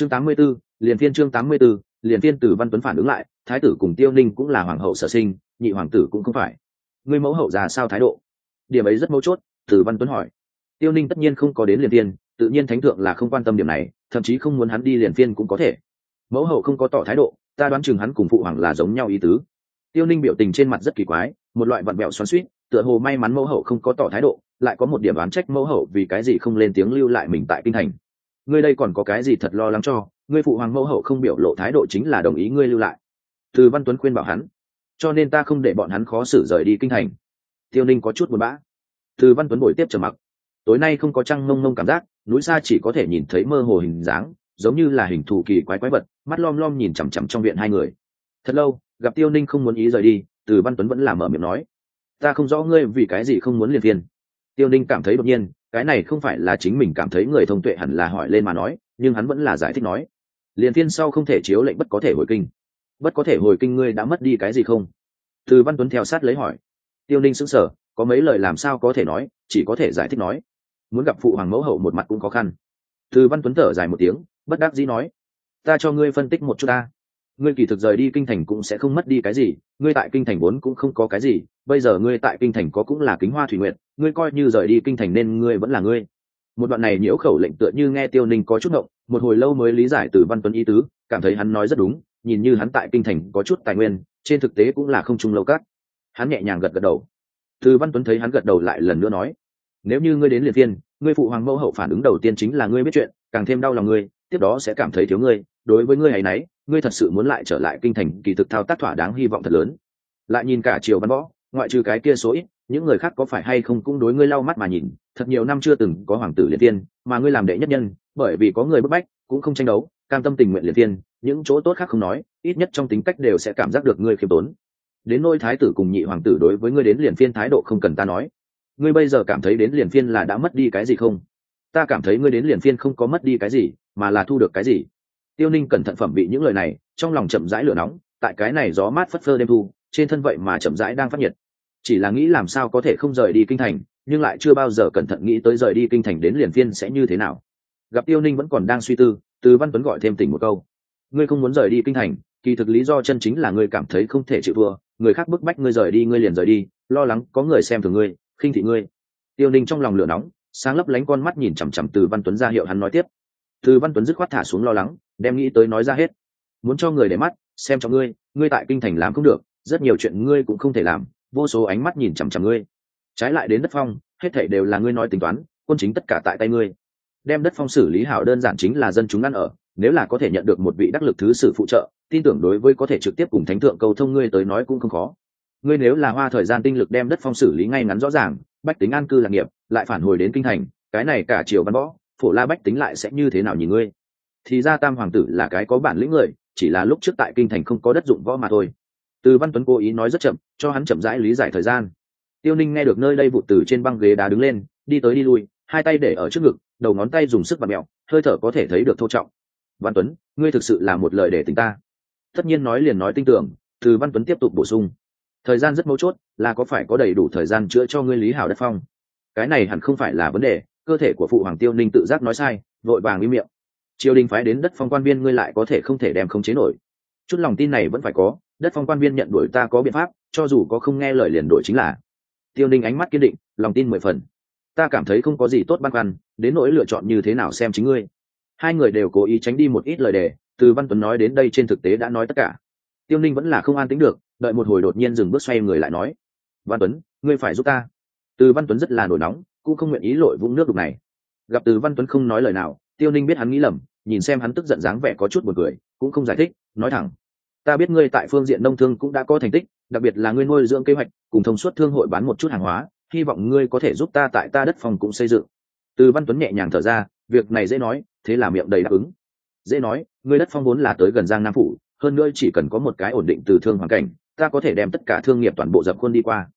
chương tám mươi 84, liền phiên chương tám mươi 84, liền phiên tử văn tuấn phản ứng lại thái tử cùng tiêu ninh cũng là hoàng hậu sở sinh nhị hoàng tử cũng không phải. Người mẫu hậu già sao thái độ? Điểm ấy rất mấu chốt tử văn tuấn hỏi. Tiêu ninh tất nhiên không có đến liền phiên tự nhiên thánh thượng là không quan tâm điểm này thậm chí không muốn hắn đi liền phiên cũng có thể. Mẫu hậu không có tỏ thái độ ta đoán chừng hắn cùng phụ hoàng là giống nhau ý tứ. Tiêu ninh biểu tình trên mặt rất kỳ quái một loại vặn vẹo xoắn suýt tựa hồ may mắn mẫu hậu không có tỏ thái độ lại có một điểm oán trách mẫu hậu vì cái gì không lên tiếng lưu lại mình tại kinh thành ngươi đây còn có cái gì thật lo lắng cho? Ngươi phụ hoàng mẫu hậu không biểu lộ thái độ chính là đồng ý ngươi lưu lại. Từ văn tuấn khuyên bảo hắn. Cho nên ta không để bọn hắn khó xử rời đi kinh thành. Tiêu ninh có chút buồn bã. Từ văn tuấn bồi tiếp trầm mặc. Tối nay không có trăng mông mông cảm giác, núi xa chỉ có thể nhìn thấy mơ hồ hình dáng, giống như là hình thù kỳ quái quái vật, mắt lom lom nhìn chằm chằm trong viện hai người. Thật lâu, gặp tiêu ninh không muốn ý rời đi, từ văn tuấn vẫn làm mở miệng nói. Ta không rõ ngươi vì cái gì không muốn liền phiên tiêu ninh cảm thấy đột nhiên cái này không phải là chính mình cảm thấy người thông tuệ hẳn là hỏi lên mà nói, nhưng hắn vẫn là giải thích nói. Liền thiên sau không thể chiếu lệnh bất có thể hồi kinh. Bất có thể hồi kinh ngươi đã mất đi cái gì không? Từ văn tuấn theo sát lấy hỏi. Tiêu ninh sững sờ, có mấy lời làm sao có thể nói, chỉ có thể giải thích nói. Muốn gặp phụ hoàng mẫu hậu một mặt cũng khó khăn. Từ văn tuấn thở dài một tiếng, bất đắc dĩ nói. Ta cho ngươi phân tích một chút ta. Ngươi kỳ thực rời đi kinh thành cũng sẽ không mất đi cái gì, ngươi tại kinh thành vốn cũng không có cái gì bây giờ ngươi tại kinh thành có cũng là kính hoa thủy nguyện, ngươi coi như rời đi kinh thành nên ngươi vẫn là ngươi. Một đoạn này nhiễu khẩu lệnh tựa như nghe tiêu ninh có chút động, một hồi lâu mới lý giải từ văn tuấn ý tứ, cảm thấy hắn nói rất đúng, nhìn như hắn tại kinh thành có chút tài nguyên, trên thực tế cũng là không trung lâu cát hắn nhẹ nhàng gật gật đầu. Từ văn tuấn thấy hắn gật đầu lại lần nữa nói, nếu như ngươi đến liệt viên ngươi phụ hoàng mẫu hậu phản ứng đầu tiên chính là ngươi biết chuyện, càng thêm đau lòng ngươi, tiếp đó sẽ cảm thấy thiếu ngươi. Đối với ngươi hay nấy ngươi thật sự muốn lại trở lại kinh thành kỳ thực thao tác thỏa đáng hy vọng thật lớn. Lại nhìn cả triều văn võ ngoại trừ cái kia số ít, những người khác có phải hay không cũng đối ngươi lau mắt mà nhìn, thật nhiều năm chưa từng có hoàng tử liệt tiên, mà ngươi làm đệ nhất nhân, bởi vì có người bức bách, cũng không tranh đấu, cam tâm tình nguyện liệt tiên, những chỗ tốt khác không nói, ít nhất trong tính cách đều sẽ cảm giác được ngươi khiêm tốn. Đến nôi thái tử cùng nhị hoàng tử đối với ngươi đến liền phiên thái độ không cần ta nói. Ngươi bây giờ cảm thấy đến liền phiên là đã mất đi cái gì không? Ta cảm thấy ngươi đến liền phiên không có mất đi cái gì, mà là thu được cái gì? Tiêu ninh cẩn thận phẩm bị những lời này, trong lòng chậm rãi lửa nóng, tại cái này gió mát phất phơ đêm thu, trên thân vậy mà chậm rãi đang phát nhiệt chỉ là nghĩ làm sao có thể không rời đi kinh thành, nhưng lại chưa bao giờ cẩn thận nghĩ tới rời đi kinh thành đến liền phiên sẽ như thế nào. Gặp tiêu ninh vẫn còn đang suy tư, từ văn tuấn gọi thêm tỉnh một câu. Ngươi không muốn rời đi kinh thành, kỳ thực lý do chân chính là ngươi cảm thấy không thể chịu thua, người khác bức bách ngươi rời đi, ngươi liền rời đi, lo lắng có người xem thường ngươi, khinh thị ngươi. Tiêu ninh trong lòng lửa nóng, sáng lấp lánh con mắt nhìn chằm chằm từ văn tuấn ra hiệu hắn nói tiếp. Từ văn tuấn dứt khoát thả xuống lo lắng, đem nghĩ tới nói ra hết. Muốn cho người để mắt, xem cho ngươi ngươi tại kinh thành làm không được, rất nhiều chuyện ngươi cũng không thể làm vô số ánh mắt nhìn chằm chằm ngươi. Trái lại đến đất phong, hết thảy đều là ngươi nói tính toán, quân chính tất cả tại tay ngươi. Đem đất phong xử lý hảo đơn giản chính là dân chúng ăn ở, nếu là có thể nhận được một vị đắc lực thứ sử phụ trợ, tin tưởng đối với có thể trực tiếp cùng thánh thượng cầu thông ngươi tới nói cũng không khó. Ngươi nếu là hoa thời gian tinh lực đem đất phong xử lý ngay ngắn rõ ràng, bách tính an cư lạc nghiệp, lại phản hồi đến kinh thành, cái này cả triều văn võ phổ la bách tính lại sẽ như thế nào nhìn ngươi? Thì ra tam hoàng tử là cái có bản lĩnh người, chỉ là lúc trước tại kinh thành không có đất dụng võ mà thôi từ văn tuấn cố ý nói rất chậm, cho hắn chậm rãi lý giải thời gian. Tiêu ninh nghe được nơi đây vụ từ trên băng ghế đá đứng lên, đi tới đi lui, hai tay để ở trước ngực, đầu ngón tay dùng sức và mẹo, hơi thở có thể thấy được thô trọng. Văn tuấn, ngươi thực sự là một lời để tính ta. Tất nhiên nói liền nói tin tưởng, từ văn tuấn tiếp tục bổ sung. Thời gian rất mấu chốt, là có phải có đầy đủ thời gian chữa cho ngươi lý hảo đất phong? Cái này hẳn không phải là vấn đề, cơ thể của phụ hoàng tiêu ninh tự giác nói sai, vội vàng im miệng. Triều đình phái đến đất phong quan viên ngươi lại có thể không thể đem không chế nổi. Chút lòng tin này vẫn phải có đất phong quan viên nhận đuổi ta có biện pháp, cho dù có không nghe lời liền đổi chính là. Tiêu ninh ánh mắt kiên định, lòng tin mười phần. Ta cảm thấy không có gì tốt băn khoăn, đến nỗi lựa chọn như thế nào xem chính ngươi. Hai người đều cố ý tránh đi một ít lời đề, từ văn tuấn nói đến đây trên thực tế đã nói tất cả. Tiêu ninh vẫn là không an tính được, đợi một hồi đột nhiên dừng bước xoay người lại nói. Văn tuấn, ngươi phải giúp ta. Từ văn tuấn rất là nổi nóng, cũng không nguyện ý lội vũng nước đục này. Gặp từ văn tuấn không nói lời nào, tiêu ninh biết hắn nghĩ lầm, nhìn xem hắn tức giận dáng vẻ có chút buồn cười, cũng không giải thích, nói thẳng ta biết ngươi tại phương diện nông thương cũng đã có thành tích, đặc biệt là ngươi nuôi dưỡng kế hoạch, cùng thông suốt thương hội bán một chút hàng hóa, hy vọng ngươi có thể giúp ta tại ta đất phòng cũng xây dựng. Từ văn tuấn nhẹ nhàng thở ra, việc này dễ nói, thế là miệng đầy đáp ứng. Dễ nói, ngươi đất phong vốn là tới gần giang nam phủ, hơn nữa chỉ cần có một cái ổn định từ thương hoàn cảnh, ta có thể đem tất cả thương nghiệp toàn bộ dập khuôn đi qua.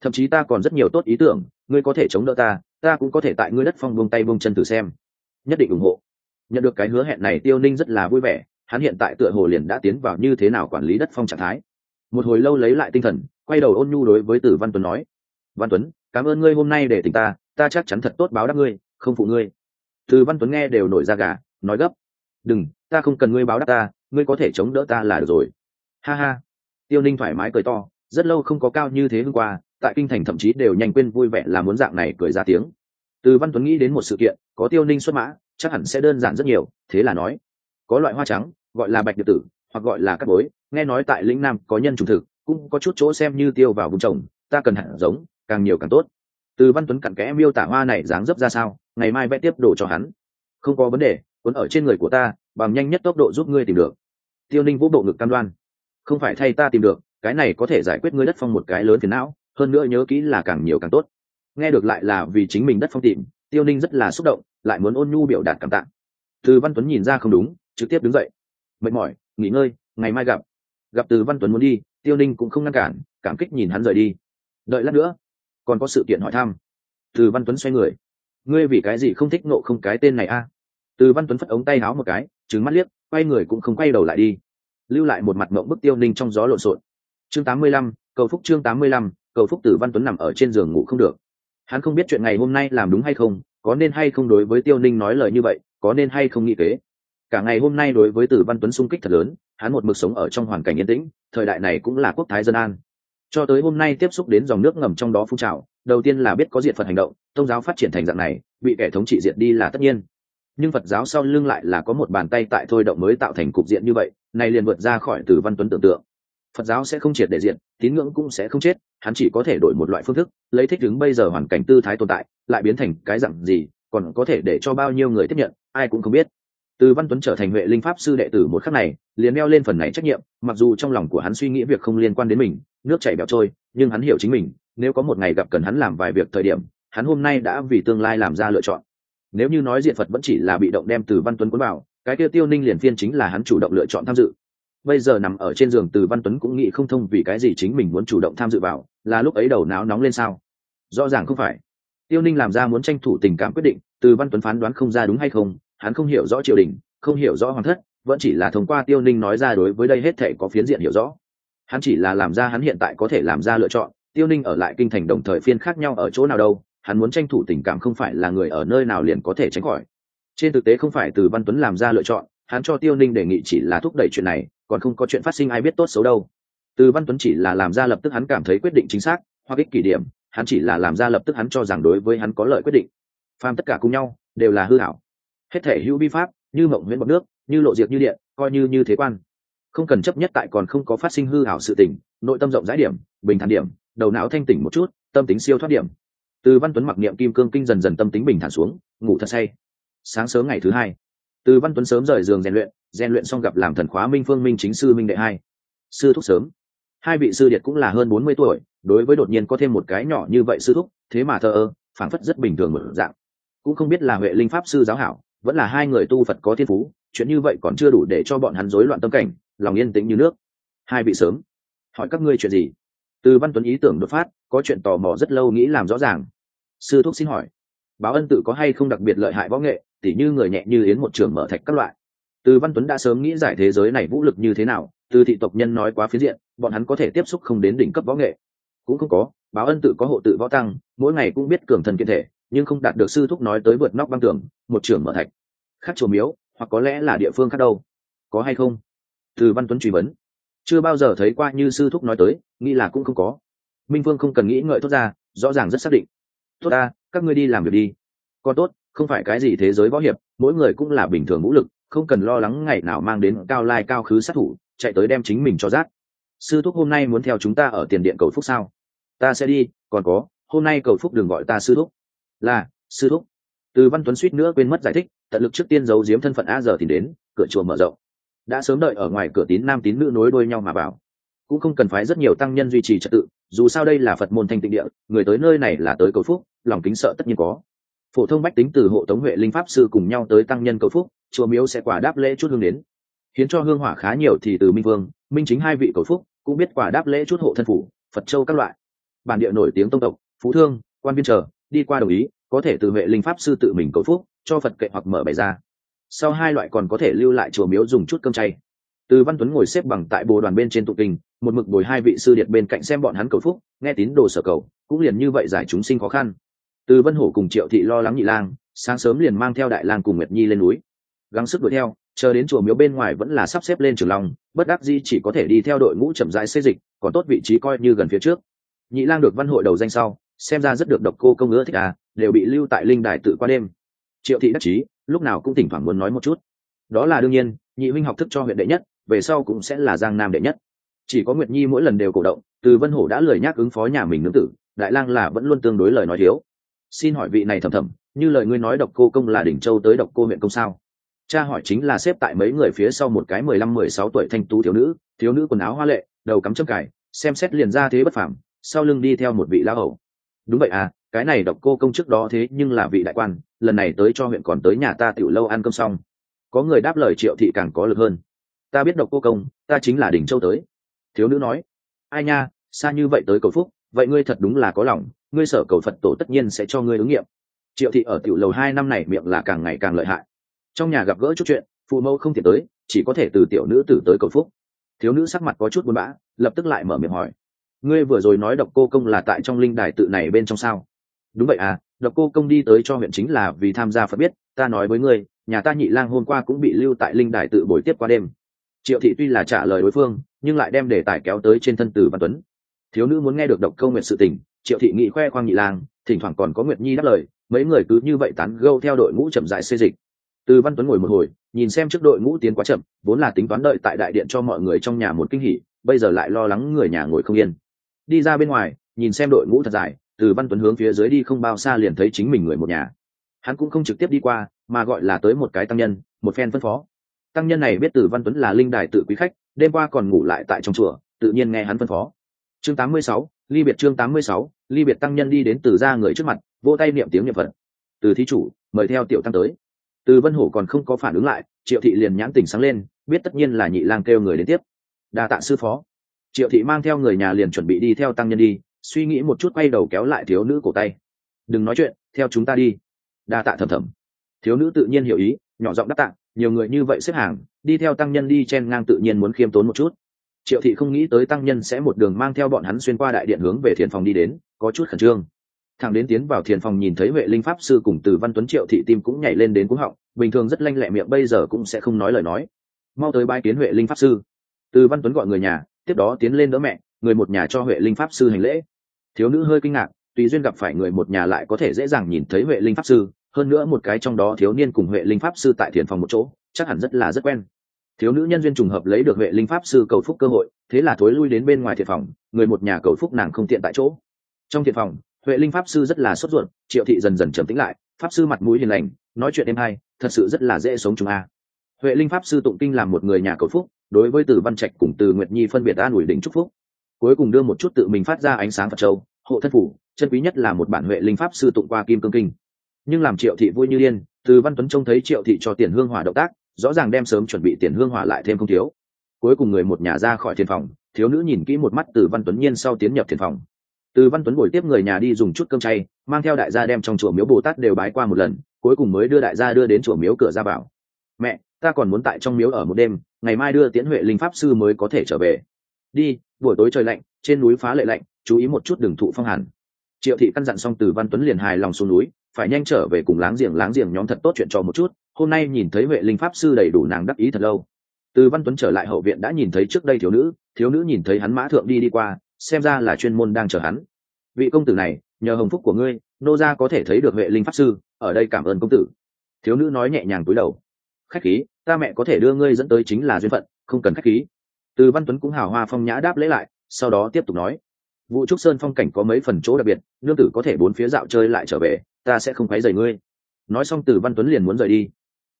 Thậm chí ta còn rất nhiều tốt ý tưởng, ngươi có thể chống đỡ ta ta cũng có thể tại ngươi đất phong buông tay buông chân thử xem. Nhất định ủng hộ. Nhận được cái hứa hẹn này, tiêu ninh rất là vui vẻ hắn hiện tại tựa hồ liền đã tiến vào như thế nào quản lý đất phong trạng thái. Một hồi lâu lấy lại tinh thần, quay đầu ôn nhu đối với tử văn tuấn nói, văn tuấn, cảm ơn ngươi hôm nay để tỉnh ta ta chắc chắn thật tốt báo đáp ngươi, không phụ ngươi. Từ văn tuấn nghe đều nổi ra gà, nói gấp, đừng, ta không cần ngươi báo đáp ta, ngươi có thể chống đỡ ta là được rồi. Ha ha. Tiêu ninh thoải mái cười to, rất lâu không có cao như thế hôm qua, tại kinh thành thậm chí đều nhanh quên vui vẻ là muốn dạng này cười ra tiếng. Từ văn tuấn nghĩ đến một sự kiện, có tiêu ninh xuất mã, chắc hẳn sẽ đơn giản rất nhiều, thế là nói, có loại hoa trắng gọi là bạch điệp tử, hoặc gọi là cắt bối. Nghe nói tại lĩnh nam có nhân trùng thực, cũng có chút chỗ xem như tiêu vào vùng trồng, ta cần hạt giống, càng nhiều càng tốt. Từ văn tuấn cặn kẽ miêu tả hoa này dáng dấp ra sao, ngày mai vẽ tiếp đồ cho hắn. Không có vấn đề, cuốn ở trên người của ta, bằng nhanh nhất tốc độ giúp ngươi tìm được. Tiêu ninh vũ bộ ngực cam đoan. Không phải thay ta tìm được, cái này có thể giải quyết ngươi đất phong một cái lớn phiền não, hơn nữa nhớ kỹ là càng nhiều càng tốt. Nghe được lại là vì chính mình đất phong tìm, tiêu ninh rất là xúc động, lại muốn ôn nhu biểu đạt cảm tạng từ văn tuấn nhìn ra không đúng, trực tiếp đứng dậy mệt mỏi, nghỉ ngơi, ngày mai gặp. Gặp từ văn tuấn muốn đi, tiêu ninh cũng không ngăn cản, cảm kích nhìn hắn rời đi. Đợi lát nữa, còn có sự kiện hỏi thăm. Từ văn tuấn xoay người. Ngươi vì cái gì không thích nộ không cái tên này a? Từ văn tuấn phất ống tay háo một cái trứng mắt liếc, quay người cũng không quay đầu lại đi. Lưu lại một mặt mộng bức tiêu ninh trong gió lộn xộn. Chương tám mươi lăm, cầu phúc chương tám mươi lăm, cầu phúc Từ văn tuấn nằm ở trên giường ngủ không được. Hắn không biết chuyện ngày hôm nay làm đúng hay không, có nên hay không đối với tiêu ninh nói lời như vậy, có nên hay không nghĩ kế cả ngày hôm nay đối với tử văn tuấn sung kích thật lớn, hắn một mực sống ở trong hoàn cảnh yên tĩnh, thời đại này cũng là quốc thái dân an. Cho tới hôm nay tiếp xúc đến dòng nước ngầm trong đó phun trào, đầu tiên là biết có diện phật hành động tôn giáo phát triển thành dạng này, bị kẻ thống trị diệt đi là tất nhiên. Nhưng phật giáo sau lưng lại là có một bàn tay tại thôi động mới tạo thành cục diện như vậy, này liền vượt ra khỏi từ văn tuấn tưởng tượng. Phật giáo sẽ không triệt để diện tín ngưỡng cũng sẽ không chết, hắn chỉ có thể đổi một loại phương thức, lấy thích ứng bây giờ hoàn cảnh tư thái tồn tại, lại biến thành cái dặn gì, còn có thể để cho bao nhiêu người tiếp nhận, ai cũng không biết từ văn tuấn trở thành huệ linh pháp sư đệ tử một khắc này, liền đeo lên phần này trách nhiệm, mặc dù trong lòng của hắn suy nghĩ việc không liên quan đến mình, nước chảy bẹo trôi, nhưng hắn hiểu chính mình, nếu có một ngày gặp cần hắn làm vài việc thời điểm, hắn hôm nay đã vì tương lai làm ra lựa chọn. Nếu như nói diện phật vẫn chỉ là bị động đem từ văn tuấn cuốn vào, cái kia tiêu ninh liền phiên chính là hắn chủ động lựa chọn tham dự. Bây giờ nằm ở trên giường từ văn tuấn cũng nghĩ không thông vì cái gì chính mình muốn chủ động tham dự vào, là lúc ấy đầu não nóng lên sao? Rõ ràng không phải. Tiêu ninh làm ra muốn tranh thủ tình cảm quyết định, từ văn tuấn phán đoán không ra đúng hay không hắn không hiểu rõ triều đình, không hiểu rõ hoàng thất, vẫn chỉ là thông qua tiêu ninh nói ra đối với đây hết thể có phiến diện hiểu rõ. Hắn chỉ là làm ra hắn hiện tại có thể làm ra lựa chọn, tiêu ninh ở lại kinh thành đồng thời phiên khác nhau ở chỗ nào đâu, hắn muốn tranh thủ tình cảm không phải là người ở nơi nào liền có thể tránh khỏi. Trên thực tế không phải từ văn tuấn làm ra lựa chọn, hắn cho tiêu ninh đề nghị chỉ là thúc đẩy chuyện này, còn không có chuyện phát sinh ai biết tốt xấu đâu. Từ văn tuấn chỉ là làm ra lập tức hắn cảm thấy quyết định chính xác, hoặc ích kỷ điểm, hắn chỉ là làm ra lập tức hắn cho rằng đối với hắn có lợi quyết định. Phàm tất cả cùng nhau, đều là hư hảo hết thể hữu bi pháp, như mộng nguyễn bọc nước, như lộ diệt như điện, coi như như thế quan. Không cần chấp nhất tại còn không có phát sinh hư hảo sự tình, nội tâm rộng rãi điểm, bình thản điểm, đầu não thanh tỉnh một chút, tâm tính siêu thoát điểm. Từ văn tuấn mặc niệm kim cương kinh dần dần tâm tính bình thản xuống, ngủ thật say. Sáng sớm ngày thứ hai, từ văn tuấn sớm rời giường rèn luyện rèn luyện xong gặp làm thần khóa minh phương minh chính sư minh đệ hai. Sư thúc sớm. Hai vị sư điệt cũng là hơn bốn mươi tuổi, đối với đột nhiên có thêm một cái nhỏ như vậy sư thúc, thế mà thờ ơ, phảng phất rất bình thường một dạng. Cũng không biết là huệ linh pháp sư giáo hảo vẫn là hai người tu phật có thiên phú, chuyện như vậy còn chưa đủ để cho bọn hắn rối loạn tâm cảnh, lòng yên tĩnh như nước. Hai vị sớm. Hỏi các ngươi chuyện gì? Từ văn tuấn ý tưởng đột phát, có chuyện tò mò rất lâu nghĩ làm rõ ràng. Sư thúc xin hỏi. Báo ân tự có hay không đặc biệt lợi hại võ nghệ, tỉ như người nhẹ như yến một trường mở thạch các loại. Từ văn tuấn đã sớm nghĩ giải thế giới này vũ lực như thế nào, từ thị tộc nhân nói quá phiến diện, bọn hắn có thể tiếp xúc không đến đỉnh cấp võ nghệ. Cũng không có, báo ân tự có hộ tự võ tăng, mỗi ngày cũng biết cường thần kiên thể nhưng không đạt được sư thúc nói tới vượt nóc băng tường, một trường mở thạch. Khác chùa miếu, hoặc có lẽ là địa phương khác đâu. Có hay không? Từ văn tuấn truy vấn. Chưa bao giờ thấy qua như sư thúc nói tới, nghĩ là cũng không có. Minh vương không cần nghĩ ngợi thốt ra, rõ ràng rất xác định. Tốt ta, các ngươi đi làm việc đi. Còn tốt, không phải cái gì thế giới võ hiệp, mỗi người cũng là bình thường vũ lực, không cần lo lắng ngày nào mang đến cao lai cao khứ sát thủ, chạy tới đem chính mình cho rát sư thúc hôm nay muốn theo chúng ta ở tiền điện cầu phúc sao? Ta sẽ đi, còn có, hôm nay cầu phúc đừng gọi ta sư thúc là, sư thúc. Từ văn tuấn suýt nữa quên mất giải thích, tận lực trước tiên giấu giếm thân phận a giờ tìm đến, cửa chùa mở rộng. Đã sớm đợi ở ngoài cửa tín nam tín nữ nối đuôi nhau mà vào. Cũng không cần phái rất nhiều tăng nhân duy trì trật tự, dù sao đây là phật môn thanh tịnh địa, người tới nơi này là tới cầu phúc, lòng kính sợ tất nhiên có. Phổ thông bách tính từ hộ tống huệ linh pháp sư cùng nhau tới tăng nhân cầu phúc, chùa miếu sẽ quả đáp lễ chút hương đến. Khiến cho hương hỏa khá nhiều thì từ minh vương, minh chính hai vị cầu phúc cũng biết quả đáp lễ chút hộ thân phủ, phật châu các loại. Bản địa nổi tiếng tông tộc, phú thương, quan viên chờ đi qua đồng ý, có thể từ huệ linh pháp sư tự mình cầu phúc, cho phật kệ hoặc mở bày ra. Sau hai loại còn có thể lưu lại chùa miếu dùng chút cơm chay. Từ văn tuấn ngồi xếp bằng tại bồ đoàn bên trên tụ kinh, một mực bồi hai vị sư điệt bên cạnh xem bọn hắn cầu phúc, nghe tín đồ sở cầu, cũng liền như vậy giải chúng sinh khó khăn. Từ vân hổ cùng triệu thị lo lắng nhị lang, sáng sớm liền mang theo đại lang cùng nguyệt nhi lên núi. Gắng sức đuổi theo, chờ đến chùa miếu bên ngoài vẫn là sắp xếp lên trường long, bất đắc di chỉ có thể đi theo đội ngũ chậm rãi xây dịch, còn tốt vị trí coi như gần phía trước. Nhị lang được văn hội đầu danh sau xem ra rất được độc cô công ngữ thích à đều bị lưu tại linh đài tự qua đêm. Triệu thị đắc chí, lúc nào cũng thỉnh thoảng muốn nói một chút. Đó là đương nhiên, nhị huynh học thức cho huyện đệ nhất, về sau cũng sẽ là giang nam đệ nhất. Chỉ có nguyệt nhi mỗi lần đều cổ động, từ vân hổ đã lời nhắc ứng phó nhà mình nương tử, đại lang là vẫn luôn tương đối lời nói thiếu. Xin hỏi vị này thầm thầm, như lời ngươi nói độc cô công là đỉnh châu tới độc cô huyện công sao? Cha hỏi chính là xếp tại mấy người phía sau một cái mười lăm, mười sáu tuổi thanh tú thiếu nữ thiếu nữ quần áo hoa lệ, đầu cắm châm cài xem xét liền ra thế bất phẳng sau lưng đi theo một vị lão hầu đúng vậy à cái này độc cô công trước đó thế nhưng là vị đại quan, lần này tới cho huyện còn tới nhà ta tiểu lâu ăn cơm xong. Có người đáp lời triệu thị càng có lực hơn. Ta biết độc cô công, ta chính là đỉnh châu tới. Thiếu nữ nói, ai nha, xa như vậy tới cầu phúc, vậy ngươi thật đúng là có lòng, ngươi sở cầu phật tổ tất nhiên sẽ cho ngươi ứng nghiệm. Triệu thị ở tiểu lầu hai năm này miệng là càng ngày càng lợi hại. Trong nhà gặp gỡ chút chuyện, phụ mẫu không thể tới, chỉ có thể từ tiểu nữ tử tới cầu phúc. Thiếu nữ sắc mặt có chút buồn bã, lập tức lại mở miệng hỏi ngươi vừa rồi nói độc cô công là tại trong linh đài tự này bên trong sao? Đúng vậy à độc cô công đi tới cho huyện chính là vì tham gia phật biết, ta nói với ngươi, nhà ta nhị lang hôm qua cũng bị lưu tại linh đài tự buổi tiếp qua đêm. Triệu thị tuy là trả lời đối phương, nhưng lại đem đề tài kéo tới trên thân từ văn tuấn. Thiếu nữ muốn nghe được độc câu nguyện sự tình, triệu thị nghị khoe khoang nhị lang, thỉnh thoảng còn có nguyệt nhi đáp lời, mấy người cứ như vậy tán gâu theo đội ngũ chậm dại xê dịch. Từ văn tuấn ngồi một hồi, nhìn xem trước đội ngũ tiến quá chậm, vốn là tính toán đợi tại đại điện cho mọi người trong nhà một kinh hỉ, bây giờ lại lo lắng người nhà ngồi không yên đi ra bên ngoài nhìn xem đội ngũ thật dài từ văn tuấn hướng phía dưới đi không bao xa liền thấy chính mình người một nhà. Hắn cũng không trực tiếp đi qua mà gọi là tới một cái tăng nhân một phen phân phó. Tăng nhân này biết từ văn tuấn là linh đài tự quý khách đêm qua còn ngủ lại tại trong chùa tự nhiên nghe hắn phân phó. Chương 86, ly biệt chương 86, ly biệt tăng nhân đi đến từ ra người trước mặt vỗ tay niệm tiếng niệm phật. Từ thí chủ mời theo tiểu tăng tới. Từ vân hổ còn không có phản ứng lại triệu thị liền nhãn tình sáng lên biết tất nhiên là nhị lang kêu người đến tiếp. Đa tạ sư phó triệu thị mang theo người nhà liền chuẩn bị đi theo tăng nhân đi, suy nghĩ một chút quay đầu kéo lại thiếu nữ cổ tay. Đừng nói chuyện, theo chúng ta đi. Đa tạ thầm thầm. Thiếu nữ tự nhiên hiểu ý, nhỏ giọng đáp tạ, nhiều người như vậy xếp hàng, đi theo tăng nhân đi chen ngang tự nhiên muốn khiêm tốn một chút. Triệu thị không nghĩ tới tăng nhân sẽ một đường mang theo bọn hắn xuyên qua đại điện hướng về thiền phòng đi đến, có chút khẩn trương. Thằng đến tiến vào thiền phòng nhìn thấy huệ linh pháp sư cùng từ văn tuấn triệu thị tim cũng nhảy lên đến cúng họng, bình thường rất lanh lẹ miệng bây giờ cũng sẽ không nói lời nói. Mau tới bãi kiến huệ linh pháp sư. Từ văn tuấn gọi người nhà tiếp đó tiến lên đỡ mẹ, người một nhà cho huệ linh pháp sư hành lễ. Thiếu nữ hơi kinh ngạc, tùy duyên gặp phải người một nhà lại có thể dễ dàng nhìn thấy huệ linh pháp sư, hơn nữa một cái trong đó thiếu niên cùng huệ linh pháp sư tại thiền phòng một chỗ, chắc hẳn rất là rất quen. Thiếu nữ nhân duyên trùng hợp lấy được huệ linh pháp sư cầu phúc cơ hội, thế là thối lui đến bên ngoài thiền phòng, người một nhà cầu phúc nàng không tiện tại chỗ. Trong thiền phòng, huệ linh pháp sư rất là sốt ruột, triệu thị dần dần trầm tĩnh lại, pháp sư mặt mũi hiền lành, nói chuyện êm hay, thật sự rất là dễ sống chúng a. Huệ linh pháp sư tụng kinh làm một người nhà cầu phúc đối với từ văn trạch cùng từ nguyệt nhi phân biệt an ủi đỉnh chúc phúc. Cuối cùng đưa một chút tự mình phát ra ánh sáng phật châu, hộ thân phủ, chân quý nhất là một bản huệ linh pháp sư tụng qua kim cương kinh. Nhưng làm triệu thị vui như liên từ văn tuấn trông thấy triệu thị cho tiền hương hỏa động tác, rõ ràng đem sớm chuẩn bị tiền hương hỏa lại thêm không thiếu. Cuối cùng người một nhà ra khỏi thiền phòng, thiếu nữ nhìn kỹ một mắt từ văn tuấn nhiên sau tiến nhập thiền phòng. Từ văn tuấn buổi tiếp người nhà đi dùng chút cơm chay, mang theo đại gia đem trong chùa miếu bồ tát đều bái qua một lần, cuối cùng mới đưa đại gia đưa đến chùa miếu cửa ra bảo mẹ, ta còn muốn tại trong miếu ở một đêm ngày mai đưa tiễn huệ linh pháp sư mới có thể trở về. Đi, buổi tối trời lạnh, trên núi phá lệ lạnh, chú ý một chút đừng thụ phong hàn. Triệu thị căn dặn xong từ văn tuấn liền hài lòng xuống núi, phải nhanh trở về cùng láng giềng láng giềng nhóm thật tốt chuyện cho một chút, hôm nay nhìn thấy huệ linh pháp sư đầy đủ nàng đắc ý thật lâu. Từ văn tuấn trở lại hậu viện đã nhìn thấy trước đây thiếu nữ thiếu nữ nhìn thấy hắn mã thượng đi đi qua, xem ra là chuyên môn đang chờ hắn. Vị công tử này, nhờ hồng phúc của ngươi, nô gia có thể thấy được huệ linh pháp sư, ở đây cảm ơn công tử. Thiếu nữ nói nhẹ nhàng cúi đầu khách khí, ta mẹ có thể đưa ngươi dẫn tới chính là duyên phận, không cần khách khí. Từ văn tuấn cũng hào hoa phong nhã đáp lễ lại, sau đó tiếp tục nói. Vụ trúc sơn phong cảnh có mấy phần chỗ đặc biệt, nương tử có thể bốn phía dạo chơi lại trở về, ta sẽ không quấy rầy ngươi. Nói xong từ văn tuấn liền muốn rời đi.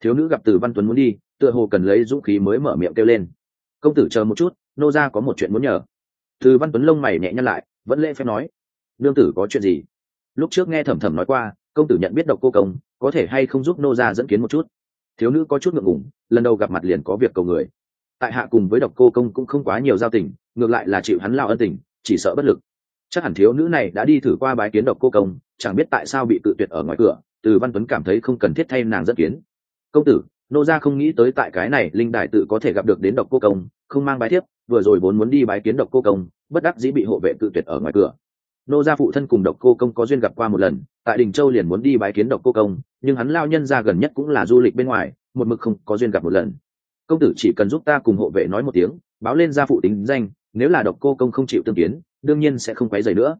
Thiếu nữ gặp từ văn tuấn muốn đi, tựa hồ cần lấy dũng khí mới mở miệng kêu lên. Công tử chờ một chút, nô ra có một chuyện muốn nhờ. Từ văn tuấn lông mày nhẹ nhăn lại, vẫn lễ phép nói. Nương tử có chuyện gì? Lúc trước nghe thầm thầm nói qua, công tử nhận biết độc cô công, có thể hay không giúp nô ra dẫn kiến một chút? Thiếu nữ có chút ngượng ngùng, lần đầu gặp mặt liền có việc cầu người. Tại hạ cùng với độc cô công cũng không quá nhiều giao tình ngược lại là chịu hắn lao ân tình chỉ sợ bất lực. Chắc hẳn thiếu nữ này đã đi thử qua bái kiến độc cô công chẳng biết tại sao bị tự tuyệt ở ngoài cửa từ văn tuấn cảm thấy không cần thiết thay nàng dẫn kiến. Công tử nô gia không nghĩ tới tại cái này linh đại tự có thể gặp được đến độc cô công không mang bái thiếp vừa rồi vốn muốn đi bái kiến độc cô công bất đắc dĩ bị hộ vệ tự tuyệt ở ngoài cửa nô gia phụ thân cùng độc cô công có duyên gặp qua một lần, tại đình châu liền muốn đi bái kiến độc cô công, nhưng hắn lao nhân ra gần nhất cũng là du lịch bên ngoài, một mực không có duyên gặp một lần. Công tử chỉ cần giúp ta cùng hộ vệ nói một tiếng, báo lên gia phụ tính danh, nếu là độc cô công không chịu tương kiến, đương nhiên sẽ không quấy dày nữa.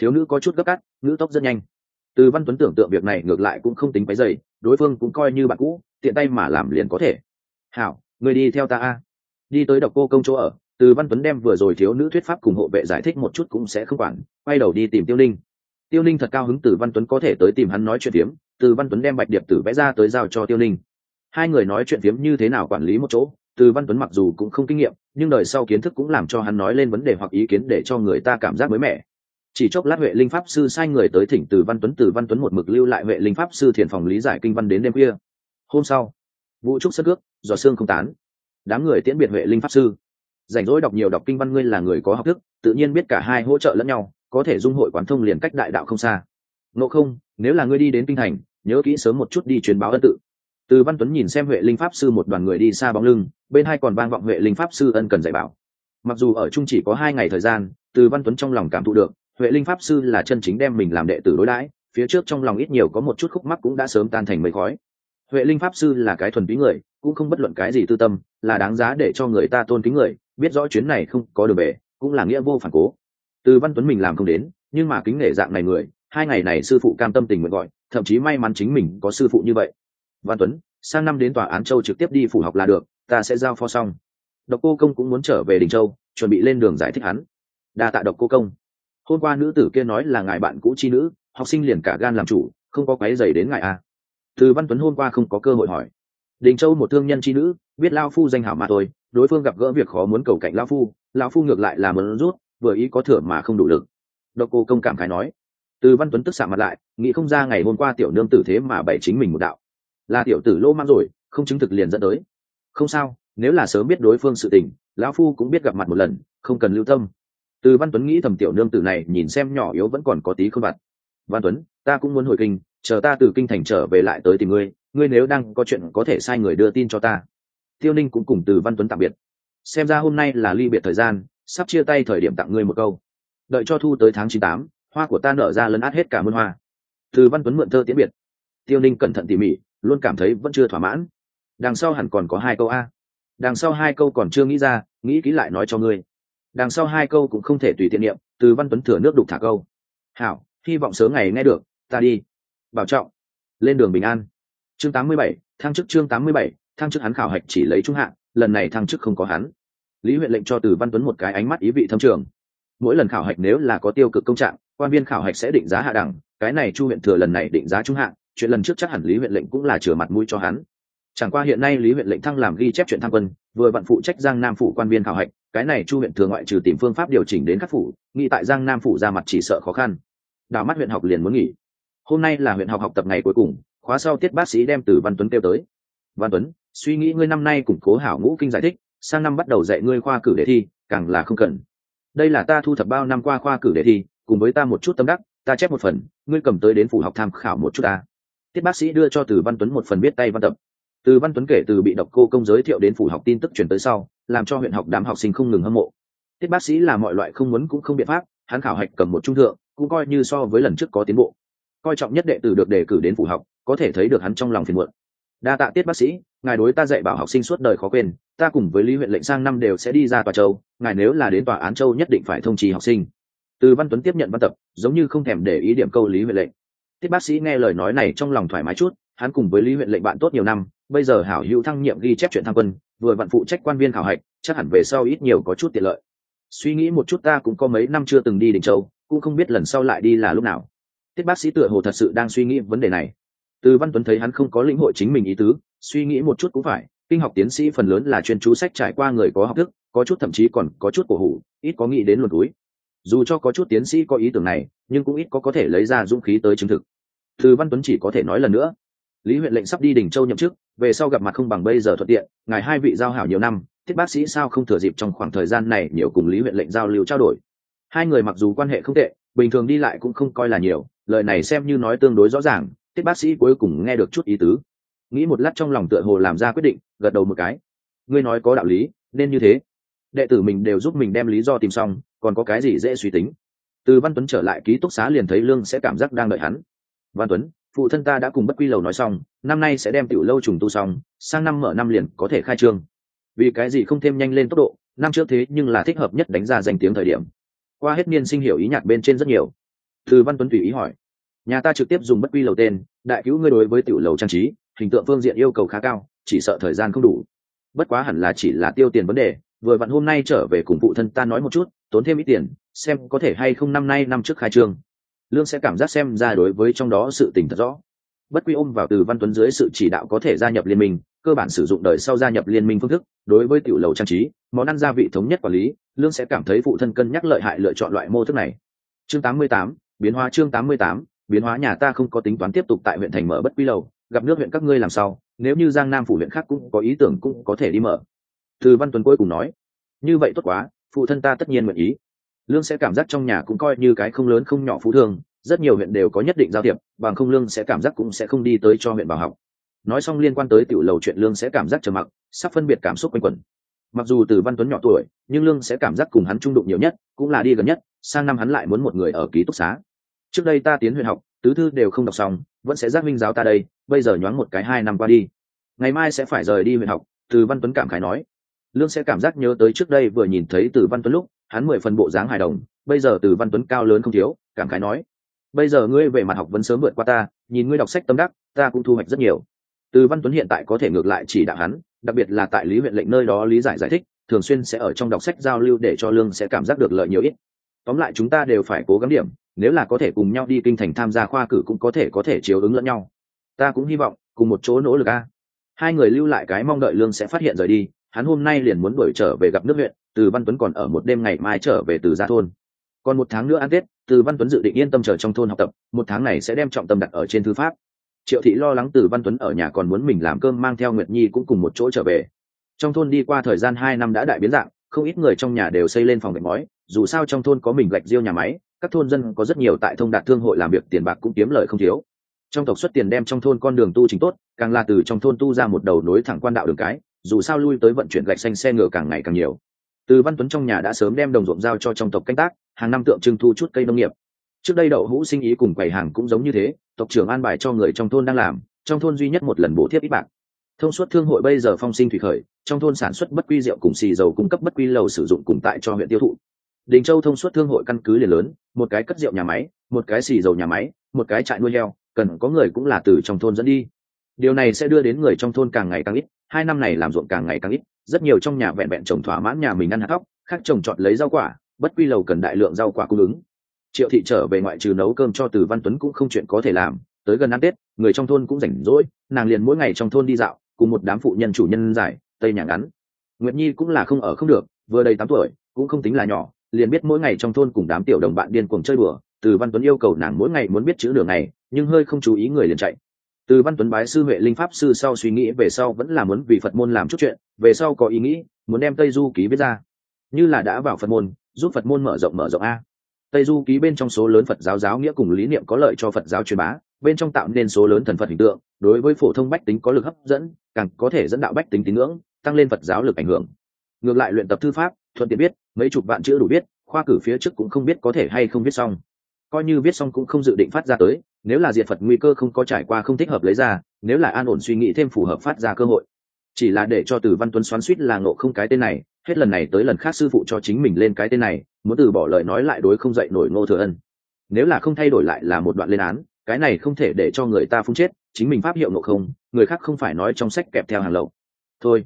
Thiếu nữ có chút gấp cắt ngữ tốc rất nhanh. Từ văn tuấn tưởng tượng việc này ngược lại cũng không tính quấy dày đối phương cũng coi như bạn cũ, tiện tay mà làm liền có thể. Hảo, người đi theo ta a. Đi tới độc cô công chỗ ở từ văn tuấn đem vừa rồi thiếu nữ thuyết pháp cùng hộ vệ giải thích một chút cũng sẽ không quản, quay đầu đi tìm tiêu linh tiêu linh thật cao hứng từ văn tuấn có thể tới tìm hắn nói chuyện phiếm. Từ văn tuấn đem bạch điệp tử vẽ ra tới giao cho tiêu linh hai người nói chuyện phiếm như thế nào quản lý một chỗ, từ văn tuấn mặc dù cũng không kinh nghiệm, nhưng đời sau kiến thức cũng làm cho hắn nói lên vấn đề hoặc ý kiến để cho người ta cảm giác mới mẻ. Chỉ chốc lát huệ linh pháp sư sai người tới thỉnh từ văn tuấn, từ văn tuấn một mực lưu lại huệ linh pháp sư thiền phòng lý giải kinh văn đến đêm khuya. Hôm sau, vũ trúc sất cước, giò xương không tán. Đám người tiễn biệt huệ linh pháp sư rảnh rỗi đọc nhiều đọc kinh văn ngươi là người có học thức, tự nhiên biết cả hai hỗ trợ lẫn nhau, có thể dung hội quán thông liền cách đại đạo không xa. Ngộ không, nếu là ngươi đi đến kinh thành, nhớ kỹ sớm một chút đi truyền báo ân tự. Từ văn tuấn nhìn xem huệ linh pháp sư một đoàn người đi xa bóng lưng, bên hai còn vang vọng huệ linh pháp sư ân cần dạy bảo. Mặc dù ở chung chỉ có hai ngày thời gian, từ văn tuấn trong lòng cảm thụ được, huệ linh pháp sư là chân chính đem mình làm đệ tử đối đãi, phía trước trong lòng ít nhiều có một chút khúc mắc cũng đã sớm tan thành mây khói. Huệ linh pháp sư là cái thuần túy người cũng không bất luận cái gì tư tâm, là đáng giá để cho người ta tôn kính người, biết rõ chuyến này không có đường về, cũng là nghĩa vô phản cố. Từ văn tuấn mình làm không đến, nhưng mà kính nể dạng này người, hai ngày này sư phụ cam tâm tình nguyện gọi, thậm chí may mắn chính mình có sư phụ như vậy. Văn tuấn, sang năm đến tòa án châu trực tiếp đi phủ học là được, ta sẽ giao phó xong. Độc cô công cũng muốn trở về đình châu, chuẩn bị lên đường giải thích hắn. Đa tạ độc cô công. Hôm qua nữ tử kia nói là ngài bạn cũ chi nữ, học sinh liền cả gan làm chủ, không có quái dày đến ngài à. Từ văn tuấn hôm qua không có cơ hội hỏi đình châu một thương nhân tri nữ, biết lao phu danh hảo mà thôi, đối phương gặp gỡ việc khó muốn cầu cạnh lao phu lao phu ngược lại là mớn rút, vừa ý có thừa mà không đủ lực. Độc cô công cảm khái nói, từ văn tuấn tức xạ mặt lại, nghĩ không ra ngày hôm qua tiểu nương tử thế mà bày chính mình một đạo. Là tiểu tử lô mang rồi, không chứng thực liền dẫn tới. Không sao, nếu là sớm biết đối phương sự tình lão phu cũng biết gặp mặt một lần, không cần lưu tâm. Từ văn tuấn nghĩ thầm tiểu nương tử này, nhìn xem nhỏ yếu vẫn còn có tí không vặt. Văn tuấn, ta cũng muốn hồi kinh chờ ta từ kinh thành trở về lại tới tìm ngươi ngươi nếu đang có chuyện có thể sai người đưa tin cho ta. Tiêu ninh cũng cùng từ văn tuấn tạm biệt. Xem ra hôm nay là ly biệt thời gian, sắp chia tay thời điểm tặng ngươi một câu. Đợi cho thu tới tháng chín tám, hoa của ta nở ra lấn át hết cả môn hoa. Từ văn tuấn mượn thơ tiễn biệt. Tiêu ninh cẩn thận tỉ mỉ, luôn cảm thấy vẫn chưa thỏa mãn. Đằng sau hẳn còn có hai câu a. Đằng sau hai câu còn chưa nghĩ ra, nghĩ kỹ lại nói cho ngươi. Đằng sau hai câu cũng không thể tùy tiện niệm. Từ văn tuấn thừa nước đục thả câu. Hảo, hy vọng sớm ngày nghe được, ta đi bảo trọng. Lên đường bình an. Chương 87, thăng chức chương 87, thăng chức hắn khảo hạch chỉ lấy trung hạng lần này thăng chức không có hắn. Lý huyện lệnh cho từ văn tuấn một cái ánh mắt ý vị thâm trường. Mỗi lần khảo hạch nếu là có tiêu cực công trạng quan viên khảo hạch sẽ định giá hạ đẳng cái này chu huyện thừa lần này định giá trung hạng chuyện lần trước chắc hẳn lý huyện lệnh cũng là chừa mặt mũi cho hắn. Chẳng qua hiện nay lý huyện lệnh thăng làm ghi chép chuyện thăng quân vừa vặn phụ trách giang nam phủ quan viên khảo hạch cái này chu huyện thừa ngoại trừ tìm phương pháp điều chỉnh đến các phủ nghĩ tại giang nam phủ ra mặt chỉ sợ khó khăn. Đào mắt huyện học liền muốn nghỉ hôm nay là huyện học học tập ngày cuối cùng, khóa sau tiết bác sĩ đem từ văn tuấn kêu tới. Văn tuấn, suy nghĩ ngươi năm nay củng cố hảo ngũ kinh giải thích, sang năm bắt đầu dạy ngươi khoa cử đề thi, càng là không cần. Đây là ta thu thập bao năm qua khoa cử đề thi, cùng với ta một chút tâm đắc, ta chép một phần, ngươi cầm tới đến phủ học tham khảo một chút ta. Tiết bác sĩ đưa cho từ văn tuấn một phần biết tay văn tập. Từ văn tuấn kể từ bị độc cô công giới thiệu đến phủ học tin tức chuyển tới sau, làm cho huyện học đám học sinh không ngừng hâm mộ. Tiết bác sĩ là mọi loại không muốn cũng không biện pháp, hắn khảo hạch cầm một trung thượng, cũng coi như so với lần trước có tiến bộ coi trọng nhất đệ tử được đề cử đến phủ học, có thể thấy được hắn trong lòng phiền muộn. Đa tạ tiết bác sĩ, ngài đối ta dạy bảo học sinh suốt đời khó quên, ta cùng với lý huyện lệnh sang năm đều sẽ đi ra tòa châu, ngài nếu là đến tòa án châu nhất định phải thông trì học sinh. Từ văn tuấn tiếp nhận văn tập, giống như không thèm để ý điểm câu lý huyện lệnh. Tiết bác sĩ nghe lời nói này trong lòng thoải mái chút, hắn cùng với lý huyện lệnh bạn tốt nhiều năm, bây giờ hảo hữu thăng nhiệm ghi chép chuyện tham quân, vừa vặn phụ trách quan viên khảo hạch, chắc hẳn về sau ít nhiều có chút tiện lợi. Suy nghĩ một chút ta cũng có mấy năm chưa từng đi định châu, cũng không biết lần sau lại đi là lúc nào tiết bác sĩ tựa hồ thật sự đang suy nghĩ vấn đề này. Từ văn tuấn thấy hắn không có lĩnh hội chính mình ý tứ, suy nghĩ một chút cũng phải. Kinh học tiến sĩ phần lớn là chuyên chú sách trải qua người có học thức, có chút thậm chí còn có chút cổ hủ, ít có nghĩ đến luồn túi. Dù cho có chút tiến sĩ có ý tưởng này, nhưng cũng ít có có thể lấy ra dũng khí tới chứng thực. Từ văn tuấn chỉ có thể nói lần nữa. Lý huyện lệnh sắp đi đỉnh châu nhậm chức, về sau gặp mặt không bằng bây giờ thuận tiện, ngài hai vị giao hảo nhiều năm thiết bác sĩ sao không thừa dịp trong khoảng thời gian này nhiều cùng lý huyện lệnh giao lưu trao đổi. Hai người mặc dù quan hệ không tệ, bình thường đi lại cũng không coi là nhiều lời này xem như nói tương đối rõ ràng, tiết bác sĩ cuối cùng nghe được chút ý tứ. Nghĩ một lát trong lòng tựa hồ làm ra quyết định, gật đầu một cái. Ngươi nói có đạo lý, nên như thế. Đệ tử mình đều giúp mình đem lý do tìm xong, còn có cái gì dễ suy tính? Từ văn tuấn trở lại ký túc xá liền thấy lương sẽ cảm giác đang đợi hắn. Văn tuấn, phụ thân ta đã cùng bất quy lầu nói xong, năm nay sẽ đem tiểu lâu trùng tu xong, sang năm mở năm liền có thể khai trương. Vì cái gì không thêm nhanh lên tốc độ, năm trước thế nhưng là thích hợp nhất đánh ra danh tiếng thời điểm. Qua hết niên sinh hiểu ý nhạc bên trên rất nhiều từ văn tuấn tùy ý hỏi. Nhà ta trực tiếp dùng bất quy lầu tên đại cứu ngươi đối với tiểu lầu trang trí hình tượng phương diện yêu cầu khá cao chỉ sợ thời gian không đủ. Bất quá hẳn là chỉ là tiêu tiền vấn đề vừa vặn hôm nay trở về cùng phụ thân ta nói một chút tốn thêm ít tiền xem có thể hay không năm nay năm trước khai trương. Lương sẽ cảm giác xem ra đối với trong đó sự tình thật rõ. Bất quy ôm vào từ văn tuấn dưới sự chỉ đạo có thể gia nhập liên minh cơ bản sử dụng đời sau gia nhập liên minh phương thức đối với tiểu lầu trang trí món ăn gia vị thống nhất quản lý lương sẽ cảm thấy phụ thân cân nhắc lợi hại lựa chọn loại mô thức này. Chương 88, biến hóa chương 88, biến hóa nhà ta không có tính toán tiếp tục tại huyện thành mở bất quy lầu gặp nước huyện các ngươi làm sao nếu như giang nam phủ huyện khác cũng có ý tưởng cũng có thể đi mở. Từ văn tuấn cuối cùng nói như vậy tốt quá phụ thân ta tất nhiên nguyện ý. Lương sẽ cảm giác trong nhà cũng coi như cái không lớn không nhỏ phú thương rất nhiều huyện đều có nhất định giao thiệp bằng không lương sẽ cảm giác cũng sẽ không đi tới cho huyện bảo học. Nói xong liên quan tới tiểu lầu chuyện lương sẽ cảm giác trầm mặc sắp phân biệt cảm xúc quanh quẩn. Mặc dù từ văn tuấn nhỏ tuổi nhưng lương sẽ cảm giác cùng hắn trung đụng nhiều nhất cũng là đi gần nhất sang năm hắn lại muốn một người ở ký túc xá trước đây ta tiến huyện học, tứ thư đều không đọc xong, vẫn sẽ giác minh giáo ta đây, bây giờ nhoáng một cái hai năm qua đi. Ngày mai sẽ phải rời đi huyện học, từ văn tuấn cảm khái nói. Lương sẽ cảm giác nhớ tới trước đây vừa nhìn thấy từ văn tuấn lúc, hắn mười phần bộ dáng hài đồng, bây giờ từ văn tuấn cao lớn không thiếu, cảm khái nói. Bây giờ ngươi về mặt học vẫn sớm vượt qua ta, nhìn ngươi đọc sách tâm đắc, ta cũng thu hoạch rất nhiều. Từ văn tuấn hiện tại có thể ngược lại chỉ đạo hắn, đặc biệt là tại lý huyện lệnh nơi đó lý giải giải thích, thường xuyên sẽ ở trong đọc sách giao lưu để cho lương sẽ cảm giác được lợi nhiều ít. Tóm lại chúng ta đều phải cố gắng điểm nếu là có thể cùng nhau đi kinh thành tham gia khoa cử cũng có thể có thể chiếu ứng lẫn nhau. Ta cũng hy vọng, cùng một chỗ nỗ lực a. Hai người lưu lại cái mong đợi lương sẽ phát hiện rời đi, hắn hôm nay liền muốn đuổi trở về gặp nước huyện, từ văn tuấn còn ở một đêm ngày mai trở về từ gia thôn. Còn một tháng nữa ăn tết, từ văn tuấn dự định yên tâm chờ trong thôn học tập, một tháng này sẽ đem trọng tâm đặt ở trên thư pháp. Triệu thị lo lắng từ văn tuấn ở nhà còn muốn mình làm cơm mang theo nguyệt nhi cũng cùng một chỗ trở về. Trong thôn đi qua thời gian hai năm đã đại biến dạng, không ít người trong nhà đều xây lên phòng gạch ngói, dù sao trong thôn có mình gạch riêu nhà máy các thôn dân có rất nhiều tại thông đạt thương hội làm việc, tiền bạc cũng kiếm lời không thiếu. Trong tộc xuất tiền đem trong thôn con đường tu trình tốt, càng là từ trong thôn tu ra một đầu nối thẳng quan đạo đường cái, dù sao lui tới vận chuyển gạch xanh xe ngựa càng ngày càng nhiều. Từ văn tuấn trong nhà đã sớm đem đồng ruộng giao cho trong tộc canh tác, hàng năm tượng trưng thu chút cây nông nghiệp. Trước đây đậu hũ sinh ý cùng quầy hàng cũng giống như thế, tộc trưởng an bài cho người trong thôn đang làm, trong thôn duy nhất một lần bổ thiếp ít bạc. Thông suốt thương hội bây giờ phong sinh thủy khởi, trong thôn sản xuất bất quy rượu cùng xì dầu cung cấp bất quy lầu sử dụng cùng tại cho huyện tiêu thụ đình châu thông suốt thương hội căn cứ liền lớn, một cái cất rượu nhà máy, một cái xì dầu nhà máy, một cái trại nuôi heo, cần có người cũng là từ trong thôn dẫn đi. Điều này sẽ đưa đến người trong thôn càng ngày càng ít, hai năm này làm ruộng càng ngày càng ít, rất nhiều trong nhà vẹn vẹn trồng thỏa mãn nhà mình ăn hạt thóc, khác trồng chọn lấy rau quả, bất quy lầu cần đại lượng rau quả cung ứng. Triệu thị trở về ngoại trừ nấu cơm cho từ văn tuấn cũng không chuyện có thể làm, tới gần ăn tết, người trong thôn cũng rảnh rỗi, nàng liền mỗi ngày trong thôn đi dạo, cùng một đám phụ nhân chủ nhân giải, tây nhà ngắn. Nguyệt nhi cũng là không ở không được, vừa đầy tám tuổi, cũng không tính là nhỏ liền biết mỗi ngày trong thôn cùng đám tiểu đồng bạn điên cuồng chơi bừa từ văn tuấn yêu cầu nàng mỗi ngày muốn biết chữ đường này nhưng hơi không chú ý người liền chạy. Từ văn tuấn bái sư huệ linh pháp sư sau suy nghĩ về sau vẫn là muốn vì phật môn làm chút chuyện, về sau có ý nghĩ, muốn đem tây du ký viết ra. Như là đã vào phật môn, giúp phật môn mở rộng mở rộng a. Tây du ký bên trong số lớn phật giáo giáo nghĩa cùng lý niệm có lợi cho phật giáo truyền bá, bên trong tạo nên số lớn thần phật hình tượng, đối với phổ thông bách tính có lực hấp dẫn, càng có thể dẫn đạo bách tính tín ngưỡng, tăng lên phật giáo lực ảnh hưởng. Ngược lại luyện tập thư pháp, thuận tiện biết mấy chục vạn chữ đủ biết, khoa cử phía trước cũng không biết có thể hay không viết xong. Coi như viết xong cũng không dự định phát ra tới, nếu là diệt phật nguy cơ không có trải qua không thích hợp lấy ra, nếu là an ổn suy nghĩ thêm phù hợp phát ra cơ hội. Chỉ là để cho từ văn tuấn xoắn suýt là ngộ không cái tên này, hết lần này tới lần khác sư phụ cho chính mình lên cái tên này, muốn từ bỏ lời nói lại đối không dậy nổi ngô thừa ân. Nếu là không thay đổi lại là một đoạn lên án, cái này không thể để cho người ta phun chết, chính mình pháp hiệu ngộ không, người khác không phải nói trong sách kẹp theo hàng lậu. Thôi,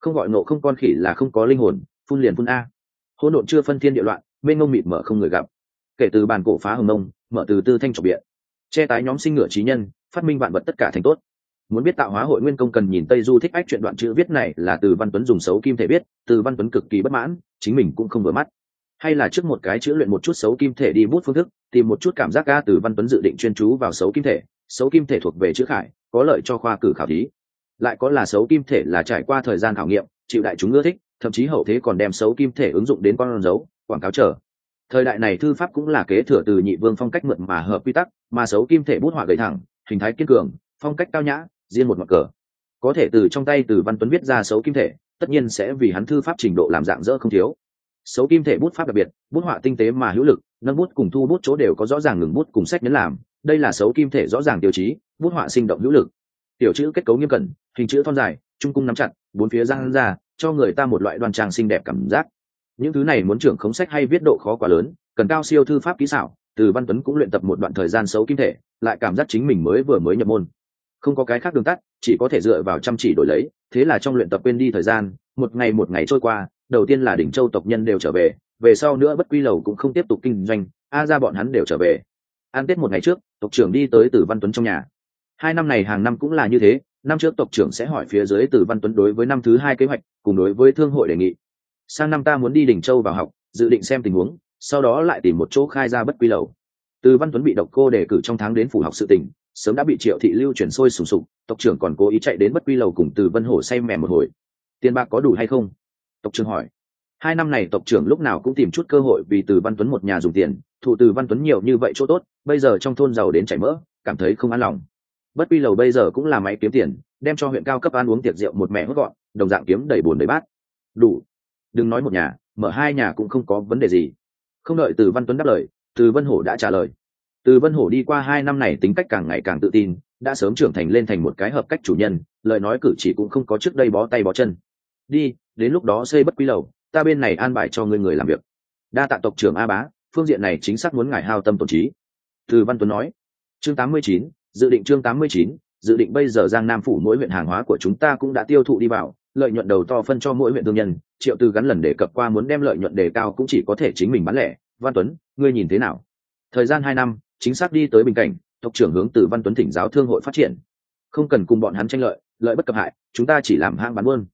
không gọi ngộ không con khỉ là không có linh hồn, phun liền phun a hỗn độn chưa phân thiên địa loạn bên ngông mịt mở không người gặp. Kể từ bàn cổ phá hồng nông mở từ tư thanh trọc biện che tái nhóm sinh ngựa trí nhân, phát minh vạn vật tất cả thành tốt. Muốn biết tạo hóa hội nguyên công cần nhìn tây du thích ách chuyện đoạn chữ viết này là từ văn tuấn dùng xấu kim thể viết từ văn tuấn cực kỳ bất mãn, chính mình cũng không vừa mắt. Hay là trước một cái chữ luyện một chút xấu kim thể đi bút phương thức, tìm một chút cảm giác ca từ văn tuấn dự định chuyên chú vào xấu kim thể, xấu kim thể thuộc về chữ khải, có lợi cho khoa cử khảo thí. Lại có là xấu kim thể là trải qua thời gian khảo nghiệm, chịu đại chúng ưa thích thậm chí hậu thế còn đem xấu kim thể ứng dụng đến con dấu, quảng cáo trở thời đại này thư pháp cũng là kế thừa từ nhị vương phong cách mượn mà hợp quy tắc, mà xấu kim thể bút họa gầy thẳng, hình thái kiên cường, phong cách cao nhã, riêng một mặt cờ. Có thể từ trong tay từ văn tuấn viết ra xấu kim thể, tất nhiên sẽ vì hắn thư pháp trình độ làm dạng dỡ không thiếu. Xấu kim thể bút pháp đặc biệt, bút họa tinh tế mà hữu lực, nâng bút cùng thu bút chỗ đều có rõ ràng ngừng bút cùng sách nhấn làm, đây là xấu kim thể rõ ràng tiêu chí, bút họa sinh động hữu lực. Tiểu chữ kết cấu nghiêm cẩn, hình chữ thon dài, trung cung nắm chặt, bốn phía răng ra cho người ta một loại đoan trang xinh đẹp cảm giác. Những thứ này muốn trưởng khống sách hay viết độ khó quá lớn, cần cao siêu thư pháp kỹ xảo, từ văn tuấn cũng luyện tập một đoạn thời gian xấu kim thể, lại cảm giác chính mình mới vừa mới nhập môn. Không có cái khác đường tắt, chỉ có thể dựa vào chăm chỉ đổi lấy, thế là trong luyện tập quên đi thời gian, một ngày một ngày trôi qua, đầu tiên là đỉnh châu tộc nhân đều trở về về sau nữa bất quy lầu cũng không tiếp tục kinh doanh, a ra bọn hắn đều trở về. An tết một ngày trước, tộc trưởng đi tới từ văn tuấn trong nhà. Hai năm này hàng năm cũng là như thế, năm trước tộc trưởng sẽ hỏi phía dưới từ văn tuấn đối với năm thứ hai kế hoạch cùng đối với thương hội đề nghị. Sang năm ta muốn đi đỉnh châu vào học, dự định xem tình huống, sau đó lại tìm một chỗ khai ra bất quy lầu. Từ văn tuấn bị độc cô đề cử trong tháng đến phủ học sự tỉnh sớm đã bị triệu thị lưu chuyển sôi sùng sục, tộc trưởng còn cố ý chạy đến bất quy lầu cùng từ vân hổ say mèm một hồi. Tiền bạc có đủ hay không? Tộc trưởng hỏi. Hai năm này tộc trưởng lúc nào cũng tìm chút cơ hội vì từ văn tuấn một nhà dùng tiền, thụ từ văn tuấn nhiều như vậy chỗ tốt, bây giờ trong thôn giàu đến chảy mỡ, cảm thấy không an lòng bất quy lầu bây giờ cũng là máy kiếm tiền đem cho huyện cao cấp ăn uống tiệc rượu một mẹ hốt gọn đồng dạng kiếm đầy bồn đầy bát. Đủ. Đừng nói một nhà mở hai nhà cũng không có vấn đề gì. Không đợi từ văn tuấn đáp lời từ vân hổ đã trả lời. Từ vân hổ đi qua hai năm này tính cách càng ngày càng tự tin đã sớm trưởng thành lên thành một cái hợp cách chủ nhân lời nói cử chỉ cũng không có trước đây bó tay bó chân. Đi đến lúc đó xây bất quý lầu ta bên này an bài cho ngươi người làm việc. Đa tạ tộc trưởng a bá phương diện này chính xác muốn ngài hao tâm tổn trí. Từ văn tuấn nói. Chương 89, dự định chương 89, dự định bây giờ giang nam phủ mỗi huyện hàng hóa của chúng ta cũng đã tiêu thụ đi vào lợi nhuận đầu to phân cho mỗi huyện thương nhân triệu tư gắn lần đề cập qua muốn đem lợi nhuận đề cao cũng chỉ có thể chính mình bán lẻ. Văn tuấn ngươi nhìn thế nào? Thời gian hai năm chính xác đi tới bình cảnh tộc trưởng hướng từ văn tuấn thỉnh giáo thương hội phát triển. Không cần cùng bọn hắn tranh lợi lợi bất cập hại chúng ta chỉ làm hãng bán buôn.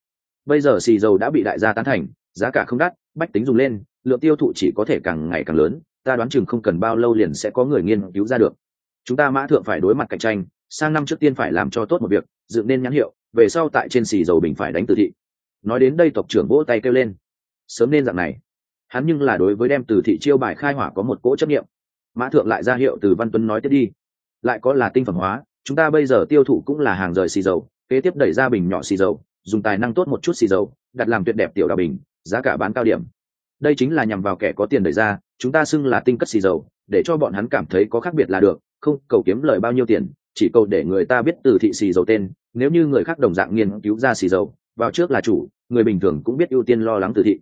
Bây giờ xì dầu đã bị đại gia tán thành giá cả không đắt bách tính dùng lên lượng tiêu thụ chỉ có thể càng ngày càng lớn ta đoán chừng không cần bao lâu liền sẽ có người nghiên cứu ra được chúng ta mã thượng phải đối mặt cạnh tranh, sang năm trước tiên phải làm cho tốt một việc, dựng nên nhãn hiệu, về sau tại trên xì dầu bình phải đánh từ thị. Nói đến đây tộc trưởng vỗ tay kêu lên. Sớm nên dạng này. Hắn nhưng là đối với đem từ thị chiêu bài khai hỏa có một cỗ chấp nghiệm mã thượng lại ra hiệu từ văn tuấn nói tiếp đi. Lại có là tinh phẩm hóa, chúng ta bây giờ tiêu thụ cũng là hàng rời xì dầu, kế tiếp đẩy ra bình nhỏ xì dầu, dùng tài năng tốt một chút xì dầu, đặt làm tuyệt đẹp tiểu đào bình, giá cả bán cao điểm. Đây chính là nhằm vào kẻ có tiền đẩy ra, chúng ta xưng là tinh cất xì dầu để cho bọn hắn cảm thấy có khác biệt là được, không, cầu kiếm lời bao nhiêu tiền, chỉ cầu để người ta biết từ thị xì dầu tên, nếu như người khác đồng dạng nghiên cứu ra xì dầu, vào trước là chủ, người bình thường cũng biết ưu tiên lo lắng từ thị.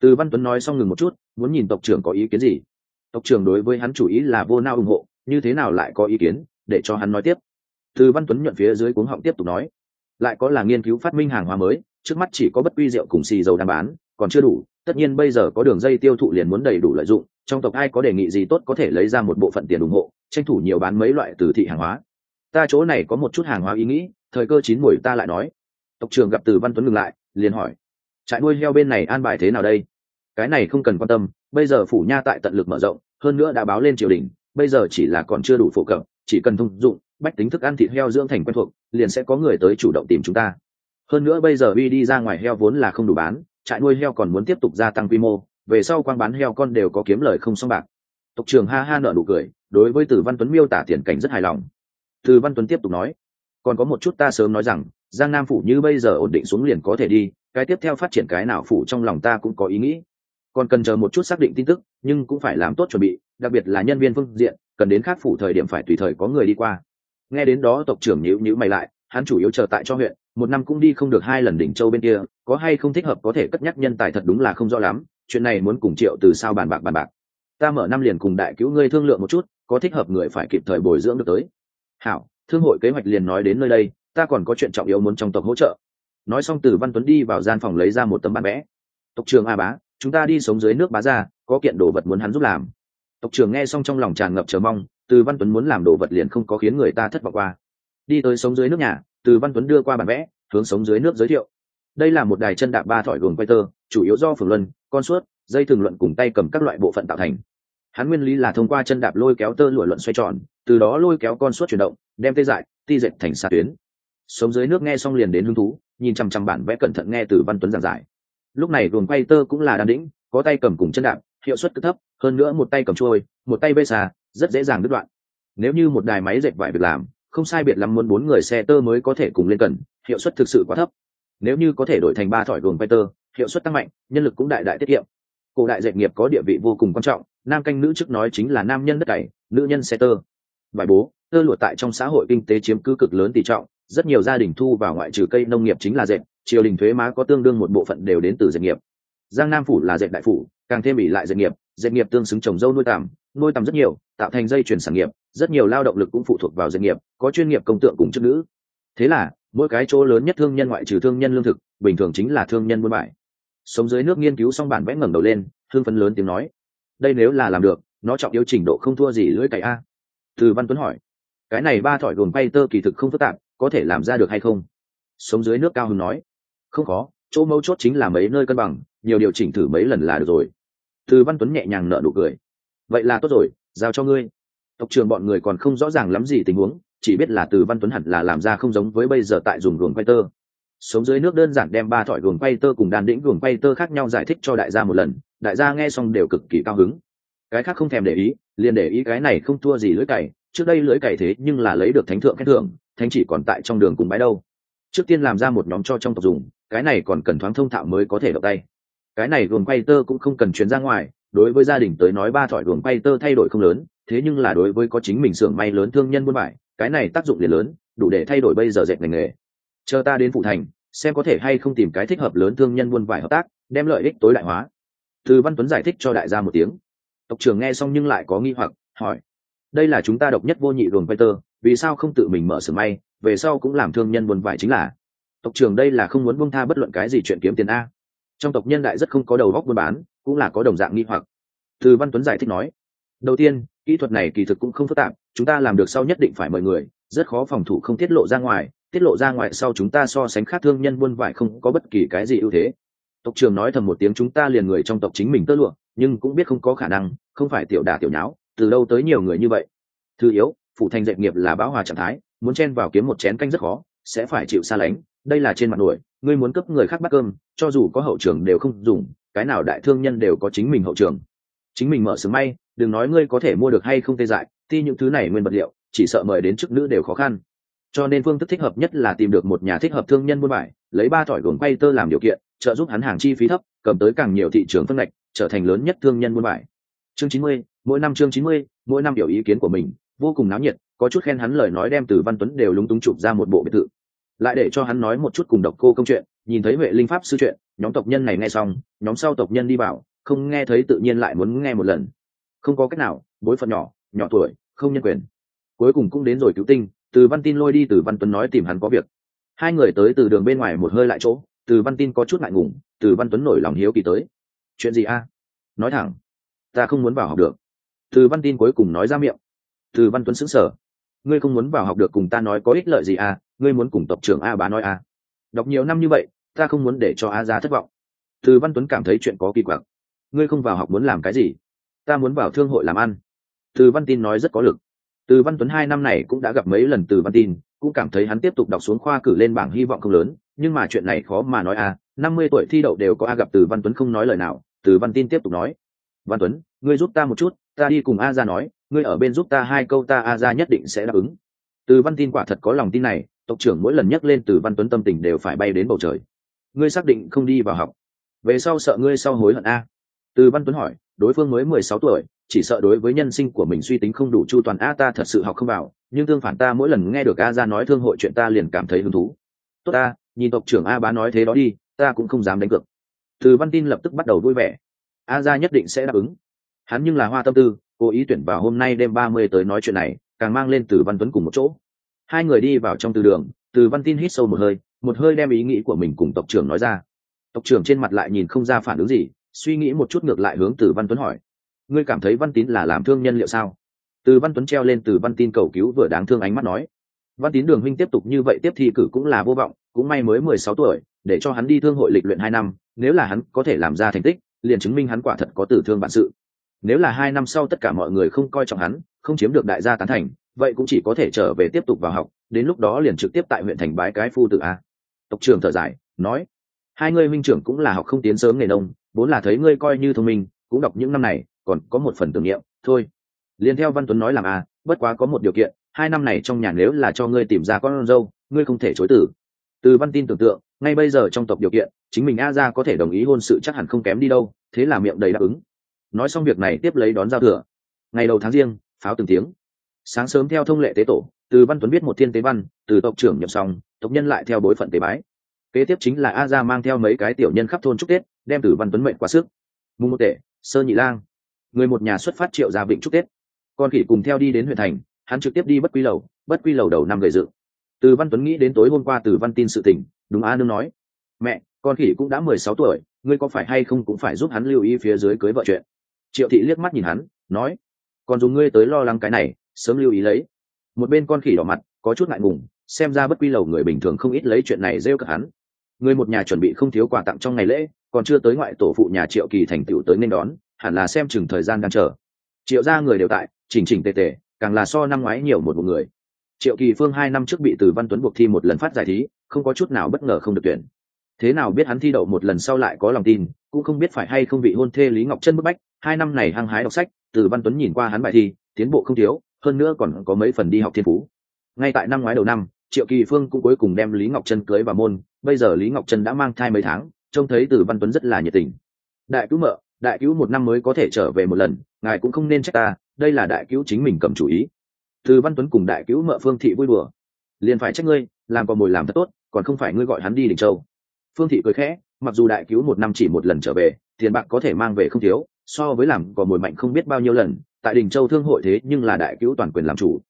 Từ văn tuấn nói xong ngừng một chút, muốn nhìn tộc trưởng có ý kiến gì. Tộc trưởng đối với hắn chủ ý là vô nao ủng hộ, như thế nào lại có ý kiến, để cho hắn nói tiếp. Từ văn tuấn nhuận phía dưới cuống họng tiếp tục nói, lại có là nghiên cứu phát minh hàng hóa mới, trước mắt chỉ có bất quy rượu cùng xì dầu đang bán, còn chưa đủ, tất nhiên bây giờ có đường dây tiêu thụ liền muốn đầy đủ lợi dụng trong tộc ai có đề nghị gì tốt có thể lấy ra một bộ phận tiền ủng hộ, tranh thủ nhiều bán mấy loại từ thị hàng hóa. Ta chỗ này có một chút hàng hóa ý nghĩ, thời cơ chín mùi ta lại nói. Tộc trưởng gặp từ văn tuấn ngừng lại, liền hỏi. Trại nuôi heo bên này an bài thế nào đây? Cái này không cần quan tâm, bây giờ phủ nha tại tận lực mở rộng, hơn nữa đã báo lên triều đình, bây giờ chỉ là còn chưa đủ phổ cập chỉ cần thông dụng, bách tính thức ăn thịt heo dưỡng thành quen thuộc, liền sẽ có người tới chủ động tìm chúng ta. Hơn nữa bây giờ uy đi ra ngoài heo vốn là không đủ bán, trại nuôi heo còn muốn tiếp tục gia tăng quy mô về sau quang bán heo con đều có kiếm lời không xong bạc. Tộc trưởng ha ha nợ nụ cười, đối với từ văn tuấn miêu tả tiền cảnh rất hài lòng. Từ văn tuấn tiếp tục nói, còn có một chút ta sớm nói rằng, giang nam phủ như bây giờ ổn định xuống liền có thể đi, cái tiếp theo phát triển cái nào phủ trong lòng ta cũng có ý nghĩ. Còn cần chờ một chút xác định tin tức, nhưng cũng phải làm tốt chuẩn bị, đặc biệt là nhân viên phương diện, cần đến khác phủ thời điểm phải tùy thời có người đi qua. Nghe đến đó tộc trưởng nhữ nhữ mày lại, hắn chủ yếu chờ tại cho huyện một năm cũng đi không được hai lần đỉnh châu bên kia, có hay không thích hợp có thể cất nhắc nhân tài thật đúng là không rõ lắm, chuyện này muốn cùng triệu từ sao bàn bạc bàn bạc. Ta mở năm liền cùng đại cứu ngươi thương lượng một chút, có thích hợp người phải kịp thời bồi dưỡng được tới. Hảo, thương hội kế hoạch liền nói đến nơi đây, ta còn có chuyện trọng yếu muốn trong tộc hỗ trợ. Nói xong từ văn tuấn đi vào gian phòng lấy ra một tấm bản vẽ. Tộc trường a bá, chúng ta đi sống dưới nước bá ra có kiện đồ vật muốn hắn giúp làm. Tộc trưởng nghe xong trong lòng tràn ngập chờ mong, từ văn tuấn muốn làm đồ vật liền không có khiến người ta thất vọng qua. Đi tới sống dưới nước nhà từ văn tuấn đưa qua bản vẽ, hướng sống dưới nước giới thiệu. Đây là một đài chân đạp ba thỏi luồng quay tơ, chủ yếu do phường luân, con suốt, dây thường luận cùng tay cầm các loại bộ phận tạo thành. Hắn nguyên lý là thông qua chân đạp lôi kéo tơ lụa luận xoay tròn, từ đó lôi kéo con suốt chuyển động, đem tê dại, ti dệt thành xạ tuyến. Sống dưới nước nghe xong liền đến hứng thú, nhìn chằm chằm bản vẽ cẩn thận nghe từ văn tuấn giảng giải. Lúc này luồng quay tơ cũng là đan đĩnh, có tay cầm cùng chân đạp, hiệu suất cực thấp, hơn nữa một tay cầm trôi, một tay bê xà, rất dễ dàng đứt đoạn. Nếu như một đài máy dệt vải việc làm không sai biệt lắm muốn bốn người xe tơ mới có thể cùng lên cần, hiệu suất thực sự quá thấp. Nếu như có thể đổi thành ba thỏi gồm quay tơ hiệu suất tăng mạnh, nhân lực cũng đại đại tiết kiệm. Cổ đại dệt nghiệp có địa vị vô cùng quan trọng, nam canh nữ chức nói chính là nam nhân đất cày nữ nhân xe tơ. Bài bố, tơ lụa tại trong xã hội kinh tế chiếm cứ cực lớn tỷ trọng, rất nhiều gia đình thu vào ngoại trừ cây nông nghiệp chính là dệt, triều đình thuế má có tương đương một bộ phận đều đến từ dệt nghiệp. Giang nam phủ là dệt đại phủ, càng thêm ỉ lại dệt nghiệp doanh nghiệp tương xứng trồng dâu nuôi tằm nuôi tằm rất nhiều, tạo thành dây chuyển sản nghiệp, rất nhiều lao động lực cũng phụ thuộc vào doanh nghiệp, có chuyên nghiệp công tượng cùng chức nữ. Thế là, mỗi cái chỗ lớn nhất thương nhân ngoại trừ thương nhân lương thực, bình thường chính là thương nhân buôn bại sống dưới nước nghiên cứu xong bản vẽ ngẩng đầu lên, thương phấn lớn tiếng nói, đây nếu là làm được, nó trọng yếu trình độ không thua gì lưỡi cày a. Từ văn tuấn hỏi, cái này ba thỏi gồm bay tơ kỳ thực không phức tạp, có thể làm ra được hay không? Sống dưới nước cao hưng nói, không có chỗ mấu chốt chính là mấy nơi cân bằng, nhiều điều chỉnh thử mấy lần là được rồi từ văn tuấn nhẹ nhàng nở nụ cười. Vậy là tốt rồi, giao cho ngươi. Tộc trường bọn người còn không rõ ràng lắm gì tình huống, chỉ biết là từ văn tuấn hẳn là làm ra không giống với bây giờ tại dùng luồng quay tơ. Sống dưới nước đơn giản đem ba thỏi luồng quay tơ cùng đàn đĩnh luồng quay tơ khác nhau giải thích cho đại gia một lần, đại gia nghe xong đều cực kỳ cao hứng. Cái khác không thèm để ý, liền để ý cái này không thua gì lưỡi cày, trước đây lưỡi cày thế nhưng là lấy được thánh thượng khen thưởng, thánh chỉ còn tại trong đường cùng bãi đâu. Trước tiên làm ra một nhóm cho trong tộc dùng, cái này còn cần thoáng thông thạo mới có thể động tay cái này gồm quay tơ cũng không cần chuyến ra ngoài, đối với gia đình tới nói ba thỏi gồm quay tơ thay đổi không lớn, thế nhưng là đối với có chính mình xưởng may lớn thương nhân buôn bại cái này tác dụng liền lớn, đủ để thay đổi bây giờ dệt ngành nghề. Chờ ta đến phụ thành, xem có thể hay không tìm cái thích hợp lớn thương nhân buôn vải hợp tác, đem lợi ích tối đại hóa. Từ văn tuấn giải thích cho đại gia một tiếng. Tộc trưởng nghe xong nhưng lại có nghi hoặc, hỏi, đây là chúng ta độc nhất vô nhị luồng quay tơ, vì sao không tự mình mở xưởng may, về sau cũng làm thương nhân buôn vải chính là? Tộc trưởng, đây là không muốn buông tha bất luận cái gì chuyện kiếm tiền a trong tộc nhân đại rất không có đầu góc buôn bán, cũng là có đồng dạng nghi hoặc. Từ văn tuấn giải thích nói, đầu tiên, kỹ thuật này kỳ thực cũng không phức tạp, chúng ta làm được sau nhất định phải mời người, rất khó phòng thủ không tiết lộ ra ngoài, tiết lộ ra ngoài sau chúng ta so sánh khác thương nhân buôn vải không có bất kỳ cái gì ưu thế. Tộc trường nói thầm một tiếng, chúng ta liền người trong tộc chính mình tơ lụa, nhưng cũng biết không có khả năng, không phải tiểu đà tiểu nháo, từ đâu tới nhiều người như vậy. Thứ yếu phụ thành dạy nghiệp là bão hòa trạng thái, muốn chen vào kiếm một chén canh rất khó, sẽ phải chịu xa lánh, đây là trên mặt nổi ngươi muốn cấp người khác bắt cơm cho dù có hậu trường đều không dùng, cái nào đại thương nhân đều có chính mình hậu trường. Chính mình mở sớm may, đừng nói ngươi có thể mua được hay không tê dại thì những thứ này nguyên vật liệu, chỉ sợ mời đến chức nữ đều khó khăn. Cho nên phương thức thích hợp nhất là tìm được một nhà thích hợp thương nhân buôn vải lấy ba thỏi gồm quay tơ làm điều kiện, trợ giúp hắn hàng chi phí thấp, cầm tới càng nhiều thị trường phân ngạch, trở thành lớn nhất thương nhân buôn vải chương chín mươi, mỗi năm chương chín mươi, mỗi năm biểu ý kiến của mình, vô cùng náo nhiệt, có chút khen hắn lời nói đem từ văn tuấn đều lúng túng chụp ra một bộ biệt thự lại để cho hắn nói một chút cùng độc cô công chuyện, nhìn thấy huệ linh pháp sư chuyện, nhóm tộc nhân này nghe xong, nhóm sau tộc nhân đi vào, không nghe thấy tự nhiên lại muốn nghe một lần. Không có cách nào, bối phận nhỏ nhỏ tuổi, không nhân quyền. Cuối cùng cũng đến rồi cứu tinh, từ văn tin lôi đi, từ văn tuấn nói tìm hắn có việc. Hai người tới từ đường bên ngoài một hơi lại chỗ, từ văn tin có chút ngại ngùng, từ văn tuấn nổi lòng hiếu kỳ tới. Chuyện gì a? Nói thẳng, ta không muốn vào học được. Từ văn tin cuối cùng nói ra miệng. Từ văn tuấn sững sờ ngươi không muốn vào học được cùng ta nói có ích lợi gì à ngươi muốn cùng tộc trưởng a bá nói a đọc nhiều năm như vậy, ta không muốn để cho a gia thất vọng. Từ văn tuấn cảm thấy chuyện có kỳ quặc. Ngươi không vào học muốn làm cái gì? Ta muốn vào thương hội làm ăn. Từ văn tin nói rất có lực. Từ văn tuấn hai năm này cũng đã gặp mấy lần từ văn tin, cũng cảm thấy hắn tiếp tục đọc xuống khoa cử lên bảng hy vọng không lớn, nhưng mà chuyện này khó mà nói a năm mươi tuổi thi đậu đều có a gặp từ văn tuấn không nói lời nào, từ văn tin tiếp tục nói. Văn tuấn, ngươi giúp ta một chút ta đi cùng a ra nói, ngươi ở bên giúp ta hai câu ta a ra nhất định sẽ đáp ứng. Từ văn tin quả thật có lòng tin này, tộc trưởng mỗi lần nhắc lên từ văn tuấn tâm tình đều phải bay đến bầu trời. Ngươi xác định không đi vào học. Về sau sợ ngươi sau hối hận a. Từ văn tuấn hỏi, đối phương mới mười sáu tuổi, chỉ sợ đối với nhân sinh của mình suy tính không đủ chu toàn a ta thật sự học không vào, nhưng tương phản ta mỗi lần nghe được a ra nói thương hội chuyện ta liền cảm thấy hứng thú. Tốt ta, nhìn tộc trưởng a bá nói thế đó đi, ta cũng không dám đánh cược. Từ văn tin lập tức bắt đầu vui vẻ. A ra nhất định sẽ đáp ứng hắn nhưng là hoa tâm tư, cố ý tuyển vào hôm nay đêm ba mươi tới nói chuyện này, càng mang lên từ văn tuấn cùng một chỗ. Hai người đi vào trong từ đường, từ văn tin hít sâu một hơi một hơi đem ý nghĩ của mình cùng tộc trưởng nói ra. Tộc trưởng trên mặt lại nhìn không ra phản ứng gì, suy nghĩ một chút ngược lại hướng từ văn tuấn hỏi. Ngươi cảm thấy văn tín là làm thương nhân liệu sao? Từ văn tuấn treo lên từ văn tin cầu cứu vừa đáng thương ánh mắt nói. Văn tín đường huynh tiếp tục như vậy tiếp thi cử cũng là vô vọng, cũng may mới mười sáu tuổi, để cho hắn đi thương hội lịch luyện hai năm, nếu là hắn có thể làm ra thành tích, liền chứng minh hắn quả thật có tử thương bản sự nếu là hai năm sau tất cả mọi người không coi trọng hắn, không chiếm được đại gia tán thành, vậy cũng chỉ có thể trở về tiếp tục vào học, đến lúc đó liền trực tiếp tại huyện thành bái cái phu tự a. Tộc trưởng thở dài, nói, hai ngươi minh trưởng cũng là học không tiến sớm nghề nông, vốn là thấy ngươi coi như thông minh, cũng đọc những năm này, còn có một phần tưởng niệm, thôi. Liền theo văn tuấn nói làm a, bất quá có một điều kiện, hai năm này trong nhà nếu là cho ngươi tìm ra con dâu, ngươi không thể chối tử từ văn tin tưởng tượng, ngay bây giờ trong tộc điều kiện, chính mình a ra có thể đồng ý hôn sự chắc hẳn không kém đi đâu, thế là miệng đầy đáp ứng nói xong việc này tiếp lấy đón giao thừa. Ngày đầu tháng riêng, pháo từng tiếng. Sáng sớm theo thông lệ tế tổ, từ văn tuấn biết một thiên tế văn, từ tộc trưởng nhập xong tộc nhân lại theo bối phận tế bái. Kế tiếp chính là a gia mang theo mấy cái tiểu nhân khắp thôn chúc tết, đem từ văn tuấn mệnh quá sức. Mùng một tệ sơ nhị lang. Người một nhà xuất phát triệu ra vịnh chúc tết. Con khỉ cùng theo đi đến huyện thành, hắn trực tiếp đi bất quy lầu, bất quy lầu đầu năm gầy dự. Từ văn tuấn nghĩ đến tối hôm qua từ văn tin sự tình, đúng a nương nói. Mẹ, con khỉ cũng đã mười sáu tuổi, ngươi có phải hay không cũng phải giúp hắn lưu ý phía dưới cưới vợ chuyện triệu thị liếc mắt nhìn hắn, nói, còn dùng ngươi tới lo lắng cái này, sớm lưu ý lấy. Một bên con khỉ đỏ mặt, có chút ngại ngùng, xem ra bất quy lầu người bình thường không ít lấy chuyện này rêu cả hắn. Người một nhà chuẩn bị không thiếu quà tặng trong ngày lễ, còn chưa tới ngoại tổ phụ nhà triệu kỳ thành tựu tới nên đón, hẳn là xem chừng thời gian đang chờ. Triệu ra người đều tại, chỉnh chỉnh tề tề, càng là so năm ngoái nhiều một một người. Triệu kỳ phương hai năm trước bị từ văn tuấn buộc thi một lần phát giải thí, không có chút nào bất ngờ không được tuyển thế nào biết hắn thi đậu một lần sau lại có lòng tin, cũng không biết phải hay không bị hôn thê lý ngọc chân bức bách. Hai năm này hăng hái đọc sách, từ văn tuấn nhìn qua hắn bài thi, tiến bộ không thiếu, hơn nữa còn có mấy phần đi học thiên phú. Ngay tại năm ngoái đầu năm, triệu kỳ phương cũng cuối cùng đem lý ngọc chân cưới vào môn, bây giờ lý ngọc chân đã mang thai mấy tháng, trông thấy từ văn tuấn rất là nhiệt tình. Đại cứu mợ, đại cứu một năm mới có thể trở về một lần, ngài cũng không nên trách ta, đây là đại cứu chính mình cầm chủ ý. Từ văn tuấn cùng đại cứu mợ phương thị vui đùa. Liền phải trách ngươi, làm còn mồi làm thật tốt, còn không phải ngươi gọi hắn đi đình châu phương thị cười khẽ, mặc dù đại cứu một năm chỉ một lần trở về, tiền bạc có thể mang về không thiếu, so với làm còn mồi mạnh không biết bao nhiêu lần, tại đình châu thương hội thế nhưng là đại cứu toàn quyền làm chủ.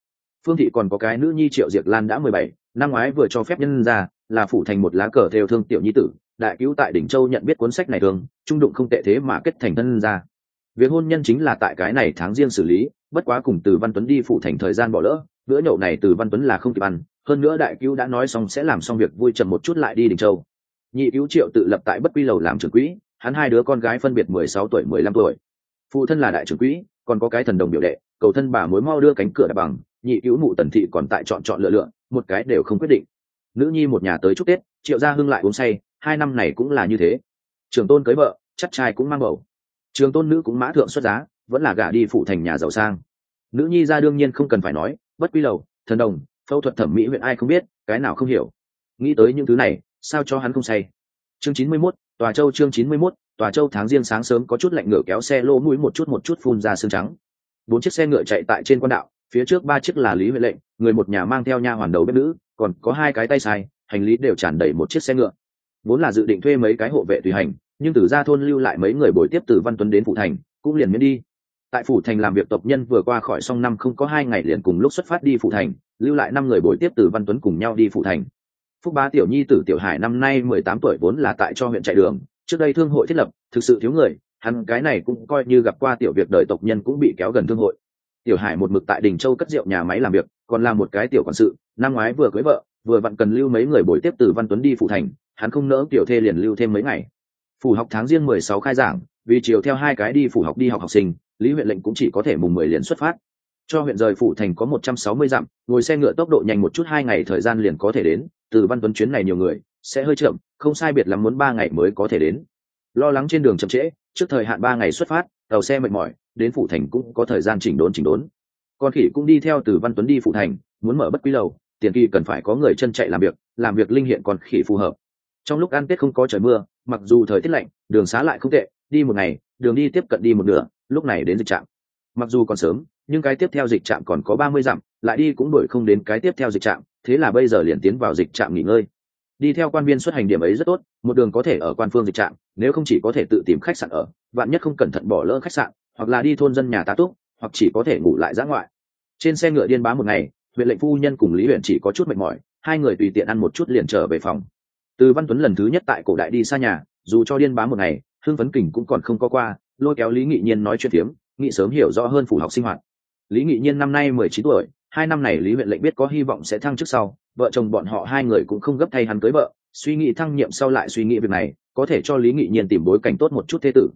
Phương thị còn có cái nữ nhi triệu diệt lan đã mười bảy, năm ngoái vừa cho phép nhân ra, là phủ thành một lá cờ theo thương tiểu nhi tử, đại cứu tại đỉnh châu nhận biết cuốn sách này thường, trung đụng không tệ thế mà kết thành thân ra việc hôn nhân chính là tại cái này tháng riêng xử lý, bất quá cùng từ văn tuấn đi phụ thành thời gian bỏ lỡ, bữa nhậu này từ văn tuấn là không kịp ăn, hơn nữa đại cứu đã nói xong sẽ làm xong việc vui chậm một chút lại đi đình châu nhị cứu triệu tự lập tại bất quy lầu làm trưởng quỹ, hắn hai đứa con gái phân biệt mười sáu tuổi, mười lăm tuổi. Phụ thân là đại trưởng quỹ, còn có cái thần đồng biểu đệ, cầu thân bà mối mau đưa cánh cửa đạp bằng, nhị cứu mụ tần thị còn tại chọn chọn lựa lựa, một cái đều không quyết định. Nữ nhi một nhà tới chúc tết, triệu gia hưng lại uống say, hai năm này cũng là như thế. Trường tôn cưới vợ, chắc trai cũng mang bầu. Trường tôn nữ cũng mã thượng xuất giá, vẫn là gả đi phụ thành nhà giàu sang. Nữ nhi ra đương nhiên không cần phải nói, bất quy lầu, thần đồng, phẫu thuật thẩm mỹ huyện ai không biết, cái nào không hiểu. Nghĩ tới những thứ này sao cho hắn không say? Chương chín mươi 91, tòa châu chương chín mươi 91, tòa châu tháng riêng sáng sớm có chút lạnh ngựa kéo xe lô mũi một chút một chút phun ra sương trắng. Bốn chiếc xe ngựa chạy tại trên quan đạo phía trước ba chiếc là lý huệ lệnh người một nhà mang theo nha hoàn đầu bếp nữ còn có hai cái tay sai hành lý đều tràn đầy một chiếc xe ngựa. Vốn là dự định thuê mấy cái hộ vệ tùy hành nhưng từ gia thôn lưu lại mấy người bồi tiếp từ văn tuấn đến phụ thành cũng liền miễn đi. Tại phủ thành làm việc tộc nhân vừa qua khỏi xong năm không có hai ngày liền cùng lúc xuất phát đi phủ thành lưu lại năm người bồi tiếp từ văn tuấn cùng nhau đi phủ thành phúc bá tiểu nhi tử tiểu hải năm nay mười tám tuổi vốn là tại cho huyện chạy đường, trước đây thương hội thiết lập, thực sự thiếu người, hắn cái này cũng coi như gặp qua tiểu việc đời tộc nhân cũng bị kéo gần thương hội. Tiểu hải một mực tại đình châu cất rượu nhà máy làm việc, còn là một cái tiểu quản sự, năm ngoái vừa cưới vợ, vừa vặn cần lưu mấy người buổi tiếp từ văn tuấn đi phụ thành, hắn không nỡ tiểu thê liền lưu thêm mấy ngày. Phủ học tháng riêng mười sáu khai giảng, vì chiều theo hai cái đi phủ học đi học học sinh, lý huyện lệnh cũng chỉ có thể mùng mười liền xuất phát. Cho huyện rời phủ thành có một trăm sáu mươi dặm, ngồi xe ngựa tốc độ nhanh một chút hai ngày thời gian liền có thể đến từ văn tuấn chuyến này nhiều người, sẽ hơi chậm, không sai biệt lắm muốn ba ngày mới có thể đến. Lo lắng trên đường chậm trễ, trước thời hạn ba ngày xuất phát, tàu xe mệt mỏi, đến phủ thành cũng có thời gian chỉnh đốn chỉnh đốn. Con khỉ cũng đi theo từ văn tuấn đi phủ thành, muốn mở bất quý lầu tiền kỳ cần phải có người chân chạy làm việc làm việc linh hiện còn khỉ phù hợp. Trong lúc ăn tết không có trời mưa, mặc dù thời tiết lạnh, đường xá lại không tệ, đi một ngày, đường đi tiếp cận đi một nửa, lúc này đến dịch trạm. Mặc dù còn sớm, nhưng cái tiếp theo dịch trạm còn có ba mươi dặm, lại đi cũng đổi không đến cái tiếp theo dịch trạm thế là bây giờ liền tiến vào dịch trạm nghỉ ngơi. Đi theo quan viên xuất hành điểm ấy rất tốt, một đường có thể ở quan phương dịch trạm, nếu không chỉ có thể tự tìm khách sạn ở bạn nhất không cẩn thận bỏ lỡ khách sạn, hoặc là đi thôn dân nhà tá túc, hoặc chỉ có thể ngủ lại giã ngoại. Trên xe ngựa điên bá một ngày, huyện lệnh phu nhân cùng lý huyện chỉ có chút mệt mỏi, hai người tùy tiện ăn một chút liền trở về phòng. Từ văn tuấn lần thứ nhất tại cổ đại đi xa nhà, dù cho điên bá một ngày hương phấn kình cũng còn không có qua, lôi kéo lý nghị nhiên nói chuyện phiếm, nghị sớm hiểu rõ hơn phủ học sinh hoạt. Lý nghị nhiên năm nay mười chín tuổi hai năm này lý huyện lệnh biết có hy vọng sẽ thăng trước sau, vợ chồng bọn họ hai người cũng không gấp thay hắn cưới vợ, suy nghĩ thăng nhiệm sau lại suy nghĩ việc này, có thể cho lý nghị nhiên tìm bối cảnh tốt một chút thế tử.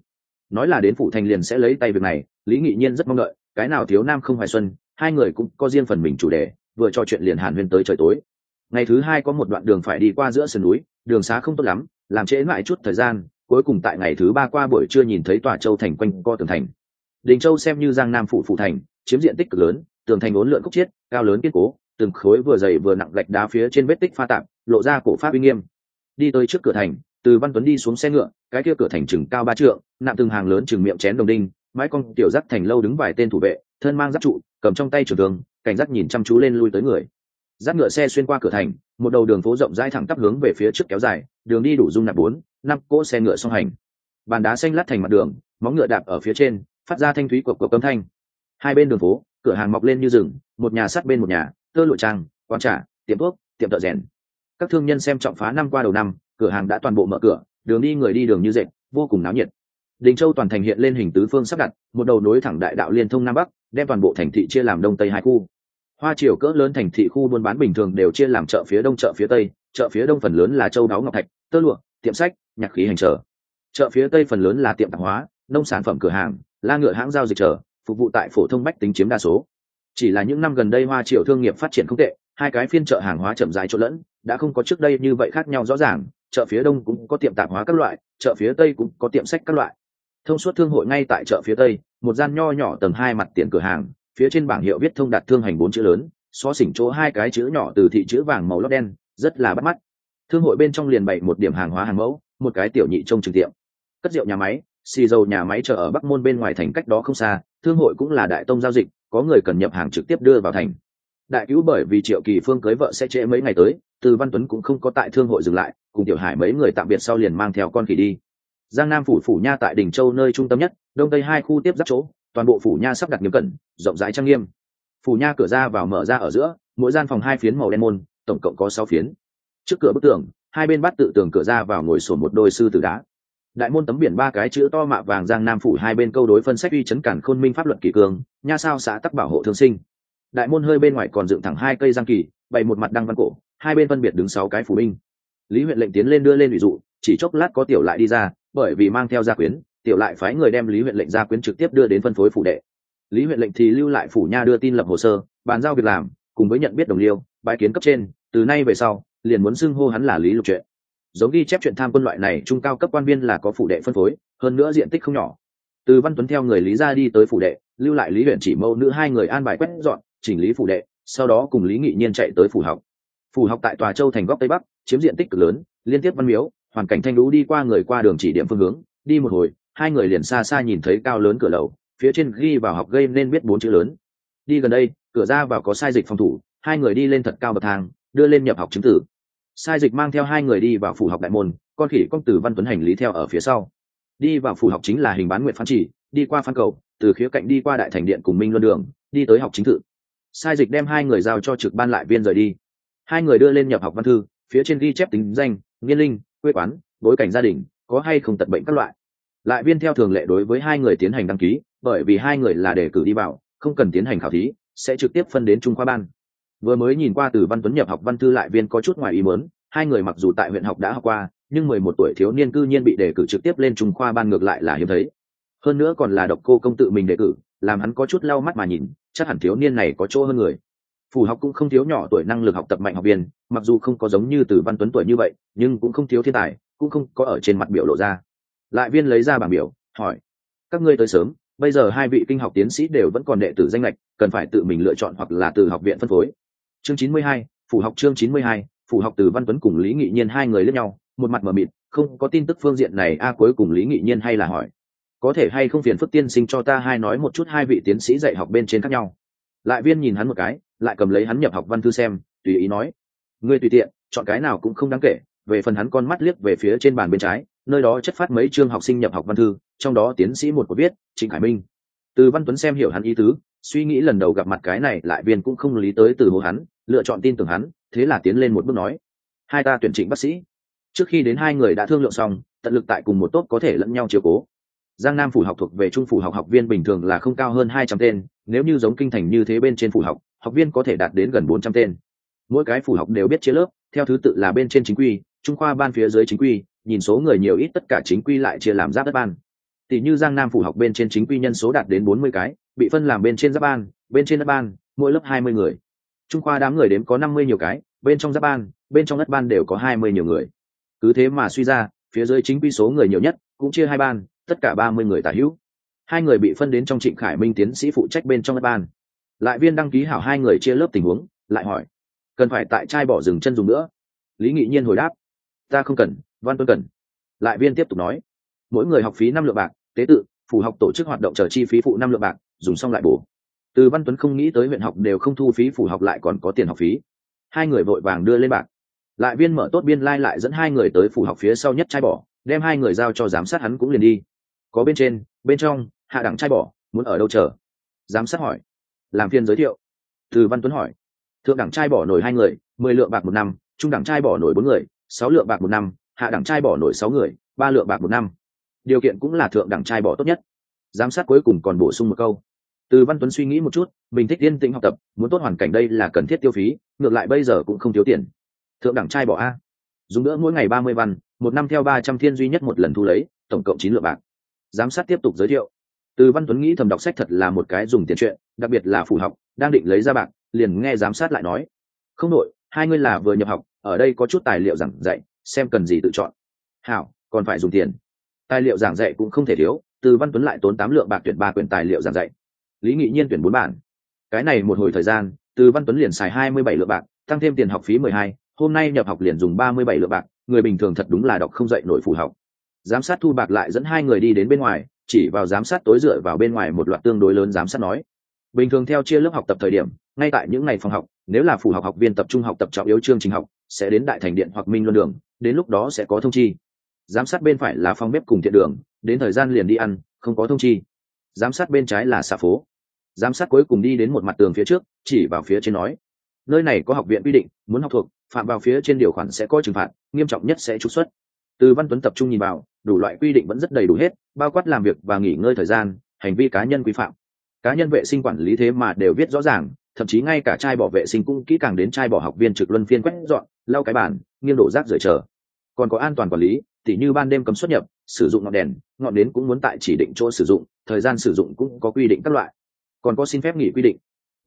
Nói là đến phủ thành liền sẽ lấy tay việc này, lý nghị nhiên rất mong đợi, cái nào thiếu nam không hoài xuân, hai người cũng có riêng phần mình chủ đề, vừa trò chuyện liền hàn huyên tới trời tối. Ngày thứ hai có một đoạn đường phải đi qua giữa sườn núi, đường xá không tốt lắm, làm trễ lại chút thời gian, cuối cùng tại ngày thứ ba qua buổi trưa nhìn thấy tòa châu thành quanh co tường thành. Đình châu xem như giang nam phủ phủ thành, chiếm diện tích cực lớn tường thành uốn lượn khúc chiết cao lớn kiên cố từng khối vừa dày vừa nặng gạch đá phía trên vết tích pha tạp lộ ra cổ pháp uy nghiêm. Đi tới trước cửa thành từ văn tuấn đi xuống xe ngựa cái kia cửa thành chừng cao ba trượng nặng từng hàng lớn chừng miệng chén đồng đinh mái con tiểu dắt thành lâu đứng vài tên thủ vệ thân mang giáp trụ cầm trong tay trường đường, cảnh giác nhìn chăm chú lên lui tới người. Giáp ngựa xe xuyên qua cửa thành một đầu đường phố rộng rãi thẳng tắp hướng về phía trước kéo dài đường đi đủ dung nạp bốn năm cỗ xe ngựa song hành. Bàn đá xanh lát thành mặt đường móng ngựa đạp ở phía trên phát ra thanh thúy của cộc âm thanh. Hai bên đường phố cửa hàng mọc lên như rừng, một nhà sát bên một nhà, tơ lụa trang quán trà, tiệm thuốc, tiệm thợ rèn. Các thương nhân xem trọng phá năm qua đầu năm, cửa hàng đã toàn bộ mở cửa, đường đi người đi đường như dệt, vô cùng náo nhiệt. Đình châu toàn thành hiện lên hình tứ phương sắp đặt, một đầu nối thẳng đại đạo liên thông nam bắc, đem toàn bộ thành thị chia làm đông tây hai khu. Hoa triều cỡ lớn thành thị khu buôn bán bình thường đều chia làm chợ phía đông, chợ phía tây, chợ phía đông phần lớn là châu đáo ngọc thạch, tơ lụa, tiệm sách, nhạc khí hành trở. Chợ phía tây phần lớn là tiệm tạp hóa, nông sản phẩm cửa hàng, la ngựa hãng giao dịch trở phục vụ tại phổ thông bách tính chiếm đa số. Chỉ là những năm gần đây hoa triều thương nghiệp phát triển không tệ, hai cái phiên chợ hàng hóa chậm dài chỗ lẫn, đã không có trước đây như vậy khác nhau rõ ràng, chợ phía đông cũng có tiệm tạp hóa các loại, chợ phía tây cũng có tiệm sách các loại. Thông suốt thương hội ngay tại chợ phía tây, một gian nho nhỏ tầng hai mặt tiền cửa hàng, phía trên bảng hiệu viết thông đạt thương hành bốn chữ lớn xó xỉnh chỗ hai cái chữ nhỏ từ thị chữ vàng màu lót đen, rất là bắt mắt. Thương hội bên trong liền bày một điểm hàng hóa hàng mẫu, một cái tiểu nhị trông trực tiệm. Cất rượu nhà máy xì dầu nhà máy chợ ở bắc môn bên ngoài thành cách đó không xa, thương hội cũng là đại tông giao dịch, có người cần nhập hàng trực tiếp đưa vào thành. Đại cứu bởi vì triệu kỳ phương cưới vợ sẽ trễ mấy ngày tới, từ văn tuấn cũng không có tại thương hội dừng lại, cùng tiểu hải mấy người tạm biệt sau liền mang theo con khỉ đi. Giang nam phủ phủ nha tại đỉnh châu nơi trung tâm nhất, đông tây hai khu tiếp giáp chỗ, toàn bộ phủ nha sắp đặt nghiêm cẩn, rộng rãi trang nghiêm. Phủ nha cửa ra vào mở ra ở giữa, mỗi gian phòng hai phiến màu đen môn, tổng cộng có sáu phiến. Trước cửa bức tường, hai bên bắt tự tường cửa ra vào ngồi sổ một đôi sư tử đá đại môn tấm biển ba cái chữ to mạ vàng giang nam phủ hai bên câu đối phân sách uy chấn cản khôn minh pháp luật kỳ cương, nha sao xã tắc bảo hộ thương sinh. Đại môn hơi bên ngoài còn dựng thẳng hai cây giang kỳ, bày một mặt đăng văn cổ, hai bên phân biệt đứng sáu cái phủ binh. Lý huyện lệnh tiến lên đưa lên ủy dụ, chỉ chốc lát có tiểu lại đi ra, bởi vì mang theo gia quyến, tiểu lại phái người đem lý huyện lệnh gia quyến trực tiếp đưa đến phân phối phủ đệ. Lý huyện lệnh thì lưu lại phủ nha đưa tin lập hồ sơ, bàn giao việc làm, cùng với nhận biết đồng liêu, bãi kiến cấp trên, từ nay về sau, liền muốn xưng hô hắn là lý lục chuyện giống ghi chép chuyện tham quân loại này trung cao cấp quan viên là có phủ đệ phân phối, hơn nữa diện tích không nhỏ. Từ văn tuấn theo người lý ra đi tới phủ đệ, lưu lại lý huyện chỉ mâu nữ hai người an bài quét dọn, chỉnh lý phủ đệ, sau đó cùng lý nghị nhiên chạy tới phủ học. Phủ học tại tòa châu thành góc tây bắc, chiếm diện tích cực lớn, liên tiếp văn miếu, hoàn cảnh thanh lũ đi qua người qua đường chỉ điểm phương hướng, đi một hồi, hai người liền xa xa nhìn thấy cao lớn cửa lầu, phía trên ghi vào học gây nên biết bốn chữ lớn. Đi gần đây, cửa ra vào có sai dịch phòng thủ, hai người đi lên thật cao bậc thang, đưa lên nhập học chứng tử sai dịch mang theo hai người đi vào phủ học đại môn, con khỉ công tử văn tuấn hành lý theo ở phía sau. Đi vào phủ học chính là hình bán nguyện phán chỉ, đi qua phan cầu, từ khía cạnh đi qua đại thành điện cùng minh luân đường, đi tới học chính tự sai dịch đem hai người giao cho trực ban lại viên rời đi. Hai người đưa lên nhập học văn thư, phía trên ghi chép tính danh nghiên linh, quê quán, bối cảnh gia đình, có hay không tật bệnh các loại. Lại viên theo thường lệ đối với hai người tiến hành đăng ký, bởi vì hai người là đề cử đi vào, không cần tiến hành khảo thí, sẽ trực tiếp phân đến trung khoa ban vừa mới nhìn qua từ văn tuấn nhập học văn thư lại viên có chút ngoài ý muốn, hai người mặc dù tại huyện học đã học qua, nhưng mười một tuổi thiếu niên cư nhiên bị đề cử trực tiếp lên trung khoa ban ngược lại là hiếm thấy. Hơn nữa còn là độc cô công tự mình đề cử, làm hắn có chút lau mắt mà nhìn, chắc hẳn thiếu niên này có chỗ hơn người. Phù học cũng không thiếu nhỏ tuổi năng lực học tập mạnh học viên, mặc dù không có giống như từ văn tuấn tuổi như vậy, nhưng cũng không thiếu thiên tài, cũng không có ở trên mặt biểu lộ ra. Lại viên lấy ra bảng biểu, hỏi, các ngươi tới sớm, bây giờ hai vị kinh học tiến sĩ đều vẫn còn đệ tử danh lệch, cần phải tự mình lựa chọn hoặc là từ học viện phân phối chương chín mươi hai, phủ học chương chín mươi hai, phủ học từ văn tuấn cùng lý nghị nhiên hai người lẫn nhau, một mặt mờ mịt, không có tin tức phương diện này, a cuối cùng lý nghị nhiên hay là hỏi, có thể hay không phiền phức tiên sinh cho ta hai nói một chút hai vị tiến sĩ dạy học bên trên khác nhau? Lại viên nhìn hắn một cái, lại cầm lấy hắn nhập học văn thư xem, tùy ý nói, ngươi tùy tiện, chọn cái nào cũng không đáng kể. Về phần hắn con mắt liếc về phía trên bàn bên trái, nơi đó chất phát mấy chương học sinh nhập học văn thư, trong đó tiến sĩ một có viết, trịnh hải minh. Từ văn tuấn xem hiểu hắn ý tứ suy nghĩ lần đầu gặp mặt cái này lại viên cũng không lý tới từ hồ hắn, lựa chọn tin tưởng hắn, thế là tiến lên một bước nói, hai ta tuyển chỉnh bác sĩ. Trước khi đến hai người đã thương lượng xong, tận lực tại cùng một tốt có thể lẫn nhau chiều cố. Giang nam phủ học thuộc về trung phủ học học viên bình thường là không cao hơn hai trăm tên, nếu như giống kinh thành như thế bên trên phủ học học viên có thể đạt đến gần bốn trăm tên. Mỗi cái phủ học đều biết chia lớp, theo thứ tự là bên trên chính quy, trung khoa ban phía dưới chính quy, nhìn số người nhiều ít tất cả chính quy lại chia làm giáp đất ban. Tỷ như giang nam phủ học bên trên chính quy nhân số đạt đến bốn mươi cái bị phân làm bên trên giáp ban, bên trên đất ban, mỗi lớp hai mươi người. Trung khoa đám người đếm có năm mươi nhiều cái, bên trong giáp ban, bên trong đất ban đều có hai mươi nhiều người. Cứ thế mà suy ra, phía dưới chính quy số người nhiều nhất cũng chia hai ban, tất cả ba mươi người tả hữu. Hai người bị phân đến trong trịnh khải minh tiến sĩ phụ trách bên trong đất ban. Lại viên đăng ký hảo hai người chia lớp tình huống, lại hỏi, cần phải tại trai bỏ dừng chân dùng nữa? Lý nghị nhiên hồi đáp, ta không cần, văn tuân cần. Lại viên tiếp tục nói, mỗi người học phí năm lượng bạc, tế tự phù học tổ chức hoạt động chờ chi phí phụ năm lượng bạc dùng xong lại bổ. Từ văn tuấn không nghĩ tới huyện học đều không thu phí phủ học lại còn có tiền học phí. Hai người vội vàng đưa lên bạc. Lại viên mở tốt biên lai、like、lại dẫn hai người tới phủ học phía sau nhất trai bỏ, đem hai người giao cho giám sát hắn cũng liền đi. Có bên trên, bên trong, hạ đẳng trai bỏ, muốn ở đâu chờ? Giám sát hỏi. Làm phiên giới thiệu. Từ văn tuấn hỏi. Thượng đẳng trai bỏ nổi hai người, mười lượng bạc một năm, trung đẳng trai bỏ nổi bốn người, sáu lượng bạc một năm, hạ đẳng trai bỏ nổi sáu người, ba lượng bạc một năm. Điều kiện cũng là thượng đẳng trai bỏ tốt nhất. Giám sát cuối cùng còn bổ sung một câu từ văn tuấn suy nghĩ một chút, mình thích yên tĩnh học tập, muốn tốt hoàn cảnh đây là cần thiết tiêu phí, ngược lại bây giờ cũng không thiếu tiền. Thượng đẳng trai bỏ a. Dùng nữa mỗi ngày ba mươi văn, một năm theo ba trăm thiên duy nhất một lần thu lấy, tổng cộng chín lượng bạc. Giám sát tiếp tục giới thiệu. Từ văn tuấn nghĩ thầm đọc sách thật là một cái dùng tiền chuyện, đặc biệt là phủ học, đang định lấy ra bạc, liền nghe giám sát lại nói. Không nội hai ngươi là vừa nhập học, ở đây có chút tài liệu giảng dạy, xem cần gì tự chọn. Hảo, còn phải dùng tiền. Tài liệu giảng dạy cũng không thể thiếu, từ văn tuấn lại tốn tám lượng bạc tuyển ba quyển tài liệu giảng dạy lý nghị nhiên tuyển bốn bản. Cái này một hồi thời gian, từ văn tuấn liền xài hai mươi bảy lượng bạc, tăng thêm tiền học phí mười hai, hôm nay nhập học liền dùng ba mươi bảy lượng bạc, người bình thường thật đúng là đọc không dạy nổi phù học. Giám sát thu bạc lại dẫn hai người đi đến bên ngoài, chỉ vào giám sát tối dựa vào bên ngoài một loạt tương đối lớn giám sát nói. Bình thường theo chia lớp học tập thời điểm, ngay tại những ngày phòng học, nếu là phù học học viên tập trung học tập trọng yếu chương trình học, sẽ đến đại thành điện hoặc minh luân đường, đến lúc đó sẽ có thông chi. Giám sát bên phải là phòng bếp cùng thiện đường, đến thời gian liền đi ăn, không có thông chi. Giám sát bên trái là xà phố giám sát cuối cùng đi đến một mặt tường phía trước, chỉ vào phía trên nói, nơi này có học viện quy định, muốn học thuộc, phạm vào phía trên điều khoản sẽ có trừng phạt, nghiêm trọng nhất sẽ trục xuất. Từ văn tuấn tập trung nhìn vào, đủ loại quy định vẫn rất đầy đủ hết, bao quát làm việc và nghỉ ngơi thời gian, hành vi cá nhân quy phạm. Cá nhân vệ sinh quản lý thế mà đều viết rõ ràng, thậm chí ngay cả trai bỏ vệ sinh cũng kỹ càng đến trai bỏ học viên trực luân phiên quét dọn, lau cái bàn, nghiêng đổ rác rời chờ. Còn có an toàn quản lý, tỉ như ban đêm cấm xuất nhập, sử dụng ngọn đèn, ngọn nến cũng muốn tại chỉ định chỗ sử dụng, thời gian sử dụng cũng có quy định các loại còn có xin phép nghỉ quy định.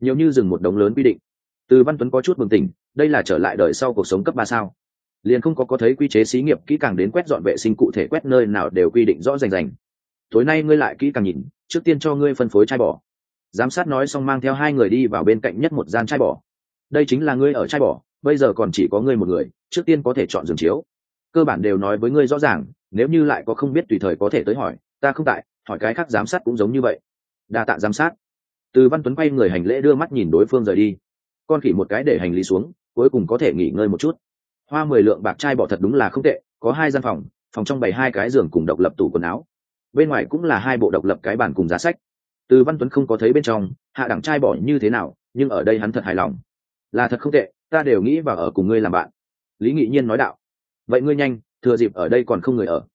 Nhiều như dừng một đống lớn quy định. Từ văn tuấn có chút bừng tỉnh, đây là trở lại đời sau cuộc sống cấp ba sao? Liền không có có thấy quy chế xí nghiệp kỹ càng đến quét dọn vệ sinh cụ thể quét nơi nào đều quy định rõ rành rành. Tối nay ngươi lại kỹ càng nhìn, trước tiên cho ngươi phân phối chai bỏ giám sát nói xong mang theo hai người đi vào bên cạnh nhất một gian chai bỏ đây chính là ngươi ở chai bỏ bây giờ còn chỉ có ngươi một người, trước tiên có thể chọn giường chiếu. Cơ bản đều nói với ngươi rõ ràng, nếu như lại có không biết tùy thời có thể tới hỏi, ta không tại, hỏi cái khác giám sát cũng giống như vậy. Đa tạ giám sát từ văn tuấn quay người hành lễ đưa mắt nhìn đối phương rời đi. Con khỉ một cái để hành lý xuống, cuối cùng có thể nghỉ ngơi một chút. Hoa mười lượng bạc trai bỏ thật đúng là không tệ, có hai gian phòng phòng trong bày hai cái giường cùng độc lập tủ quần áo. Bên ngoài cũng là hai bộ độc lập cái bàn cùng giá sách. Từ văn tuấn không có thấy bên trong, hạ đẳng trai bỏ như thế nào, nhưng ở đây hắn thật hài lòng. Là thật không tệ, ta đều nghĩ vào ở cùng ngươi làm bạn. Lý nghị nhiên nói đạo. Vậy ngươi nhanh, thừa dịp ở đây còn không người ở.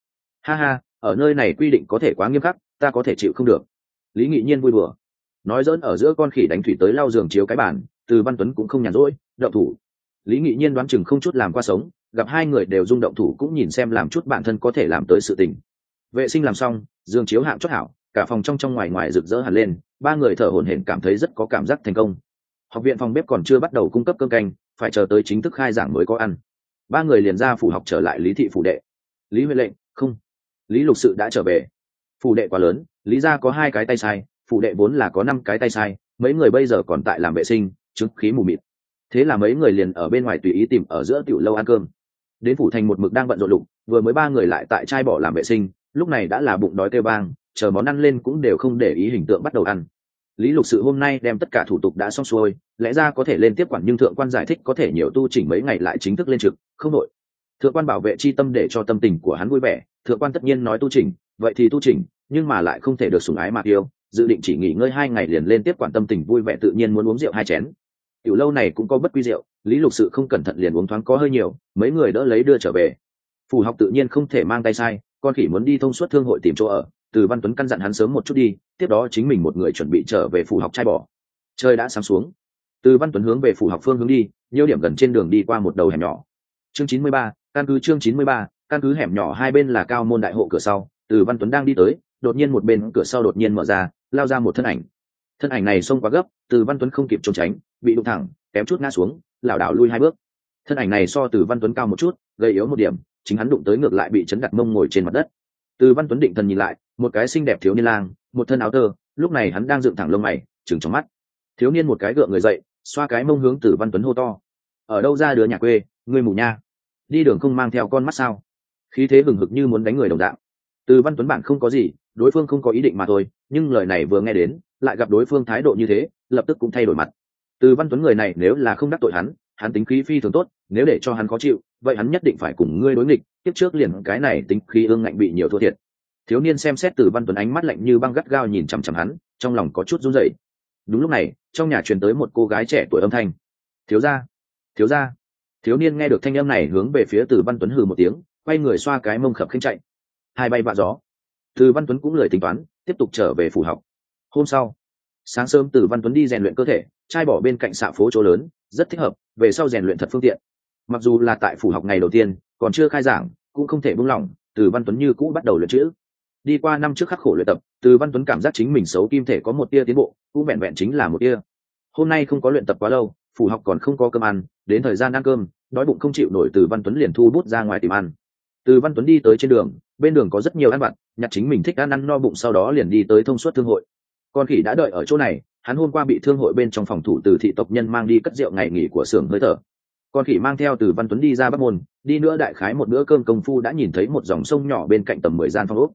Ha ha, ở nơi này quy định có thể quá nghiêm khắc, ta có thể chịu không được. Lý nghị nhiên vui bừa nói dỡn ở giữa con khỉ đánh thủy tới lau giường chiếu cái bàn, từ văn tuấn cũng không nhàn rỗi, động thủ. Lý nghị nhiên đoán chừng không chút làm qua sống, gặp hai người đều rung động thủ cũng nhìn xem làm chút bản thân có thể làm tới sự tình. Vệ sinh làm xong, giường chiếu hạng chốt hảo, cả phòng trong trong ngoài ngoài rực rỡ hẳn lên, ba người thở hổn hển cảm thấy rất có cảm giác thành công. Học viện phòng bếp còn chưa bắt đầu cung cấp cơm canh, phải chờ tới chính thức khai giảng mới có ăn. Ba người liền ra phủ học trở lại lý thị phủ đệ. Lý huệ lệnh, không. Lý lục sự đã trở về. Phủ đệ quá lớn, lý ra có hai cái tay sai Phụ đệ vốn là có năm cái tay sai, mấy người bây giờ còn tại làm vệ sinh, chứng khí mù mịt. Thế là mấy người liền ở bên ngoài tùy ý tìm ở giữa tiểu lâu ăn cơm. Đến phủ thành một mực đang bận rộn lục, vừa mới ba người lại tại trai bỏ làm vệ sinh, lúc này đã là bụng đói kêu bang, chờ món ăn lên cũng đều không để ý hình tượng bắt đầu ăn. Lý lục sự hôm nay đem tất cả thủ tục đã xong xuôi, lẽ ra có thể lên tiếp quản nhưng thượng quan giải thích có thể nhiều tu chỉnh mấy ngày lại chính thức lên trực, không nội thượng quan bảo vệ chi tâm để cho tâm tình của hắn vui vẻ, thượng quan tất nhiên nói tu chỉnh, vậy thì tu chỉnh, nhưng mà lại không thể được sủng ái mà yêu dự định chỉ nghỉ ngơi hai ngày liền lên tiếp quản tâm tình vui vẻ tự nhiên muốn uống rượu hai chén. Tiểu lâu này cũng có bất quy rượu lý lục sự không cẩn thận liền uống thoáng có hơi nhiều mấy người đỡ lấy đưa trở về. Phù học tự nhiên không thể mang tay sai con khỉ muốn đi thông suốt thương hội tìm chỗ ở từ văn tuấn căn dặn hắn sớm một chút đi tiếp đó chính mình một người chuẩn bị trở về phù học trai bỏ. Trời đã sáng xuống. Từ văn tuấn hướng về phù học phương hướng đi nhiều điểm gần trên đường đi qua một đầu hẻm nhỏ. Chương chín mươi ba, căn cứ chương chín mươi ba, căn cứ hẻm nhỏ hai bên là cao môn đại hộ cửa sau từ văn tuấn đang đi tới đột nhiên một bên cửa sau đột nhiên mở ra lao ra một thân ảnh. Thân ảnh này xông quá gấp, từ văn tuấn không kịp trốn tránh, bị đụng thẳng, kém chút ngã xuống, lảo đảo lui hai bước. Thân ảnh này so từ văn tuấn cao một chút gây yếu một điểm, chính hắn đụng tới ngược lại bị chấn đặt mông ngồi trên mặt đất. Từ văn tuấn định thần nhìn lại, một cái xinh đẹp thiếu niên lang, một thân áo tơ, lúc này hắn đang dựng thẳng lông mày chừng trong mắt. Thiếu niên một cái gượng người dậy, xoa cái mông hướng từ văn tuấn hô to. Ở đâu ra đứa nhà quê, ngươi mù nha? Đi đường không mang theo con mắt sao? Khí thế hừng hực như muốn đánh người đồng đạo từ văn tuấn bản không có gì, đối phương không có ý định mà thôi, nhưng lời này vừa nghe đến, lại gặp đối phương thái độ như thế, lập tức cũng thay đổi mặt. Từ văn tuấn người này nếu là không đắc tội hắn hắn tính khí phi thường tốt, nếu để cho hắn khó chịu, vậy hắn nhất định phải cùng ngươi đối nghịch tiếp trước liền cái này tính khí ương ngạnh bị nhiều thua thiệt. Thiếu niên xem xét từ văn tuấn ánh mắt lạnh như băng gắt gao nhìn chằm chằm hắn, trong lòng có chút run rẩy. Đúng lúc này, trong nhà truyền tới một cô gái trẻ tuổi âm thanh. Thiếu gia thiếu gia. Thiếu niên nghe được thanh âm này hướng về phía từ văn tuấn hừ một tiếng, quay người xoa cái mông khập khinh chạy hai bay vạ gió. Từ văn tuấn cũng lời tính toán, tiếp tục trở về phủ học. Hôm sau, sáng sớm từ văn tuấn đi rèn luyện cơ thể, trai bỏ bên cạnh xạ phố chỗ lớn, rất thích hợp, về sau rèn luyện thật phương tiện. Mặc dù là tại phủ học ngày đầu tiên, còn chưa khai giảng, cũng không thể buông lỏng, từ văn tuấn như cũ bắt đầu luyện chữ. Đi qua năm trước khắc khổ luyện tập, từ văn tuấn cảm giác chính mình xấu, kim thể có một tia tiến bộ, cũng vẹn vẹn chính là một tia. Hôm nay không có luyện tập quá lâu, phủ học còn không có cơm ăn, đến thời gian ăn cơm, đói bụng không chịu nổi từ văn tuấn liền thu bút ra ngoài tìm ăn. Từ văn tuấn đi tới trên đường bên đường có rất nhiều ăn vặt, nhặt chính mình thích ăn ăn no bụng sau đó liền đi tới thông suốt thương hội. Con khỉ đã đợi ở chỗ này, hắn hôm qua bị thương hội bên trong phòng thủ từ thị tộc nhân mang đi cất rượu ngày nghỉ của xưởng hơi thở. Con khỉ mang theo từ văn tuấn đi ra bắc môn, đi nữa đại khái một bữa cơm công phu đã nhìn thấy một dòng sông nhỏ bên cạnh tầm mười gian phong ốc.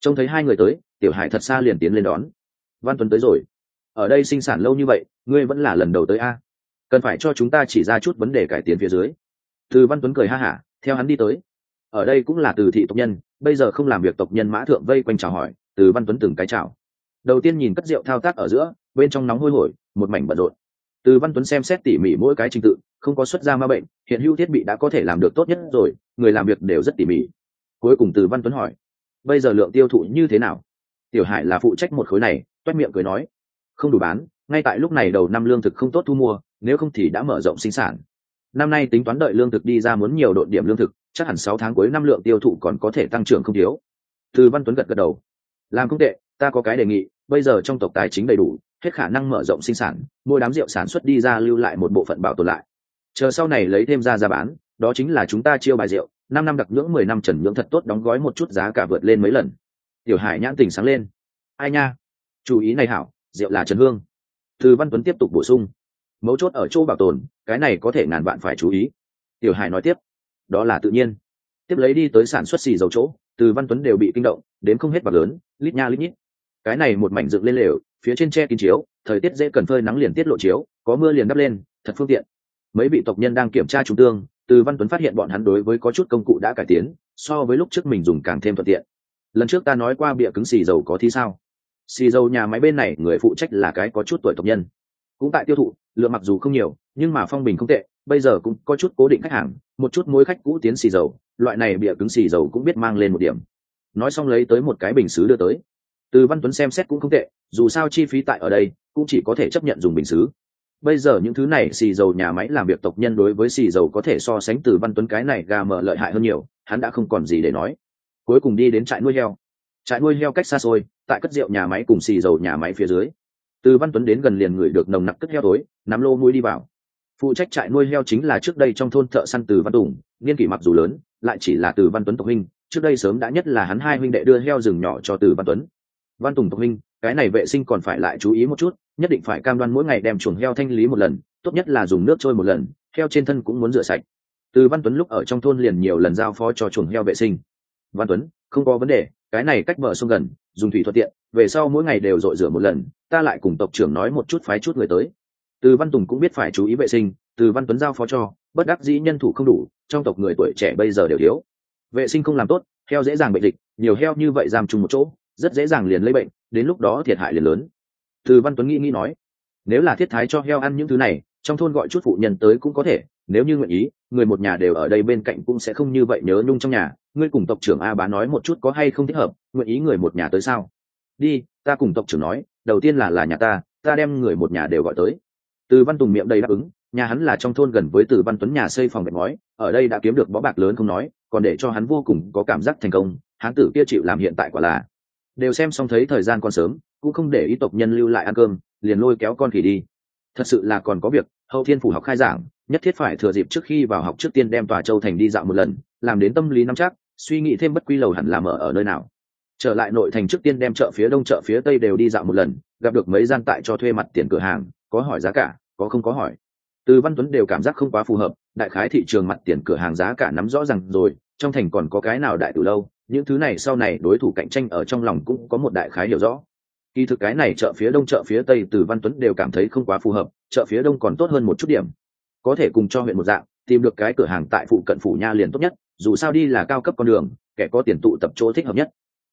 Trông thấy hai người tới, tiểu hải thật xa liền tiến lên đón. Văn tuấn tới rồi. Ở đây sinh sản lâu như vậy, ngươi vẫn là lần đầu tới a. Cần phải cho chúng ta chỉ ra chút vấn đề cải tiến phía dưới. Từ văn tuấn cười ha hả, theo hắn đi tới. Ở đây cũng là từ thị tộc nhân bây giờ không làm việc tộc nhân mã thượng vây quanh chào hỏi, từ văn tuấn từng cái chào. Đầu tiên nhìn cất rượu thao tác ở giữa, bên trong nóng hôi hổi, một mảnh bận rộn. Từ văn tuấn xem xét tỉ mỉ mỗi cái trình tự, không có xuất ra ma bệnh, hiện hữu thiết bị đã có thể làm được tốt nhất rồi, người làm việc đều rất tỉ mỉ. Cuối cùng từ văn tuấn hỏi, bây giờ lượng tiêu thụ như thế nào? Tiểu hải là phụ trách một khối này, toét miệng cười nói, không đủ bán, ngay tại lúc này đầu năm lương thực không tốt thu mua, nếu không thì đã mở rộng sinh sản. Năm nay tính toán đợi lương thực đi ra muốn nhiều đội điểm lương thực chắc hẳn sáu tháng cuối năm lượng tiêu thụ còn có thể tăng trưởng không thiếu. Từ văn tuấn gật gật đầu. Làm không tệ, ta có cái đề nghị, bây giờ trong tộc tài chính đầy đủ, hết khả năng mở rộng sinh sản, mua đám rượu sản xuất đi ra lưu lại một bộ phận bảo tồn lại. Chờ sau này lấy thêm ra ra bán, đó chính là chúng ta chiêu bài rượu, năm năm đặc nhưỡng, mười năm trần nhưỡng thật tốt đóng gói một chút giá cả vượt lên mấy lần. Tiểu hải nhãn tình sáng lên. Ai nha? Chú ý này hảo, rượu là trần hương. Từ văn tuấn tiếp tục bổ sung. Mấu chốt ở chỗ bảo tồn, cái này có thể ngàn bạn phải chú ý. Tiểu hải nói tiếp đó là tự nhiên. Tiếp lấy đi tới sản xuất xì dầu chỗ, từ văn tuấn đều bị kinh động đến không hết bạc lớn, lít nha lít nhít. Cái này một mảnh dựng lên lều, phía trên tre kín chiếu, thời tiết dễ cần phơi nắng liền tiết lộ chiếu, có mưa liền đắp lên, thật phương tiện. Mấy vị tộc nhân đang kiểm tra trung tương, từ văn tuấn phát hiện bọn hắn đối với có chút công cụ đã cải tiến, so với lúc trước mình dùng càng thêm thuận tiện. Lần trước ta nói qua bịa cứng xì dầu có thi sao? Xì dầu nhà máy bên này, người phụ trách là cái có chút tuổi tộc nhân. Cũng tại tiêu thụ lượng mặc dù không nhiều, nhưng mà phong bình không tệ, bây giờ cũng có chút cố định khách hàng, một chút mối khách cũ tiến xì dầu, loại này bịa cứng xì dầu cũng biết mang lên một điểm. Nói xong lấy tới một cái bình xứ đưa tới. Từ văn tuấn xem xét cũng không tệ, dù sao chi phí tại ở đây, cũng chỉ có thể chấp nhận dùng bình xứ. Bây giờ những thứ này xì dầu nhà máy làm việc tộc nhân đối với xì dầu có thể so sánh từ văn tuấn cái này gà mở lợi hại hơn nhiều, hắn đã không còn gì để nói. Cuối cùng đi đến trại nuôi heo. Trại nuôi heo cách xa xôi, tại cất rượu nhà máy cùng xì dầu nhà máy phía dưới từ văn tuấn đến gần liền người được nồng nặc cất heo tối nắm lô mũi đi vào. Phụ trách trại nuôi heo chính là trước đây trong thôn thợ săn từ văn tùng, niên kỷ mặc dù lớn, lại chỉ là từ văn tuấn tộc huynh, trước đây sớm đã nhất là hắn hai huynh đệ đưa heo rừng nhỏ cho từ văn tuấn. Văn tùng tộc huynh, cái này vệ sinh còn phải lại chú ý một chút, nhất định phải cam đoan mỗi ngày đem chuồng heo thanh lý một lần, tốt nhất là dùng nước trôi một lần, heo trên thân cũng muốn rửa sạch. Từ văn tuấn lúc ở trong thôn liền nhiều lần giao phó cho chuồng heo vệ sinh. Văn tuấn, không có vấn đề, cái này cách bờ sông gần, dùng thủy thuận tiện, về sau mỗi ngày đều dội rửa một lần ta lại cùng tộc trưởng nói một chút phái chút người tới. Từ văn tùng cũng biết phải chú ý vệ sinh, từ văn tuấn giao phó cho, bất đắc dĩ nhân thủ không đủ, trong tộc người tuổi trẻ bây giờ đều thiếu. Vệ sinh không làm tốt, heo dễ dàng bệnh dịch, nhiều heo như vậy giam chung một chỗ, rất dễ dàng liền lấy bệnh, đến lúc đó thiệt hại liền lớn. Từ văn tuấn nghĩ nghĩ nói, nếu là thiết thái cho heo ăn những thứ này, trong thôn gọi chút phụ nhân tới cũng có thể, nếu như nguyện ý, người một nhà đều ở đây bên cạnh cũng sẽ không như vậy nhớ nhung trong nhà. Ngươi cùng tộc trưởng a bá nói một chút có hay không thích hợp, nguyện ý người một nhà tới sao? Đi, ta cùng tộc trưởng nói đầu tiên là là nhà ta ta đem người một nhà đều gọi tới. Từ văn tùng miệng đầy đáp ứng, nhà hắn là trong thôn gần với từ văn tuấn nhà xây phòng gạch ngói ở đây đã kiếm được bó bạc lớn không nói, còn để cho hắn vô cùng có cảm giác thành công, hán tử kia chịu làm hiện tại quả là. Đều xem xong thấy thời gian còn sớm, cũng không để ý tộc nhân lưu lại ăn cơm, liền lôi kéo con khỉ đi. Thật sự là còn có việc, hậu thiên phủ học khai giảng, nhất thiết phải thừa dịp trước khi vào học trước tiên đem tòa châu thành đi dạo một lần, làm đến tâm lý nắm chắc, suy nghĩ thêm bất quy lầu hẳn làm ở ở nơi nào trở lại nội thành trước tiên đem chợ phía đông, chợ phía tây đều đi dạo một lần, gặp được mấy gian tại cho thuê mặt tiền cửa hàng, có hỏi giá cả, có không có hỏi. Từ văn tuấn đều cảm giác không quá phù hợp, đại khái thị trường mặt tiền cửa hàng giá cả nắm rõ ràng rồi, trong thành còn có cái nào đại từ lâu, những thứ này sau này đối thủ cạnh tranh ở trong lòng cũng có một đại khái hiểu rõ. Kỳ thực cái này chợ phía đông, chợ phía tây từ văn tuấn đều cảm thấy không quá phù hợp, chợ phía đông còn tốt hơn một chút điểm. Có thể cùng cho huyện một dạng, tìm được cái cửa hàng tại phụ cận phủ nha liền tốt nhất, dù sao đi là cao cấp con đường, kẻ có tiền tụ tập chỗ thích hợp nhất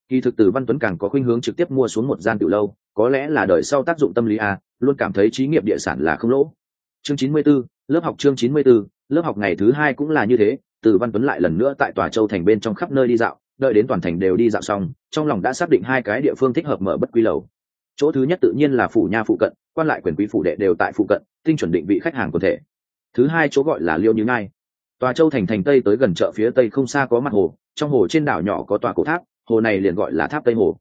kỳ thực từ văn tuấn càng có khuynh hướng trực tiếp mua xuống một gian tiểu lâu có lẽ là đời sau tác dụng tâm lý a luôn cảm thấy trí nghiệp địa sản là không lỗ. Chương 94, lớp học chương 94, lớp học ngày thứ hai cũng là như thế từ văn tuấn lại lần nữa tại tòa châu thành bên trong khắp nơi đi dạo đợi đến toàn thành đều đi dạo xong trong lòng đã xác định hai cái địa phương thích hợp mở bất quy lầu. Chỗ thứ nhất tự nhiên là phủ nha phụ cận quan lại quyền quý phủ đệ đều tại phụ cận tinh chuẩn định vị khách hàng quần thể. Thứ hai chỗ gọi là liêu như ngai. Tòa châu thành thành tây tới gần chợ phía tây không xa có mặt hồ trong hồ trên đảo nhỏ có tòa cổ tháp hồ này liền gọi là tháp tây hồ.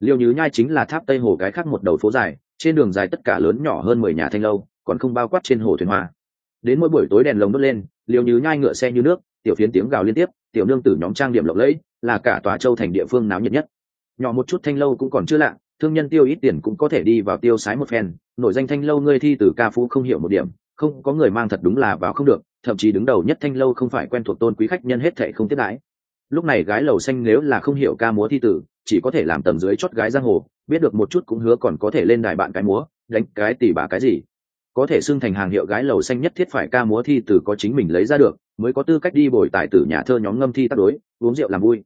Liêu như nhai chính là tháp tây hồ cái khác một đầu phố dài, trên đường dài tất cả lớn nhỏ hơn mười nhà thanh lâu, còn không bao quát trên hồ thuyền hoa. Đến mỗi buổi tối đèn lồng đốt lên, liêu như nhai ngựa xe như nước, tiểu phiến tiếng gào liên tiếp, tiểu nương tử nhóm trang điểm lộng lẫy, là cả tòa châu thành địa phương náo nhiệt nhất. Nhỏ một chút thanh lâu cũng còn chưa lạ, thương nhân tiêu ít tiền cũng có thể đi vào tiêu sái một phen, nổi danh thanh lâu ngươi thi từ ca phú không hiểu một điểm, không có người mang thật đúng là vào không được, thậm chí đứng đầu nhất thanh lâu không phải quen thuộc tôn quý khách nhân hết thệ không tiếp đãi lúc này gái lầu xanh nếu là không hiểu ca múa thi tử, chỉ có thể làm tầm dưới chót gái giang hồ, biết được một chút cũng hứa còn có thể lên đài bạn cái múa, đánh cái tỉ bà cái gì. Có thể xưng thành hàng hiệu gái lầu xanh nhất thiết phải ca múa thi tử có chính mình lấy ra được, mới có tư cách đi bồi tài tử nhà thơ nhóm ngâm thi tác đối, uống rượu làm vui.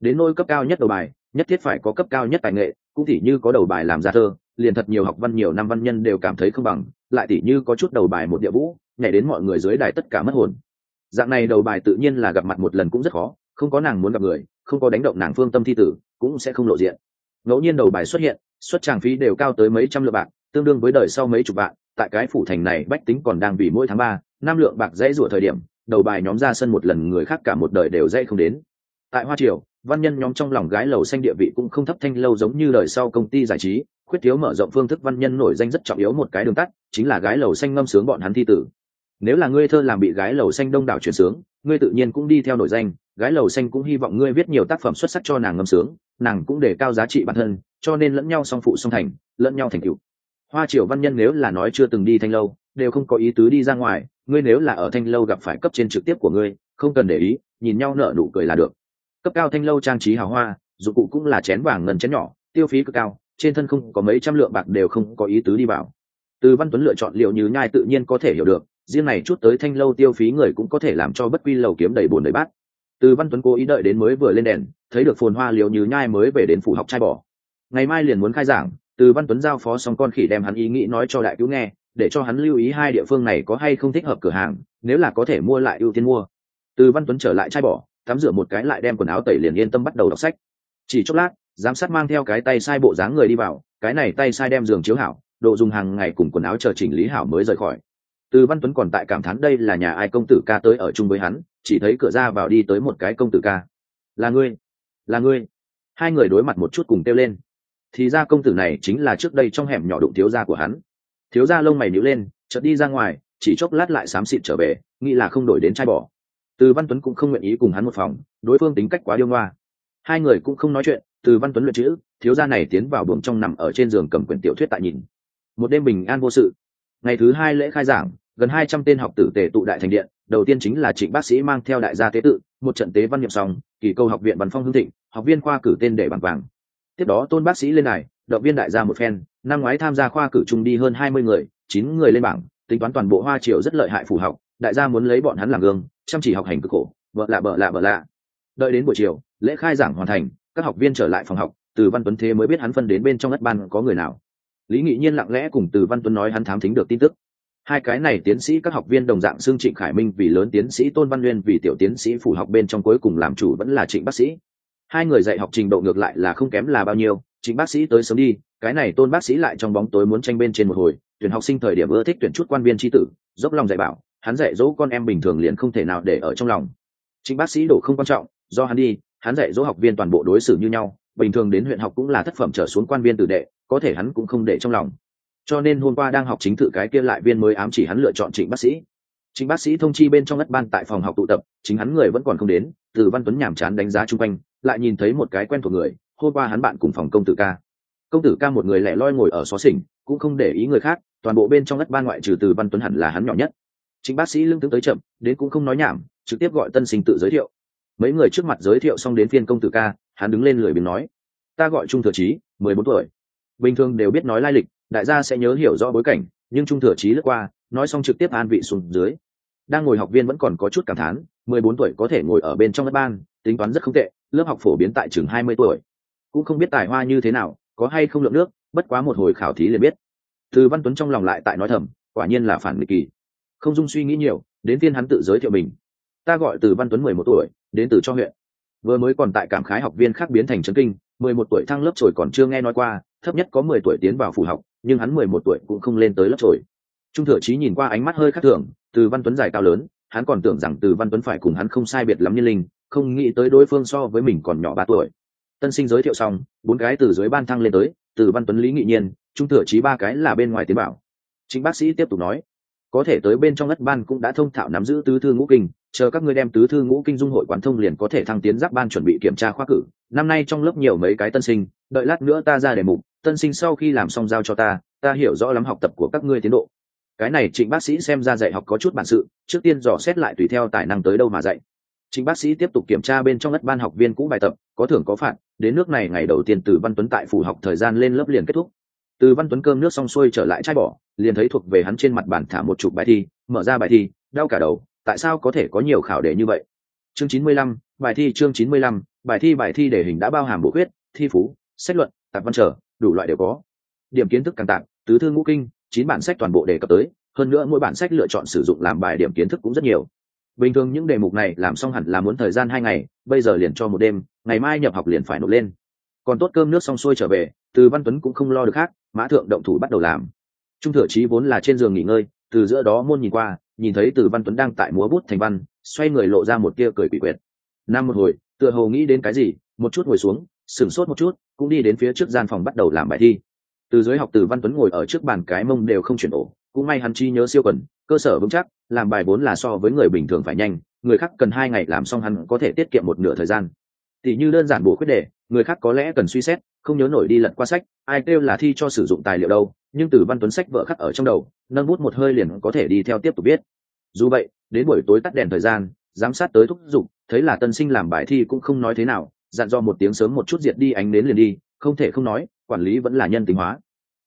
Đến nôi cấp cao nhất đầu bài, nhất thiết phải có cấp cao nhất tài nghệ, cũng tỉ như có đầu bài làm ra thơ, liền thật nhiều học văn nhiều năm văn nhân đều cảm thấy không bằng, lại tỉ như có chút đầu bài một địa vũ, nhảy đến mọi người dưới đài tất cả mất hồn. Dạng này đầu bài tự nhiên là gặp mặt một lần cũng rất khó không có nàng muốn gặp người, không có đánh động nàng phương tâm thi tử, cũng sẽ không lộ diện. Ngẫu nhiên đầu bài xuất hiện, xuất tràng phí đều cao tới mấy trăm lượng bạc, tương đương với đời sau mấy chục vạn, tại cái phủ thành này bách tính còn đang vì mỗi tháng ba, năm lượng bạc dãy rủa thời điểm, đầu bài nhóm ra sân một lần người khác cả một đời đều dãy không đến. Tại hoa triều, văn nhân nhóm trong lòng gái lầu xanh địa vị cũng không thấp thanh lâu giống như đời sau công ty giải trí, khuyết thiếu mở rộng phương thức văn nhân nổi danh rất trọng yếu một cái đường tắt, chính là gái lầu xanh ngâm sướng bọn hắn thi tử. Nếu là ngươi thơ làm bị gái lầu xanh đông đảo chuyển sướng, ngươi tự nhiên cũng đi theo nổi danh gái lầu xanh cũng hy vọng ngươi viết nhiều tác phẩm xuất sắc cho nàng ngâm sướng, nàng cũng để cao giá trị bản thân, cho nên lẫn nhau song phụ song thành, lẫn nhau thành cựu hoa triều văn nhân nếu là nói chưa từng đi thanh lâu, đều không có ý tứ đi ra ngoài, ngươi nếu là ở thanh lâu gặp phải cấp trên trực tiếp của ngươi, không cần để ý, nhìn nhau nở nụ cười là được. Cấp cao thanh lâu trang trí hào hoa, dụng cụ cũng là chén vàng ngần chén nhỏ, tiêu phí cực cao, trên thân không có mấy trăm lượng bạc đều không có ý tứ đi vào. Từ văn tuấn lựa chọn liệu như nhai tự nhiên có thể hiểu được, riêng này chút tới thanh lâu tiêu phí người cũng có thể làm cho bất quy lầu kiếm đầy bồn đầy bát từ văn tuấn cố ý đợi đến mới vừa lên đèn, thấy được phồn hoa liệu như nhai mới về đến phủ học trai bỏ ngày mai liền muốn khai giảng, từ văn tuấn giao phó xong con khỉ đem hắn ý nghĩ nói cho đại cứu nghe, để cho hắn lưu ý hai địa phương này có hay không thích hợp cửa hàng, nếu là có thể mua lại ưu tiên mua. Từ văn tuấn trở lại trai bỏ tắm rửa một cái lại đem quần áo tẩy liền yên tâm bắt đầu đọc sách. Chỉ chốc lát, giám sát mang theo cái tay sai bộ dáng người đi vào, cái này tay sai đem giường chiếu hảo độ dùng hàng ngày cùng quần áo chờ chỉnh lý hảo mới rời khỏi. Từ văn tuấn còn tại cảm thán đây là nhà ai công tử ca tới ở chung với hắn chỉ thấy cửa ra vào đi tới một cái công tử ca. Là ngươi là ngươi. Hai người đối mặt một chút cùng kêu lên. Thì ra công tử này chính là trước đây trong hẻm nhỏ đụng thiếu gia của hắn. Thiếu gia lông mày nhíu lên, chợt đi ra ngoài, chỉ chốc lát lại xám xịt trở về, nghĩ là không đổi đến trai bỏ từ văn tuấn cũng không nguyện ý cùng hắn một phòng, đối phương tính cách quá điêu ngoa. Hai người cũng không nói chuyện, từ văn tuấn luyện chữ, thiếu gia này tiến vào buồng trong nằm ở trên giường cầm quyển tiểu thuyết tại nhìn. Một đêm bình an vô sự. Ngày thứ hai lễ khai giảng, gần hai trăm tên học tử tề tụ đại thành điện đầu tiên chính là trịnh bác sĩ mang theo đại gia tế tự, một trận tế văn niệm xong, kỳ câu học viện văn phong hương thịnh, học viên khoa cử tên để bằng vàng. Tiếp đó tôn bác sĩ lên này động viên đại gia một phen, năm ngoái tham gia khoa cử trung đi hơn hai mươi người, chín người lên bảng, tính toán toàn bộ hoa triều rất lợi hại phù học, đại gia muốn lấy bọn hắn làm gương, chăm chỉ học hành cực khổ, vợ lạ vợ lạ vợ lạ. Đợi đến buổi chiều, lễ khai giảng hoàn thành, các học viên trở lại phòng học, từ văn tuấn thế mới biết hắn phân đến bên trong đất ban có người nào. Lý nghị nhiên lặng lẽ cùng từ văn tuấn nói hắn thám thính được tin tức hai cái này tiến sĩ các học viên đồng dạng xương trịnh khải minh vì lớn tiến sĩ, tôn văn nguyên vì tiểu tiến sĩ phủ học bên trong cuối cùng làm chủ vẫn là trịnh bác sĩ. Hai người dạy học trình độ ngược lại là không kém là bao nhiêu, trịnh bác sĩ tới sớm đi, cái này tôn bác sĩ lại trong bóng tối muốn tranh bên trên một hồi, tuyển học sinh thời điểm ưa thích tuyển chút quan viên tri tử, dốc lòng dạy bảo, hắn dạy dỗ con em bình thường liền không thể nào để ở trong lòng. Trịnh bác sĩ đổ không quan trọng, do hắn đi, hắn dạy dỗ học viên toàn bộ đối xử như nhau, bình thường đến huyện học cũng là thất phẩm trở xuống quan viên tử đệ, có thể hắn cũng không để trong lòng cho nên hôm qua đang học chính thự cái kia lại viên mới ám chỉ hắn lựa chọn trịnh bác sĩ. Trịnh bác sĩ thông chi bên trong đất ban tại phòng học tụ tập, chính hắn người vẫn còn không đến, từ văn tuấn nhàm chán đánh giá chung quanh, lại nhìn thấy một cái quen thuộc người, hôm qua hắn bạn cùng phòng công tử ca. Công tử ca một người lẻ loi ngồi ở xó xỉnh, cũng không để ý người khác, toàn bộ bên trong đất ban ngoại trừ từ văn tuấn hẳn là hắn nhỏ nhất. Chính bác sĩ lưng tướng tới chậm, đến cũng không nói nhảm, trực tiếp gọi tân sinh tự giới thiệu. Mấy người trước mặt giới thiệu xong đến phiên công tử ca, hắn đứng lên lười biếng nói, ta gọi trung thừa trí mười bốn tuổi. Bình thường đều biết nói lai lịch đại gia sẽ nhớ hiểu rõ bối cảnh, nhưng trung thừa trí lướt qua, nói xong trực tiếp an vị xuống dưới. Đang ngồi học viên vẫn còn có chút cảm thán, mười bốn tuổi có thể ngồi ở bên trong lớp ban, tính toán rất không tệ, lớp học phổ biến tại trường hai mươi tuổi. Cũng không biết tài hoa như thế nào, có hay không lượng nước, bất quá một hồi khảo thí liền biết. Từ văn tuấn trong lòng lại tại nói thầm, quả nhiên là phản nghịch kỳ. Không dung suy nghĩ nhiều, đến tiên hắn tự giới thiệu mình. Ta gọi từ văn tuấn mười một tuổi, đến từ cho huyện. Vừa mới còn tại cảm khái học viên khác biến thành trấn kinh, mười một tuổi thăng lớp rồi còn chưa nghe nói qua, thấp nhất có mười tuổi tiến vào phủ học nhưng hắn mười một tuổi cũng không lên tới lớp trội trung thừa chí nhìn qua ánh mắt hơi khác thường, từ văn tuấn dài cao lớn, hắn còn tưởng rằng từ văn tuấn phải cùng hắn không sai biệt lắm nhân linh, không nghĩ tới đối phương so với mình còn nhỏ ba tuổi. Tân sinh giới thiệu xong, bốn cái từ dưới ban thăng lên tới, từ văn tuấn lý nghị nhiên, trung thừa chí ba cái là bên ngoài tiến bảo. Chính bác sĩ tiếp tục nói, có thể tới bên trong đất ban cũng đã thông thạo nắm giữ tứ thư ngũ kinh chờ các ngươi đem tứ thư ngũ kinh dung hội quán thông liền có thể thăng tiến giáp ban chuẩn bị kiểm tra khoa cử. Năm nay trong lớp nhiều mấy cái tân sinh, đợi lát nữa ta ra đề mục, tân sinh sau khi làm xong giao cho ta ta hiểu rõ lắm học tập của các ngươi tiến độ. Cái này trịnh bác sĩ xem ra dạy học có chút bản sự, trước tiên dò xét lại tùy theo tài năng tới đâu mà dạy. Trịnh bác sĩ tiếp tục kiểm tra bên trong đất ban học viên cũ bài tập, có thưởng có phạt, đến nước này ngày đầu tiên từ văn tuấn tại phủ học thời gian lên lớp liền kết thúc. Từ văn tuấn cơm nước xong xuôi trở lại chai bỏ liền thấy thuộc về hắn trên mặt bàn thả một chục bài thi, mở ra bài thi, đau cả đầu tại sao có thể có nhiều khảo đề như vậy? Chương chín mươi lăm, bài thi chương chín mươi lăm, bài thi bài thi đề hình đã bao hàm bộ huyết thi phú, sách luận, tạp văn trở, đủ loại đều có. Điểm kiến thức càng tạm, tứ thư ngũ kinh, chín bản sách toàn bộ đề cập tới, hơn nữa mỗi bản sách lựa chọn sử dụng làm bài điểm kiến thức cũng rất nhiều. Bình thường những đề mục này làm xong hẳn là muốn thời gian hai ngày, bây giờ liền cho một đêm, ngày mai nhập học liền phải nộp lên. Còn tốt cơm nước xong xuôi trở về, từ văn tuấn cũng không lo được khác, mã thượng động thủ bắt đầu làm. Trung thừa chí vốn là trên giường nghỉ ngơi, từ giữa đó môn nhìn qua nhìn thấy từ văn tuấn đang tại múa bút thành văn, xoay người lộ ra một tia cười quỷ quyệt. Nam một hồi, tựa hồ nghĩ đến cái gì, một chút ngồi xuống, sửng sốt một chút, cũng đi đến phía trước gian phòng bắt đầu làm bài thi. Từ dưới học từ văn tuấn ngồi ở trước bàn cái mông đều không chuyển ổ, cũng may hắn chi nhớ siêu quần, cơ sở vững chắc, làm bài vốn là so với người bình thường phải nhanh, người khác cần hai ngày làm xong hắn có thể tiết kiệm một nửa thời gian. Tỷ như đơn giản bổ khuyết đề, người khác có lẽ cần suy xét, không nhớ nổi đi lật qua sách, ai kêu là thi cho sử dụng tài liệu đâu nhưng từ văn tuấn sách vợ khắc ở trong đầu, nâng bút một hơi liền có thể đi theo tiếp tục viết. Dù vậy, đến buổi tối tắt đèn thời gian, giám sát tới thúc giục, thấy là tân sinh làm bài thi cũng không nói thế nào, dặn do một tiếng sớm một chút diệt đi ánh đến liền đi, không thể không nói, quản lý vẫn là nhân tính hóa.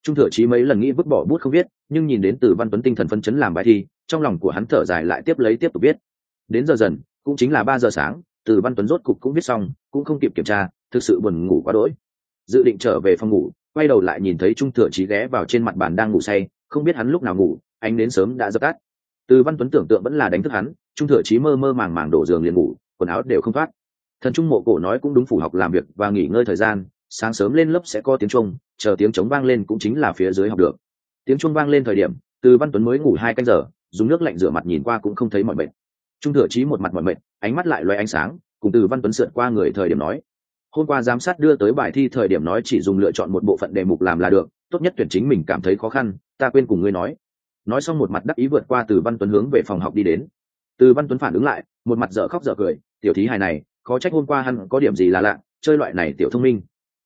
Trung thừa chí mấy lần nghĩ vứt bỏ bút không viết, nhưng nhìn đến từ văn tuấn tinh thần phân chấn làm bài thi, trong lòng của hắn thở dài lại tiếp lấy tiếp tục viết. Đến giờ dần, cũng chính là ba giờ sáng, từ văn tuấn rốt cục cũng viết xong, cũng không kịp kiểm tra, thực sự buồn ngủ quá đỗi. Dự định trở về phòng ngủ quay đầu lại nhìn thấy trung thừa chí ghé vào trên mặt bàn đang ngủ say, không biết hắn lúc nào ngủ anh đến sớm đã dập tắt. Từ văn tuấn tưởng tượng vẫn là đánh thức hắn, trung thừa chí mơ mơ màng màng đổ giường liền ngủ, quần áo đều không thoát. Thần trung mộ cổ nói cũng đúng phủ học làm việc và nghỉ ngơi thời gian, sáng sớm lên lớp sẽ có tiếng trung chờ tiếng trống vang lên cũng chính là phía dưới học được. Tiếng trung vang lên thời điểm, từ văn tuấn mới ngủ hai canh giờ, dùng nước lạnh rửa mặt nhìn qua cũng không thấy mọi mệt. Trung thừa chí một mặt mọi mệt, ánh mắt lại loay ánh sáng, cùng từ văn tuấn sượt qua người thời điểm nói hôm qua giám sát đưa tới bài thi thời điểm nói chỉ dùng lựa chọn một bộ phận đề mục làm là được, tốt nhất tuyển chính mình cảm thấy khó khăn, ta quên cùng ngươi nói. Nói xong một mặt đắc ý vượt qua từ văn tuấn hướng về phòng học đi đến. Từ văn tuấn phản ứng lại, một mặt dở khóc dở cười, tiểu thí hài này, khó trách hôm qua hắn có điểm gì là lạ, chơi loại này tiểu thông minh.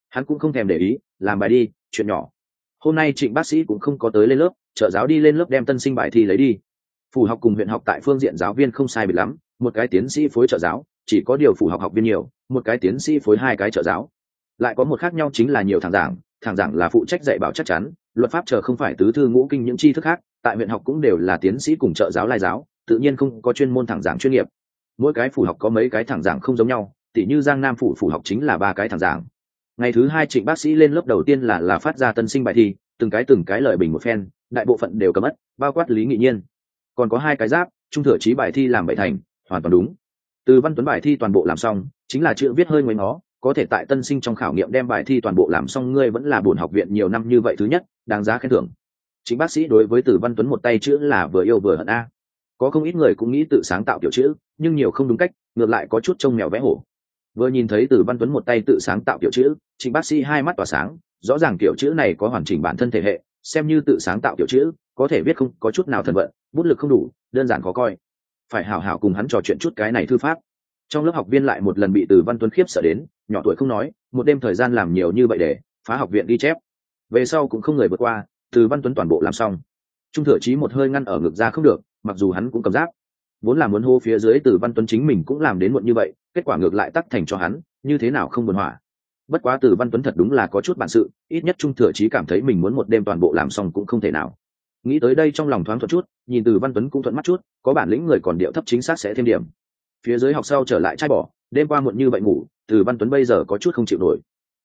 Hắn cũng không thèm để ý, làm bài đi, chuyện nhỏ. Hôm nay trịnh bác sĩ cũng không có tới lên lớp, trợ giáo đi lên lớp đem tân sinh bài thi lấy đi. Phủ học cùng huyện học tại phương diện giáo viên không sai biệt lắm, một cái tiến sĩ phối trợ giáo chỉ có điều phủ học học viên nhiều, một cái tiến sĩ phối hai cái trợ giáo. Lại có một khác nhau chính là nhiều thằng giảng thằng giảng là phụ trách dạy bảo chắc chắn, luật pháp chờ không phải tứ thư ngũ kinh những tri thức khác, tại huyện học cũng đều là tiến sĩ cùng trợ giáo lai giáo, tự nhiên không có chuyên môn thẳng giảng chuyên nghiệp. Mỗi cái phủ học có mấy cái thẳng giảng không giống nhau, tỉ như giang nam phủ phủ học chính là ba cái thẳng giảng. Ngày thứ hai trịnh bác sĩ lên lớp đầu tiên là là phát ra tân sinh bài thi, từng cái từng cái lợi bình một phen, đại bộ phận đều cầm mất bao quát lý nghị nhiên. Còn có hai cái giáp, trung thừa trí bài thi làm bảy thành, hoàn toàn đúng từ văn tuấn bài thi toàn bộ làm xong, chính là chữ viết hơi ngoáy nó có thể tại tân sinh trong khảo nghiệm đem bài thi toàn bộ làm xong, ngươi vẫn là bổn học viện nhiều năm như vậy thứ nhất, đáng giá khen thưởng. Chính bác sĩ đối với từ văn tuấn một tay chữ là vừa yêu vừa hận a. Có không ít người cũng nghĩ tự sáng tạo kiểu chữ, nhưng nhiều không đúng cách, ngược lại có chút trông mèo vẽ hổ. Vừa nhìn thấy từ văn tuấn một tay tự sáng tạo kiểu chữ, chính bác sĩ hai mắt tỏa sáng, rõ ràng kiểu chữ này có hoàn chỉnh bản thân thể hệ, xem như tự sáng tạo kiểu chữ, có thể viết không có chút nào thần vận, bút lực không đủ, đơn giản khó coi phải hảo hảo cùng hắn trò chuyện chút cái này thư pháp. Trong lớp học viên lại một lần bị từ văn tuấn khiếp sợ đến, nhỏ tuổi không nói, một đêm thời gian làm nhiều như vậy để phá học viện ghi chép. Về sau cũng không người vượt qua, từ văn tuấn toàn bộ làm xong. Trung thừa chí một hơi ngăn ở ngực ra không được, mặc dù hắn cũng cầm giáp. Vốn là muốn hô phía dưới từ văn tuấn chính mình cũng làm đến muộn như vậy, kết quả ngược lại tắc thành cho hắn, như thế nào không buồn hỏa bất quá từ văn tuấn thật đúng là có chút bản sự, ít nhất trung thừa chí cảm thấy mình muốn một đêm toàn bộ làm xong cũng không thể nào nghĩ tới đây trong lòng thoáng thuận chút, nhìn từ văn tuấn cũng thuận mắt chút, có bản lĩnh người còn điệu thấp chính xác sẽ thêm điểm. Phía dưới học sau trở lại trai bỏ, đêm qua muộn như vậy ngủ, từ văn tuấn bây giờ có chút không chịu nổi.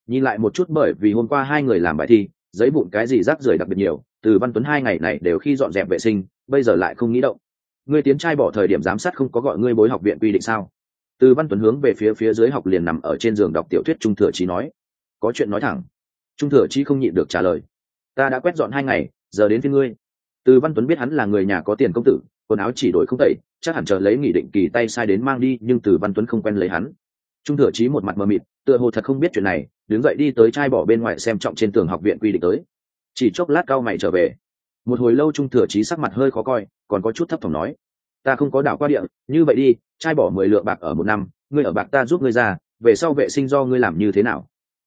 Nhìn lại một chút bởi vì hôm qua hai người làm bài thi, giấy bụn cái gì rác rưởi đặc biệt nhiều, từ văn tuấn hai ngày này đều khi dọn dẹp vệ sinh, bây giờ lại không nghĩ động. Ngươi tiến trai bỏ thời điểm giám sát không có gọi ngươi bối học viện quy định sao? Từ văn tuấn hướng về phía phía dưới học liền nằm ở trên giường đọc tiểu thuyết trung thừa trí nói. Có chuyện nói thẳng. Trung thừa trí không nhịn được trả lời. Ta đã quét dọn hai ngày, giờ đến phía ngươi từ văn tuấn biết hắn là người nhà có tiền công tử, quần áo chỉ đổi không tẩy, chắc hẳn chờ lấy nghị định kỳ tay sai đến mang đi, nhưng từ văn tuấn không quen lấy hắn. Trung thừa trí một mặt mờ mịt, tựa hồ thật không biết chuyện này, đứng dậy đi tới trai bỏ bên ngoài xem trọng trên tường học viện quy định tới. Chỉ chốc lát cao mày trở về. Một hồi lâu trung thừa trí sắc mặt hơi khó coi, còn có chút thấp thỏm nói. Ta không có đảo qua địa, như vậy đi trai bỏ mười lượng bạc ở một năm, ngươi ở bạc ta giúp ngươi ra, về sau vệ sinh do ngươi làm như thế nào?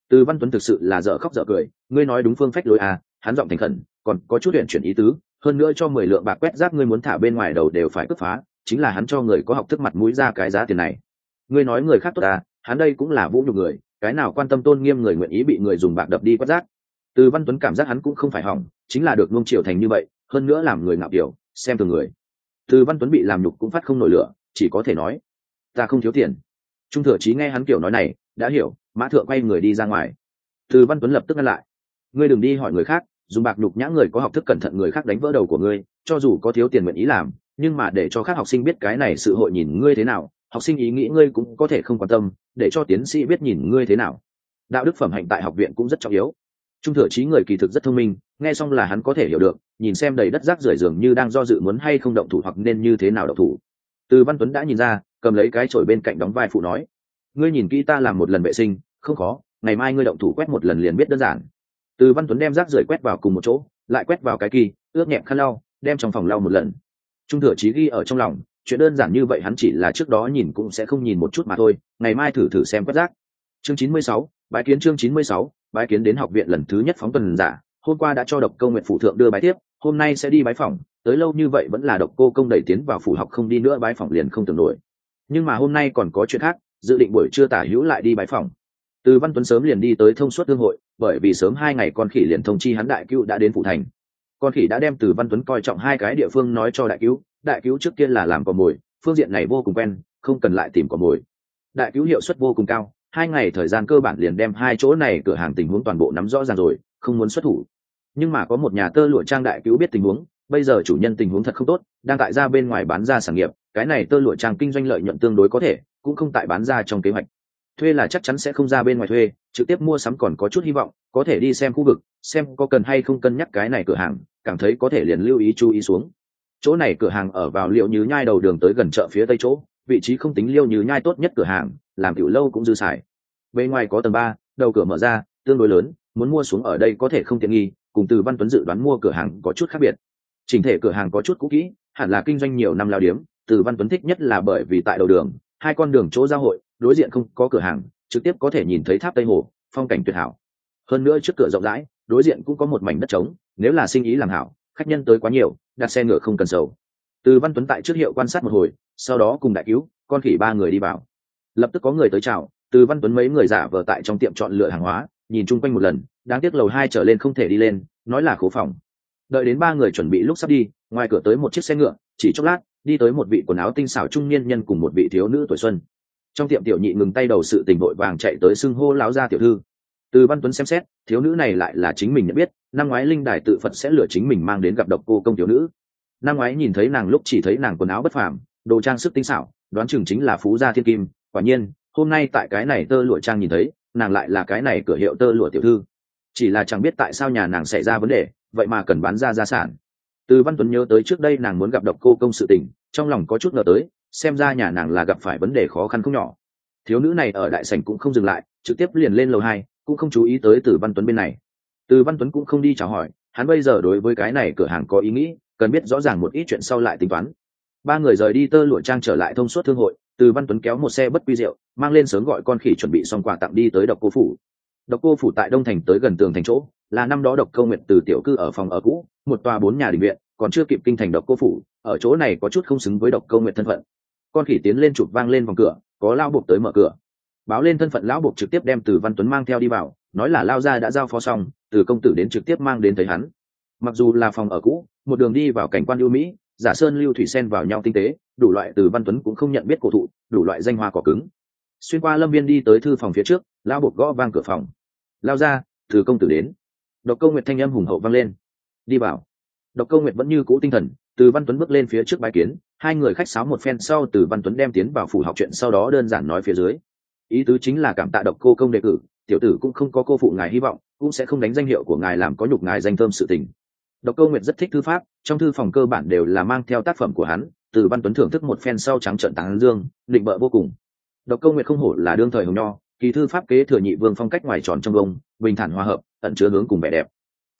Từ văn tuấn thực sự là dở khóc dở cười, ngươi nói đúng phương phách lối à hắn giọng thành khẩn, còn có chút huyện chuyển ý tứ hơn nữa cho mười lượng bạc quét rác ngươi muốn thả bên ngoài đầu đều phải cướp phá, chính là hắn cho người có học thức mặt mũi ra cái giá tiền này. Ngươi nói người khác tốt à hắn đây cũng là vũ nhục người, cái nào quan tâm tôn nghiêm người nguyện ý bị người dùng bạc đập đi quét rác. Từ văn tuấn cảm giác hắn cũng không phải hỏng, chính là được nuông chiều thành như vậy, hơn nữa làm người ngạo kiểu, xem thường người. Từ văn tuấn bị làm nhục cũng phát không nổi lửa, chỉ có thể nói, ta không thiếu tiền. Trung thừa trí nghe hắn kiểu nói này, đã hiểu, mã thượng quay người đi ra ngoài. Từ văn tuấn lập tức ngăn lại, ngươi đừng đi hỏi người khác dùng bạc nhục nhã người có học thức cẩn thận người khác đánh vỡ đầu của ngươi, cho dù có thiếu tiền nguyện ý làm, nhưng mà để cho các học sinh biết cái này sự hội nhìn ngươi thế nào, học sinh ý nghĩ ngươi cũng có thể không quan tâm, để cho tiến sĩ biết nhìn ngươi thế nào. Đạo đức phẩm hạnh tại học viện cũng rất trọng yếu. Trung thừa trí người kỳ thực rất thông minh, nghe xong là hắn có thể hiểu được, nhìn xem đầy đất rác rưởi dường như đang do dự muốn hay không động thủ hoặc nên như thế nào động thủ. Từ văn tuấn đã nhìn ra, cầm lấy cái chổi bên cạnh đóng vai phụ nói, ngươi nhìn kỹ ta làm một lần vệ sinh, không khó, ngày mai ngươi động thủ quét một lần liền biết đơn giản từ văn tuấn đem rác rưởi quét vào cùng một chỗ, lại quét vào cái kỳ ướt nhẹm khăn lau, đem trong phòng lau một lần. Trung thừa trí ghi ở trong lòng, chuyện đơn giản như vậy hắn chỉ là trước đó nhìn cũng sẽ không nhìn một chút mà thôi, ngày mai thử thử xem quét rác. Chương chín mươi sáu, bái kiến chương chín mươi sáu, bái kiến đến học viện lần thứ nhất phóng tuần giả, hôm qua đã cho độc câu nguyện phụ thượng đưa bái tiếp, hôm nay sẽ đi bái phòng, tới lâu như vậy vẫn là độc cô công đẩy tiến vào phủ học không đi nữa bái phòng liền không tưởng nổi. Nhưng mà hôm nay còn có chuyện khác, dự định buổi trưa tả hữu lại đi bái phòng. Từ văn tuấn sớm liền đi tới thông suốt thương hội bởi vì sớm hai ngày con khỉ liền thông chi hắn đại cứu đã đến phụ thành. Con khỉ đã đem từ văn tuấn coi trọng hai cái địa phương nói cho đại cứu đại cứu trước kia là làm cò mồi, phương diện này vô cùng quen, không cần lại tìm cò mồi. Đại cứu hiệu suất vô cùng cao, hai ngày thời gian cơ bản liền đem hai chỗ này cửa hàng tình huống toàn bộ nắm rõ ràng rồi, không muốn xuất thủ. Nhưng mà có một nhà tơ lụa trang đại cứu biết tình huống, bây giờ chủ nhân tình huống thật không tốt, đang tại ra bên ngoài bán ra sản nghiệp, cái này tơ lụa trang kinh doanh lợi nhuận tương đối có thể, cũng không tại bán ra trong kế hoạch thuê là chắc chắn sẽ không ra bên ngoài thuê, trực tiếp mua sắm còn có chút hy vọng, có thể đi xem khu vực, xem có cần hay không cân nhắc cái này cửa hàng, cảm thấy có thể liền lưu ý chú ý xuống. Chỗ này cửa hàng ở vào liệu như nhai đầu đường tới gần chợ phía tây chỗ, vị trí không tính liêu như nhai tốt nhất cửa hàng, làm kiểu lâu cũng dư xài. Bên ngoài có tầng ba, đầu cửa mở ra, tương đối lớn, muốn mua xuống ở đây có thể không tiện nghi, cùng từ văn tuấn dự đoán mua cửa hàng có chút khác biệt. Chỉnh thể cửa hàng có chút cũ kỹ, hẳn là kinh doanh nhiều năm lao điếm, từ văn tuấn thích nhất là bởi vì tại đầu đường, hai con đường chỗ giao hội đối diện không có cửa hàng, trực tiếp có thể nhìn thấy tháp tây hồ, phong cảnh tuyệt hảo. Hơn nữa trước cửa rộng rãi, đối diện cũng có một mảnh đất trống, nếu là sinh ý làm hảo, khách nhân tới quá nhiều, đặt xe ngựa không cần sầu. Từ văn tuấn tại trước hiệu quan sát một hồi, sau đó cùng đại cứu, con khỉ ba người đi vào. Lập tức có người tới chào, từ văn tuấn mấy người giả vờ tại trong tiệm chọn lựa hàng hóa, nhìn chung quanh một lần, đáng tiếc lầu hai trở lên không thể đi lên, nói là khố phòng. Đợi đến ba người chuẩn bị lúc sắp đi, ngoài cửa tới một chiếc xe ngựa, chỉ chốc lát, đi tới một vị quần áo tinh xảo trung niên nhân cùng một vị thiếu nữ tuổi xuân trong tiệm tiểu nhị ngừng tay đầu sự tình vội vàng chạy tới xưng hô láo ra tiểu thư. Từ văn tuấn xem xét, thiếu nữ này lại là chính mình nhận biết, năm ngoái linh đài tự phật sẽ lừa chính mình mang đến gặp độc cô công tiểu nữ. Năm ngoái nhìn thấy nàng lúc chỉ thấy nàng quần áo bất phàm, đồ trang sức tinh xảo, đoán chừng chính là phú gia thiên kim, quả nhiên, hôm nay tại cái này tơ lụa trang nhìn thấy, nàng lại là cái này cửa hiệu tơ lụa tiểu thư. Chỉ là chẳng biết tại sao nhà nàng xảy ra vấn đề, vậy mà cần bán ra gia sản. Từ văn tuấn nhớ tới trước đây nàng muốn gặp độc cô công sự tình, trong lòng có chút ngờ tới xem ra nhà nàng là gặp phải vấn đề khó khăn không nhỏ. Thiếu nữ này ở đại sảnh cũng không dừng lại, trực tiếp liền lên lầu hai, cũng không chú ý tới từ văn tuấn bên này. Từ văn tuấn cũng không đi chào hỏi, hắn bây giờ đối với cái này cửa hàng có ý nghĩ, cần biết rõ ràng một ít chuyện sau lại tính toán. Ba người rời đi tơ lụa trang trở lại thông suốt thương hội, từ văn tuấn kéo một xe bất quy rượu, mang lên sớm gọi con khỉ chuẩn bị xong quà tặng đi tới độc cô phủ. Độc cô phủ tại đông thành tới gần tường thành chỗ, là năm đó độc câu nguyện từ tiểu cư ở phòng ở cũ, một tòa bốn nhà đình viện, còn chưa kịp kinh thành độc cô phủ, ở chỗ này có chút không xứng với độc câu nguyện thân phận con khỉ tiến lên chụp vang lên vòng cửa, có lao buộc tới mở cửa. Báo lên thân phận lão buộc trực tiếp đem từ văn tuấn mang theo đi vào, nói là lao ra đã giao phó xong, từ công tử đến trực tiếp mang đến thấy hắn. Mặc dù là phòng ở cũ, một đường đi vào cảnh quan ưu mỹ, giả sơn lưu thủy sen vào nhau tinh tế, đủ loại từ văn tuấn cũng không nhận biết cổ thụ, đủ loại danh hoa cỏ cứng. Xuyên qua lâm viên đi tới thư phòng phía trước lao bột gõ vang cửa phòng. Lao ra từ công tử đến. Độc câu nguyệt thanh âm hùng hậu vang lên. Đi vào. Độc câu nguyệt vẫn như cũ tinh thần, từ văn tuấn bước lên phía trước bãi kiến hai người khách sáo một phen sau, từ văn tuấn đem tiến vào phủ học chuyện sau đó đơn giản nói phía dưới. Ý tứ chính là cảm tạ độc cô công đề cử tiểu tử cũng không có cô phụ ngài hy vọng, cũng sẽ không đánh danh hiệu của ngài làm có nhục ngài danh thơm sự tình. Độc câu nguyệt rất thích thư pháp, trong thư phòng cơ bản đều là mang theo tác phẩm của hắn, từ văn tuấn thưởng thức một phen sau trắng trợn tán dương định bợ vô cùng. Độc câu nguyệt không hổ là đương thời hồng nho, kỳ thư pháp kế thừa nhị vương phong cách ngoài tròn trong vông bình thản hòa hợp tận chứa hướng cùng vẻ đẹp.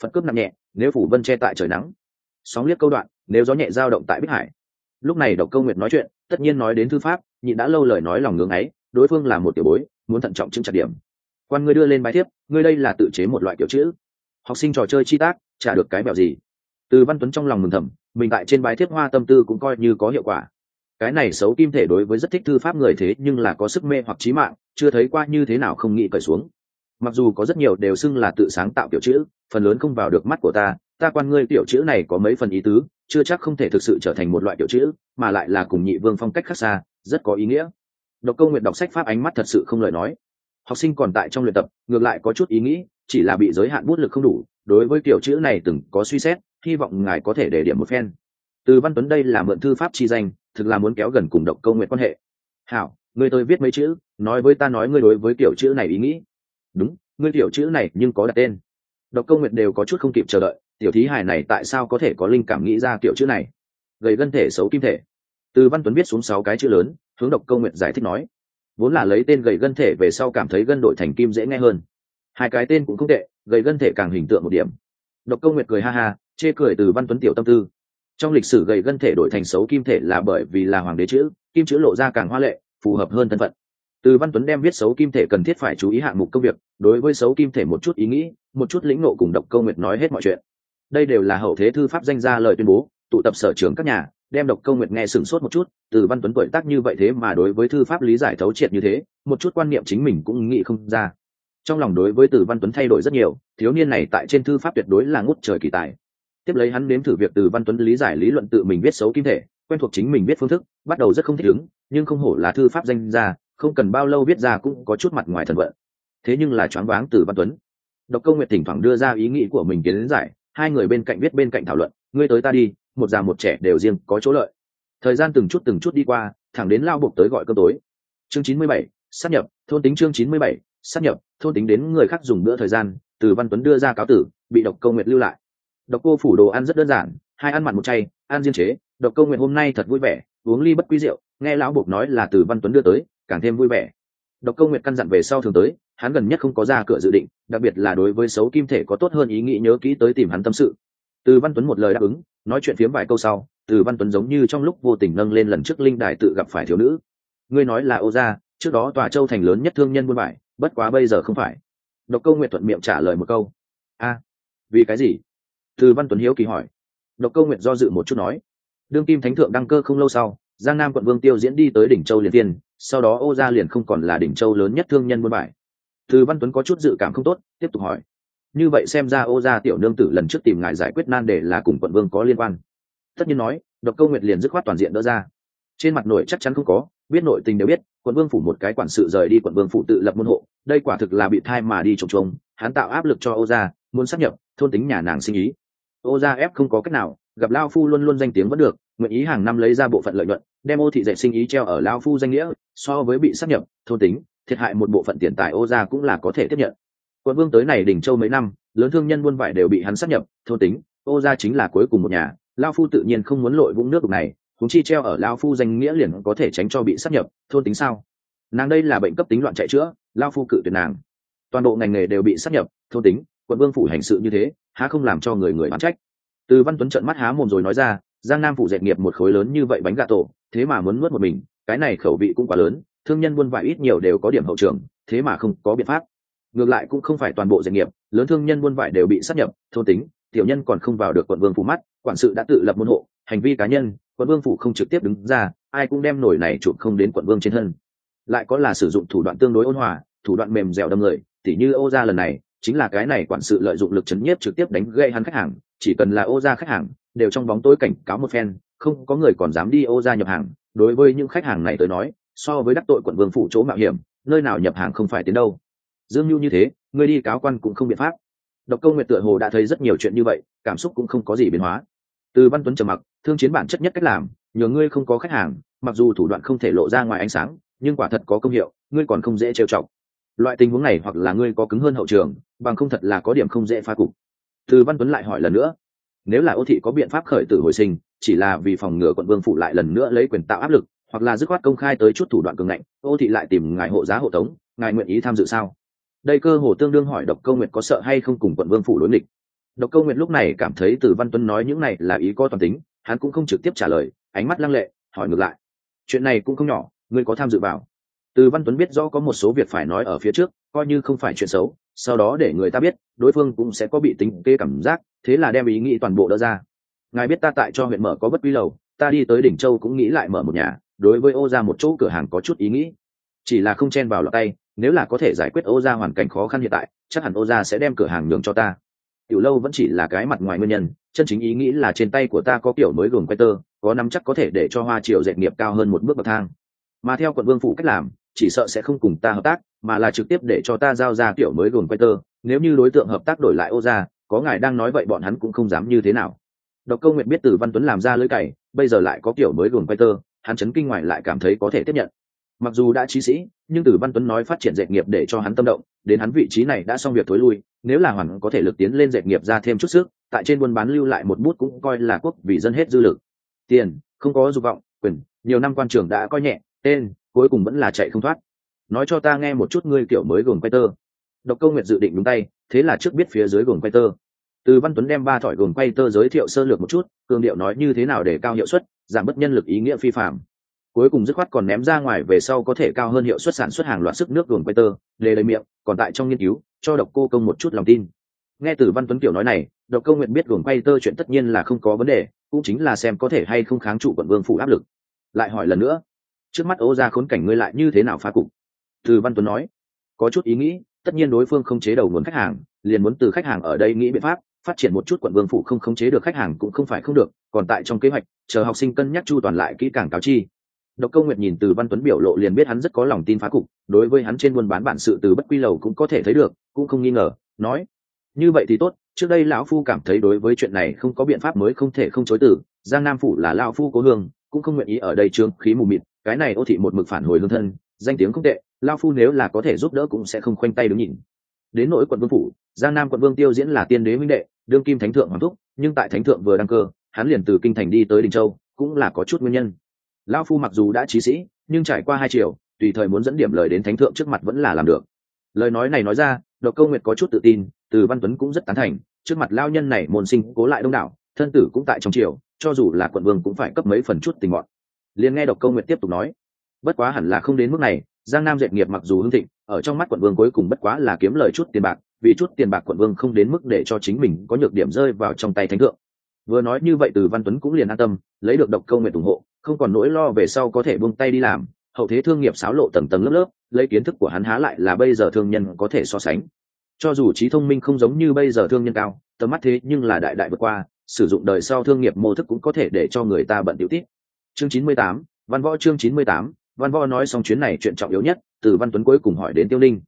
Phật cướp nặng nhẹ, nếu phủ vân che tại trời nắng. Sóng liếc câu đoạn, nếu gió nhẹ dao động tại bích hải lúc này độc câu nguyệt nói chuyện, tất nhiên nói đến thư pháp nhị đã lâu lời nói lòng ngưỡng ấy, đối phương là một tiểu bối, muốn thận trọng chứng chặt điểm. Quan ngươi đưa lên bài thiếp, ngươi đây là tự chế một loại kiểu chữ. Học sinh trò chơi chi tác trả được cái mẹo gì. Từ văn tuấn trong lòng mừng thầm, mình tại trên bài thiếp hoa tâm tư cũng coi như có hiệu quả. Cái này xấu kim thể đối với rất thích thư pháp người thế nhưng là có sức mê hoặc trí mạng, chưa thấy qua như thế nào không nghĩ cởi xuống. Mặc dù có rất nhiều đều xưng là tự sáng tạo kiểu chữ, phần lớn không vào được mắt của ta ta quan ngươi tiểu chữ này có mấy phần ý tứ, chưa chắc không thể thực sự trở thành một loại tiểu chữ, mà lại là cùng nhị vương phong cách khác xa, rất có ý nghĩa. Độc câu nguyện đọc sách pháp ánh mắt thật sự không lời nói. Học sinh còn tại trong luyện tập, ngược lại có chút ý nghĩ, chỉ là bị giới hạn bút lực không đủ, đối với kiểu chữ này từng có suy xét, hy vọng ngài có thể để điểm một phen. Từ văn tuấn đây là mượn thư pháp chi danh, thực là muốn kéo gần cùng độc câu nguyện quan hệ. Hảo người tôi viết mấy chữ, nói với ta nói ngươi đối với kiểu chữ này ý nghĩ. Đúng, ngươi kiểu chữ này nhưng có đặt tên. Độc câu nguyện đều có chút không kịp chờ đợi tiểu thí hài này tại sao có thể có linh cảm nghĩ ra kiểu chữ này? Gầy gân thể xấu kim thể. Từ văn tuấn viết xuống sáu cái chữ lớn, hướng độc câu nguyện giải thích nói, vốn là lấy tên gầy gân thể về sau cảm thấy gân đổi thành kim dễ nghe hơn. Hai cái tên cũng không tệ, gầy gân thể càng hình tượng một điểm. Độc câu nguyệt cười ha ha, chê cười từ văn tuấn tiểu tâm tư. Trong lịch sử gầy gân thể đổi thành xấu kim thể là bởi vì là hoàng đế chữ, kim chữ lộ ra càng hoa lệ, phù hợp hơn thân phận. Từ văn tuấn đem viết xấu kim thể cần thiết phải chú ý hạng mục công việc, đối với xấu kim thể một chút ý nghĩ, một chút lĩnh nộ cùng độc câu nguyệt nói hết mọi chuyện đây đều là hậu thế thư pháp danh ra lời tuyên bố, tụ tập sở trường các nhà, đem độc câu nguyệt nghe sửng sốt một chút, từ văn tuấn tuổi tác như vậy thế mà đối với thư pháp lý giải thấu triệt như thế, một chút quan niệm chính mình cũng nghĩ không ra. Trong lòng đối với từ văn tuấn thay đổi rất nhiều, thiếu niên này tại trên thư pháp tuyệt đối là ngút trời kỳ tài. Tiếp lấy hắn nếm thử việc từ văn tuấn lý giải lý luận tự mình viết xấu kim thể, quen thuộc chính mình viết phương thức, bắt đầu rất không thích ứng, nhưng không hổ là thư pháp danh ra không cần bao lâu viết ra cũng có chút mặt ngoài thần vận. Thế nhưng là choáng váng từ văn tuấn. Độc công nguyệt thỉnh thoảng đưa ra ý nghĩ của mình kiến giải hai người bên cạnh viết bên cạnh thảo luận, ngươi tới ta đi, một già một trẻ đều riêng có chỗ lợi. Thời gian từng chút từng chút đi qua, thẳng đến lao buộc tới gọi cơm tối. Chương chín mươi bảy sắp nhập, thôn tính chương chín mươi bảy sắp nhập, thôn tính đến người khác dùng bữa thời gian, từ văn tuấn đưa ra cáo tử, bị độc câu nguyệt lưu lại. Độc cô phủ đồ ăn rất đơn giản, hai ăn mặn một chay, ăn riêng chế. Độc câu nguyệt hôm nay thật vui vẻ, uống ly bất quý rượu, nghe lão buộc nói là từ văn tuấn đưa tới, càng thêm vui vẻ. Độc câu nguyệt căn dặn về sau thường tới hắn gần nhất không có ra cửa dự định, đặc biệt là đối với xấu kim thể có tốt hơn ý nghĩ nhớ kỹ tới tìm hắn tâm sự. Từ văn tuấn một lời đáp ứng, nói chuyện phiếm vài câu sau, từ văn tuấn giống như trong lúc vô tình nâng lên lần trước linh đài tự gặp phải thiếu nữ. Ngươi nói là ô gia, trước đó tòa châu thành lớn nhất thương nhân buôn vải bất quá bây giờ không phải. Độc câu nguyệt thuận miệng trả lời một câu. A, vì cái gì? Từ văn tuấn hiếu kỳ hỏi. Độc câu nguyệt do dự một chút nói. Đương kim thánh thượng đăng cơ không lâu sau, giang nam quận vương tiêu diễn đi tới đỉnh châu liền tiên sau đó ô gia liền không còn là đỉnh châu lớn nhất thương nhân buôn vải từ văn tuấn có chút dự cảm không tốt, tiếp tục hỏi. Như vậy xem ra ô gia tiểu nương tử lần trước tìm ngài giải quyết nan đề là cùng quận vương có liên quan. Tất nhiên nói, độc câu nguyệt liền dứt khoát toàn diện đỡ ra. Trên mặt nội chắc chắn không có, biết nội tình đều biết, quận vương phủ một cái quản sự rời đi quận vương phủ tự lập môn hộ, đây quả thực là bị thai mà đi trồng trồng hắn tạo áp lực cho ô gia, muốn sắp nhập, thôn tính nhà nàng sinh ý. Ô gia ép không có cách nào, gặp lao phu luôn luôn danh tiếng vẫn được, nguyện ý hàng năm lấy ra bộ phận lợi nhuận, đem ô thị dạy sinh ý treo ở lao phu danh nghĩa, so với bị sắp nhập, thôn tính thiệt hại một bộ phận tiền tài ô gia cũng là có thể tiếp nhận. Quận vương tới này đỉnh châu mấy năm, lớn thương nhân buôn vải đều bị hắn sát nhập, thô tính, ô gia chính là cuối cùng một nhà, lao phu tự nhiên không muốn lội vũng nước đục này chúng chi treo ở lao phu danh nghĩa liền có thể tránh cho bị sát nhập thôn tính sao? Nàng đây là bệnh cấp tính loạn chạy chữa, lao phu cự tuyệt nàng. Toàn bộ ngành nghề đều bị sát nhập thôn tính, quận vương phủ hành sự như thế, há không làm cho người người bán trách. Từ văn tuấn trợn mắt há mồm rồi nói ra, giang nam phủ dệt nghiệp một khối lớn như vậy bánh gà tổ, thế mà muốn nuốt một mình, cái này khẩu vị cũng quá lớn thương nhân buôn vải ít nhiều đều có điểm hậu trường, thế mà không có biện pháp. Ngược lại cũng không phải toàn bộ doanh nghiệp, lớn thương nhân buôn vải đều bị sát nhập, thôn tính, tiểu nhân còn không vào được quận vương phủ mắt, quản sự đã tự lập môn hộ, hành vi cá nhân, quận vương phủ không trực tiếp đứng ra, ai cũng đem nổi này chụp không đến quận vương trên thân. Lại có là sử dụng thủ đoạn tương đối ôn hòa, thủ đoạn mềm dẻo đâm người, tỉ như ô gia lần này, chính là cái này quản sự lợi dụng lực chấn nhiếp trực tiếp đánh gây hắn khách hàng, chỉ cần là ô gia khách hàng, đều trong bóng tối cảnh cáo một phen, không có người còn dám đi ô gia nhập hàng. Đối với những khách hàng này tới nói so với đắc tội quận vương phủ chỗ mạo hiểm, nơi nào nhập hàng không phải tiến đâu. Dương mưu như thế, người đi cáo quan cũng không biện pháp. Độc câu nguyệt tựa hồ đã thấy rất nhiều chuyện như vậy, cảm xúc cũng không có gì biến hóa. Từ văn tuấn trầm mặc, thương chiến bản chất nhất cách làm, nhờ ngươi không có khách hàng, mặc dù thủ đoạn không thể lộ ra ngoài ánh sáng, nhưng quả thật có công hiệu, ngươi còn không dễ trêu chọc. Loại tình huống này hoặc là ngươi có cứng hơn hậu trường, bằng không thật là có điểm không dễ phá cục. Từ văn tuấn lại hỏi lần nữa, nếu là ô thị có biện pháp khởi tử hồi sinh, chỉ là vì phòng ngừa quận vương phụ lại lần nữa lấy quyền tạo áp lực hoặc là dứt khoát công khai tới chút thủ đoạn cường ngạnh ô thị lại tìm ngài hộ giá hộ tống, ngài nguyện ý tham dự sao? Đây cơ hồ tương đương hỏi độc câu nguyệt có sợ hay không cùng quận vương phủ đối nghịch. Độc câu nguyệt lúc này cảm thấy từ văn tuấn nói những này là ý có toàn tính, hắn cũng không trực tiếp trả lời, ánh mắt lăng lệ, hỏi ngược lại. Chuyện này cũng không nhỏ, ngươi có tham dự vào? Từ văn tuấn biết rõ có một số việc phải nói ở phía trước, coi như không phải chuyện xấu, sau đó để người ta biết, đối phương cũng sẽ có bị tính kê cảm giác, thế là đem ý nghĩ toàn bộ đỡ ra. Ngài biết ta tại cho huyện mở có bất quy lầu, ta đi tới đỉnh châu cũng nghĩ lại mở một nhà đối với ô ra một chỗ cửa hàng có chút ý nghĩ. Chỉ là không chen vào lọt tay, nếu là có thể giải quyết ô ra hoàn cảnh khó khăn hiện tại, chắc hẳn ô ra sẽ đem cửa hàng nhường cho ta. Tiểu lâu vẫn chỉ là cái mặt ngoài nguyên nhân, chân chính ý nghĩ là trên tay của ta có kiểu mới gồm quay tơ, có nắm chắc có thể để cho hoa triều dệt nghiệp cao hơn một bước bậc thang. Mà theo quận vương phủ cách làm, chỉ sợ sẽ không cùng ta hợp tác, mà là trực tiếp để cho ta giao ra kiểu mới gồm quay tơ. Nếu như đối tượng hợp tác đổi lại ô ra, có ngài đang nói vậy bọn hắn cũng không dám như thế nào. Độc câu nguyện biết từ văn tuấn làm ra lưỡi cày, bây giờ lại có kiểu mới gồm quay tơ hắn chấn kinh ngoài lại cảm thấy có thể tiếp nhận. Mặc dù đã trí sĩ, nhưng từ văn tuấn nói phát triển dệt nghiệp để cho hắn tâm động, đến hắn vị trí này đã xong việc thối lui, nếu là hoàn có thể lực tiến lên dệt nghiệp ra thêm chút sức, tại trên buôn bán lưu lại một bút cũng coi là quốc vì dân hết dư lực. Tiền, không có dục vọng, quyền, nhiều năm quan trường đã coi nhẹ, tên, cuối cùng vẫn là chạy không thoát. Nói cho ta nghe một chút ngươi kiểu mới gồm quay tơ. Độc câu nguyệt dự định đúng tay, thế là trước biết phía dưới gồm quay tơ từ văn tuấn đem ba thỏi gồm quay tơ giới thiệu sơ lược một chút, cường điệu nói như thế nào để cao hiệu suất, giảm bớt nhân lực ý nghĩa phi phạm. Cuối cùng dứt khoát còn ném ra ngoài về sau có thể cao hơn hiệu suất sản xuất hàng loạt sức nước gồm quay tơ, lê đầy miệng, còn tại trong nghiên cứu, cho độc cô công một chút lòng tin. Nghe từ văn tuấn kiểu nói này, độc câu nguyện biết gồm quay tơ chuyện tất nhiên là không có vấn đề, cũng chính là xem có thể hay không kháng trụ quận vương phủ áp lực. Lại hỏi lần nữa, trước mắt ô ra khốn cảnh ngươi lại như thế nào phá cục? Từ văn tuấn nói, có chút ý nghĩ, tất nhiên đối phương không chế đầu nguồn khách hàng, liền muốn từ khách hàng ở đây nghĩ biện pháp phát triển một chút quận vương phủ không khống chế được khách hàng cũng không phải không được, còn tại trong kế hoạch, chờ học sinh cân nhắc chu toàn lại kỹ càng cáo chi. Độc công nguyệt nhìn từ văn tuấn biểu lộ liền biết hắn rất có lòng tin phá cục, đối với hắn trên buôn bán bản sự từ bất quy lầu cũng có thể thấy được, cũng không nghi ngờ, nói, như vậy thì tốt, trước đây lão phu cảm thấy đối với chuyện này không có biện pháp mới không thể không chối từ, giang nam phủ là lão phu cố hương, cũng không nguyện ý ở đây trương khí mù mịt, cái này ô thị một mực phản hồi lương thân, danh tiếng không tệ, lão phu nếu là có thể giúp đỡ cũng sẽ không khoanh tay đứng nhìn. Đến nỗi quận vương phủ giang nam quận vương tiêu diễn là tiên đế minh đệ đương kim thánh thượng hoàng thúc nhưng tại thánh thượng vừa đăng cơ hắn liền từ kinh thành đi tới đình châu cũng là có chút nguyên nhân. Lao phu mặc dù đã trí sĩ nhưng trải qua hai triệu, tùy thời muốn dẫn điểm lời đến thánh thượng trước mặt vẫn là làm được. Lời nói này nói ra độc câu nguyệt có chút tự tin từ văn tuấn cũng rất tán thành trước mặt lao nhân này môn sinh cố lại đông đảo thân tử cũng tại trong triều cho dù là quận vương cũng phải cấp mấy phần chút tình mọn liền nghe độc câu nguyệt tiếp tục nói bất quá hẳn là không đến mức này giang nam dệt nghiệp mặc dù hưng thịnh ở trong mắt quận vương cuối cùng bất quá là kiếm lời chút tiền bạc vì chút tiền bạc quận vương không đến mức để cho chính mình có nhược điểm rơi vào trong tay thánh thượng. Vừa nói như vậy, từ văn tuấn cũng liền an tâm, lấy được độc câu nguyện ủng hộ, không còn nỗi lo về sau có thể buông tay đi làm. Hậu thế thương nghiệp xáo lộ tầng tầng lớp lớp, lấy kiến thức của hắn há lại là bây giờ thương nhân có thể so sánh. Cho dù trí thông minh không giống như bây giờ thương nhân cao, tầm mắt thế nhưng là đại đại vượt qua, sử dụng đời sau thương nghiệp mô thức cũng có thể để cho người ta bận tiểu tiết chương chín mươi tám, văn võ chương chín mươi tám, văn võ nói xong chuyến này chuyện trọng yếu nhất, từ văn tuấn cuối cùng hỏi đến tiêu ninh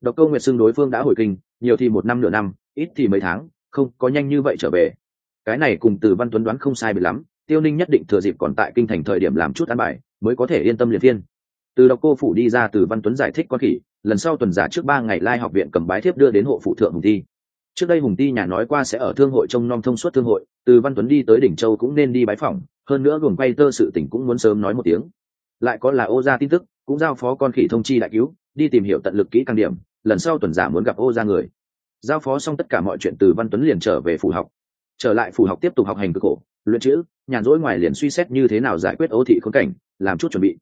độc câu nguyệt xưng đối phương đã hồi kinh, nhiều thì một năm nửa năm, ít thì mấy tháng, không, có nhanh như vậy trở về. Cái này cùng từ văn tuấn đoán không sai bị lắm, tiêu ninh nhất định thừa dịp còn tại kinh thành thời điểm làm chút ăn bài, mới có thể yên tâm liền thiên. từ độc cô phủ đi ra, từ văn tuấn giải thích quan khỉ, lần sau tuần giả trước ba ngày lai học viện cầm bái thiếp đưa đến hộ phụ thượng hùng thi trước đây hùng ti nhà nói qua sẽ ở thương hội trông nom thông suốt thương hội, từ văn tuấn đi tới đỉnh châu cũng nên đi bái phỏng, hơn nữa luồng quay tơ sự tỉnh cũng muốn sớm nói một tiếng. Lại có là ô gia tin tức cũng giao phó con khỉ thông chi đại cứu, đi tìm hiểu tận lực kỹ càng điểm, lần sau tuần giả muốn gặp ô gia người. Giao phó xong tất cả mọi chuyện từ văn tuấn liền trở về phủ học. Trở lại phủ học tiếp tục học hành cực khổ, luyện chữ, nhàn rỗi ngoài liền suy xét như thế nào giải quyết ô thị khốn cảnh, làm chút chuẩn bị.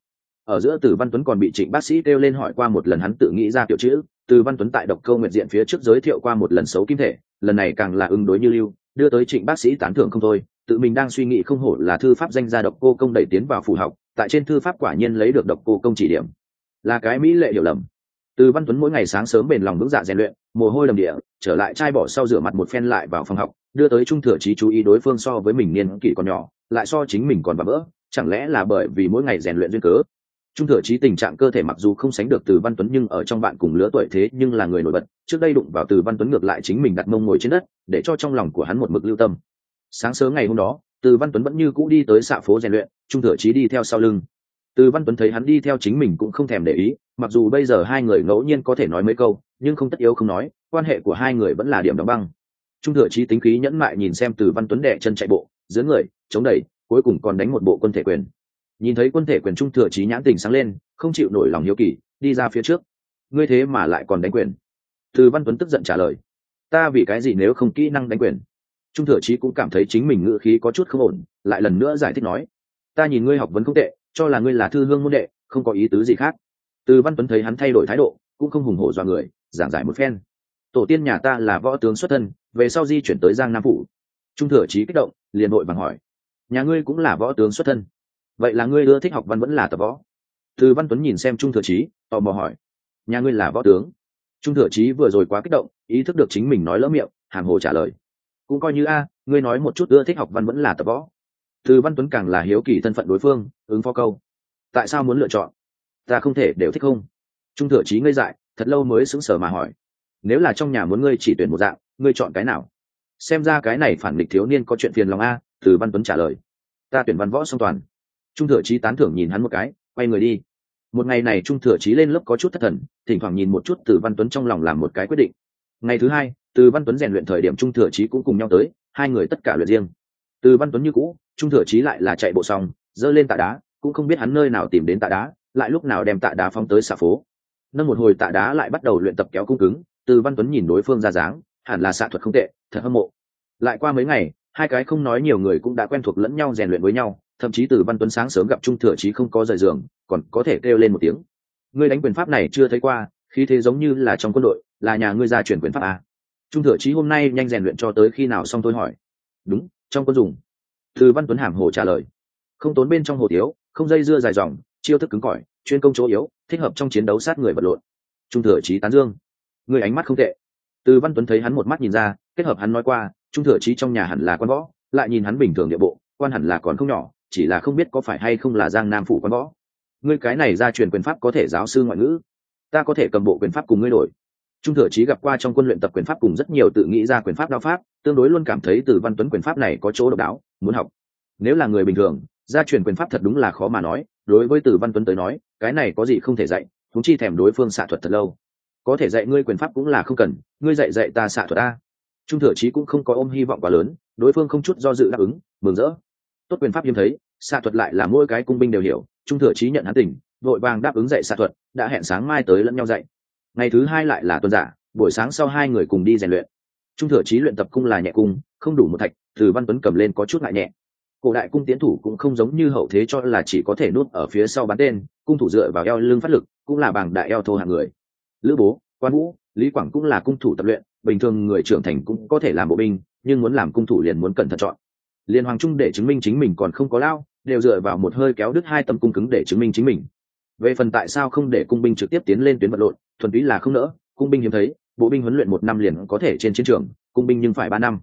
Ở giữa từ văn tuấn còn bị trịnh bác sĩ kêu lên hỏi qua một lần hắn tự nghĩ ra tiểu chữ, từ văn tuấn tại độc câu nguyện diện phía trước giới thiệu qua một lần xấu kim thể, lần này càng là ứng đối như lưu, đưa tới trịnh bác sĩ tán thưởng không thôi, tự mình đang suy nghĩ không hổ là thư pháp danh gia độc cô công đẩy tiến vào phủ học tại trên thư pháp quả nhiên lấy được độc cô công chỉ điểm. Là cái mỹ lệ hiểu lầm. Từ văn tuấn mỗi ngày sáng sớm bền lòng vững dạ rèn luyện, mồ hôi đầm địa, trở lại chai bỏ sau rửa mặt một phen lại vào phòng học, đưa tới trung thừa trí chú ý đối phương so với mình niên kỷ còn nhỏ, lại so chính mình còn bà vỡ chẳng lẽ là bởi vì mỗi ngày rèn luyện duyên cớ? Trung thừa trí tình trạng cơ thể mặc dù không sánh được từ văn tuấn nhưng ở trong bạn cùng lứa tuổi thế nhưng là người nổi bật, trước đây đụng vào từ văn tuấn ngược lại chính mình đặt mông ngồi trên đất, để cho trong lòng của hắn một mực lưu tâm. Sáng sớm ngày hôm đó từ văn tuấn vẫn như cũ đi tới xạ phố rèn luyện, trung thừa trí đi theo sau lưng. Từ văn tuấn thấy hắn đi theo chính mình cũng không thèm để ý, mặc dù bây giờ hai người ngẫu nhiên có thể nói mấy câu, nhưng không tất yếu không nói, quan hệ của hai người vẫn là điểm đóng băng. Trung thừa trí tính khí nhẫn mại nhìn xem từ văn tuấn đẻ chân chạy bộ giữa người, chống đẩy, cuối cùng còn đánh một bộ quân thể quyền. Nhìn thấy quân thể quyền trung thừa trí nhãn tình sáng lên, không chịu nổi lòng hiếu kỳ, đi ra phía trước. Ngươi thế mà lại còn đánh quyền. Từ văn tuấn tức giận trả lời. Ta vì cái gì nếu không kỹ năng đánh quyền? Trung thừa trí cũng cảm thấy chính mình ngữ khí có chút không ổn, lại lần nữa giải thích nói, ta nhìn ngươi học vấn không tệ, cho là ngươi là thư hương môn đệ, không có ý tứ gì khác. Từ văn tuấn thấy hắn thay đổi thái độ, cũng không hùng hổ do người, giảng giải một phen. Tổ tiên nhà ta là võ tướng xuất thân, về sau di chuyển tới giang nam phủ. Trung thừa trí kích động, liền nội bằng hỏi, nhà ngươi cũng là võ tướng xuất thân? Vậy là ngươi ưa thích học văn vẫn là tập võ? Từ văn tuấn nhìn xem trung thừa trí tò mò hỏi, nhà ngươi là võ tướng? Trung thừa trí vừa rồi quá kích động, ý thức được chính mình nói lỡ miệng hàng hồ trả lời cũng coi như a, ngươi nói một chút ưa thích học văn vẫn là tập võ. Từ văn tuấn càng là hiếu kỳ thân phận đối phương, ứng phó câu. Tại sao muốn lựa chọn? Ta không thể đều thích không. Trung thừa trí ngây dại, thật lâu mới sững sờ mà hỏi. Nếu là trong nhà muốn ngươi chỉ tuyển một dạng, ngươi chọn cái nào? Xem ra cái này phản địch thiếu niên có chuyện phiền lòng a, từ văn tuấn trả lời. Ta tuyển văn võ song toàn. Trung thừa trí tán thưởng nhìn hắn một cái, quay người đi. Một ngày này trung thừa trí lên lớp có chút thất thần, thỉnh thoảng nhìn một chút từ văn tuấn trong lòng làm một cái quyết định. Ngày thứ hai từ văn tuấn rèn luyện thời điểm trung thừa trí cũng cùng nhau tới, hai người tất cả luyện riêng. Từ văn tuấn như cũ, trung thừa trí lại là chạy bộ xong dơ lên tạ đá, cũng không biết hắn nơi nào tìm đến tạ đá, lại lúc nào đem tạ đá phóng tới xạ phố. Nâng một hồi tạ đá lại bắt đầu luyện tập kéo cung cứng, từ văn tuấn nhìn đối phương ra dáng, hẳn là xạ thuật không tệ, thật hâm mộ. Lại qua mấy ngày, hai cái không nói nhiều người cũng đã quen thuộc lẫn nhau rèn luyện với nhau, thậm chí từ văn tuấn sáng sớm gặp trung thừa chí không có rời giường, còn có thể kêu lên một tiếng. Ngươi đánh quyền pháp này chưa thấy qua khi thế giống như là trong quân đội, là nhà ngươi ra chuyển quyền pháp à trung thừa trí hôm nay nhanh rèn luyện cho tới khi nào xong tôi hỏi. Đúng, trong quân dùng. Từ văn tuấn hàm hồ trả lời. Không tốn bên trong hồ thiếu không dây dưa dài dòng, chiêu thức cứng cỏi, chuyên công chỗ yếu, thích hợp trong chiến đấu sát người vật lộn. Trung thừa trí tán dương. Người ánh mắt không tệ. Từ văn tuấn thấy hắn một mắt nhìn ra, kết hợp hắn nói qua, trung thừa trí trong nhà hẳn là quan võ, lại nhìn hắn bình thường địa bộ, quan hẳn là còn không nhỏ, chỉ là không biết có phải hay không là giang nam phủ quan võ. Ngươi cái này ra truyền quyền pháp có thể giáo sư ngoại ngữ. Ta có thể cầm bộ quyền pháp cùng ngươi đổi trung thừa chí gặp qua trong quân luyện tập quyền pháp cùng rất nhiều tự nghĩ ra quyền pháp đao pháp tương đối luôn cảm thấy từ văn tuấn quyền pháp này có chỗ độc đáo muốn học. Nếu là người bình thường gia truyền quyền pháp thật đúng là khó mà nói đối với từ văn tuấn tới nói cái này có gì không thể dạy chúng chi thèm đối phương xạ thuật thật lâu. Có thể dạy ngươi quyền pháp cũng là không cần ngươi dạy dạy ta xạ thuật a. Trung thừa chí cũng không có ôm hy vọng quá lớn đối phương không chút do dự đáp ứng mừng rỡ. Tốt quyền pháp hiếm thấy xạ thuật lại là mỗi cái cung binh đều hiểu trung thừa chí nhận hắn tình, vội vàng đáp ứng dạy xạ thuật đã hẹn sáng mai tới lẫn nhau dạy ngày thứ hai lại là tuần giả, buổi sáng sau hai người cùng đi rèn luyện. Trung thừa trí luyện tập cung là nhẹ cung, không đủ một thạch, từ văn tuấn cầm lên có chút ngại nhẹ. Cổ đại cung tiến thủ cũng không giống như hậu thế cho là chỉ có thể nuốt ở phía sau bắn tên, cung thủ dựa vào eo lưng phát lực, cũng là bằng đại eo thô hạng người. Lữ bố, quan vũ, lý quảng cũng là cung thủ tập luyện, bình thường người trưởng thành cũng có thể làm bộ binh, nhưng muốn làm cung thủ liền muốn cẩn thận chọn. Liên hoàng trung để chứng minh chính mình còn không có lao, đều dựa vào một hơi kéo đứt hai tâm cung cứng để chứng minh chính mình về phần tại sao không để cung binh trực tiếp tiến lên tuyến vật lộn, thuần túy là không nỡ, cung binh hiếm thấy, bộ binh huấn luyện một năm liền có thể trên chiến trường, cung binh nhưng phải ba năm.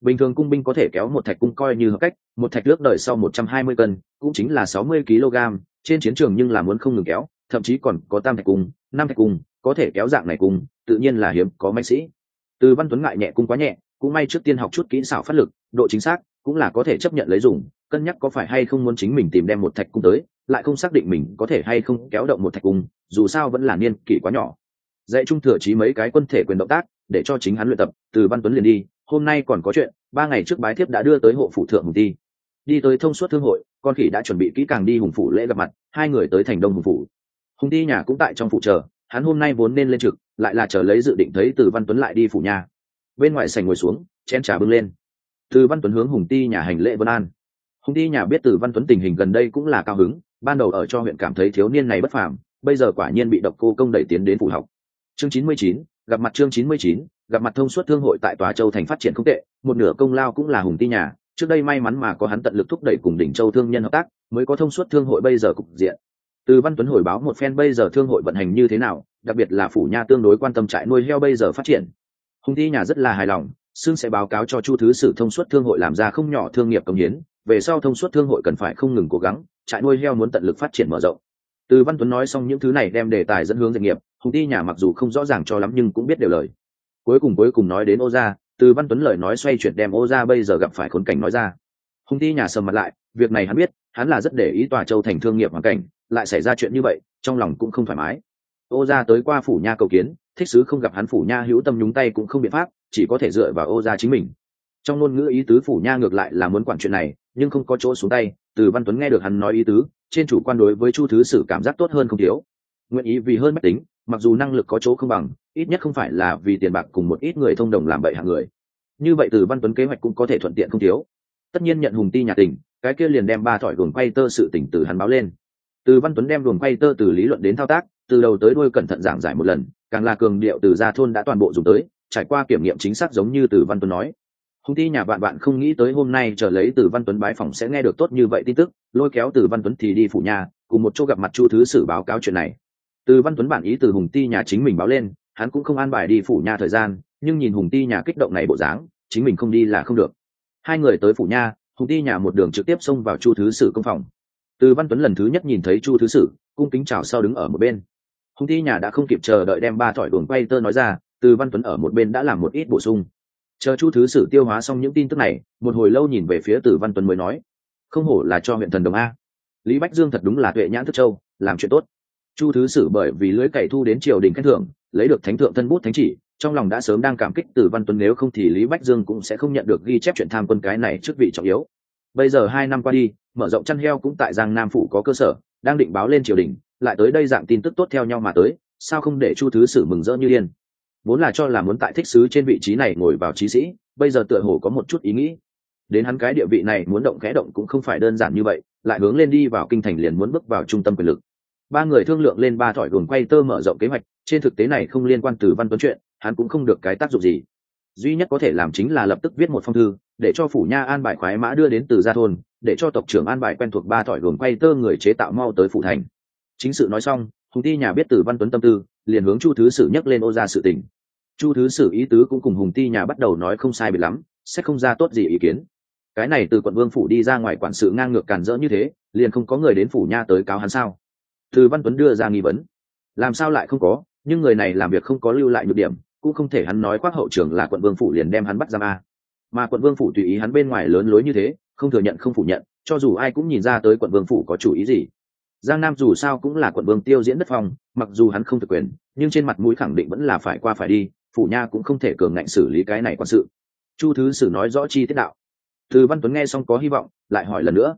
Bình thường cung binh có thể kéo một thạch cung coi như hợp cách, một thạch nước đời sau một trăm hai mươi cân, cũng chính là sáu mươi kg trên chiến trường nhưng là muốn không ngừng kéo, thậm chí còn có tam thạch cung, năm thạch cung, có thể kéo dạng này cung, tự nhiên là hiếm, có mạnh sĩ. Từ văn tuấn ngại nhẹ cung quá nhẹ, cũng may trước tiên học chút kỹ xảo phát lực, độ chính xác, cũng là có thể chấp nhận lấy dùng, cân nhắc có phải hay không muốn chính mình tìm đem một thạch cung tới lại không xác định mình có thể hay không kéo động một thạch cung dù sao vẫn là niên kỷ quá nhỏ. Dạy trung thừa trí mấy cái quân thể quyền động tác, để cho chính hắn luyện tập, từ văn tuấn liền đi, hôm nay còn có chuyện, ba ngày trước bái thiếp đã đưa tới hộ phủ thượng hùng ti đi tới thông suốt thương hội, con khỉ đã chuẩn bị kỹ càng đi hùng phủ lễ gặp mặt, hai người tới thành đông hùng phủ. Hùng ti nhà cũng tại trong phủ chờ, hắn hôm nay vốn nên lên trực, lại là chờ lấy dự định thấy từ văn tuấn lại đi phủ nhà. Bên ngoài sành ngồi xuống, chén trà bưng lên. Từ văn tuấn hướng hùng ti nhà hành lễ vân an. Hùng ti nhà biết từ văn tuấn tình hình gần đây cũng là cao hứng ban đầu ở cho huyện cảm thấy thiếu niên này bất phàm, bây giờ quả nhiên bị độc cô công đẩy tiến đến phủ học. Chương chín mươi chín, gặp mặt chương chín mươi chín, gặp mặt thông suốt thương hội tại tòa châu thành phát triển không tệ, một nửa công lao cũng là hùng ti nhà, trước đây may mắn mà có hắn tận lực thúc đẩy cùng đỉnh châu thương nhân hợp tác, mới có thông suốt thương hội bây giờ cục diện. Từ văn tuấn hồi báo một phen bây giờ thương hội vận hành như thế nào, đặc biệt là phủ nha tương đối quan tâm trại nuôi heo bây giờ phát triển. Hùng ti nhà rất là hài lòng xương sẽ báo cáo cho chu thứ sử thông suốt thương hội làm ra không nhỏ thương nghiệp công hiến về sau thông suốt thương hội cần phải không ngừng cố gắng, trại nuôi heo muốn tận lực phát triển mở rộng. Từ văn tuấn nói xong những thứ này đem đề tài dẫn hướng doanh nghiệp, hùng ti nhà mặc dù không rõ ràng cho lắm nhưng cũng biết đều lời. Cuối cùng cuối cùng nói đến ô gia, từ văn tuấn lời nói xoay chuyển đem ô gia bây giờ gặp phải khốn cảnh nói ra. Hùng ti nhà sầm mặt lại, việc này hắn biết, hắn là rất để ý tòa châu thành thương nghiệp hoàn cảnh, lại xảy ra chuyện như vậy, trong lòng cũng không thoải mái. Ô gia tới qua phủ nha cầu kiến, thích sứ không gặp hắn phủ nha hữu tâm nhúng tay cũng không biện pháp, chỉ có thể dựa vào ô gia chính mình. Trong ngôn ngữ ý tứ phủ nha ngược lại là muốn quản chuyện này nhưng không có chỗ xuống tay, từ văn tuấn nghe được hắn nói ý tứ, trên chủ quan đối với chu thứ sử cảm giác tốt hơn không thiếu. Nguyện ý vì hơn mách tính, mặc dù năng lực có chỗ không bằng, ít nhất không phải là vì tiền bạc cùng một ít người thông đồng làm bậy hạng người. Như vậy từ văn tuấn kế hoạch cũng có thể thuận tiện không thiếu. Tất nhiên nhận hùng ti nhà tình cái kia liền đem ba thỏi guồng quay tơ sự tỉnh từ hắn báo lên. Từ văn tuấn đem guồng quay tơ từ lý luận đến thao tác, từ đầu tới đuôi cẩn thận giảng giải một lần, càng là cường điệu từ gia thôn đã toàn bộ dùng tới, trải qua kiểm nghiệm chính xác giống như từ văn tuấn nói hùng ti nhà bạn bạn không nghĩ tới hôm nay trở lấy từ văn tuấn bái phòng sẽ nghe được tốt như vậy tin tức, lôi kéo từ văn tuấn thì đi phủ nhà, cùng một chỗ gặp mặt chu thứ sử báo cáo chuyện này. Từ văn tuấn bản ý từ hùng ti nhà chính mình báo lên, hắn cũng không an bài đi phủ nhà thời gian, nhưng nhìn hùng ti nhà kích động này bộ dáng, chính mình không đi là không được. Hai người tới phủ nha hùng ti nhà một đường trực tiếp xông vào chu thứ sử công phòng. Từ văn tuấn lần thứ nhất nhìn thấy chu thứ sử, cung kính chào sau đứng ở một bên. Hùng ti nhà đã không kịp chờ đợi đem ba thỏi đồn quay tơ nói ra, từ văn tuấn ở một bên đã làm một ít bổ sung chờ chu thứ sử tiêu hóa xong những tin tức này, một hồi lâu nhìn về phía Tử văn tuấn mới nói, không hổ là cho huyện thần đồng a. Lý bách dương thật đúng là tuệ nhãn thức châu, làm chuyện tốt. Chu thứ sử bởi vì lưới cày thu đến triều đình khen thưởng, lấy được thánh thượng thân bút thánh chỉ, trong lòng đã sớm đang cảm kích từ văn tuấn nếu không thì lý bách dương cũng sẽ không nhận được ghi chép chuyện tham quân cái này trước vị trọng yếu. Bây giờ hai năm qua đi, mở rộng chăn heo cũng tại giang nam phủ có cơ sở, đang định báo lên triều đình, lại tới đây dạng tin tức tốt theo nhau mà tới, sao không để chu thứ sử mừng rỡ như điên? Vốn là cho là muốn tại thích sứ trên vị trí này ngồi vào trí sĩ, bây giờ tựa hồ có một chút ý nghĩ. Đến hắn cái địa vị này muốn động khẽ động cũng không phải đơn giản như vậy, lại hướng lên đi vào kinh thành liền muốn bước vào trung tâm quyền lực. Ba người thương lượng lên ba thỏi đồn quay tơ mở rộng kế hoạch, trên thực tế này không liên quan từ văn tuấn chuyện, hắn cũng không được cái tác dụng gì. Duy nhất có thể làm chính là lập tức viết một phong thư, để cho phủ nha an bài khoái mã đưa đến từ gia thôn, để cho tộc trưởng an bài quen thuộc ba thỏi đồn quay tơ người chế tạo mau tới phủ thành. Chính sự nói xong hùng ti nhà biết từ văn tuấn tâm tư, liền hướng chu thứ sử nhắc lên ô ra sự tình. Chu thứ sử ý tứ cũng cùng hùng ti nhà bắt đầu nói không sai bị lắm, sẽ không ra tốt gì ý kiến. Cái này từ quận vương phủ đi ra ngoài quản sự ngang ngược cản rỡ như thế, liền không có người đến phủ nha tới cáo hắn sao? Từ văn tuấn đưa ra nghi vấn. Làm sao lại không có? Nhưng người này làm việc không có lưu lại nhược điểm, cũng không thể hắn nói khoác hậu trưởng là quận vương phủ liền đem hắn bắt giam a. Mà quận vương phủ tùy ý hắn bên ngoài lớn lối như thế, không thừa nhận không phủ nhận, cho dù ai cũng nhìn ra tới quận vương phủ có chủ ý gì giang nam dù sao cũng là quận vương tiêu diễn đất phong, mặc dù hắn không thực quyền, nhưng trên mặt mũi khẳng định vẫn là phải qua phải đi, phủ nha cũng không thể cường ngạnh xử lý cái này quan sự. Chu thứ sử nói rõ chi tiết đạo. Từ văn tuấn nghe xong có hy vọng, lại hỏi lần nữa.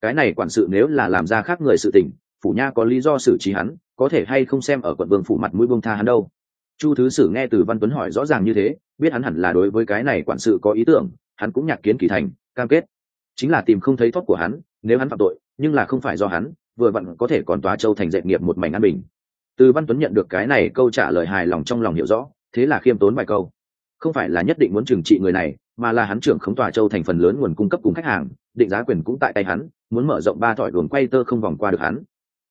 Cái này quản sự nếu là làm ra khác người sự tình, phủ nha có lý do xử trí hắn, có thể hay không xem ở quận vương phủ mặt mũi bông tha hắn đâu? Chu thứ sử nghe từ văn tuấn hỏi rõ ràng như thế, biết hắn hẳn là đối với cái này quản sự có ý tưởng, hắn cũng nhạc kiến kỳ thành, cam kết. Chính là tìm không thấy thoát của hắn, nếu hắn phạm tội, nhưng là không phải do hắn vừa vặn có thể còn tòa châu thành dệt nghiệp một mảnh an bình. Từ văn tuấn nhận được cái này câu trả lời hài lòng trong lòng hiểu rõ, thế là khiêm tốn vài câu. Không phải là nhất định muốn trừng trị người này, mà là hắn trưởng khống tòa châu thành phần lớn nguồn cung cấp cùng khách hàng, định giá quyền cũng tại tay hắn, muốn mở rộng ba thỏi luồng quay tơ không vòng qua được hắn.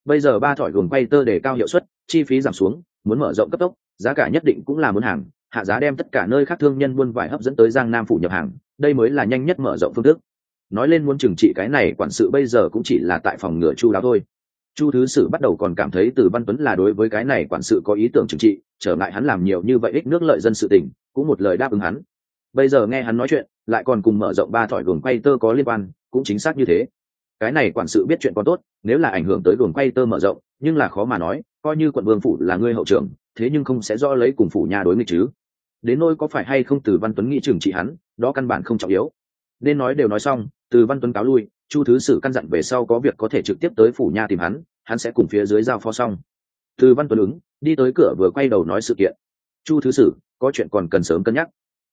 Bây giờ ba thỏi luồng quay tơ để cao hiệu suất, chi phí giảm xuống, muốn mở rộng cấp tốc, giá cả nhất định cũng là muốn hàng, hạ giá đem tất cả nơi khác thương nhân buôn vải hấp dẫn tới giang nam phủ nhập hàng, đây mới là nhanh nhất mở rộng phương thức nói lên muốn trừng trị cái này quản sự bây giờ cũng chỉ là tại phòng ngựa chu đáo thôi. Chu thứ sử bắt đầu còn cảm thấy từ văn tuấn là đối với cái này quản sự có ý tưởng trừng trị, trở ngại hắn làm nhiều như vậy ích nước lợi dân sự tình, cũng một lời đáp ứng hắn. Bây giờ nghe hắn nói chuyện, lại còn cùng mở rộng ba thỏi luồng quay tơ có liên quan, cũng chính xác như thế. Cái này quản sự biết chuyện còn tốt, nếu là ảnh hưởng tới luồng quay tơ mở rộng, nhưng là khó mà nói, coi như quận vương phủ là ngươi hậu trưởng, thế nhưng không sẽ do lấy cùng phủ nhà đối nghịch chứ. Đến nôi có phải hay không từ văn tuấn nghĩ trừng trị hắn, đó căn bản không trọng yếu nên nói đều nói xong, từ văn tuấn cáo lui, chu thứ sử căn dặn về sau có việc có thể trực tiếp tới phủ nha tìm hắn hắn sẽ cùng phía dưới giao phó xong. Từ văn tuấn ứng, đi tới cửa vừa quay đầu nói sự kiện. Chu thứ sử, có chuyện còn cần sớm cân nhắc.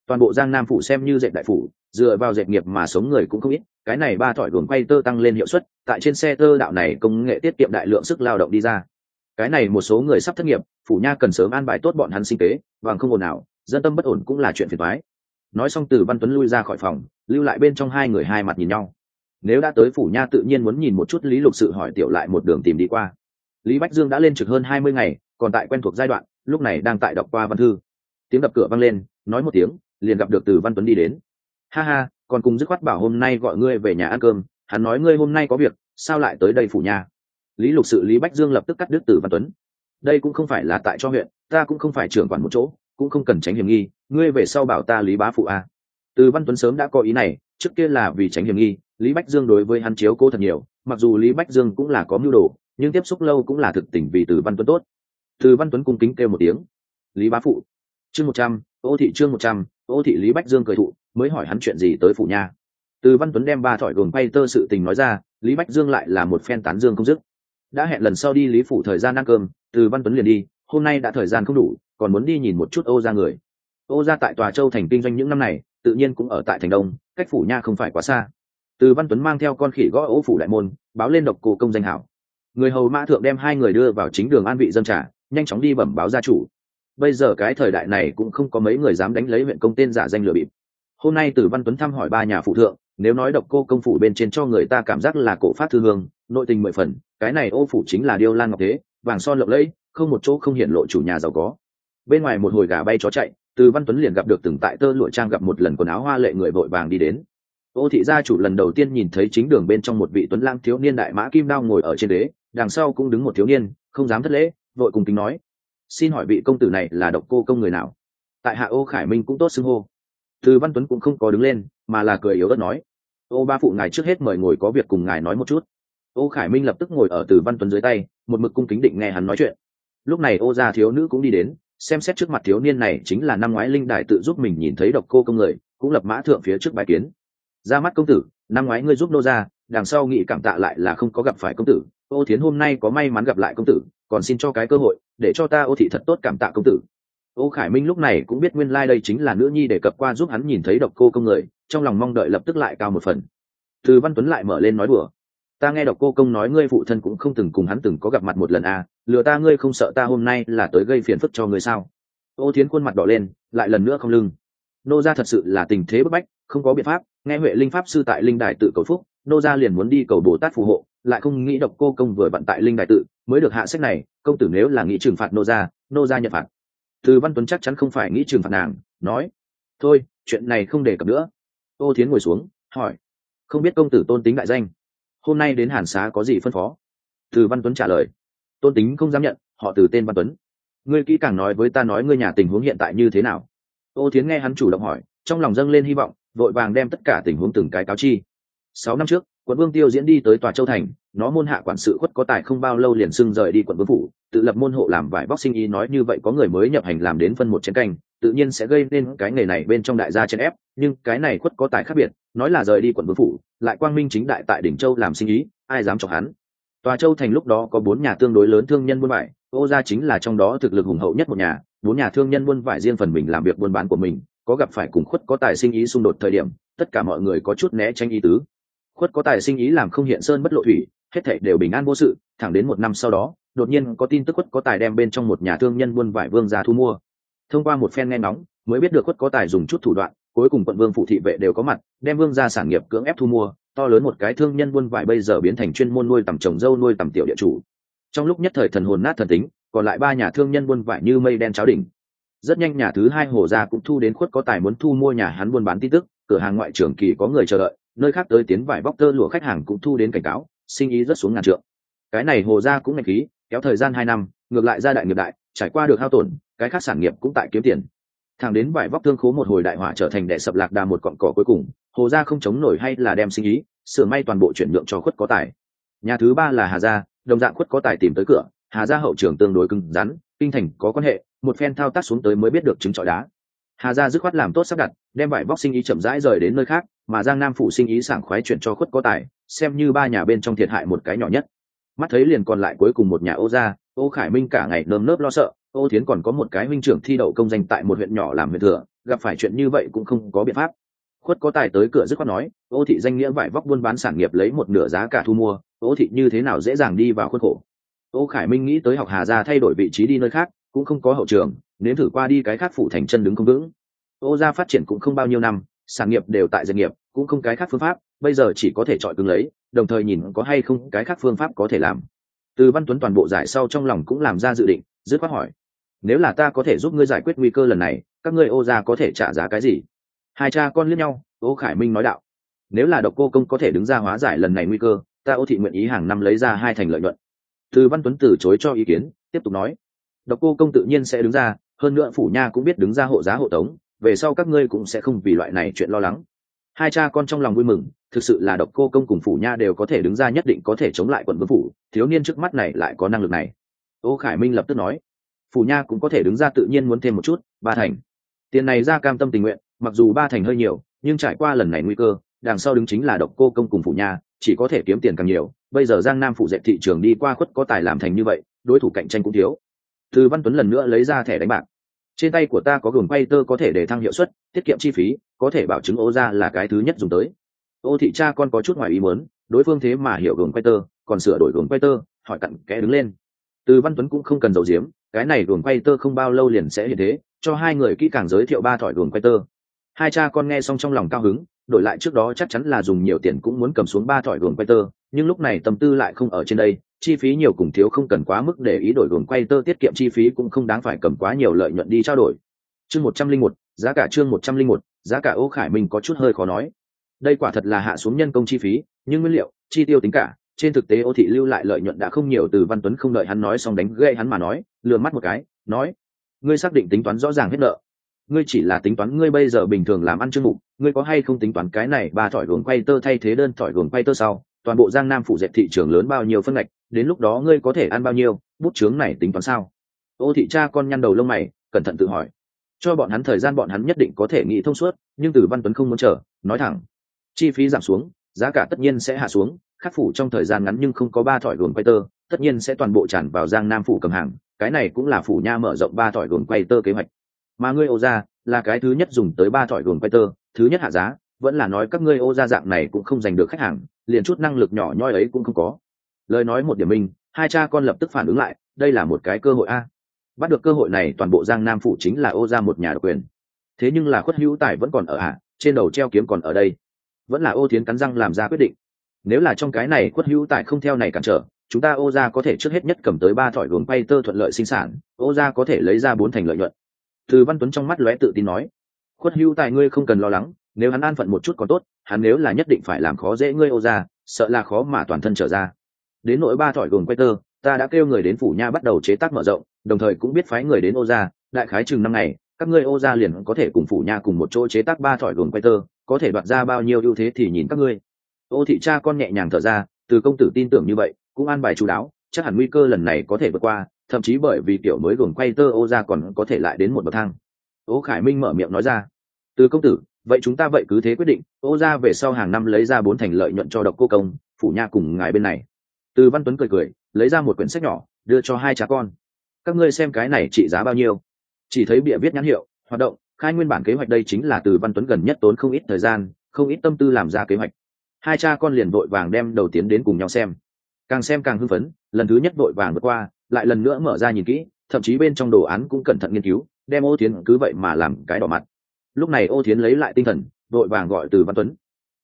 Toàn bộ giang nam phủ xem như dệt đại phủ, dựa vào dệt nghiệp mà sống người cũng không ít, cái này ba thỏi đường quay tơ tăng lên hiệu suất, tại trên xe tơ đạo này công nghệ tiết kiệm đại lượng sức lao động đi ra. Cái này một số người sắp thất nghiệp, phủ nha cần sớm an bài tốt bọn hắn sinh kế bằng không ổn nào dân tâm bất ổn cũng là chuyện phiền thoái nói xong từ văn tuấn lui ra khỏi phòng, lưu lại bên trong hai người hai mặt nhìn nhau. Nếu đã tới phủ nha tự nhiên muốn nhìn một chút lý lục sự hỏi tiểu lại một đường tìm đi qua. Lý bách dương đã lên trực hơn hai mươi ngày, còn tại quen thuộc giai đoạn, lúc này đang tại đọc qua văn thư. Tiếng đập cửa vang lên, nói một tiếng, liền gặp được từ văn tuấn đi đến. Ha ha, còn cùng dứt khoát bảo hôm nay gọi ngươi về nhà ăn cơm, hắn nói ngươi hôm nay có việc, sao lại tới đây phủ nhà lý lục sự, lý bách dương lập tức cắt đứt tử văn tuấn. Đây cũng không phải là tại cho huyện, ta cũng không phải trưởng quản một chỗ cũng không cần tránh hiểm nghi, ngươi về sau bảo ta lý bá phụ a từ văn tuấn sớm đã có ý này, trước kia là vì tránh hiểm nghi, lý bách dương đối với hắn chiếu cố thật nhiều, mặc dù lý bách dương cũng là có mưu đồ, nhưng tiếp xúc lâu cũng là thực tình vì từ văn tuấn tốt. Từ văn tuấn cung kính kêu một tiếng, lý bá phụ. Chương một trăm, ô thị chương một trăm, ô thị lý bách dương cười thụ, mới hỏi hắn chuyện gì tới phụ nha. Từ văn tuấn đem ba thỏi gồm bay tơ sự tình nói ra, lý bách dương lại là một phen tán dương không dứt đã hẹn lần sau đi lý phủ thời gian ăn cơm, từ văn tuấn liền đi, hôm nay đã thời gian không đủ còn muốn đi nhìn một chút ô ra người. Ô ra tại tòa châu thành kinh doanh những năm này, tự nhiên cũng ở tại thành đông, cách phủ nha không phải quá xa. Từ văn tuấn mang theo con khỉ gõ ô phủ đại môn, báo lên độc cổ công danh hảo. Người hầu mã thượng đem hai người đưa vào chính đường an vị dân trả nhanh chóng đi bẩm báo gia chủ. Bây giờ cái thời đại này cũng không có mấy người dám đánh lấy huyện công tên giả danh lừa bịp. Hôm nay từ văn tuấn thăm hỏi ba nhà phụ thượng, nếu nói độc cô công phủ bên trên cho người ta cảm giác là cổ phát thư hương, nội tình mười phần, cái này ô phủ chính là điêu lan ngọc thế, vàng son lộng lẫy, không một chỗ không hiện lộ chủ nhà giàu có bên ngoài một hồi gà bay chó chạy, từ văn tuấn liền gặp được từng tại tơ lụa trang gặp một lần quần áo hoa lệ người vội vàng đi đến. Ô thị gia chủ lần đầu tiên nhìn thấy chính đường bên trong một vị tuấn lang thiếu niên đại mã kim đao ngồi ở trên đế đằng sau cũng đứng một thiếu niên, không dám thất lễ, vội cùng kính nói. Xin hỏi vị công tử này là độc cô công người nào? Tại hạ ô khải minh cũng tốt xưng hô. Từ văn tuấn cũng không có đứng lên, mà là cười yếu ớt nói. Ô ba phụ ngài trước hết mời ngồi có việc cùng ngài nói một chút. Ô khải minh lập tức ngồi ở từ văn tuấn dưới tay, một mực cung kính định nghe hắn nói chuyện. Lúc này ô gia thiếu nữ cũng đi đến xem xét trước mặt thiếu niên này chính là năm ngoái linh đài tự giúp mình nhìn thấy độc cô công người, cũng lập mã thượng phía trước bài kiến. Ra mắt công tử, năm ngoái ngươi giúp nô gia, đằng sau nghị cảm tạ lại là không có gặp phải công tử. Ô thiến hôm nay có may mắn gặp lại công tử, còn xin cho cái cơ hội, để cho ta ô thị thật tốt cảm tạ công tử. Ô khải minh lúc này cũng biết nguyên lai、like、đây chính là nữ nhi để cập qua giúp hắn nhìn thấy độc cô công người, trong lòng mong đợi lập tức lại cao một phần. Từ văn tuấn lại mở lên nói đùa. Ta nghe độc cô công nói ngươi phụ thân cũng không từng cùng hắn từng có gặp mặt một lần à lừa ta ngươi không sợ ta hôm nay là tới gây phiền phức cho ngươi sao? Ô thiến khuôn mặt đỏ lên, lại lần nữa không lưng. Nô ra thật sự là tình thế bức bách, không có biện pháp, nghe huệ linh pháp sư tại linh đài tự cầu phúc, nô ra liền muốn đi cầu bồ tát phù hộ, lại không nghĩ độc cô công vừa vận tại linh đài tự, mới được hạ sách này, công tử nếu là nghĩ trừng phạt nô ra nô ra nhận phạt. Từ văn tuấn chắc chắn không phải nghĩ trừng phạt nàng, nói, thôi, chuyện này không đề cập nữa. Ô thiến ngồi xuống, hỏi, không biết công tử tôn tính đại danh, hôm nay đến hàn xá có gì phân phó? Từ văn tuấn trả lời tôn tính không dám nhận, họ từ tên văn tuấn. Ngươi kỹ càng nói với ta nói ngươi nhà tình huống hiện tại như thế nào? Ô thiến nghe hắn chủ động hỏi, trong lòng dâng lên hy vọng, vội vàng đem tất cả tình huống từng cái cáo chi. Sáu năm trước, quận vương tiêu diễn đi tới tòa châu thành, nó môn hạ quản sự khuất có tài không bao lâu liền xưng rời đi quận vương phủ, tự lập môn hộ làm vải bóc sinh ý nói như vậy có người mới nhập hành làm đến phân một chén canh, tự nhiên sẽ gây nên cái nghề này bên trong đại gia chèn ép, nhưng cái này khuất có tài khác biệt, nói là rời đi quận vương phủ, lại quang minh chính đại tại đỉnh châu làm sinh ý, ai dám chọc hắn? Tòa châu thành lúc đó có bốn nhà tương đối lớn thương nhân buôn vải, ô gia chính là trong đó thực lực hùng hậu nhất một nhà, bốn nhà thương nhân buôn vải riêng phần mình làm việc buôn bán của mình, có gặp phải cùng khuất có tài sinh ý xung đột thời điểm, tất cả mọi người có chút né tránh ý tứ. Khuất có tài sinh ý làm không hiện sơn bất lộ thủy, hết thảy đều bình an vô sự, thẳng đến một năm sau đó, đột nhiên có tin tức khuất có tài đem bên trong một nhà thương nhân buôn vải vương ra thu mua. Thông qua một phen nghe ngóng, mới biết được khuất có tài dùng chút thủ đoạn, cuối cùng quận vương phụ thị vệ đều có mặt, đem vương ra sản nghiệp cưỡng ép thu mua to lớn một cái thương nhân buôn vải bây giờ biến thành chuyên môn nuôi tầm trồng dâu, nuôi tầm tiểu địa chủ. Trong lúc nhất thời thần hồn nát thần tính, còn lại ba nhà thương nhân buôn vải như mây đen cháo đỉnh. Rất nhanh nhà thứ hai hồ gia cũng thu đến khuất có tài muốn thu mua nhà hắn buôn bán tin tức, cửa hàng ngoại trưởng kỳ có người chờ đợi, nơi khác tới tiến vải bóc tơ lụa khách hàng cũng thu đến cảnh cáo, sinh ý rất xuống ngàn trượng. Cái này hồ gia cũng ngạch khí, kéo thời gian hai năm, ngược lại gia đại nghiệp đại, trải qua được hao tổn, cái khác sản nghiệp cũng tại kiếm tiền thẳng đến vải vóc thương khố một hồi đại hỏa trở thành đệ sập lạc đà một cọn cỏ cuối cùng, hồ gia không chống nổi hay là đem sinh ý, sửa may toàn bộ chuyển nhượng cho khuất có tài. Nhà thứ ba là hà gia, đồng dạng khuất có tài tìm tới cửa, hà gia hậu trường tương đối cứng rắn, kinh thành có quan hệ, một phen thao tác xuống tới mới biết được chứng trọi đá. Hà gia dứt khoát làm tốt sắp đặt, đem vải vóc sinh ý chậm rãi rời đến nơi khác, mà giang nam phủ sinh ý sảng khoái chuyển cho khuất có tài, xem như ba nhà bên trong thiệt hại một cái nhỏ nhất. Mắt thấy liền còn lại cuối cùng một nhà ô gia, ô khải minh cả ngày nơm nớp lo sợ ô thiến còn có một cái huynh trưởng thi đậu công danh tại một huyện nhỏ làm huyện thừa, gặp phải chuyện như vậy cũng không có biện pháp. Khuất có tài tới cửa dứt khoát nói, ô thị danh nghĩa vải vóc buôn bán sản nghiệp lấy một nửa giá cả thu mua, ô thị như thế nào dễ dàng đi vào khuất khổ? Ô khải minh nghĩ tới học hà gia thay đổi vị trí đi nơi khác, cũng không có hậu trường, nếm thử qua đi cái khác phụ thành chân đứng không vững. Ô gia phát triển cũng không bao nhiêu năm, sản nghiệp đều tại doanh nghiệp, cũng không cái khác phương pháp, bây giờ chỉ có thể chọn cứng lấy, đồng thời nhìn có hay không cái khác phương pháp có thể làm. Từ văn tuấn toàn bộ giải sau trong lòng cũng làm ra dự định, dứt khoát hỏi nếu là ta có thể giúp ngươi giải quyết nguy cơ lần này, các ngươi ô gia có thể trả giá cái gì? Hai cha con liếc nhau, ô khải minh nói đạo, nếu là độc cô công có thể đứng ra hóa giải lần này nguy cơ, ta ô thị nguyện ý hàng năm lấy ra hai thành lợi nhuận. Từ văn tuấn từ chối cho ý kiến, tiếp tục nói, độc cô công tự nhiên sẽ đứng ra, hơn nữa phủ nha cũng biết đứng ra hộ giá hộ tống, về sau các ngươi cũng sẽ không vì loại này chuyện lo lắng. Hai cha con trong lòng vui mừng, thực sự là độc cô công cùng phủ nha đều có thể đứng ra nhất định có thể chống lại quận vương phủ, thiếu niên trước mắt này lại có năng lực này. Ô khải minh lập tức nói phủ nha cũng có thể đứng ra tự nhiên muốn thêm một chút, ba thành. Tiền này ra cam tâm tình nguyện, mặc dù ba thành hơi nhiều, nhưng trải qua lần này nguy cơ, đằng sau đứng chính là độc cô công cùng phủ nha, chỉ có thể kiếm tiền càng nhiều. Bây giờ giang nam phủ dệt thị trường đi qua khuất có tài làm thành như vậy, đối thủ cạnh tranh cũng thiếu. Từ văn tuấn lần nữa lấy ra thẻ đánh bạc. Trên tay của ta có gồm quay tơ có thể để thăng hiệu suất, tiết kiệm chi phí, có thể bảo chứng ô ra là cái thứ nhất dùng tới. Ô thị cha con có chút ngoài ý muốn, đối phương thế mà hiểu gồm quay tơ, còn sửa đổi gồm quay tơ, hỏi cặn kẽ đứng lên. Từ văn tuấn cũng không cần dầu diếm cái này đường quay tơ không bao lâu liền sẽ hiện thế, cho hai người kỹ càng giới thiệu ba thỏi đường quay tơ. Hai cha con nghe xong trong lòng cao hứng, đổi lại trước đó chắc chắn là dùng nhiều tiền cũng muốn cầm xuống ba thỏi đường quay tơ, nhưng lúc này tâm tư lại không ở trên đây, chi phí nhiều cùng thiếu không cần quá mức để ý đổi đường quay tơ tiết kiệm chi phí cũng không đáng phải cầm quá nhiều lợi nhuận đi trao đổi. Chương một trăm linh một, giá cả chương một trăm linh một, giá cả ô khải minh có chút hơi khó nói. Đây quả thật là hạ xuống nhân công chi phí, nhưng nguyên liệu, chi tiêu tính cả, trên thực tế ô thị lưu lại lợi nhuận đã không nhiều từ văn tuấn không đợi hắn nói xong đánh gây hắn mà nói lừa mắt một cái, nói, ngươi xác định tính toán rõ ràng hết nợ. Ngươi chỉ là tính toán ngươi bây giờ bình thường làm ăn chương mục ngươi có hay không tính toán cái này ba thỏi gồm quay tơ thay thế đơn thỏi gồm quay tơ sau, toàn bộ giang nam phủ dệt thị trường lớn bao nhiêu phân ngạch, đến lúc đó ngươi có thể ăn bao nhiêu, bút chướng này tính toán sao? Ô thị cha con nhăn đầu lông mày, cẩn thận tự hỏi. Cho bọn hắn thời gian bọn hắn nhất định có thể nghĩ thông suốt, nhưng từ văn tuấn không muốn chờ, nói thẳng. Chi phí giảm xuống, giá cả tất nhiên sẽ hạ xuống, khắc phủ trong thời gian ngắn nhưng không có ba thỏi gồm quay tơ, tất nhiên sẽ toàn bộ tràn vào giang nam phủ cầm hàng cái này cũng là phủ nha mở rộng ba thỏi gồm quay tơ kế hoạch. Mà ngươi ô gia là cái thứ nhất dùng tới ba thỏi gồm quay tơ, thứ nhất hạ giá, vẫn là nói các ngươi ô gia dạng này cũng không giành được khách hàng, liền chút năng lực nhỏ nhoi ấy cũng không có. Lời nói một điểm minh hai cha con lập tức phản ứng lại, đây là một cái cơ hội a. Bắt được cơ hội này, toàn bộ giang nam phủ chính là ô gia một nhà độc quyền. Thế nhưng là khuất hữu tài vẫn còn ở hạ, trên đầu treo kiếm còn ở đây. Vẫn là ô tiến cắn răng làm ra quyết định nếu là trong cái này khuất hữu tài không theo này cản trở chúng ta ô gia có thể trước hết nhất cầm tới ba thỏi luồng bay tơ thuận lợi sinh sản ô gia có thể lấy ra bốn thành lợi nhuận. Từ văn tuấn trong mắt lóe tự tin nói khuất hữu tài ngươi không cần lo lắng nếu hắn an phận một chút còn tốt hắn nếu là nhất định phải làm khó dễ ngươi ô gia, sợ là khó mà toàn thân trở ra. Đến nỗi ba thỏi gồm quay tơ ta đã kêu người đến phủ nha bắt đầu chế tác mở rộng đồng thời cũng biết phái người đến ô gia đại khái chừng năm ngày các ngươi ô gia liền có thể cùng phủ nha cùng một chỗ chế tác ba thỏi gồm quay tơ có thể đoạt ra bao nhiêu ưu thế thì nhìn các ngươi ô thị cha con nhẹ nhàng thở ra, từ công tử tin tưởng như vậy, cũng an bài chú đáo, chắc hẳn nguy cơ lần này có thể vượt qua, thậm chí bởi vì kiểu mới gồm quay tơ ô ra còn có thể lại đến một bậc thang. Ô khải minh mở miệng nói ra, từ công tử, vậy chúng ta vậy cứ thế quyết định, ô ra về sau hàng năm lấy ra bốn thành lợi nhuận cho độc cô công, phủ nha cùng ngài bên này. Từ văn tuấn cười cười, lấy ra một quyển sách nhỏ, đưa cho hai cha con. Các ngươi xem cái này trị giá bao nhiêu? Chỉ thấy bịa viết nhãn hiệu, hoạt động, khai nguyên bản kế hoạch đây chính là từ văn tuấn gần nhất tốn không ít thời gian, không ít tâm tư làm ra kế hoạch hai cha con liền vội vàng đem đầu tiến đến cùng nhau xem. Càng xem càng hưng phấn, lần thứ nhất vội vàng vượt qua, lại lần nữa mở ra nhìn kỹ, thậm chí bên trong đồ án cũng cẩn thận nghiên cứu, đem ô tiến cứ vậy mà làm cái đỏ mặt. Lúc này ô tiến lấy lại tinh thần, vội vàng gọi từ văn tuấn.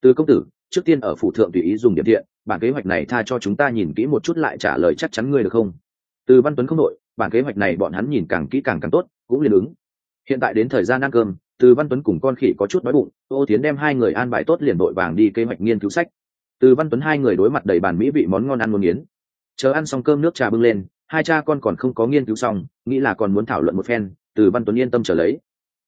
Từ công tử, trước tiên ở phủ thượng tùy ý dùng điểm thiện, bản kế hoạch này tha cho chúng ta nhìn kỹ một chút lại trả lời chắc chắn ngươi được không? Từ văn tuấn không đội bản kế hoạch này bọn hắn nhìn càng kỹ càng càng tốt, cũng liền ứng. Hiện tại đến thời gian ăn cơm từ văn tuấn cùng con khỉ có chút đói bụng ô tiến đem hai người an bài tốt liền đội vàng đi kế hoạch nghiên cứu sách. Từ văn tuấn hai người đối mặt đầy bàn mỹ vị món ngon ăn muốn nghiến. Chờ ăn xong cơm nước trà bưng lên, hai cha con còn không có nghiên cứu xong, nghĩ là còn muốn thảo luận một phen, từ văn tuấn yên tâm trở lấy.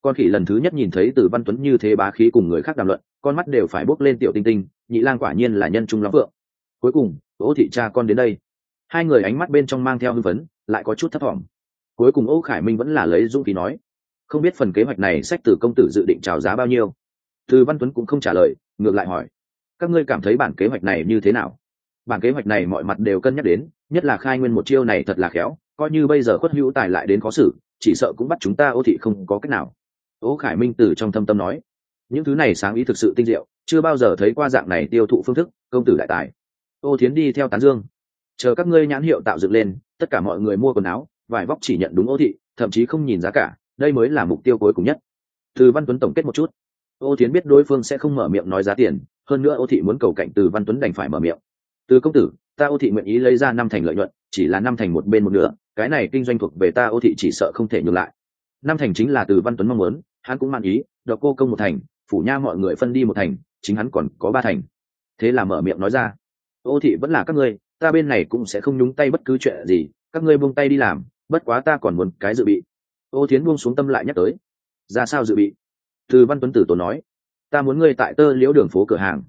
Con khỉ lần thứ nhất nhìn thấy từ văn tuấn như thế bá khí cùng người khác đàm luận, con mắt đều phải bốc lên tiểu tinh tinh, nhị lang quả nhiên là nhân trung lắm vượng. Cuối cùng, ô thị cha con đến đây. Hai người ánh mắt bên trong mang theo hưng phấn, lại có chút thấp thỏm. Cuối cùng ô khải minh vẫn là lấy dũng khí nói không biết phần kế hoạch này sách từ công tử dự định trào giá bao nhiêu. Từ văn tuấn cũng không trả lời, ngược lại hỏi, các ngươi cảm thấy bản kế hoạch này như thế nào? Bản kế hoạch này mọi mặt đều cân nhắc đến, nhất là khai nguyên một chiêu này thật là khéo, coi như bây giờ khuất hữu tài lại đến khó xử, chỉ sợ cũng bắt chúng ta ô thị không có cách nào. Ô khải minh từ trong thâm tâm nói, những thứ này sáng ý thực sự tinh diệu, chưa bao giờ thấy qua dạng này tiêu thụ phương thức, công tử đại tài. Ô thiến đi theo tán dương, chờ các ngươi nhãn hiệu tạo dựng lên, tất cả mọi người mua quần áo, vải vóc chỉ nhận đúng ô thị, thậm chí không nhìn giá cả đây mới là mục tiêu cuối cùng nhất. Từ văn tuấn tổng kết một chút. Ô thiến biết đối phương sẽ không mở miệng nói giá tiền, hơn nữa ô thị muốn cầu cạnh từ văn tuấn đành phải mở miệng. Từ công tử, ta ô thị nguyện ý lấy ra năm thành lợi nhuận, chỉ là năm thành một bên một nửa, cái này kinh doanh thuộc về ta, ô thị chỉ sợ không thể nhường lại. Năm thành chính là từ văn tuấn mong muốn, hắn cũng mang ý đọc cô công một thành, phủ nha mọi người phân đi một thành, chính hắn còn có ba thành. Thế là mở miệng nói ra. Ô thị vẫn là các ngươi, ta bên này cũng sẽ không nhúng tay bất cứ chuyện gì, các ngươi buông tay đi làm, bất quá ta còn muốn cái dự bị ô thiến buông xuống tâm lại nhắc tới. Ra sao dự bị? Từ văn tuấn tử tổ nói. Ta muốn ngươi tại tơ liễu đường phố cửa hàng.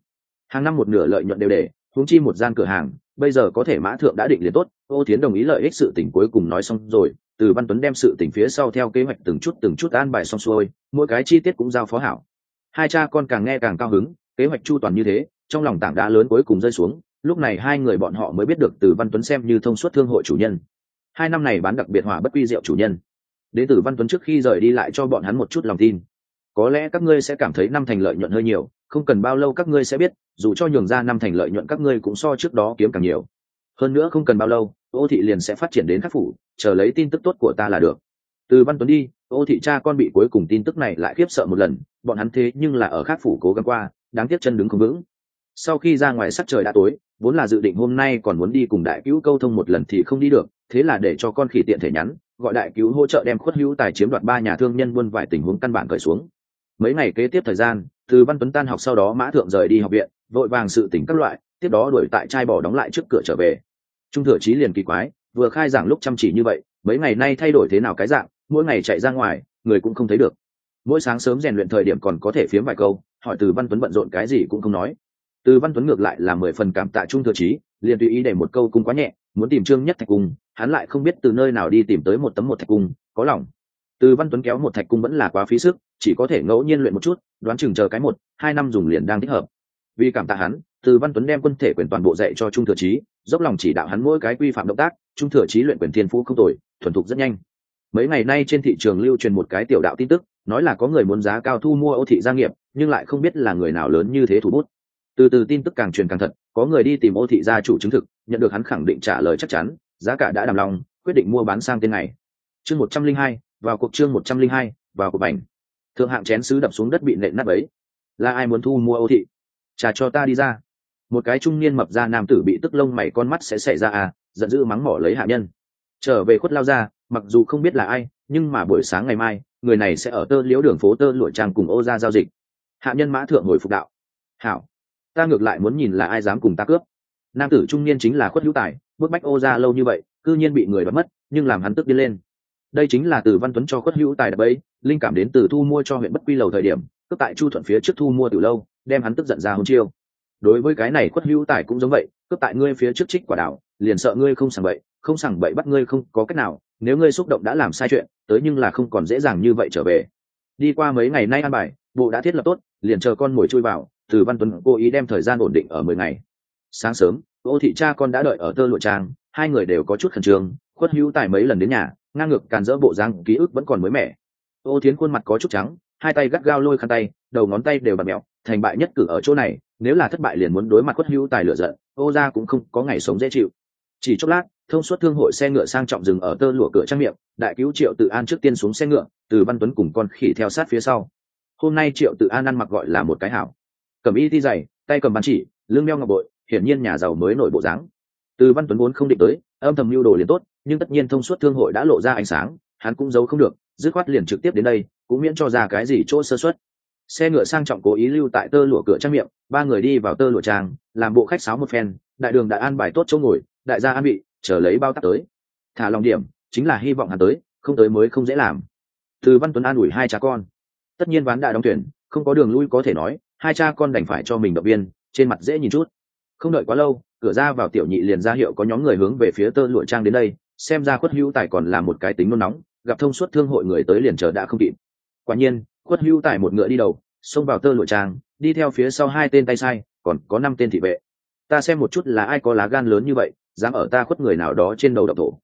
Hàng năm một nửa lợi nhuận đều để, huống chi một gian cửa hàng, bây giờ có thể mã thượng đã định liền tốt. Ô thiến đồng ý lợi ích sự tỉnh cuối cùng nói xong rồi, từ văn tuấn đem sự tỉnh phía sau theo kế hoạch từng chút từng chút an bài xong xuôi, mỗi cái chi tiết cũng giao phó hảo. Hai cha con càng nghe càng cao hứng, kế hoạch chu toàn như thế, trong lòng tảng đá lớn cuối cùng rơi xuống, lúc này hai người bọn họ mới biết được từ văn tuấn xem như thông suốt thương hội chủ nhân. Hai năm này bán đặc biệt hỏa bất quy diệu chủ nhân đến từ văn tuấn trước khi rời đi lại cho bọn hắn một chút lòng tin. Có lẽ các ngươi sẽ cảm thấy năm thành lợi nhuận hơi nhiều, không cần bao lâu các ngươi sẽ biết, dù cho nhường ra năm thành lợi nhuận các ngươi cũng so trước đó kiếm càng nhiều. Hơn nữa không cần bao lâu, ô thị liền sẽ phát triển đến khắc phủ, chờ lấy tin tức tốt của ta là được. Từ văn tuấn đi, ô thị cha con bị cuối cùng tin tức này lại khiếp sợ một lần, bọn hắn thế nhưng là ở khắc phủ cố gắng qua, đáng tiếc chân đứng không vững. Sau khi ra ngoài sắc trời đã tối, vốn là dự định hôm nay còn muốn đi cùng đại cứu câu thông một lần thì không đi được, thế là để cho con khỉ tiện thể nhắn gọi đại cứu hỗ trợ đem khuất hữu tài chiếm đoạt ba nhà thương nhân buôn vải tình huống căn bản cởi xuống. Mấy ngày kế tiếp thời gian, từ văn tuấn tan học sau đó mã thượng rời đi học viện, vội vàng sự tỉnh các loại, tiếp đó đuổi tại trai bỏ đóng lại trước cửa trở về. Trung thừa trí liền kỳ quái, vừa khai giảng lúc chăm chỉ như vậy, mấy ngày nay thay đổi thế nào cái dạng, mỗi ngày chạy ra ngoài, người cũng không thấy được. Mỗi sáng sớm rèn luyện thời điểm còn có thể phiếm vài câu, hỏi từ văn tuấn bận rộn cái gì cũng không nói từ văn tuấn ngược lại là mười phần cảm tạ trung thừa trí liền tùy ý để một câu cung quá nhẹ, muốn tìm trương nhất thạch cung, hắn lại không biết từ nơi nào đi tìm tới một tấm một thạch cung, có lòng. Từ văn tuấn kéo một thạch cung vẫn là quá phí sức, chỉ có thể ngẫu nhiên luyện một chút, đoán chừng chờ cái một, hai năm dùng liền đang thích hợp. Vì cảm tạ hắn, từ văn tuấn đem quân thể quyền toàn bộ dạy cho trung thừa trí dốc lòng chỉ đạo hắn mỗi cái quy phạm động tác, trung thừa trí luyện quyền thiên phú không tồi, thuần thục rất nhanh. Mấy ngày nay trên thị trường lưu truyền một cái tiểu đạo tin tức, nói là có người muốn giá cao thu mua ô thị gia nghiệp, nhưng lại không biết là người nào lớn như thế thủ bút từ từ tin tức càng truyền càng thật, có người đi tìm ô thị gia chủ chứng thực, nhận được hắn khẳng định trả lời chắc chắn, giá cả đã đàm lòng, quyết định mua bán sang tên này. Chương một trăm linh hai, vào cuộc chương một trăm linh hai, vào cuộc bành. Thượng hạng chén sứ đập xuống đất bị nện nát ấy là ai muốn thu mua ô thị? Trả cho ta đi ra. Một cái trung niên mập ra nam tử bị tức lông mày con mắt sẽ xảy ra à giận dữ mắng mỏ lấy hạ nhân. Trở về khuất lao ra, mặc dù không biết là ai, nhưng mà buổi sáng ngày mai, người này sẽ ở tơ liễu đường phố tơ lụa trang cùng ô ra giao dịch. Hạ nhân mã thượng ngồi phục đạo. Hảo ta ngược lại muốn nhìn là ai dám cùng ta cướp. Nam tử trung niên chính là khuất hữu tài, bức bách ô ra lâu như vậy, cư nhiên bị người bắt mất, nhưng làm hắn tức đi lên. Đây chính là từ văn tuấn cho khuất hữu tài đập ấy linh cảm đến từ thu mua cho huyện bất quy lầu thời điểm, cướp tại chu thuận phía trước thu mua từ lâu, đem hắn tức giận ra hôn chiêu. Đối với cái này khuất hữu tài cũng giống vậy, cướp tại ngươi phía trước trích quả đảo, liền sợ ngươi không sảng bậy, không sảng bậy bắt ngươi không có cách nào, nếu ngươi xúc động đã làm sai chuyện, tới nhưng là không còn dễ dàng như vậy trở về. Đi qua mấy ngày nay ăn bài, bộ đã thiết lập tốt, liền chờ con mồi chui vào từ văn tuấn cố ý đem thời gian ổn định ở mười ngày. Sáng sớm ô thị cha con đã đợi ở tơ lụa trang, hai người đều có chút khẩn trương, khuất hữu tài mấy lần đến nhà, ngang ngược càn dỡ bộ dáng, ký ức vẫn còn mới mẻ. Ô thiến khuôn mặt có chút trắng, hai tay gắt gao lôi khăn tay, đầu ngón tay đều bật mẹo, thành bại nhất cử ở chỗ này, nếu là thất bại liền muốn đối mặt khuất hữu tài lựa giận ô ra cũng không có ngày sống dễ chịu. Chỉ chốc lát, thông suốt thương hội xe ngựa sang trọng dừng ở tơ lụa cửa trang miệng, đại cứu triệu tự an trước tiên xuống xe ngựa, từ văn tuấn cùng con khỉ theo sát phía sau. Hôm nay triệu tự an ăn mặc gọi là một cái hảo cầm y thi dày, tay cầm bàn chỉ, lưng meo ngọc bội, hiển nhiên nhà giàu mới nổi bộ dáng. Từ văn tuấn vốn không định tới, âm thầm mưu đồ liền tốt, nhưng tất nhiên thông suốt thương hội đã lộ ra ánh sáng, hắn cũng giấu không được, dứt khoát liền trực tiếp đến đây, cũng miễn cho ra cái gì chỗ sơ xuất xe ngựa sang trọng cố ý lưu tại tơ lụa cửa trang miệng, ba người đi vào tơ lụa trang, làm bộ khách sáo một phen, đại đường đã an bài tốt chỗ ngồi, đại gia an bị, chờ lấy bao tắc tới. Thả lòng điểm, chính là hy vọng hắn tới, không tới mới không dễ làm. Từ văn tuấn an ủi hai cha con. Tất nhiên ván đại đóng tuyển không có đường lui có thể nói hai cha con đành phải cho mình động viên, trên mặt dễ nhìn chút. Không đợi quá lâu, cửa ra vào tiểu nhị liền ra hiệu có nhóm người hướng về phía tơ lụa trang đến đây, xem ra khuất hữu tài còn là một cái tính nôn nóng, gặp thông suốt thương hội người tới liền chờ đã không kịp. Quả nhiên, khuất hữu tài một ngựa đi đầu, xông vào tơ lụa trang, đi theo phía sau hai tên tay sai, còn có năm tên thị vệ. Ta xem một chút là ai có lá gan lớn như vậy, dám ở ta khuất người nào đó trên đầu độc thổ.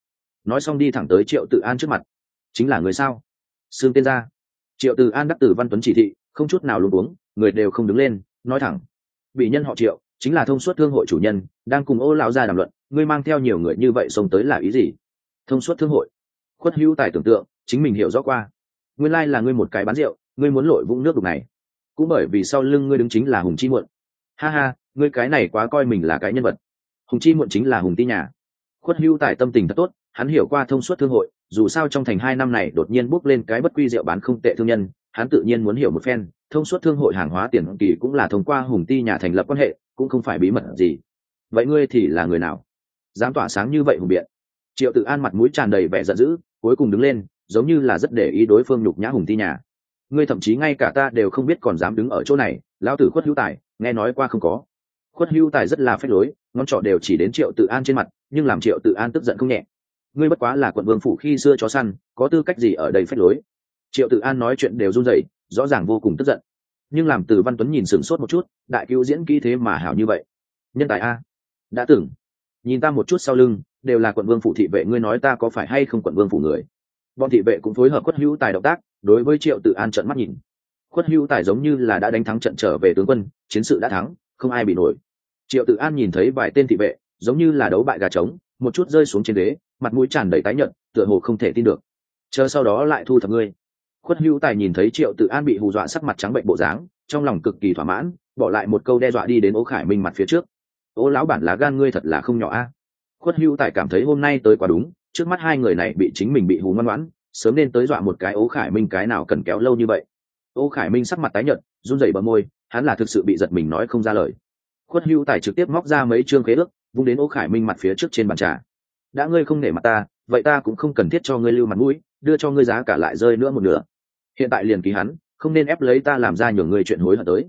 Nói xong đi thẳng tới triệu tự an trước mặt. Chính là người sao? Xương tên ra. Triệu tự an đắc tử văn tuấn chỉ thị, không chút nào luôn uống người đều không đứng lên, nói thẳng. Bị nhân họ triệu, chính là thông suốt thương hội chủ nhân, đang cùng ô lão gia đàm luận, ngươi mang theo nhiều người như vậy xông tới là ý gì? Thông suốt thương hội. Khuất hữu tài tưởng tượng, chính mình hiểu rõ qua. Nguyên lai là ngươi một cái bán rượu, ngươi muốn lội vũng nước đục này. Cũng bởi vì sau lưng ngươi đứng chính là hùng chi muộn. Ha ha, ngươi cái này quá coi mình là cái nhân vật. Hùng chi muộn chính là hùng ti nhà. Khuất hữu tài tâm tình thật tốt, hắn hiểu qua thông suốt thương hội, dù sao trong thành hai năm này đột nhiên bốc lên cái bất quy rượu bán không tệ thương nhân hắn tự nhiên muốn hiểu một phen, thông suốt thương hội hàng hóa tiền kỳ cũng là thông qua hùng ti nhà thành lập quan hệ, cũng không phải bí mật gì. Vậy ngươi thì là người nào? Dám tỏa sáng như vậy hùng biện. Triệu tự an mặt mũi tràn đầy vẻ giận dữ, cuối cùng đứng lên, giống như là rất để ý đối phương nhục nhã hùng ti nhà. Ngươi thậm chí ngay cả ta đều không biết còn dám đứng ở chỗ này, Lão tử khuất hữu tài, nghe nói qua không có. Khuất hữu tài rất là phách lối, ngón trọ đều chỉ đến triệu tự an trên mặt, nhưng làm triệu tự an tức giận không nhẹ. Ngươi bất quá là quận vương phủ khi xưa chó săn, có tư cách gì ở đây phách lối? Triệu tự an nói chuyện đều run rẩy, rõ ràng vô cùng tức giận. Nhưng làm từ văn tuấn nhìn sửng sốt một chút, đại cứu diễn kỹ thế mà hảo như vậy. Nhân tài a. Đã từng nhìn ta một chút sau lưng, đều là quận vương phủ thị vệ, ngươi nói ta có phải hay không quận vương phủ người? Bọn thị vệ cũng phối hợp khuất hữu tài động tác, đối với triệu tự an trận mắt nhìn. Khuất hữu tài giống như là đã đánh thắng trận trở về tướng quân, chiến sự đã thắng, không ai bị nổi. Triệu tự an nhìn thấy vài tên thị vệ, giống như là đấu bại gà trống, một chút rơi xuống trên đế, mặt mũi tràn đầy tái nhợt, tựa hồ không thể tin được. Chờ sau đó lại thu thập ngươi khuất hữu tài nhìn thấy triệu tự an bị hù dọa sắc mặt trắng bệnh bộ dáng, trong lòng cực kỳ thỏa mãn, bỏ lại một câu đe dọa đi đến ô khải minh mặt phía trước. Ô lão bản lá gan ngươi thật là không nhỏ a. Khuất hữu tài cảm thấy hôm nay tới quá đúng, trước mắt hai người này bị chính mình bị hù ngoan ngoãn, sớm nên tới dọa một cái ô khải minh cái nào cần kéo lâu như vậy. Ô khải minh sắc mặt tái nhợt, run rẩy bờ môi, hắn là thực sự bị giật mình nói không ra lời. Khuất hữu tài trực tiếp móc ra mấy chương khế ước, vung đến ô khải minh mặt phía trước trên bàn trà. Đã ngươi không nể mặt ta, vậy ta cũng không cần thiết cho ngươi lưu mặt mũi, đưa cho ngươi giá cả lại rơi nữa một nửa hiện tại liền ký hắn, không nên ép lấy ta làm ra nhường người chuyện hối hận tới.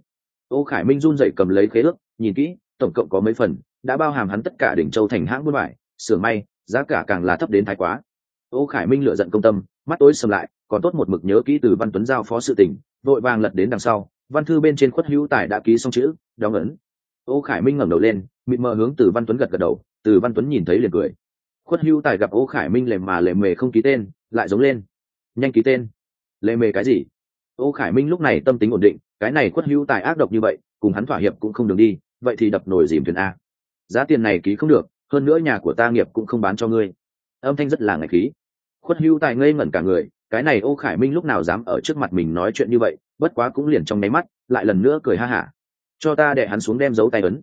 Ô khải minh run dậy cầm lấy khế ước, nhìn kỹ, tổng cộng có mấy phần, đã bao hàm hắn tất cả đỉnh châu thành hãng buôn vải sưởng may, giá cả càng là thấp đến thái quá. Ô khải minh lựa giận công tâm, mắt tối sầm lại, còn tốt một mực nhớ kỹ từ văn tuấn giao phó sự tình, vội vàng lật đến đằng sau, văn thư bên trên khuất hữu tài đã ký xong chữ, đóng ấn. Ô khải minh ngẩng đầu lên, mịt mờ hướng từ văn tuấn gật gật đầu, từ văn tuấn nhìn thấy liền cười. Khuất hữu tài gặp ô khải minh lề mà lề mề không ký tên, lại giống lên. Nhanh ký tên lệ mề cái gì? Ô khải minh lúc này tâm tính ổn định, cái này khuất hữu tài ác độc như vậy, cùng hắn thỏa hiệp cũng không đường đi, vậy thì đập nồi dìm thuyền a. Giá tiền này ký không được, hơn nữa nhà của ta nghiệp cũng không bán cho ngươi. Âm thanh rất là ngạch khí. Khuất hữu tài ngây ngẩn cả người, cái này ô khải minh lúc nào dám ở trước mặt mình nói chuyện như vậy, bất quá cũng liền trong nháy mắt, lại lần nữa cười ha hả. Cho ta để hắn xuống đem dấu tay ấn.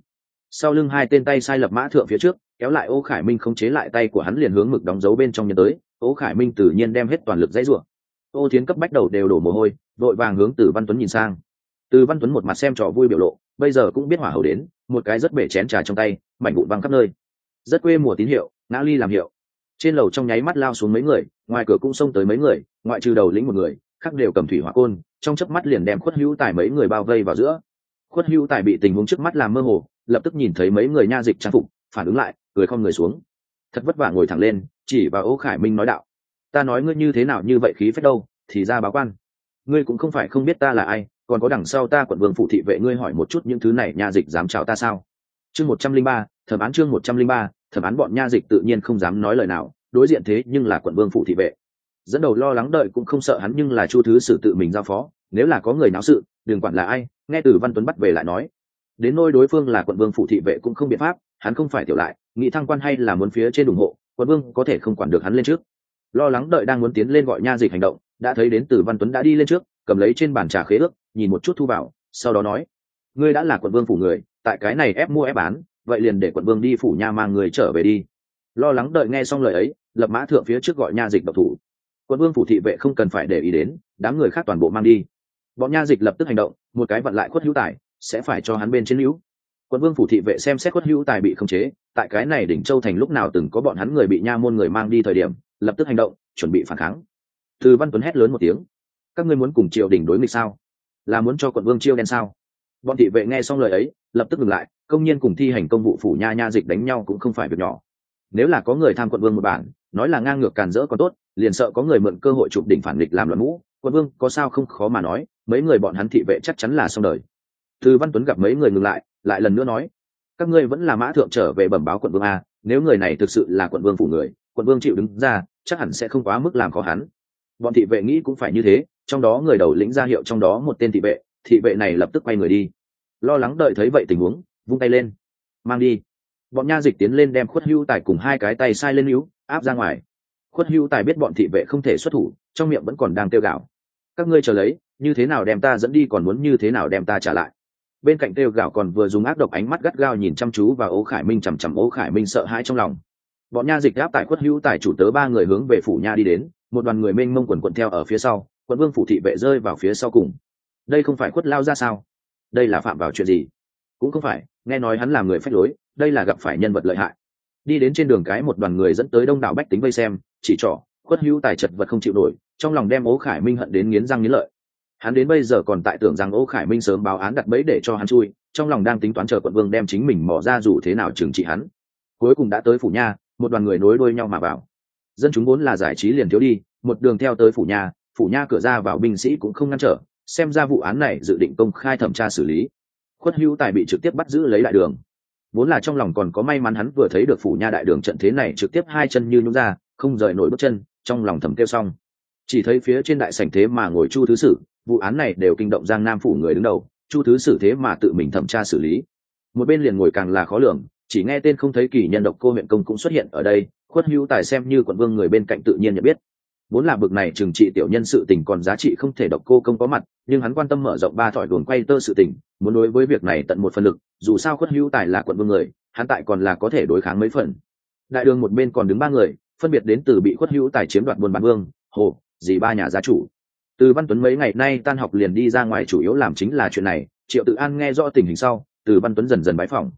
Sau lưng hai tên tay sai lập mã thượng phía trước, kéo lại ô khải minh không chế lại tay của hắn liền hướng mực đóng dấu bên trong nhân tới, ô khải minh tự nhiên đem hết toàn lực dãy rủa ô thiến cấp bách đầu đều đổ mồ hôi, vội vàng hướng từ văn tuấn nhìn sang. Từ văn tuấn một mặt xem trò vui biểu lộ, bây giờ cũng biết hỏa hầu đến, một cái rất bể chén trà trong tay, mảnh vụn văng khắp nơi. Rất quê mùa tín hiệu, ngã ly làm hiệu. Trên lầu trong nháy mắt lao xuống mấy người, ngoài cửa cũng xông tới mấy người, ngoại trừ đầu lĩnh một người, khác đều cầm thủy hỏa côn, trong chớp mắt liền đem khuất hữu tài mấy người bao vây vào giữa. Khuất hữu tài bị tình huống trước mắt làm mơ hồ, lập tức nhìn thấy mấy người nha dịch trang phục, phản ứng lại, cười không người xuống. Thật vất vả ngồi thẳng lên, chỉ vào ô khải minh nói đạo ta nói ngươi như thế nào như vậy khí phách đâu, thì ra báo quan. Ngươi cũng không phải không biết ta là ai, còn có đằng sau ta quận vương phụ thị vệ ngươi hỏi một chút những thứ này, nha dịch dám chào ta sao? Chương một trăm linh ba, thẩm án chương một trăm linh ba, thẩm án bọn nha dịch tự nhiên không dám nói lời nào, đối diện thế nhưng là quận vương phụ thị vệ. Dẫn đầu lo lắng đợi cũng không sợ hắn nhưng là chu thứ sử tự mình giao phó, nếu là có người náo sự, đừng quản là ai, nghe từ văn tuấn bắt về lại nói. Đến nôi đối phương là quận vương phụ thị vệ cũng không biện pháp, hắn không phải tiểu lại nghĩ thăng quan hay là muốn phía trên ủng hộ, quận vương có thể không quản được hắn lên trước lo lắng đợi đang muốn tiến lên gọi nha dịch hành động, đã thấy đến từ văn tuấn đã đi lên trước, cầm lấy trên bàn trà khế ước, nhìn một chút thu vào, sau đó nói, ngươi đã là quận vương phủ người, tại cái này ép mua ép bán, vậy liền để quận vương đi phủ nha mang người trở về đi. Lo lắng đợi nghe xong lời ấy, lập mã thượng phía trước gọi nha dịch độc thủ. Quận vương phủ thị vệ không cần phải để ý đến, đám người khác toàn bộ mang đi. Bọn nha dịch lập tức hành động, một cái vặn lại khuất hữu tài, sẽ phải cho hắn bên chiến hữu. Quận vương phủ thị vệ xem xét khuất hữu tài bị khống chế, tại cái này đỉnh châu thành lúc nào từng có bọn hắn người bị nha môn người mang đi thời điểm lập tức hành động, chuẩn bị phản kháng. Từ văn tuấn hét lớn một tiếng. Các ngươi muốn cùng triều đình đối nghịch sao? Là muốn cho quận vương chiêu đen sao? Bọn thị vệ nghe xong lời ấy, lập tức ngừng lại, công nhân cùng thi hành công vụ phủ nha nha dịch đánh nhau cũng không phải việc nhỏ. Nếu là có người tham quận vương một bản, nói là ngang ngược càn rỡ còn tốt, liền sợ có người mượn cơ hội chụp đỉnh phản địch làm loạn mũ. Quận vương, có sao không khó mà nói, mấy người bọn hắn thị vệ chắc chắn là xong đời. Từ văn tuấn gặp mấy người ngừng lại lại lần nữa nói, các ngươi vẫn là mã thượng trở về bẩm báo quận vương a, nếu người này thực sự là quận vương phủ người quận vương chịu đứng ra, chắc hẳn sẽ không quá mức làm khó hắn. Bọn thị vệ nghĩ cũng phải như thế, trong đó người đầu lĩnh ra hiệu trong đó một tên thị vệ thị vệ này lập tức quay người đi. Lo lắng đợi thấy vậy tình huống, vung tay lên. Mang đi. Bọn nha dịch tiến lên đem khuất hưu tài cùng hai cái tay sai lên hữu, áp ra ngoài. Khuất hưu tài biết bọn thị vệ không thể xuất thủ, trong miệng vẫn còn đang tiêu gạo các ngươi chờ lấy, như thế nào đem ta dẫn đi còn muốn như thế nào đem ta trả lại. Bên cạnh tiêu gạo còn vừa dùng ác độc ánh mắt gắt gao nhìn chăm chú và ố khải minh chằm chằm ố khải minh sợ hãi trong lòng bọn nha dịch đáp tại khuất hữu tài chủ tớ ba người hướng về phủ nha đi đến, một đoàn người mênh mông quần quận theo ở phía sau, quận vương phủ thị vệ rơi vào phía sau cùng. Đây không phải khuất lao ra sao? Đây là phạm vào chuyện gì? Cũng không phải, nghe nói hắn là người phách lối, đây là gặp phải nhân vật lợi hại. Đi đến trên đường cái một đoàn người dẫn tới đông đảo bách tính vây xem, chỉ trỏ, khuất hữu tài chật vật không chịu nổi, trong lòng đem ố khải minh hận đến nghiến răng nghiến lợi. Hắn đến bây giờ còn tại tưởng rằng ố khải minh sớm báo án đặt bẫy để cho hắn chui, trong lòng đang tính toán chờ quận vương đem chính mình mỏ ra dù thế nào trừng trị hắn. Cuối cùng đã tới phủ nha một đoàn người nối đuôi nhau mà vào. Dân chúng vốn là giải trí liền thiếu đi, một đường theo tới phủ nhà, phủ nha cửa ra vào binh sĩ cũng không ngăn trở, xem ra vụ án này dự định công khai thẩm tra xử lý. Khuất hữu tài bị trực tiếp bắt giữ lấy đại đường. Vốn là trong lòng còn có may mắn hắn vừa thấy được phủ nha đại đường trận thế này trực tiếp hai chân như nhúng ra, không rời nổi bước chân, trong lòng thầm kêu xong. Chỉ thấy phía trên đại sảnh thế mà ngồi chu thứ sử, vụ án này đều kinh động giang nam phủ người đứng đầu, chu thứ sử thế mà tự mình thẩm tra xử lý. Một bên liền ngồi càng là khó lường chỉ nghe tên không thấy kỳ nhân độc cô huyện công cũng xuất hiện ở đây, khuất hữu tài xem như quận vương người bên cạnh tự nhiên nhận biết. Vốn là bực này trừng trị tiểu nhân sự tình còn giá trị không thể độc cô công có mặt, nhưng hắn quan tâm mở rộng ba thỏi đồn quay tơ sự tình, muốn đối với việc này tận một phần lực, dù sao khuất hữu tài là quận vương người, hắn tại còn là có thể đối kháng mấy phần. Đại đường một bên còn đứng ba người, phân biệt đến từ bị khuất hữu tài chiếm đoạt buôn bán vương, hồ, dì ba nhà gia chủ. Từ văn tuấn mấy ngày nay tan học liền đi ra ngoài chủ yếu làm chính là chuyện này, triệu tự an nghe rõ tình hình sau, từ văn tuấn dần dần bái phòng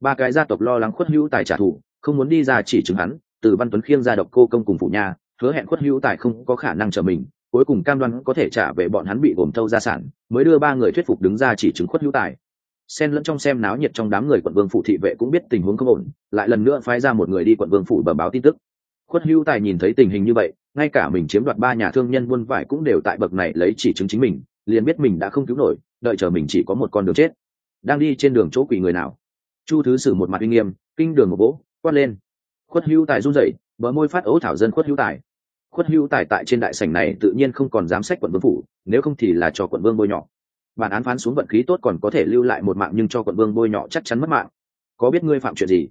ba cái gia tộc lo lắng khuất hữu tài trả thù, không muốn đi ra chỉ chứng hắn, từ văn tuấn khiêng ra độc cô công cùng phụ nhà, hứa hẹn khuất hữu tài không có khả năng trở mình, cuối cùng cam đoan có thể trả về bọn hắn bị gồm thâu gia sản, mới đưa ba người thuyết phục đứng ra chỉ chứng khuất hữu tài. Xen lẫn trong xem náo nhiệt trong đám người quận vương phủ thị vệ cũng biết tình huống không ổn, lại lần nữa phái ra một người đi quận vương phủ bẩm báo tin tức. Khuất hữu tài nhìn thấy tình hình như vậy, ngay cả mình chiếm đoạt ba nhà thương nhân buôn vải cũng đều tại bậc này lấy chỉ chứng chính mình, liền biết mình đã không cứu nổi, đợi chờ mình chỉ có một con đường chết. Đang đi trên đường chỗ quỷ người nào? Chu thứ sử một mặt uy nghiêm, kinh đường một vỗ, quát lên. Khuất hữu tài run rẩy, bờ môi phát ấu thảo dân khuất hữu tài. Khuất hữu tài tại trên đại sảnh này tự nhiên không còn dám sách quận vương phủ, nếu không thì là cho quận vương bôi nhọ. Bản án phán xuống vận khí tốt còn có thể lưu lại một mạng nhưng cho quận vương bôi nhọ chắc chắn mất mạng. Có biết ngươi phạm chuyện gì?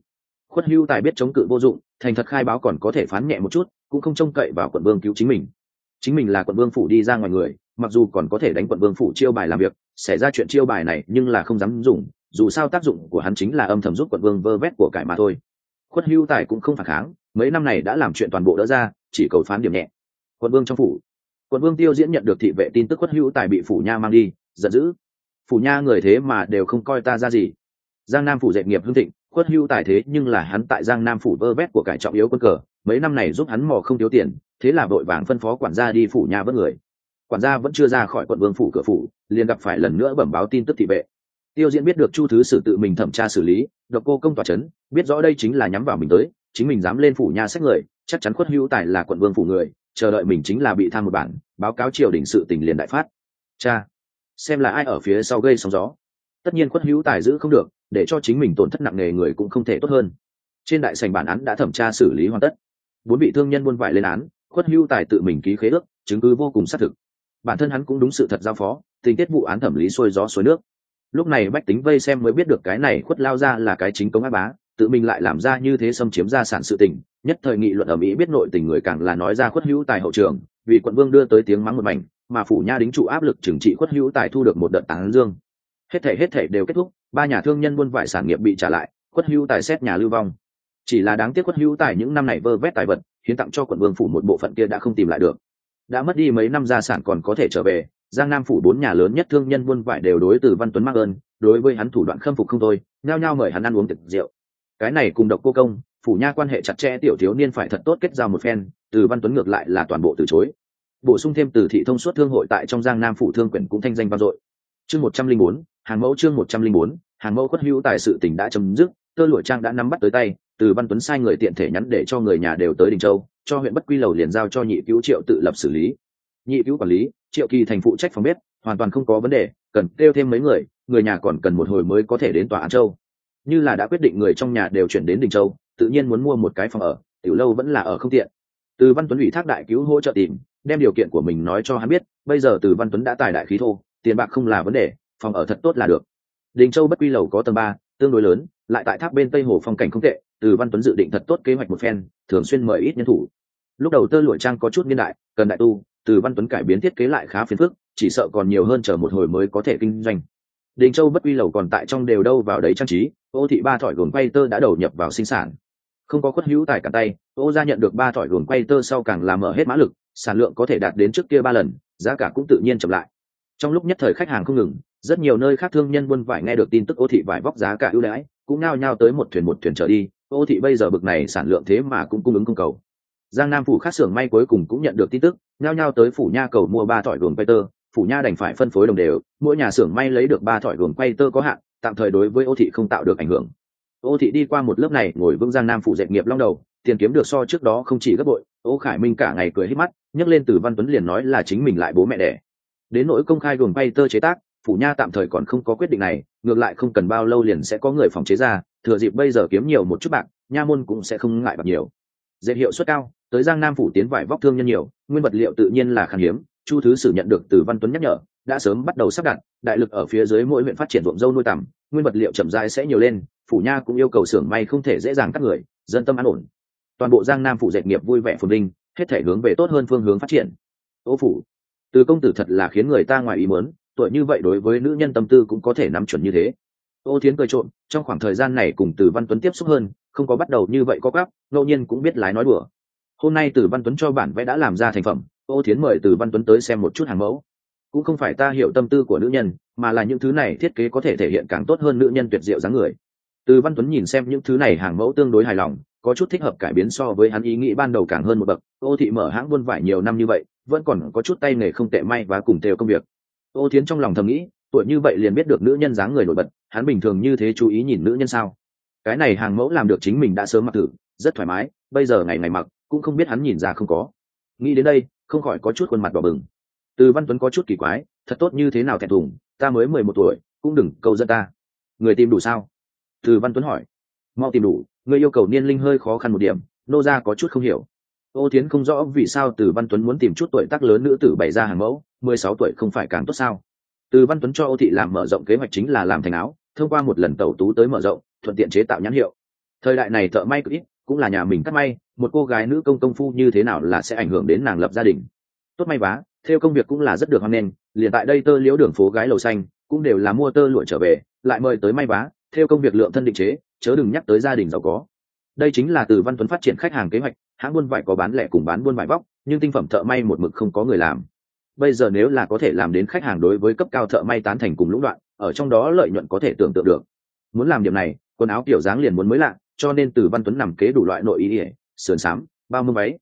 Khuất hữu tài biết chống cự vô dụng, thành thật khai báo còn có thể phán nhẹ một chút, cũng không trông cậy vào quận vương cứu chính mình. Chính mình là quận vương phủ đi ra ngoài người, mặc dù còn có thể đánh quận vương phủ chiêu bài làm việc, xảy ra chuyện chiêu bài này nhưng là không dám dùng dù sao tác dụng của hắn chính là âm thầm giúp quận vương vơ vét của cải mà thôi. Khuất hưu tài cũng không phản kháng, mấy năm này đã làm chuyện toàn bộ đỡ ra, chỉ cầu phán điểm nhẹ. Quận vương trong phủ. Quận vương tiêu diễn nhận được thị vệ tin tức khuất hữu tài bị phủ nha mang đi, giận dữ. Phủ nha người thế mà đều không coi ta ra gì. Giang nam phủ dạy nghiệp hưng thịnh, khuất hữu tài thế nhưng là hắn tại giang nam phủ vơ vét của cải trọng yếu quân cờ, mấy năm này giúp hắn mò không thiếu tiền, thế là vội vàng phân phó quản gia đi phủ nha vớt người. Quản gia vẫn chưa ra khỏi quận vương phủ cửa phủ, liền gặp phải lần nữa bẩm báo tin tức thị vệ tiêu diễn biết được chu thứ sử tự mình thẩm tra xử lý, độc cô công tòa c h ấ n biết rõ đây chính là nhắm vào mình tới, chính mình dám lên phủ nhà sách người, chắc chắn khuất hữu tài là quận vương phủ người, chờ đợi mình chính là bị tham một bản, báo cáo triều đình sự tình liền đại phát. Cha, xem là ai ở phía sau gây sóng gió. Tất nhiên khuất hữu tài giữ không được, để cho chính mình tổn thất nặng nề người cũng không thể tốt hơn. Trên đại sành bản án đã thẩm tra xử lý hoàn tất. Bốn vị thương nhân buôn vải lên án, khuất hữu tài tự mình ký khế ước, chứng cứ vô cùng xác thực. Bản thân hắn cũng đúng sự thật giao phó, tình tiết vụ án thẩm lý xuôi gió suối nước lúc này bách tính vây xem mới biết được cái này khuất lao ra là cái chính công ác bá, tự mình lại làm ra như thế xâm chiếm gia sản sự tình, nhất thời nghị luận ở mỹ biết nội tình người càng là nói ra khuất hữu tài hậu trường, vì quận vương đưa tới tiếng mắng một mảnh, mà phủ nha đính trụ áp lực trừng trị khuất hữu tài thu được một đợt tán dương. Hết thể hết thể đều kết thúc, ba nhà thương nhân buôn vải sản nghiệp bị trả lại, khuất hữu tài xét nhà lưu vong. Chỉ là đáng tiếc khuất hữu tài những năm này vơ vét tài vật, hiến tặng cho quận vương phủ một bộ phận kia đã không tìm lại được. Đã mất đi mấy năm gia sản còn có thể trở về giang nam phủ bốn nhà lớn nhất thương nhân buôn vải đều đối từ văn tuấn mắc ơn, đối với hắn thủ đoạn khâm phục không thôi, nhao nhao mời hắn ăn uống tiệc rượu. Cái này cùng độc cô công, phủ nha quan hệ chặt chẽ tiểu thiếu niên phải thật tốt kết giao một phen, từ văn tuấn ngược lại là toàn bộ từ chối. Bổ sung thêm từ thị thông suốt thương hội tại trong giang nam phủ thương quyển cũng thanh danh vang dội. Chương một trăm linh bốn, hàng mẫu chương một trăm linh bốn, hàng mẫu khuất hữu tài sự tỉnh đã chấm dứt, tơ lụa trang đã nắm bắt tới tay, từ văn tuấn sai người tiện thể nhắn để cho người nhà đều tới đình châu, cho huyện bất quy lầu liền giao cho nhị cứu triệu tự lập xử lý. Nhị cứu quản lý triệu kỳ thành phụ trách phòng bếp, hoàn toàn không có vấn đề, cần kêu thêm mấy người người nhà còn cần một hồi mới có thể đến tòa án châu. Như là đã quyết định người trong nhà đều chuyển đến đình châu, tự nhiên muốn mua một cái phòng ở, tiểu lâu vẫn là ở không tiện. Từ văn tuấn ủy thác đại cứu hỗ trợ tìm, đem điều kiện của mình nói cho hắn biết, bây giờ từ văn tuấn đã tài đại khí thô, tiền bạc không là vấn đề, phòng ở thật tốt là được. Đình châu bất quy lầu có tầng ba, tương đối lớn, lại tại tháp bên tây hồ phong cảnh không tệ, từ văn tuấn dự định thật tốt kế hoạch một phen, thường xuyên mời ít nhân thủ. Lúc đầu tơ lụa trang có chút niên đại, cần đại tu từ văn tuấn cải biến thiết kế lại khá phiền phức, chỉ sợ còn nhiều hơn chờ một hồi mới có thể kinh doanh. Đình châu bất uy lầu còn tại trong đều đâu vào đấy trang trí, ô thị ba thỏi gồm quay tơ đã đầu nhập vào sinh sản. Không có khuất hữu tài cả tay, ô ra nhận được ba thỏi gồm quay tơ sau càng làm mở hết mã lực, sản lượng có thể đạt đến trước kia ba lần, giá cả cũng tự nhiên chậm lại. Trong lúc nhất thời khách hàng không ngừng, rất nhiều nơi khác thương nhân buôn vải nghe được tin tức ô thị vải vóc giá cả ưu đãi, cũng nao nhao tới một thuyền một thuyền trở đi, ô thị bây giờ bực này sản lượng thế mà cũng cung ứng cung cầu. Giang nam phủ khác xưởng may cuối cùng cũng nhận được tin tức nhao nhao tới phủ nha cầu mua ba thỏi đường quay tơ. Phủ nha đành phải phân phối đồng đều. Mỗi nhà xưởng may lấy được ba thỏi đường quay tơ có hạn, tạm thời đối với ô thị không tạo được ảnh hưởng. Ô thị đi qua một lớp này, ngồi vững giang nam phủ dệt nghiệp long đầu, tiền kiếm được so trước đó không chỉ gấp bội. Ô khải minh cả ngày cười hít mắt nhấc lên từ văn tuấn liền nói là chính mình lại bố mẹ đẻ. Đến nỗi công khai đường quay tơ chế tác, phủ nha tạm thời còn không có quyết định này, ngược lại không cần bao lâu liền sẽ có người phòng chế ra. Thừa dịp bây giờ kiếm nhiều một chút bạc, nha môn cũng sẽ không ngại bạc nhiều. Dệt hiệu suất cao tới giang nam phủ tiến vải vóc thương nhân nhiều, nguyên vật liệu tự nhiên là khan hiếm, chu thứ sử nhận được từ văn tuấn nhắc nhở, đã sớm bắt đầu sắp đặt, đại lực ở phía dưới mỗi huyện phát triển ruộng dâu nuôi tầm nguyên vật liệu chậm rãi sẽ nhiều lên, phủ nha cũng yêu cầu xưởng may không thể dễ dàng cắt người, dân tâm an ổn. Toàn bộ giang nam phủ dệt nghiệp vui vẻ phồn linh hết thể hướng về tốt hơn phương hướng phát triển. Ô phủ, từ công tử thật là khiến người ta ngoài ý muốn, tuổi như vậy đối với nữ nhân tâm tư cũng có thể nắm chuẩn như thế. Ô thiến cười trộm, trong khoảng thời gian này cùng từ văn tuấn tiếp xúc hơn, không có bắt đầu như vậy có gấp, ngẫu nhiên cũng biết lái nói đùa hôm nay từ văn tuấn cho bản vẽ đã làm ra thành phẩm, ô thiến mời từ văn tuấn tới xem một chút hàng mẫu. Cũng không phải ta hiểu tâm tư của nữ nhân, mà là những thứ này thiết kế có thể thể hiện càng tốt hơn nữ nhân tuyệt diệu dáng người. Từ văn tuấn nhìn xem những thứ này hàng mẫu tương đối hài lòng, có chút thích hợp cải biến so với hắn ý nghĩ ban đầu càng hơn một bậc. Ô thị mở hãng buôn vải nhiều năm như vậy, vẫn còn có chút tay nghề không tệ may và cùng theo công việc. Ô thiến trong lòng thầm nghĩ, tuổi như vậy liền biết được nữ nhân dáng người nổi bật, hắn bình thường như thế chú ý nhìn nữ nhân sao? Cái này hàng mẫu làm được chính mình đã sớm mặc thử, rất thoải mái, bây giờ ngày ngày mặc cũng không biết hắn nhìn ra không có. Nghĩ đến đây, không khỏi có chút khuôn mặt đỏ bừng. Từ văn tuấn có chút kỳ quái, thật tốt, như thế nào thẹn thùng, ta mới mười một tuổi, cũng đừng câu dẫn ta. Người tìm đủ sao? Từ văn tuấn hỏi. Mau tìm đủ, người yêu cầu niên linh hơi khó khăn một điểm, nô ra có chút không hiểu. Ô tiến không rõ vì sao từ văn tuấn muốn tìm chút tuổi tác lớn nữ tử bày ra hàng mẫu, mười sáu tuổi không phải càng tốt sao? Từ văn tuấn cho ô thị làm mở rộng kế hoạch chính là làm thành áo, thông qua một lần tẩu tú tới mở rộng, thuận tiện chế tạo nhãn hiệu. Thời đại này thợ may cứ ít cũng là nhà mình cắt may, một cô gái nữ công công phu như thế nào là sẽ ảnh hưởng đến nàng lập gia đình. Tốt may vá, theo công việc cũng là rất được hoan nghênh, liền tại đây tơ liễu đường phố gái lầu xanh, cũng đều là mua tơ lụa trở về, lại mời tới may vá, theo công việc lượng thân định chế, chớ đừng nhắc tới gia đình giàu có. Đây chính là từ văn tuấn phát triển khách hàng kế hoạch, hãng buôn vải có bán lẻ cùng bán buôn vải vóc, nhưng tinh phẩm thợ may một mực không có người làm. Bây giờ nếu là có thể làm đến khách hàng đối với cấp cao thợ may tán thành cùng lũng đoạn, ở trong đó lợi nhuận có thể tưởng tượng được. Muốn làm điểm này, quần áo kiểu dáng liền muốn mới lạ cho nên từ văn tuấn nằm kế đủ loại nội y ỉa sườn xám, bao mưa váy.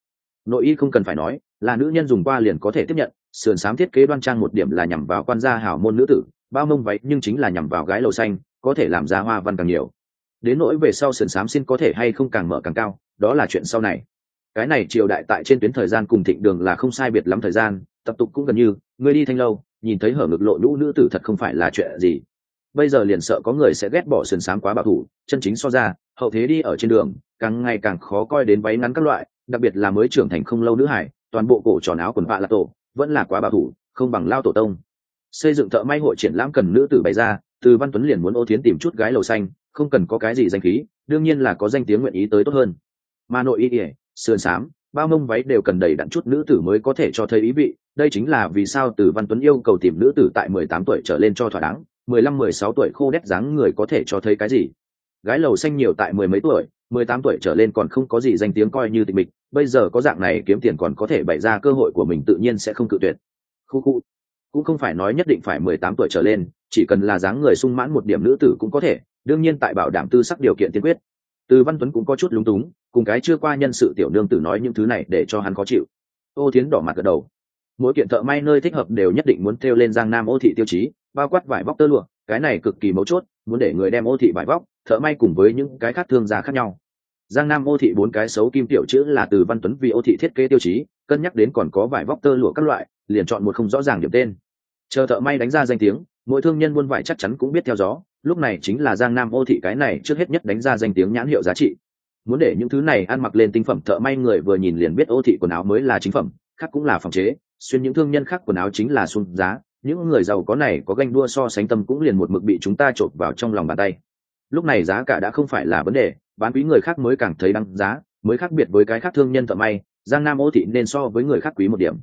Nội y không cần phải nói, là nữ nhân dùng qua liền có thể tiếp nhận, sườn xám thiết kế đoan trang một điểm là nhằm vào quan gia hảo môn nữ tử, bao mông váy nhưng chính là nhằm vào gái lầu xanh, có thể làm ra hoa văn càng nhiều. Đến nỗi về sau sườn xám xin có thể hay không càng mở càng cao, đó là chuyện sau này. Cái này triều đại tại trên tuyến thời gian cùng thịnh đường là không sai biệt lắm thời gian, tập tục cũng gần như, người đi thanh lâu, nhìn thấy hở ngực lộ nhũ nữ tử thật không phải là chuyện gì. Bây giờ liền sợ có người sẽ ghét bỏ sườn xám quá bảo thủ, chân chính so ra hậu thế đi ở trên đường, càng ngày càng khó coi đến váy ngắn các loại, đặc biệt là mới trưởng thành không lâu nữ hải, toàn bộ cổ tròn áo quần vạ là tổ, vẫn là quá bảo thủ, không bằng lao tổ tông. Xây dựng thợ may hội triển lãm cần nữ tử bày ra, từ văn tuấn liền muốn ô thiến tìm chút gái lầu xanh, không cần có cái gì danh khí, đương nhiên là có danh tiếng nguyện ý tới tốt hơn. Mà nội y ỉa sườn xám, bao mông váy đều cần đầy đặn chút nữ tử mới có thể cho thấy ý vị, đây chính là vì sao từ văn tuấn yêu cầu tìm nữ tử tại mười tám tuổi trở lên cho thỏa đáng, mười lăm, mười sáu tuổi khô đét dáng người có thể cho thấy cái gì gái lầu xanh nhiều tại mười mấy tuổi, mười tám tuổi trở lên còn không có gì danh tiếng coi như tịch mịch, bây giờ có dạng này kiếm tiền còn có thể bày ra cơ hội của mình tự nhiên sẽ không cự tuyệt. Khu khu. Cũng không phải nói nhất định phải mười tám tuổi trở lên, chỉ cần là dáng người sung mãn một điểm nữ tử cũng có thể, đương nhiên tại bảo đảm tư sắc điều kiện tiên quyết. Từ văn tuấn cũng có chút lúng túng, cùng cái chưa qua nhân sự tiểu nương tử nói những thứ này để cho hắn khó chịu. Ô thiến đỏ mặt gật đầu. Mỗi kiện thợ may nơi thích hợp đều nhất định muốn treo lên giang nam ô thị tiêu chí, bao quát vải vóc tơ lụa, cái này cực kỳ mấu chốt, muốn để người đem ô thị vải vóc thợ may cùng với những cái khác thương gia khác nhau. Giang nam ô thị bốn cái xấu kim tiểu chữ là từ văn tuấn vì ô thị thiết kế tiêu chí, cân nhắc đến còn có vải vóc tơ lụa các loại, liền chọn một không rõ ràng điểm tên. Chờ thợ may đánh ra danh tiếng, mỗi thương nhân buôn vải chắc chắn cũng biết theo gió, lúc này chính là giang nam ô thị cái này trước hết nhất đánh ra danh tiếng nhãn hiệu giá trị. Muốn để những thứ này ăn mặc lên tinh phẩm, thợ may người vừa nhìn liền biết ô thị quần áo mới là chính phẩm, khác cũng là phòng chế, xuyên những thương nhân khác quần áo chính là xuân giá, những người giàu có này có ganh đua so sánh tâm cũng liền một mực bị chúng ta chộp vào trong lòng bàn tay lúc này giá cả đã không phải là vấn đề, bán quý người khác mới càng thấy đăng giá, mới khác biệt với cái khác thương nhân thợ may, giang nam ô thị nên so với người khác quý một điểm.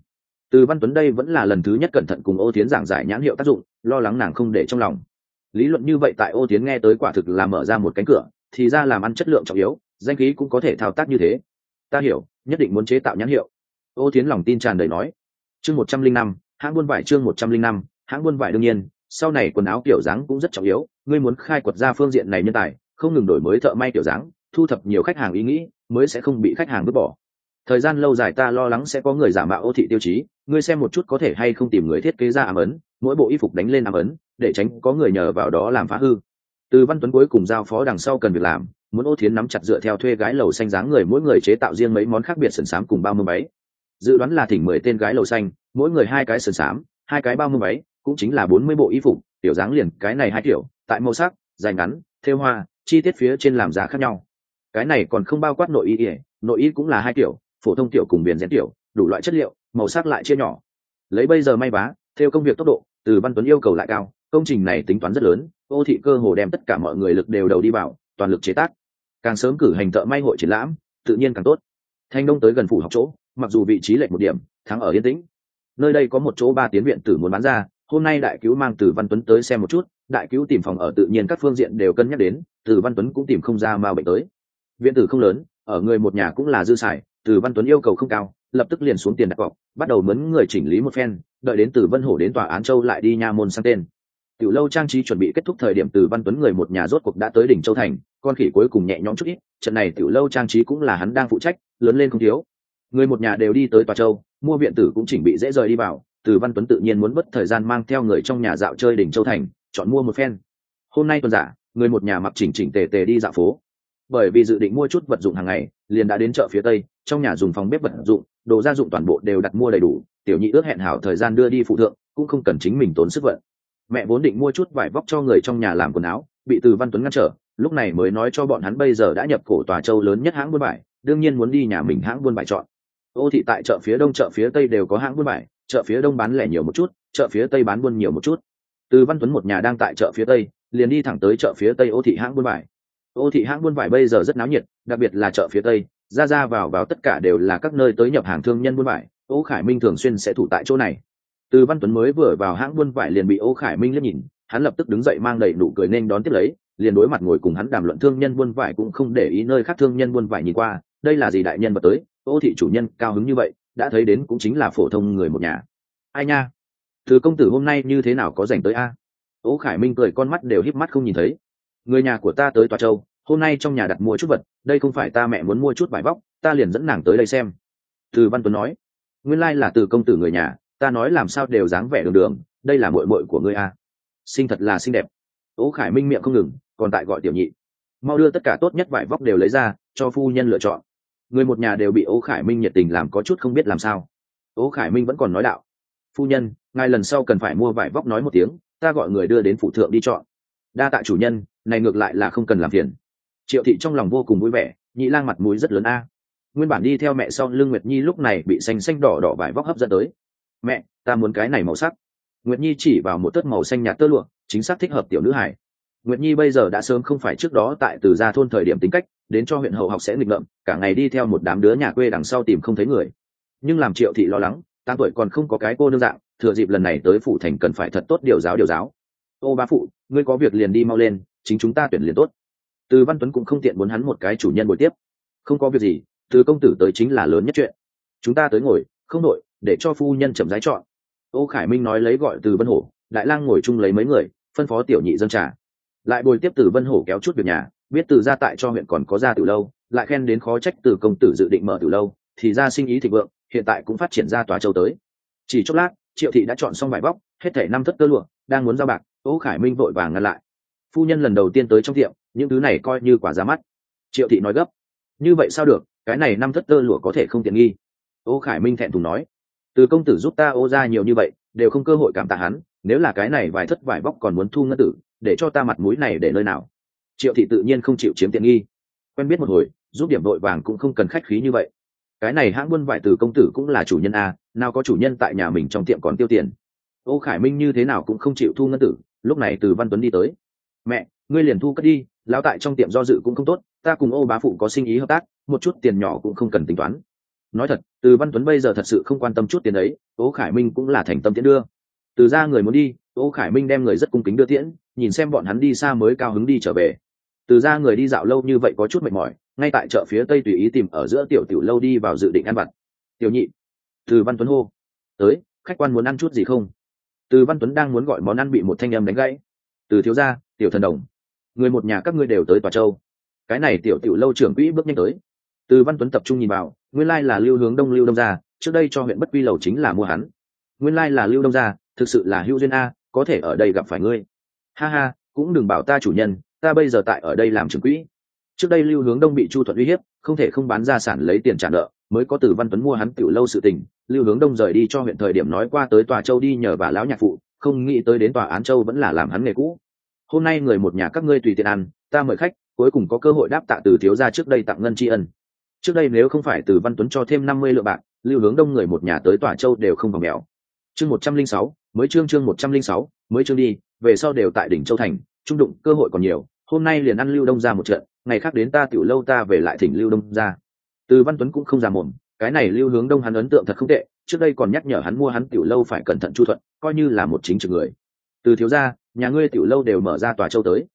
Từ văn tuấn đây vẫn là lần thứ nhất cẩn thận cùng ô tiến giảng giải nhãn hiệu tác dụng, lo lắng nàng không để trong lòng. Lý luận như vậy tại ô tiến nghe tới quả thực là mở ra một cánh cửa, thì ra làm ăn chất lượng trọng yếu, danh khí cũng có thể thao tác như thế. Ta hiểu, nhất định muốn chế tạo nhãn hiệu. Ô tiến lòng tin tràn đầy nói. Chương một trăm linh năm, hãng buôn vải chương một trăm linh năm, hãng buôn vải đương nhiên, sau này quần áo kiểu dáng cũng rất trọng yếu ngươi muốn khai quật ra phương diện này nhân tài, không ngừng đổi mới thợ may kiểu dáng, thu thập nhiều khách hàng ý nghĩ, mới sẽ không bị khách hàng vứt bỏ. Thời gian lâu dài ta lo lắng sẽ có người giả mạo ô thị tiêu chí, ngươi xem một chút có thể hay không tìm người thiết kế ra ám ấn, mỗi bộ y phục đánh lên ám ấn, để tránh có người nhờ vào đó làm phá hư. Từ văn tuấn cuối cùng giao phó đằng sau cần việc làm, muốn ô thiến nắm chặt dựa theo thuê gái lầu xanh dáng người mỗi người chế tạo riêng mấy món khác biệt sần sám cùng bao mưa máy dự đoán là thỉnh mười tên gái lầu xanh, mỗi người hai cái sần sám hai cái bao mưa máy cũng chính là bốn mươi bộ y phục tiểu dáng liền, cái này hai kiểu tại màu sắc, dài ngắn, thêu hoa, chi tiết phía trên làm giá khác nhau. Cái này còn không bao quát nội y ỉa nội y cũng là hai kiểu, phổ thông tiểu cùng biển rén tiểu đủ loại chất liệu, màu sắc lại chia nhỏ. Lấy bây giờ may vá, theo công việc tốc độ, từ văn tuấn yêu cầu lại cao, công trình này tính toán rất lớn, ô thị cơ hồ đem tất cả mọi người lực đều đầu đi vào, toàn lực chế tác. Càng sớm cử hành thợ may hội triển lãm, tự nhiên càng tốt. Thanh đông tới gần phủ học chỗ, mặc dù vị trí lệch một điểm, thắng ở yên tĩnh. Nơi đây có một chỗ ba tiến viện tử muốn bán ra hôm nay đại cứu mang từ văn tuấn tới xem một chút, đại cứu tìm phòng ở tự nhiên các phương diện đều cân nhắc đến, từ văn tuấn cũng tìm không ra mà bệnh tới. Viện tử không lớn, ở người một nhà cũng là dư xài, từ văn tuấn yêu cầu không cao, lập tức liền xuống tiền đặt cọc, bắt đầu mướn người chỉnh lý một phen, đợi đến từ vân hổ đến tòa án châu lại đi nha môn sang tên. Tiểu lâu trang trí chuẩn bị kết thúc thời điểm từ văn tuấn người một nhà rốt cuộc đã tới đỉnh châu thành, con khỉ cuối cùng nhẹ nhõm chút ít, trận này tiểu lâu trang trí cũng là hắn đang phụ trách, lớn lên không thiếu. Người một nhà đều đi tới tòa châu, mua viện tử cũng chỉnh bị dễ rời đi vào từ văn tuấn tự nhiên muốn bất thời gian mang theo người trong nhà dạo chơi đỉnh châu thành, chọn mua một phen. Hôm nay tuần giả, người một nhà mặc chỉnh chỉnh tề tề đi dạo phố. Bởi vì dự định mua chút vật dụng hàng ngày, liền đã đến chợ phía tây, trong nhà dùng phòng bếp vật dụng, đồ gia dụng toàn bộ đều đặt mua đầy đủ, tiểu nhị ước hẹn hảo thời gian đưa đi phụ thượng, cũng không cần chính mình tốn sức vận. Mẹ vốn định mua chút vải vóc cho người trong nhà làm quần áo, bị từ văn tuấn ngăn trở, lúc này mới nói cho bọn hắn bây giờ đã nhập cổ tòa châu lớn nhất hãng buôn vải, đương nhiên muốn đi nhà mình hãng buôn vải chọn. Ô thị tại chợ phía đông, chợ phía tây đều có hãng buôn vải chợ phía đông bán lẻ nhiều một chút, chợ phía tây bán buôn nhiều một chút. Từ văn tuấn một nhà đang tại chợ phía tây, liền đi thẳng tới chợ phía tây ô thị hãng buôn vải. Ô thị hãng buôn vải bây giờ rất náo nhiệt, đặc biệt là chợ phía tây, ra ra vào vào tất cả đều là các nơi tới nhập hàng thương nhân buôn vải, ô khải minh thường xuyên sẽ thủ tại chỗ này. Từ văn tuấn mới vừa vào hãng buôn vải liền bị ô khải minh liếc nhìn, hắn lập tức đứng dậy mang đầy nụ cười nên đón tiếp lấy, liền đối mặt ngồi cùng hắn đàm luận thương nhân buôn vải cũng không để ý nơi khác thương nhân buôn vải nhìn qua, đây là gì đại nhân mà tới, ô thị chủ nhân cao hứng như vậy đã thấy đến cũng chính là phổ thông người một nhà. Ai nha? Thứ công tử hôm nay như thế nào có dành tới a? Ố khải minh cười con mắt đều híp mắt không nhìn thấy. Người nhà của ta tới tòa châu, hôm nay trong nhà đặt mua chút vật, đây không phải ta mẹ muốn mua chút vải vóc, ta liền dẫn nàng tới đây xem. Từ văn tuấn nói. Nguyên lai là từ công tử người nhà, ta nói làm sao đều dáng vẻ đường đường, đây là mội mội của ngươi a. Sinh thật là xinh đẹp. Ố khải minh miệng không ngừng, còn tại gọi tiểu nhị. Mau đưa tất cả tốt nhất vải vóc đều lấy ra, cho phu nhân lựa chọn người một nhà đều bị ố khải minh nhiệt tình làm có chút không biết làm sao. Ố khải minh vẫn còn nói đạo, phu nhân, ngài lần sau cần phải mua vải vóc nói một tiếng, ta gọi người đưa đến phụ thượng đi chọn. Đa tạ chủ nhân, này ngược lại là không cần làm phiền. Triệu thị trong lòng vô cùng vui vẻ, nhị lang mặt mũi rất lớn a. Nguyên bản đi theo mẹ sau lưng nguyệt nhi lúc này bị xanh xanh đỏ đỏ vải vóc hấp dẫn tới. Mẹ, ta muốn cái này màu sắc. Nguyệt nhi chỉ vào một tớt màu xanh nhạt tơ lụa, chính xác thích hợp tiểu nữ hải nguyệt nhi bây giờ đã sớm không phải trước đó tại từ gia thôn thời điểm tính cách, đến cho huyện hậu học sẽ nghịch ngợm, cả ngày đi theo một đám đứa nhà quê đằng sau tìm không thấy người. Nhưng làm triệu thị lo lắng, tám tuổi còn không có cái cô nương dạng, thừa dịp lần này tới phủ thành cần phải thật tốt điều giáo điều giáo. Ô ba phụ, ngươi có việc liền đi mau lên, chính chúng ta tuyển liền tốt. Từ văn tuấn cũng không tiện muốn hắn một cái chủ nhân buổi tiếp. Không có việc gì, từ công tử tới chính là lớn nhất chuyện. Chúng ta tới ngồi, không đội để cho phu nhân chậm rãi chọn. Ô khải minh nói lấy gọi từ vân hổ, đại lang ngồi chung lấy mấy người, phân phó tiểu nhị dân trà lại bồi tiếp từ vân hổ kéo chút việc nhà, biết từ gia tại cho huyện còn có gia từ lâu, lại khen đến khó trách từ công tử dự định mở từ lâu, thì ra sinh ý thịnh vượng, hiện tại cũng phát triển ra tòa châu tới. Chỉ chốc lát, triệu thị đã chọn xong vải bóc, hết thể năm thất tơ lụa, đang muốn giao bạc ô khải minh vội vàng ngăn lại. Phu nhân lần đầu tiên tới trong tiệm, những thứ này coi như quả giá mắt. Triệu thị nói gấp, như vậy sao được, cái này năm thất tơ lụa có thể không tiện nghi. Ô khải minh thẹn thùng nói, từ công tử giúp ta ô ra nhiều như vậy, đều không cơ hội cảm tạ hắn, nếu là cái này vài thất vải bóc còn muốn thu ngân tử để cho ta mặt mũi này để nơi nào? Triệu thị tự nhiên không chịu chiếm tiện nghi. Quen biết một hồi, giúp điểm vội vàng cũng không cần khách khí như vậy. Cái này hãng buôn vải từ công tử cũng là chủ nhân a, nào có chủ nhân tại nhà mình trong tiệm còn tiêu tiền. Ô khải minh như thế nào cũng không chịu thu ngân tử, lúc này từ văn tuấn đi tới. Mẹ, ngươi liền thu cất đi, lão tại trong tiệm do dự cũng không tốt, ta cùng ô bá phụ có sinh ý hợp tác, một chút tiền nhỏ cũng không cần tính toán. Nói thật, từ văn tuấn bây giờ thật sự không quan tâm chút tiền ấy, ô khải minh cũng là thành tâm tiễn đưa. Từ ra người muốn đi, ô khải minh đem người rất cung kính đưa tiễn nhìn xem bọn hắn đi xa mới cao hứng đi trở về. Từ ra người đi dạo lâu như vậy có chút mệt mỏi, ngay tại chợ phía tây tùy ý tìm ở giữa tiểu tiểu lâu đi vào dự định ăn vặt. Tiểu nhị. Từ văn tuấn hô. Tới, khách quan muốn ăn chút gì không? Từ văn tuấn đang muốn gọi món ăn bị một thanh âm đánh gãy. Từ thiếu gia, tiểu thần đồng. Người một nhà các ngươi đều tới tòa châu. Cái này tiểu tiểu lâu trưởng quỹ bước nhanh tới. Từ văn tuấn tập trung nhìn vào, nguyên lai là lưu hướng đông, lưu đông gia, trước đây cho huyện bất quy lầu chính là mua hắn. Nguyên lai là lưu đông gia, thực sự là hữu duyên a, có thể ở đây gặp phải ngươi ha ha, cũng đừng bảo ta chủ nhân, ta bây giờ tại ở đây làm trưởng quỹ. Trước đây lưu hướng đông bị chu thuận uy hiếp, không thể không bán gia sản lấy tiền trả nợ, mới có từ văn tuấn mua hắn tiểu lâu sự tình. Lưu hướng đông rời đi cho huyện thời điểm nói qua tới tòa châu đi nhờ bà lão nhạc phụ, không nghĩ tới đến tòa án châu vẫn là làm hắn nghề cũ. Hôm nay người một nhà các ngươi tùy tiện ăn, ta mời khách, cuối cùng có cơ hội đáp tạ từ thiếu gia trước đây tặng ngân tri ân. Trước đây nếu không phải từ văn tuấn cho thêm năm mươi lượng bạc, lưu hướng đông người một nhà tới tòa châu đều không vòng mèo chương một trăm linh sáu, mới chương chương một trăm linh sáu, mới chương đi về sau đều tại đỉnh châu thành, trung đụng cơ hội còn nhiều, hôm nay liền ăn lưu đông ra một trận, ngày khác đến ta tiểu lâu ta về lại thỉnh lưu đông ra. Từ văn tuấn cũng không già mồm, cái này lưu hướng đông hắn ấn tượng thật không tệ, trước đây còn nhắc nhở hắn mua hắn tiểu lâu phải cẩn thận chu thuận, coi như là một chính trực người. Từ thiếu gia, nhà ngươi tiểu lâu đều mở ra tòa châu tới.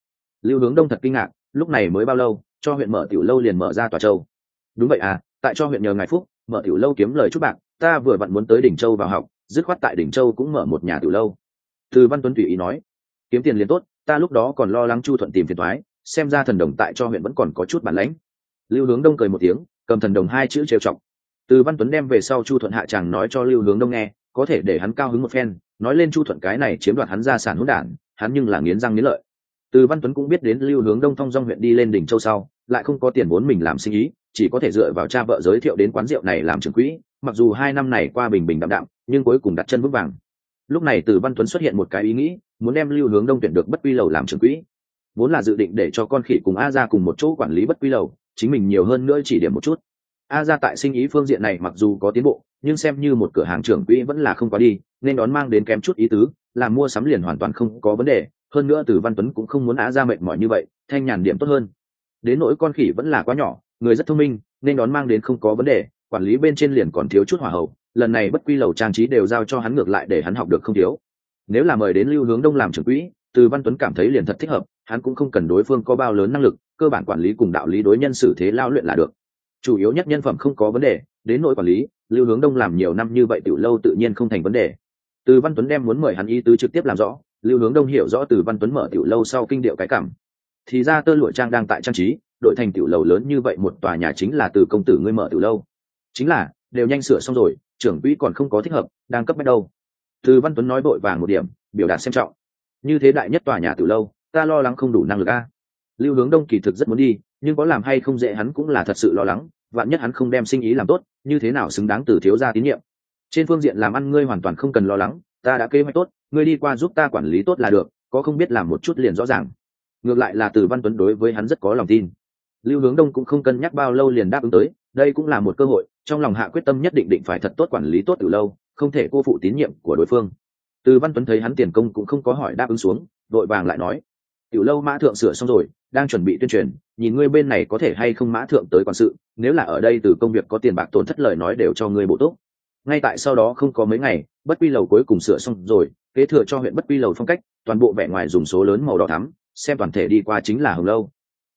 Lưu hướng đông thật kinh ngạc, lúc này mới bao lâu, cho huyện mở tiểu lâu liền mở ra tòa châu. Đúng vậy à tại cho huyện nhờ ngài phúc, mở tiểu lâu kiếm lời chút bạc, ta vừa vặn muốn tới đỉnh châu vào học, dứt khoát tại đỉnh châu cũng mở một nhà tiểu lâu. Từ văn tuấn tùy ý nói kiếm tiền liền tốt, ta lúc đó còn lo lắng chu thuận tìm phiền thoái, xem ra thần đồng tại cho huyện vẫn còn có chút bản lãnh. Lưu hướng đông cười một tiếng, cầm thần đồng hai chữ trêu chọc. từ văn tuấn đem về sau chu thuận hạ chàng nói cho lưu hướng đông nghe, có thể để hắn cao hứng một phen, nói lên chu thuận cái này chiếm đoạt hắn gia sản hỗn đản, hắn nhưng là nghiến răng nghiến lợi. Từ văn tuấn cũng biết đến lưu hướng đông thong dong huyện đi lên đỉnh châu sau, lại không có tiền vốn mình làm sinh ý, chỉ có thể dựa vào cha vợ giới thiệu đến quán rượu này làm trưởng quỹ, mặc dù hai năm này qua bình bình đạm đạm, nhưng cuối cùng đặt chân vững vàng lúc này từ văn tuấn xuất hiện một cái ý nghĩ, muốn đem lưu hướng đông tuyển được bất quy lầu làm trưởng quỹ. Vốn là dự định để cho con khỉ cùng a ra cùng một chỗ quản lý bất quy lầu, chính mình nhiều hơn nữa chỉ điểm một chút. A ra tại sinh ý phương diện này mặc dù có tiến bộ, nhưng xem như một cửa hàng trưởng quỹ vẫn là không quá đi, nên đón mang đến kém chút ý tứ làm mua sắm liền hoàn toàn không có vấn đề. Hơn nữa từ văn tuấn cũng không muốn a ra mệt mỏi như vậy, thanh nhàn điểm tốt hơn. Đến nỗi con khỉ vẫn là quá nhỏ, người rất thông minh, nên đón mang đến không có vấn đề, quản lý bên trên liền còn thiếu chút hỏa hậu lần này bất quy lầu trang trí đều giao cho hắn ngược lại để hắn học được không thiếu. Nếu là mời đến lưu hướng đông làm trưởng quỹ, từ văn tuấn cảm thấy liền thật thích hợp, hắn cũng không cần đối phương có bao lớn năng lực, cơ bản quản lý cùng đạo lý đối nhân xử thế lao luyện là được. Chủ yếu nhất nhân phẩm không có vấn đề, đến nội quản lý, lưu hướng đông làm nhiều năm như vậy tiểu lâu tự nhiên không thành vấn đề. Từ văn tuấn đem muốn mời hắn ý tứ trực tiếp làm rõ, lưu hướng đông hiểu rõ từ văn tuấn mở tiểu lâu sau kinh điệu cái cảm. Thì ra tơ lụa trang đang tại trang trí đội thành tiểu lầu lớn như vậy một tòa nhà chính là từ công tử ngươi mở tiểu lâu. Chính là, đều nhanh sửa xong rồi trưởng quỹ còn không có thích hợp, đang cấp bách đâu. Từ văn tuấn nói vội vàng một điểm, biểu đạt xem trọng. Như thế đại nhất tòa nhà tiểu lâu, ta lo lắng không đủ năng lực a. Lưu hướng đông kỳ thực rất muốn đi, nhưng có làm hay không dễ hắn cũng là thật sự lo lắng, vạn nhất hắn không đem sinh ý làm tốt, như thế nào xứng đáng từ thiếu gia tín nhiệm. Trên phương diện làm ăn ngươi hoàn toàn không cần lo lắng, ta đã kế hoạch tốt, ngươi đi qua giúp ta quản lý tốt là được, có không biết làm một chút liền rõ ràng. Ngược lại là từ văn tuấn đối với hắn rất có lòng tin. Lưu hướng đông cũng không cân nhắc bao lâu liền đáp ứng tới, đây cũng là một cơ hội trong lòng hạ quyết tâm nhất định định phải thật tốt quản lý tốt từ lâu, không thể cô phụ tín nhiệm của đối phương. Từ văn tuấn thấy hắn tiền công cũng không có hỏi đáp ứng xuống đội vàng lại nói, tiểu lâu mã thượng sửa xong rồi, đang chuẩn bị tuyên truyền, nhìn ngươi bên này có thể hay không mã thượng tới quản sự, nếu là ở đây từ công việc có tiền bạc tổn thất lời nói đều cho ngươi bổ túc. Ngay tại sau đó không có mấy ngày, bất quy lầu cuối cùng sửa xong rồi, kế thừa cho huyện bất quy lầu phong cách, toàn bộ vẻ ngoài dùng số lớn màu đỏ thắm, xem toàn thể đi qua chính là hồng lâu.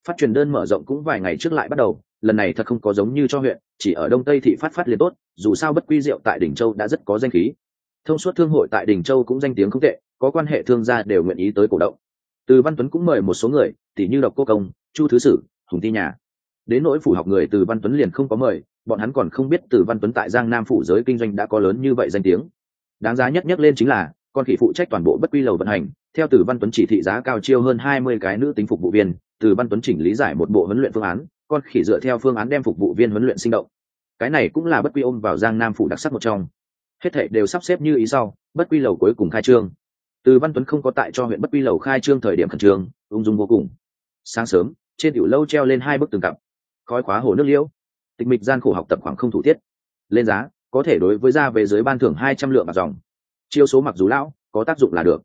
Phát truyền đơn mở rộng cũng vài ngày trước lại bắt đầu lần này thật không có giống như cho huyện, chỉ ở đông tây thị phát phát liền tốt, dù sao bất quy rượu tại đỉnh châu đã rất có danh khí. Thông suốt thương hội tại đỉnh châu cũng danh tiếng không tệ, có quan hệ thương gia đều nguyện ý tới cổ động. Từ văn tuấn cũng mời một số người, tỷ như độc cô công, chu thứ sử, hùng thi nhà. Đến nỗi phủ học người từ văn tuấn liền không có mời, bọn hắn còn không biết từ văn tuấn tại giang nam phủ giới kinh doanh đã có lớn như vậy danh tiếng. Đáng giá nhất nhất lên chính là, con khỉ phụ trách toàn bộ bất quy lầu vận hành, theo từ văn tuấn chỉ thị giá cao chiêu hơn hai mươi cái nữ tính phục vụ viên, từ văn tuấn chỉnh lý giải một bộ huấn luyện phương án con khỉ dựa theo phương án đem phục vụ viên huấn luyện sinh động. Cái này cũng là bất quy ôm vào giang nam phủ đặc sắc một trong. Hết thệ đều sắp xếp như ý sau, bất quy lầu cuối cùng khai trương. Từ văn tuấn không có tại cho huyện bất quy lầu khai trương thời điểm khẩn trương, ung dung vô cùng. Sáng sớm, trên tiểu lâu treo lên hai bức tường cặp. Khói khóa hồ nước liễu. Tịch mịch gian khổ học tập khoảng không thủ tiết. Lên giá, có thể đối với ra về dưới ban thưởng hai trăm lượng bạc dòng. Chiêu số mặc dù lão, có tác dụng là được.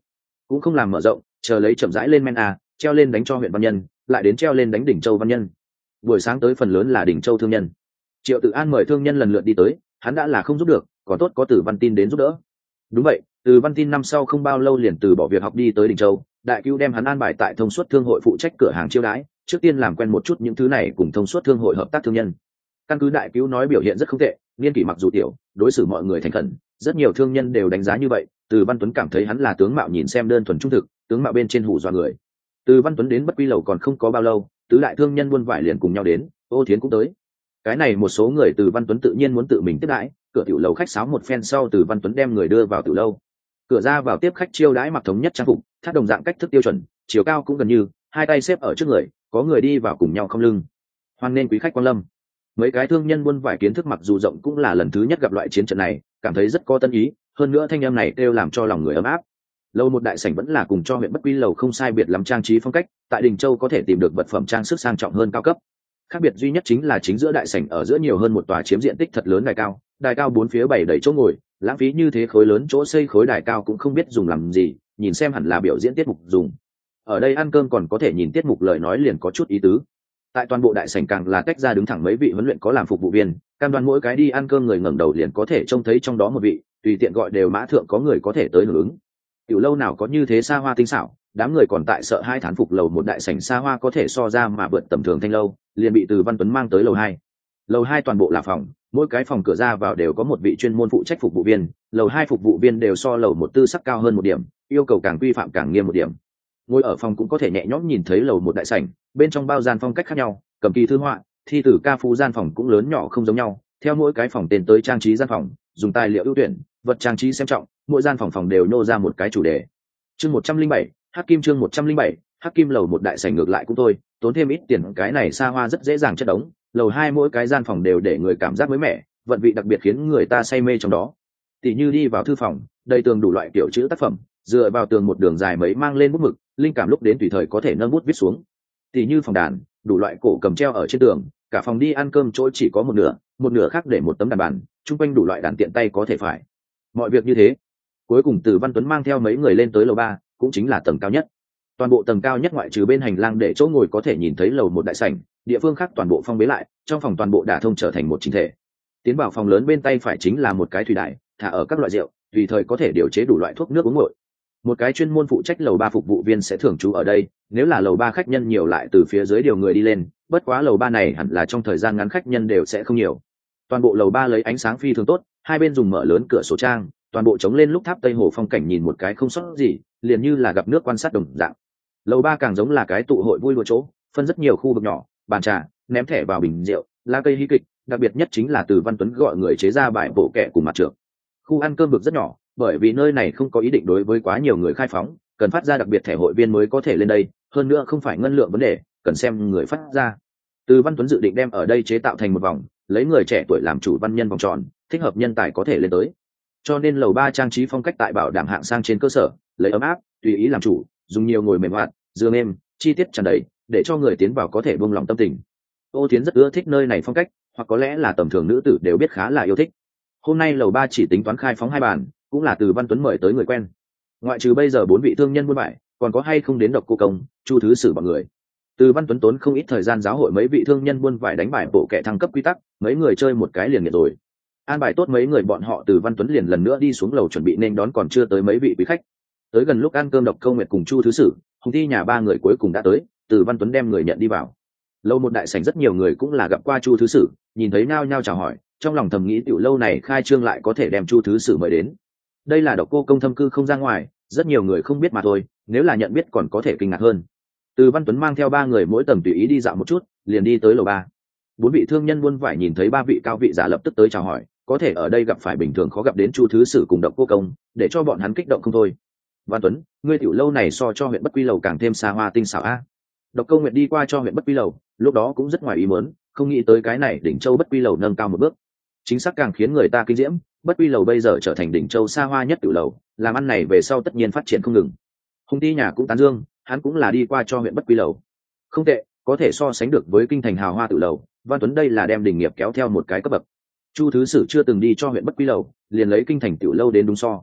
Cũng không làm mở rộng, chờ lấy chậm rãi lên men a, treo lên đánh cho huyện văn nhân, lại đến treo lên đánh đỉnh châu văn nhân buổi sáng tới phần lớn là đỉnh châu thương nhân. Triệu tự an mời thương nhân lần lượt đi tới, hắn đã là không giúp được, còn tốt có Từ văn tin đến giúp đỡ. Đúng vậy, từ văn tin năm sau không bao lâu liền từ bỏ việc học đi tới đình châu, đại cứu đem hắn an bài tại thông suốt thương hội phụ trách cửa hàng chiêu đãi, trước tiên làm quen một chút những thứ này cùng thông suốt thương hội hợp tác thương nhân. Căn cứ đại cứu nói biểu hiện rất không tệ, niên kỷ mặc dù tiểu, đối xử mọi người thành khẩn, rất nhiều thương nhân đều đánh giá như vậy, từ văn tuấn cảm thấy hắn là tướng mạo nhìn xem đơn thuần trung thực, tướng mạo bên trên hủ dọa người. Từ văn tuấn đến bất quy lầu còn không có bao lâu tứ đại thương nhân buôn vải liền cùng nhau đến, ô thiến cũng tới. Cái này một số người từ văn tuấn tự nhiên muốn tự mình tiếp đãi, cửa tiểu lầu khách sáo một phen sau từ văn tuấn đem người đưa vào tiểu lâu. Cửa ra vào tiếp khách chiêu đãi mặc thống nhất trang phục, thắt đồng dạng cách thức tiêu chuẩn, chiều cao cũng gần như, hai tay xếp ở trước người, có người đi vào cùng nhau không lưng. Hoan nên quý khách quan lâm. Mấy cái thương nhân buôn vải kiến thức mặc dù rộng cũng là lần thứ nhất gặp loại chiến trận này, cảm thấy rất có tân ý, hơn nữa thanh em này đều làm cho lòng người ấm áp lâu một đại sảnh vẫn là cùng cho huyện bất quy lầu không sai biệt lắm trang trí phong cách, tại đình châu có thể tìm được vật phẩm trang sức sang trọng hơn cao cấp. Khác biệt duy nhất chính là chính giữa đại sảnh ở giữa nhiều hơn một tòa chiếm diện tích thật lớn đài cao đài cao bốn phía bảy đầy chỗ ngồi, lãng phí như thế khối lớn chỗ xây khối đài cao cũng không biết dùng làm gì, nhìn xem hẳn là biểu diễn tiết mục dùng. Ở đây ăn cơm còn có thể nhìn tiết mục lời nói liền có chút ý tứ. Tại toàn bộ đại sảnh càng là tách ra đứng thẳng mấy vị huấn luyện có làm phục vụ viên, cam đoan mỗi cái đi ăn cơm người ngẩng đầu liền có thể trông thấy trong đó một vị, tùy tiện gọi đều mã thượng có người có thể tới hưởng ứng tiểu lâu nào có như thế xa hoa tinh xảo, đám người còn tại sợ hai thán phục lầu một đại sảnh xa hoa có thể so ra mà vượt tầm thường thanh lâu, liền bị từ văn tuấn mang tới lầu hai. Lầu hai toàn bộ là phòng, mỗi cái phòng cửa ra vào đều có một vị chuyên môn phụ trách phục vụ viên, lầu hai phục vụ viên đều so lầu một tư sắc cao hơn một điểm, yêu cầu càng quy phạm càng nghiêm một điểm. Ngồi ở phòng cũng có thể nhẹ nhõm nhìn thấy lầu một đại sảnh, bên trong bao gian phong cách khác nhau, cầm kỳ thư họa, thi tử ca phú gian phòng cũng lớn nhỏ không giống nhau, theo mỗi cái phòng tên tới trang trí gian phòng, dùng tài liệu ưu tuyển, vật trang trí xem trọng mỗi gian phòng phòng đều nô ra một cái chủ đề. Chương một trăm linh bảy, hắc kim chương một trăm linh bảy, hắc kim lầu một đại sảnh ngược lại cũng thôi, tốn thêm ít tiền, cái này xa hoa rất dễ dàng chất đống, lầu hai mỗi cái gian phòng đều để người cảm giác mới mẻ, vận vị đặc biệt khiến người ta say mê trong đó. Tỷ như đi vào thư phòng, đầy tường đủ loại kiểu chữ tác phẩm, dựa vào tường một đường dài mấy mang lên bút mực, linh cảm lúc đến tùy thời có thể nâng bút viết xuống. Tỷ như phòng đàn, đủ loại cổ cầm treo ở trên tường, cả phòng đi ăn cơm chỗ chỉ có một nửa một nửa khác để một tấm đàn bàn, chung quanh đủ loại đàn tiện tay có thể phải. Mọi việc như thế cuối cùng từ văn tuấn mang theo mấy người lên tới lầu ba, cũng chính là tầng cao nhất. Toàn bộ tầng cao nhất ngoại trừ bên hành lang để chỗ ngồi có thể nhìn thấy lầu một đại sảnh, địa phương khác toàn bộ phong bế lại, trong phòng toàn bộ đả thông trở thành một chính thể. Tiến vào phòng lớn bên tay phải chính là một cái thủy đại thả ở các loại rượu, tùy thời có thể điều chế đủ loại thuốc nước uống nguội. Một cái chuyên môn phụ trách lầu ba phục vụ viên sẽ thường trú ở đây, nếu là lầu ba khách nhân nhiều lại từ phía dưới điều người đi lên, bất quá lầu ba này hẳn là trong thời gian ngắn khách nhân đều sẽ không nhiều. Toàn bộ lầu ba lấy ánh sáng phi thường tốt, hai bên dùng mở lớn cửa sổ trang toàn bộ chống lên lúc tháp tây hồ phong cảnh nhìn một cái không sót gì, liền như là gặp nước quan sát đồng dạng. Lầu ba càng giống là cái tụ hội vui lụa chỗ, phân rất nhiều khu vực nhỏ, bàn trà, ném thẻ vào bình rượu la cây hí kịch, đặc biệt nhất chính là từ văn tuấn gọi người chế ra bài bộ kẹ cùng mặt trượng. Khu ăn cơm vực rất nhỏ, bởi vì nơi này không có ý định đối với quá nhiều người khai phóng, cần phát ra đặc biệt thẻ hội viên mới có thể lên đây, hơn nữa không phải ngân lượng vấn đề, cần xem người phát ra. Từ văn tuấn dự định đem ở đây chế tạo thành một vòng, lấy người trẻ tuổi làm chủ văn nhân vòng tròn, thích hợp nhân tài có thể lên tới cho nên lầu ba trang trí phong cách tại bảo đảm hạng sang trên cơ sở, lấy ấm áp, tùy ý làm chủ, dùng nhiều ngồi mềm hoạt giường êm chi tiết tràn đầy, để cho người tiến vào có thể buông lòng tâm tình. Ô tiến rất ưa thích nơi này phong cách, hoặc có lẽ là tầm thường nữ tử đều biết khá là yêu thích. Hôm nay lầu ba chỉ tính toán khai phóng hai bàn, cũng là từ văn tuấn mời tới người quen. Ngoại trừ bây giờ bốn vị thương nhân buôn bại, còn có hay không đến độc cô công, chu thứ sử bọn người. Từ văn tuấn tốn không ít thời gian giáo hội mấy vị thương nhân buôn vải đánh bài bộ kẻ thăng cấp quy tắc, mấy người chơi một cái liền nghiệt rồi an bài tốt mấy người bọn họ từ văn tuấn liền lần nữa đi xuống lầu chuẩn bị nên đón còn chưa tới mấy vị quý khách. Tới gần lúc ăn cơm độc câu nguyệt cùng chu thứ sử, hùng thi nhà ba người cuối cùng đã tới, từ văn tuấn đem người nhận đi vào. Lâu một đại sảnh rất nhiều người cũng là gặp qua chu thứ sử, nhìn thấy nao nhao chào hỏi, trong lòng thầm nghĩ tiểu lâu này khai trương lại có thể đem chu thứ sử mời đến. Đây là độc cô công thâm cư không ra ngoài, rất nhiều người không biết mà thôi, nếu là nhận biết còn có thể kinh ngạc hơn. Từ văn tuấn mang theo ba người mỗi tầng tùy ý đi dạo một chút, liền đi tới lầu ba. Bốn vị thương nhân buôn vải nhìn thấy ba vị cao vị giả lập tức tới chào hỏi có thể ở đây gặp phải bình thường khó gặp đến chu thứ sử cùng độc cô công, để cho bọn hắn kích động không thôi. Văn tuấn, ngươi tiểu lâu này so cho huyện bất quy lầu càng thêm xa hoa tinh xảo a. Độc câu nguyện đi qua cho huyện bất quy lầu, lúc đó cũng rất ngoài ý muốn, không nghĩ tới cái này đỉnh châu bất quy lầu nâng cao một bước. Chính xác càng khiến người ta kinh diễm, bất quy lầu bây giờ trở thành đỉnh châu xa hoa nhất tiểu lầu, làm ăn này về sau tất nhiên phát triển không ngừng. Hùng ti nhà cũng tán dương, hắn cũng là đi qua cho huyện bất quy lầu. Không tệ, có thể so sánh được với kinh thành hào hoa tự lầu, văn tuấn đây là đem đình nghiệp kéo theo một cái cấp bậc chu thứ sử chưa từng đi cho huyện bất quy lầu, liền lấy kinh thành tiểu lâu đến đúng so.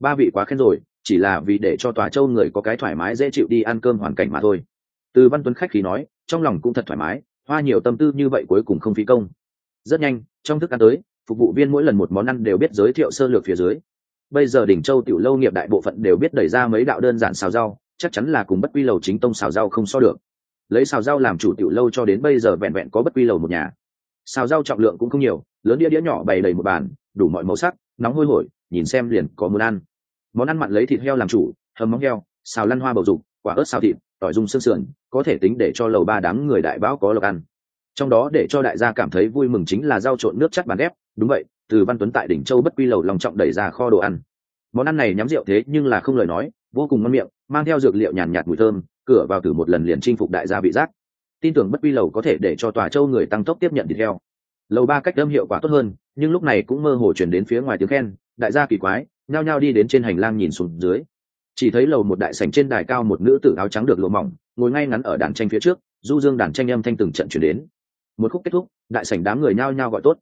Ba vị quá khen rồi, chỉ là vì để cho tòa châu người có cái thoải mái dễ chịu đi ăn cơm hoàn cảnh mà thôi. Từ văn tuấn khách khí nói, trong lòng cũng thật thoải mái, hoa nhiều tâm tư như vậy cuối cùng không phí công. Rất nhanh, trong thức ăn tới, phục vụ viên mỗi lần một món ăn đều biết giới thiệu sơ lược phía dưới. Bây giờ đỉnh châu tiểu lâu nghiệp đại bộ phận đều biết đẩy ra mấy đạo đơn giản xào rau, chắc chắn là cùng bất quy lầu chính tông xào rau không so được. Lấy xào rau làm chủ tiểu lâu cho đến bây giờ vẹn vẹn có bất quy lầu một nhà. Xào rau trọng lượng cũng không nhiều lớn đĩa đĩa nhỏ bày đầy một bàn đủ mọi màu sắc nóng hôi hổi nhìn xem liền có muốn ăn. Món ăn mặn lấy thịt heo làm chủ hầm móng heo xào lăn hoa bầu dục quả ớt xào thịt tỏi dung xương sườn có thể tính để cho lầu ba đám người đại bão có lộc ăn. Trong đó để cho đại gia cảm thấy vui mừng chính là rau trộn nước chắt bàn ép đúng vậy từ văn tuấn tại đỉnh châu bất quy lầu lòng trọng đẩy ra kho đồ ăn. Món ăn này nhắm rượu thế nhưng là không lời nói vô cùng ngon miệng mang theo dược liệu nhàn nhạt, mùi thơm cửa vào từ một lần liền chinh phục đại gia vị giác. Tin tưởng bất quy lầu có thể để cho tòa châu người tăng tốc tiếp nhận thịt heo lầu ba cách đâm hiệu quả tốt hơn, nhưng lúc này cũng mơ hồ chuyển đến phía ngoài tiếng khen, đại gia kỳ quái, nhao nhao đi đến trên hành lang nhìn xuống dưới. Chỉ thấy lầu một đại sảnh trên đài cao một nữ tử áo trắng được lộ mỏng, ngồi ngay ngắn ở đàn tranh phía trước, du dương đàn tranh âm thanh từng trận chuyển đến. Một khúc kết thúc, đại sảnh đám người nhao nhao gọi tốt.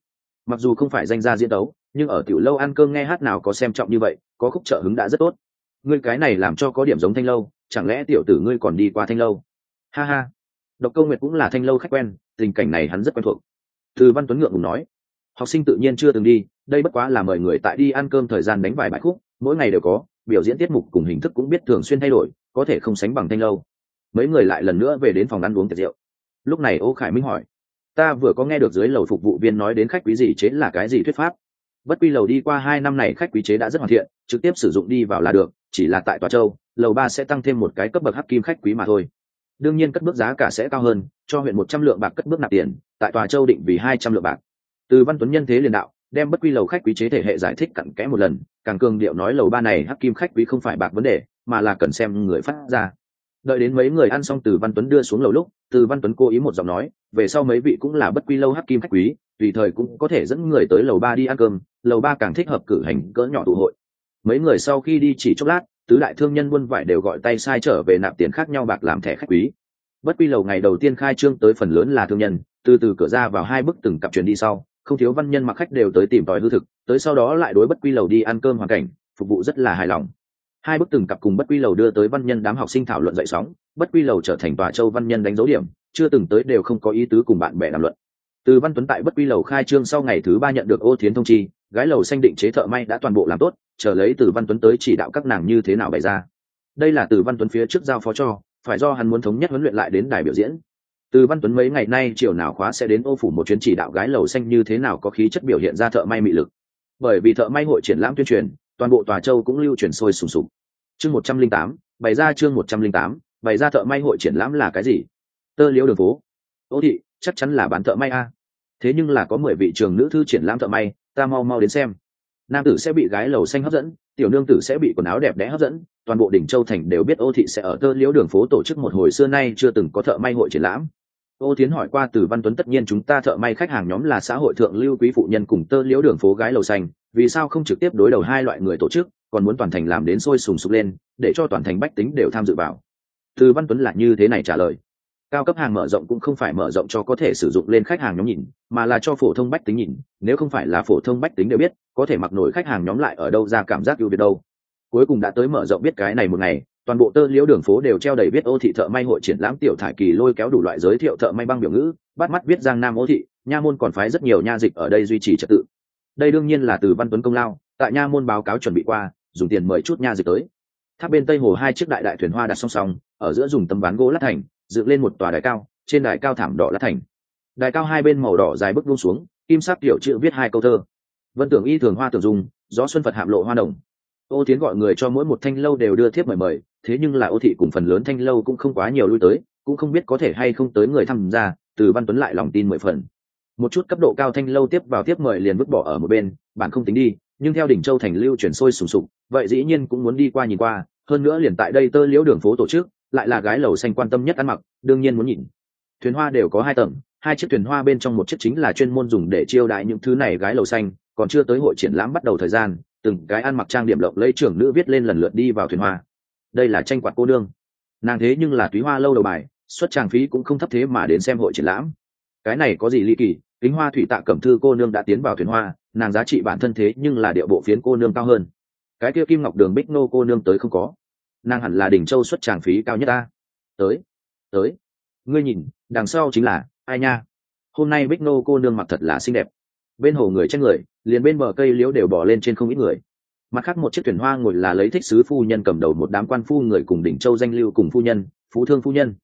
Mặc dù không phải danh gia diễn đấu, nhưng ở tiểu lâu ăn cơm nghe hát nào có xem trọng như vậy, có khúc trợ hứng đã rất tốt. Ngươi cái này làm cho có điểm giống thanh lâu, chẳng lẽ tiểu tử ngươi còn đi qua thanh lâu? Ha ha. Độc câu nguyệt cũng là thanh lâu khách quen, tình cảnh này hắn rất quen thuộc từ văn tuấn ngượng ngùng nói, học sinh tự nhiên chưa từng đi, đây bất quá là mời người tại đi ăn cơm thời gian đánh vài bài khúc, mỗi ngày đều có, biểu diễn tiết mục cùng hình thức cũng biết thường xuyên thay đổi, có thể không sánh bằng thanh lâu. Mấy người lại lần nữa về đến phòng ăn uống tiệc rượu. Lúc này ô khải minh hỏi, ta vừa có nghe được dưới lầu phục vụ viên nói đến khách quý gì chế là cái gì thuyết pháp? Bất quy lầu đi qua hai năm này khách quý chế đã rất hoàn thiện, trực tiếp sử dụng đi vào là được, chỉ là tại tòa châu, lầu ba sẽ tăng thêm một cái cấp bậc hắc kim khách quý mà thôi đương nhiên cất bước giá cả sẽ cao hơn, cho huyện một trăm lượng bạc cất bước nạp tiền, tại tòa châu định vì hai trăm lượng bạc. Từ văn tuấn nhân thế liền đạo, đem bất quy lầu khách quý chế thể hệ giải thích cặn kẽ một lần, càng cường điệu nói lầu ba này hắc kim khách quý không phải bạc vấn đề, mà là cần xem người phát ra. Đợi đến mấy người ăn xong từ văn tuấn đưa xuống lầu lúc, từ văn tuấn cố ý một giọng nói, về sau mấy vị cũng là bất quy lâu hắc kim khách quý, tùy thời cũng có thể dẫn người tới lầu ba đi ăn cơm, lầu ba càng thích hợp cử hành cỡ nhỏ tụ hội. Mấy người sau khi đi chỉ chốc lát tứ đại thương nhân buôn vải đều gọi tay sai trở về nạp tiền khác nhau bạc làm thẻ khách quý. Bất quy lầu ngày đầu tiên khai trương tới phần lớn là thương nhân, từ từ cửa ra vào hai bức từng cặp chuyển đi sau, không thiếu văn nhân mặc khách đều tới tìm tòi hư thực, tới sau đó lại đối bất quy lầu đi ăn cơm hoàn cảnh, phục vụ rất là hài lòng. Hai bức từng cặp cùng bất quy lầu đưa tới văn nhân đám học sinh thảo luận dậy sóng, bất quy lầu trở thành tòa châu văn nhân đánh dấu điểm, chưa từng tới đều không có ý tứ cùng bạn bè đàm luận. Từ văn tuấn tại bất quy lầu khai trương sau ngày thứ ba nhận được ô thiến thông chi, gái lầu xanh định chế thợ may đã toàn bộ làm tốt chờ lấy từ văn tuấn tới chỉ đạo các nàng như thế nào bày ra. Đây là từ văn tuấn phía trước giao phó cho, phải do hắn muốn thống nhất huấn luyện lại đến đài biểu diễn. Từ văn tuấn mấy ngày nay chiều nào khóa sẽ đến ô phủ một chuyến chỉ đạo gái lầu xanh như thế nào có khí chất biểu hiện ra thợ may mị lực. Bởi vì thợ may hội triển lãm tuyên truyền, toàn bộ tòa châu cũng lưu truyền sôi sùng sục. Chương một trăm linh tám, bày ra chương một trăm linh tám, bày ra thợ may hội triển lãm là cái gì? Tơ liễu đường phố. Ô thị, chắc chắn là bán thợ may a. Thế nhưng là có mười vị trường nữ thư triển lãm thợ may, ta mau mau đến xem nam tử sẽ bị gái lầu xanh hấp dẫn, tiểu nương tử sẽ bị quần áo đẹp đẽ hấp dẫn, toàn bộ đỉnh châu thành đều biết ô thị sẽ ở tơ liễu đường phố tổ chức một hồi xưa nay chưa từng có thợ may hội triển lãm. Ô tiến hỏi qua từ văn tuấn tất nhiên chúng ta thợ may khách hàng nhóm là xã hội thượng lưu quý phụ nhân cùng tơ liễu đường phố gái lầu xanh, vì sao không trực tiếp đối đầu hai loại người tổ chức, còn muốn toàn thành làm đến sôi sùng sục lên, để cho toàn thành bách tính đều tham dự vào? Từ văn tuấn là như thế này trả lời cao cấp hàng mở rộng cũng không phải mở rộng cho có thể sử dụng lên khách hàng nhóm nhìn, mà là cho phổ thông bách tính nhìn. Nếu không phải là phổ thông bách tính đều biết, có thể mặc nổi khách hàng nhóm lại ở đâu ra cảm giác ưu việt đâu. Cuối cùng đã tới mở rộng biết cái này một ngày, toàn bộ tơ liễu đường phố đều treo đầy biết ô thị thợ may hội triển lãm tiểu thải kỳ lôi kéo đủ loại giới thiệu thợ may băng biểu ngữ, bắt mắt viết giang nam ô thị, nha môn còn phái rất nhiều nha dịch ở đây duy trì trật tự. Đây đương nhiên là từ văn tuấn công lao, tại nha môn báo cáo chuẩn bị qua, dùng tiền mời chút nha dịch tới. Tháp bên tây hồ hai chiếc đại đại thuyền hoa đặt song song, ở giữa dùng tấm ván gỗ lát thành dựng lên một tòa đài cao, trên đài cao thảm đỏ lá thành. Đài cao hai bên màu đỏ dài bước buông xuống, kim sắc tiểu chữ viết hai câu thơ. Vân tưởng y thường hoa tưởng dùng, gió xuân phật hạm lộ hoa đồng ô tiến gọi người cho mỗi một thanh lâu đều đưa thiếp mời mời, thế nhưng là ô thị cùng phần lớn thanh lâu cũng không quá nhiều lui tới, cũng không biết có thể hay không tới người tham gia từ văn tuấn lại lòng tin mười phần. Một chút cấp độ cao thanh lâu tiếp vào tiếp mời liền vứt bỏ ở một bên, bạn không tính đi, nhưng theo đỉnh châu thành lưu chuyển sôi sùng sục, vậy dĩ nhiên cũng muốn đi qua nhìn qua, hơn nữa liền tại đây tơ liễu đường phố tổ chức lại là gái lầu xanh quan tâm nhất ăn mặc, đương nhiên muốn nhìn. Thuyền hoa đều có hai tầng, hai chiếc thuyền hoa bên trong một chiếc chính là chuyên môn dùng để chiêu đại những thứ này gái lầu xanh, còn chưa tới hội triển lãm bắt đầu thời gian, từng cái ăn mặc trang điểm lộng lấy trưởng nữ viết lên lần lượt đi vào thuyền hoa. Đây là tranh quạt cô đương nàng thế nhưng là túy hoa lâu đầu bài, xuất trang phí cũng không thấp thế mà đến xem hội triển lãm. Cái này có gì ly kỳ, kính hoa thủy tạ cẩm thư cô nương đã tiến vào thuyền hoa, nàng giá trị bản thân thế nhưng là địa bộ phiến cô nương cao hơn. Cái kia kim ngọc đường bích nô cô nương tới không có nàng hẳn là đỉnh châu xuất tràng phí cao nhất ta. Tới tới. Ngươi nhìn, đằng sau chính là, ai nha? Hôm nay bích nô cô nương mặc thật là xinh đẹp. Bên hồ người tranh người, liền bên bờ cây liễu đều bỏ lên trên không ít người. Mặt khác một chiếc thuyền hoa ngồi là lấy thích sứ phu nhân cầm đầu một đám quan phu người cùng đỉnh châu danh lưu cùng phu nhân, phú thương phu nhân.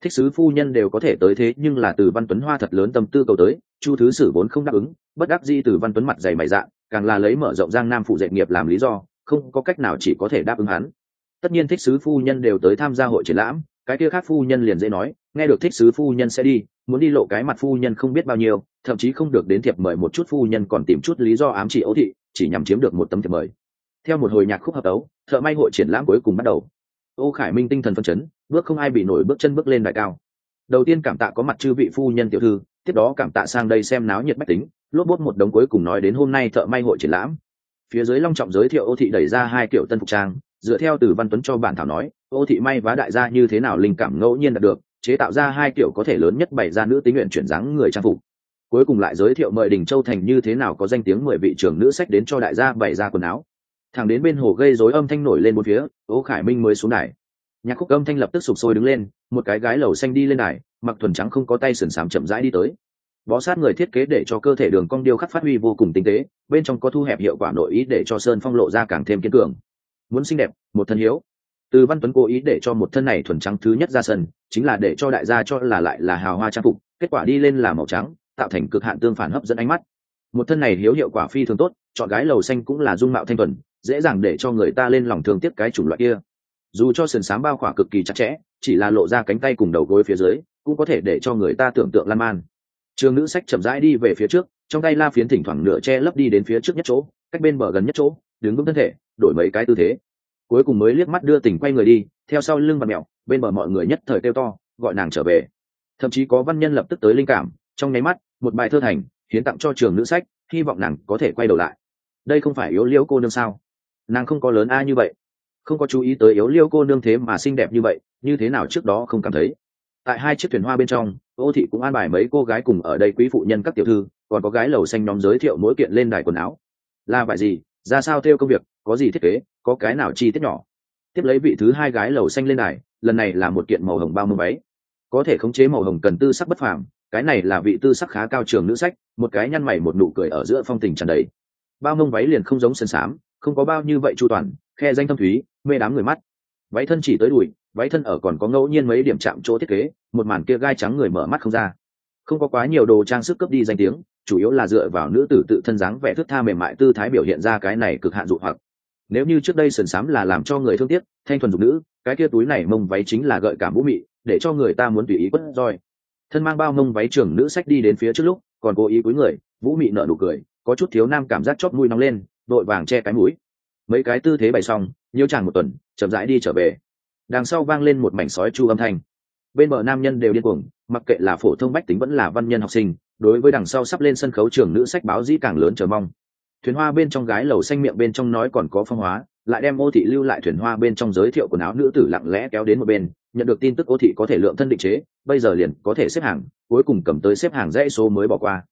Thích sứ phu nhân đều có thể tới thế nhưng là từ văn tuấn hoa thật lớn tâm tư cầu tới, chu thứ sử vốn không đáp ứng, bất đắc di từ văn tuấn mặt dày mày dạ càng là lấy mở rộng giang nam phụ dạy nghiệp làm lý do, không có cách nào chỉ có thể đáp ứng hắn tất nhiên thích sứ phu nhân đều tới tham gia hội triển lãm, cái kia khác phu nhân liền dễ nói, nghe được thích sứ phu nhân sẽ đi, muốn đi lộ cái mặt phu nhân không biết bao nhiêu, thậm chí không được đến thiệp mời một chút phu nhân còn tìm chút lý do ám chỉ ấu thị, chỉ nhằm chiếm được một tấm thiệp mời. Theo một hồi nhạc khúc hợp ấu thợ may hội triển lãm cuối cùng bắt đầu. Ô khải minh tinh thần phân chấn, bước không ai bị nổi bước chân bước lên đại cao. Đầu tiên cảm tạ có mặt chư vị phu nhân tiểu thư, tiếp đó cảm tạ sang đây xem náo nhiệt bách tính, lốp bốt một đống cuối cùng nói đến hôm nay thợ may hội triển lãm. Phía dưới long trọng giới thiệu ô thị đẩy ra hai kiểu tân phục trang dựa theo từ văn tuấn cho bản thảo nói, ô thị may vá đại gia như thế nào linh cảm ngẫu nhiên đạt được, chế tạo ra hai kiểu có thể lớn nhất bày ra nữ tính nguyện chuyển dáng người trang phục. Cuối cùng lại giới thiệu mời đình châu thành như thế nào có danh tiếng mười vị trưởng nữ sách đến cho đại gia bày ra quần áo. Thẳng đến bên hồ gây rối âm thanh nổi lên một phía, ô khải minh mới xuống đài. Nhạc khúc âm thanh lập tức sụp sôi đứng lên, một cái gái lầu xanh đi lên đài, mặc thuần trắng không có tay sườn sám chậm rãi đi tới. Bó sát người thiết kế để cho cơ thể đường cong điêu khắc phát huy vô cùng tinh tế, bên trong có thu hẹp hiệu quả nội ý để cho sơn phong lộ ra càng thêm kiên cường muốn xinh đẹp, một thân hiếu. Từ văn tuấn cố ý để cho một thân này thuần trắng thứ nhất ra sân, chính là để cho đại gia cho là lại là hào hoa trang phục, kết quả đi lên là màu trắng, tạo thành cực hạn tương phản hấp dẫn ánh mắt. Một thân này hiếu hiệu quả phi thường tốt, chọn gái lầu xanh cũng là dung mạo thanh thuần, dễ dàng để cho người ta lên lòng thương tiếc cái chủng loại kia. Dù cho sườn sám bao khỏa cực kỳ chặt chẽ, chỉ là lộ ra cánh tay cùng đầu gối phía dưới, cũng có thể để cho người ta tưởng tượng lan man. Trường nữ sách chậm rãi đi về phía trước, trong tay la phiến thỉnh thoảng nửa che lấp đi đến phía trước nhất chỗ, cách bên bờ gần nhất chỗ, đứng vững thân thể đổi mấy cái tư thế. Cuối cùng mới liếc mắt đưa tình quay người đi, theo sau lưng và mẹo, bên bờ mọi người nhất thời kêu to, gọi nàng trở về. Thậm chí có văn nhân lập tức tới linh cảm, trong nháy mắt, một bài thơ thành, hiến tặng cho trường nữ sách, hy vọng nàng có thể quay đầu lại. Đây không phải yếu liễu cô nương sao? Nàng không có lớn a như vậy. Không có chú ý tới yếu liễu cô nương thế mà xinh đẹp như vậy, như thế nào trước đó không cảm thấy. Tại hai chiếc thuyền hoa bên trong, ô thị cũng an bài mấy cô gái cùng ở đây quý phụ nhân các tiểu thư, còn có gái lầu xanh nhóm giới thiệu mỗi kiện lên đài quần áo. Là vải gì? Ra sao theo công việc, có gì thiết kế, có cái nào chi tiết nhỏ. Tiếp lấy vị thứ hai gái lầu xanh lên đài, lần này là một kiện màu hồng bao mông váy. Có thể khống chế màu hồng cần tư sắc bất phàm, cái này là vị tư sắc khá cao trường nữ sách, một cái nhăn mày một nụ cười ở giữa phong tình tràn đầy. Bao mông váy liền không giống sân sám, không có bao như vậy chu toàn, khe danh thâm thúy, mê đám người mắt. Váy thân chỉ tới đùi, váy thân ở còn có ngẫu nhiên mấy điểm chạm chỗ thiết kế, một màn kia gai trắng người mở mắt không ra. Không có quá nhiều đồ trang sức cấp đi danh tiếng chủ yếu là dựa vào nữ tử tự thân dáng vẻ thước tha mềm mại tư thái biểu hiện ra cái này cực hạn dụ hoặc. Nếu như trước đây sườn xám là làm cho người thương tiếc, thanh thuần dục nữ, cái kia túi này mông váy chính là gợi cảm vũ mị, để cho người ta muốn tùy ý quất roi. Thân mang bao mông váy trưởng nữ sách đi đến phía trước lúc, còn cố ý cúi người, vũ mị nở nụ cười, có chút thiếu nam cảm giác chót mũi nóng lên, đội vàng che cái mũi. Mấy cái tư thế bày xong, nhiều chàng một tuần, chậm rãi đi trở về. Đằng sau vang lên một mảnh sói chu âm thanh. Bên bờ nam nhân đều điên cuồng, mặc kệ là phổ thông bách tính vẫn là văn nhân học sinh đối với đằng sau sắp lên sân khấu trường nữ sách báo dĩ càng lớn chờ mong. Thuyền hoa bên trong gái lầu xanh miệng bên trong nói còn có phong hóa, lại đem ô thị lưu lại thuyền hoa bên trong giới thiệu quần áo nữ tử lặng lẽ kéo đến một bên, nhận được tin tức ô thị có thể lượng thân định chế, bây giờ liền có thể xếp hàng, cuối cùng cầm tới xếp hàng dãy số mới bỏ qua.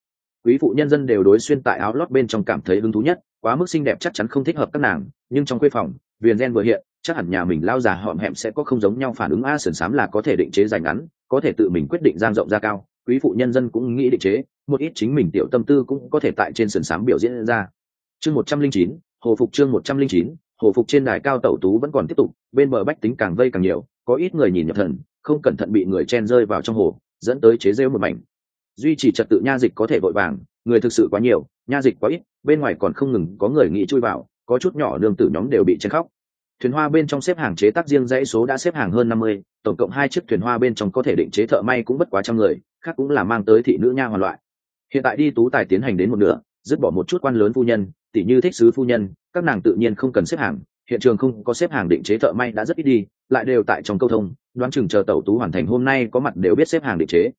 Quý phụ nhân dân đều đối xuyên tại áo lót bên trong cảm thấy hứng thú nhất, quá mức xinh đẹp chắc chắn không thích hợp các nàng, nhưng trong khuê phòng, viền gen vừa hiện, chắc hẳn nhà mình lao già họm hẹm sẽ có không giống nhau phản ứng a sườn xám là có thể định chế dành ngắn, có thể tự mình quyết định giang rộng ra cao quý phụ nhân dân cũng nghĩ định chế, một ít chính mình tiểu tâm tư cũng có thể tại trên sườn sám biểu diễn ra. Chương một trăm linh chín, hồ phục chương một trăm linh chín, hồ phục trên đài cao tẩu tú vẫn còn tiếp tục, bên bờ bách tính càng vây càng nhiều, có ít người nhìn nhập thần, không cẩn thận bị người chen rơi vào trong hồ, dẫn tới chế rêu một mảnh. Duy trì trật tự nha dịch có thể vội vàng, người thực sự quá nhiều, nha dịch quá ít, bên ngoài còn không ngừng có người nghĩ chui vào, có chút nhỏ nương tử nhóm đều bị chen khóc. Thuyền hoa bên trong xếp hàng chế tác riêng dãy số đã xếp hàng hơn năm mươi, tổng cộng hai chiếc thuyền hoa bên trong có thể định chế thợ may cũng bất quá trăm người khác cũng là mang tới thị nữ nha hoàn loại. Hiện tại đi tú tài tiến hành đến một nửa, dứt bỏ một chút quan lớn phu nhân tỷ như thích sứ phu nhân, các nàng tự nhiên không cần xếp hàng, hiện trường không có xếp hàng định chế thợ may đã rất ít đi, lại đều tại trong câu thông, đoán chừng chờ tẩu tú hoàn thành hôm nay có mặt đều biết xếp hàng định chế.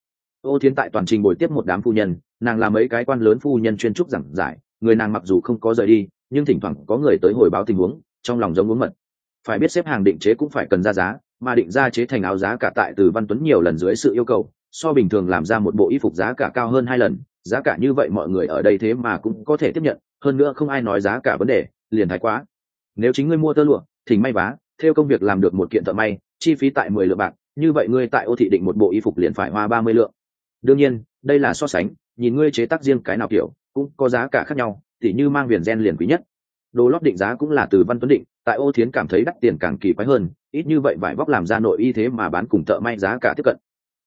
Ô thiến tại toàn trình buổi tiếp một đám phu nhân, nàng làm mấy cái quan lớn phu nhân chuyên trúc giảng giải, người nàng mặc dù không có rời đi, nhưng thỉnh thoảng có người tới hồi báo tình huống, trong lòng giống uống mật. Phải biết xếp hàng định chế cũng phải cần ra giá, mà định ra chế thành áo giá cả tại từ văn tuấn nhiều lần dưới sự yêu cầu so bình thường làm ra một bộ y phục giá cả cao hơn hai lần, giá cả như vậy mọi người ở đây thế mà cũng có thể tiếp nhận, hơn nữa không ai nói giá cả vấn đề, liền thái quá. Nếu chính ngươi mua tơ lụa, thỉnh may vá, theo công việc làm được một kiện thợ may, chi phí tại mười lượng bạc, như vậy ngươi tại ô thị định một bộ y phục liền phải hoa ba mươi lượng. Đương nhiên, đây là so sánh, nhìn ngươi chế tác riêng cái nào kiểu, cũng có giá cả khác nhau, tỉ như mang viền gen liền quý nhất. Đồ lót định giá cũng là từ văn tuấn định, tại ô thiến cảm thấy đắt tiền càng kỳ quái hơn, ít như vậy vải vóc làm ra nội y thế mà bán cùng thợ may giá cả tiếp cận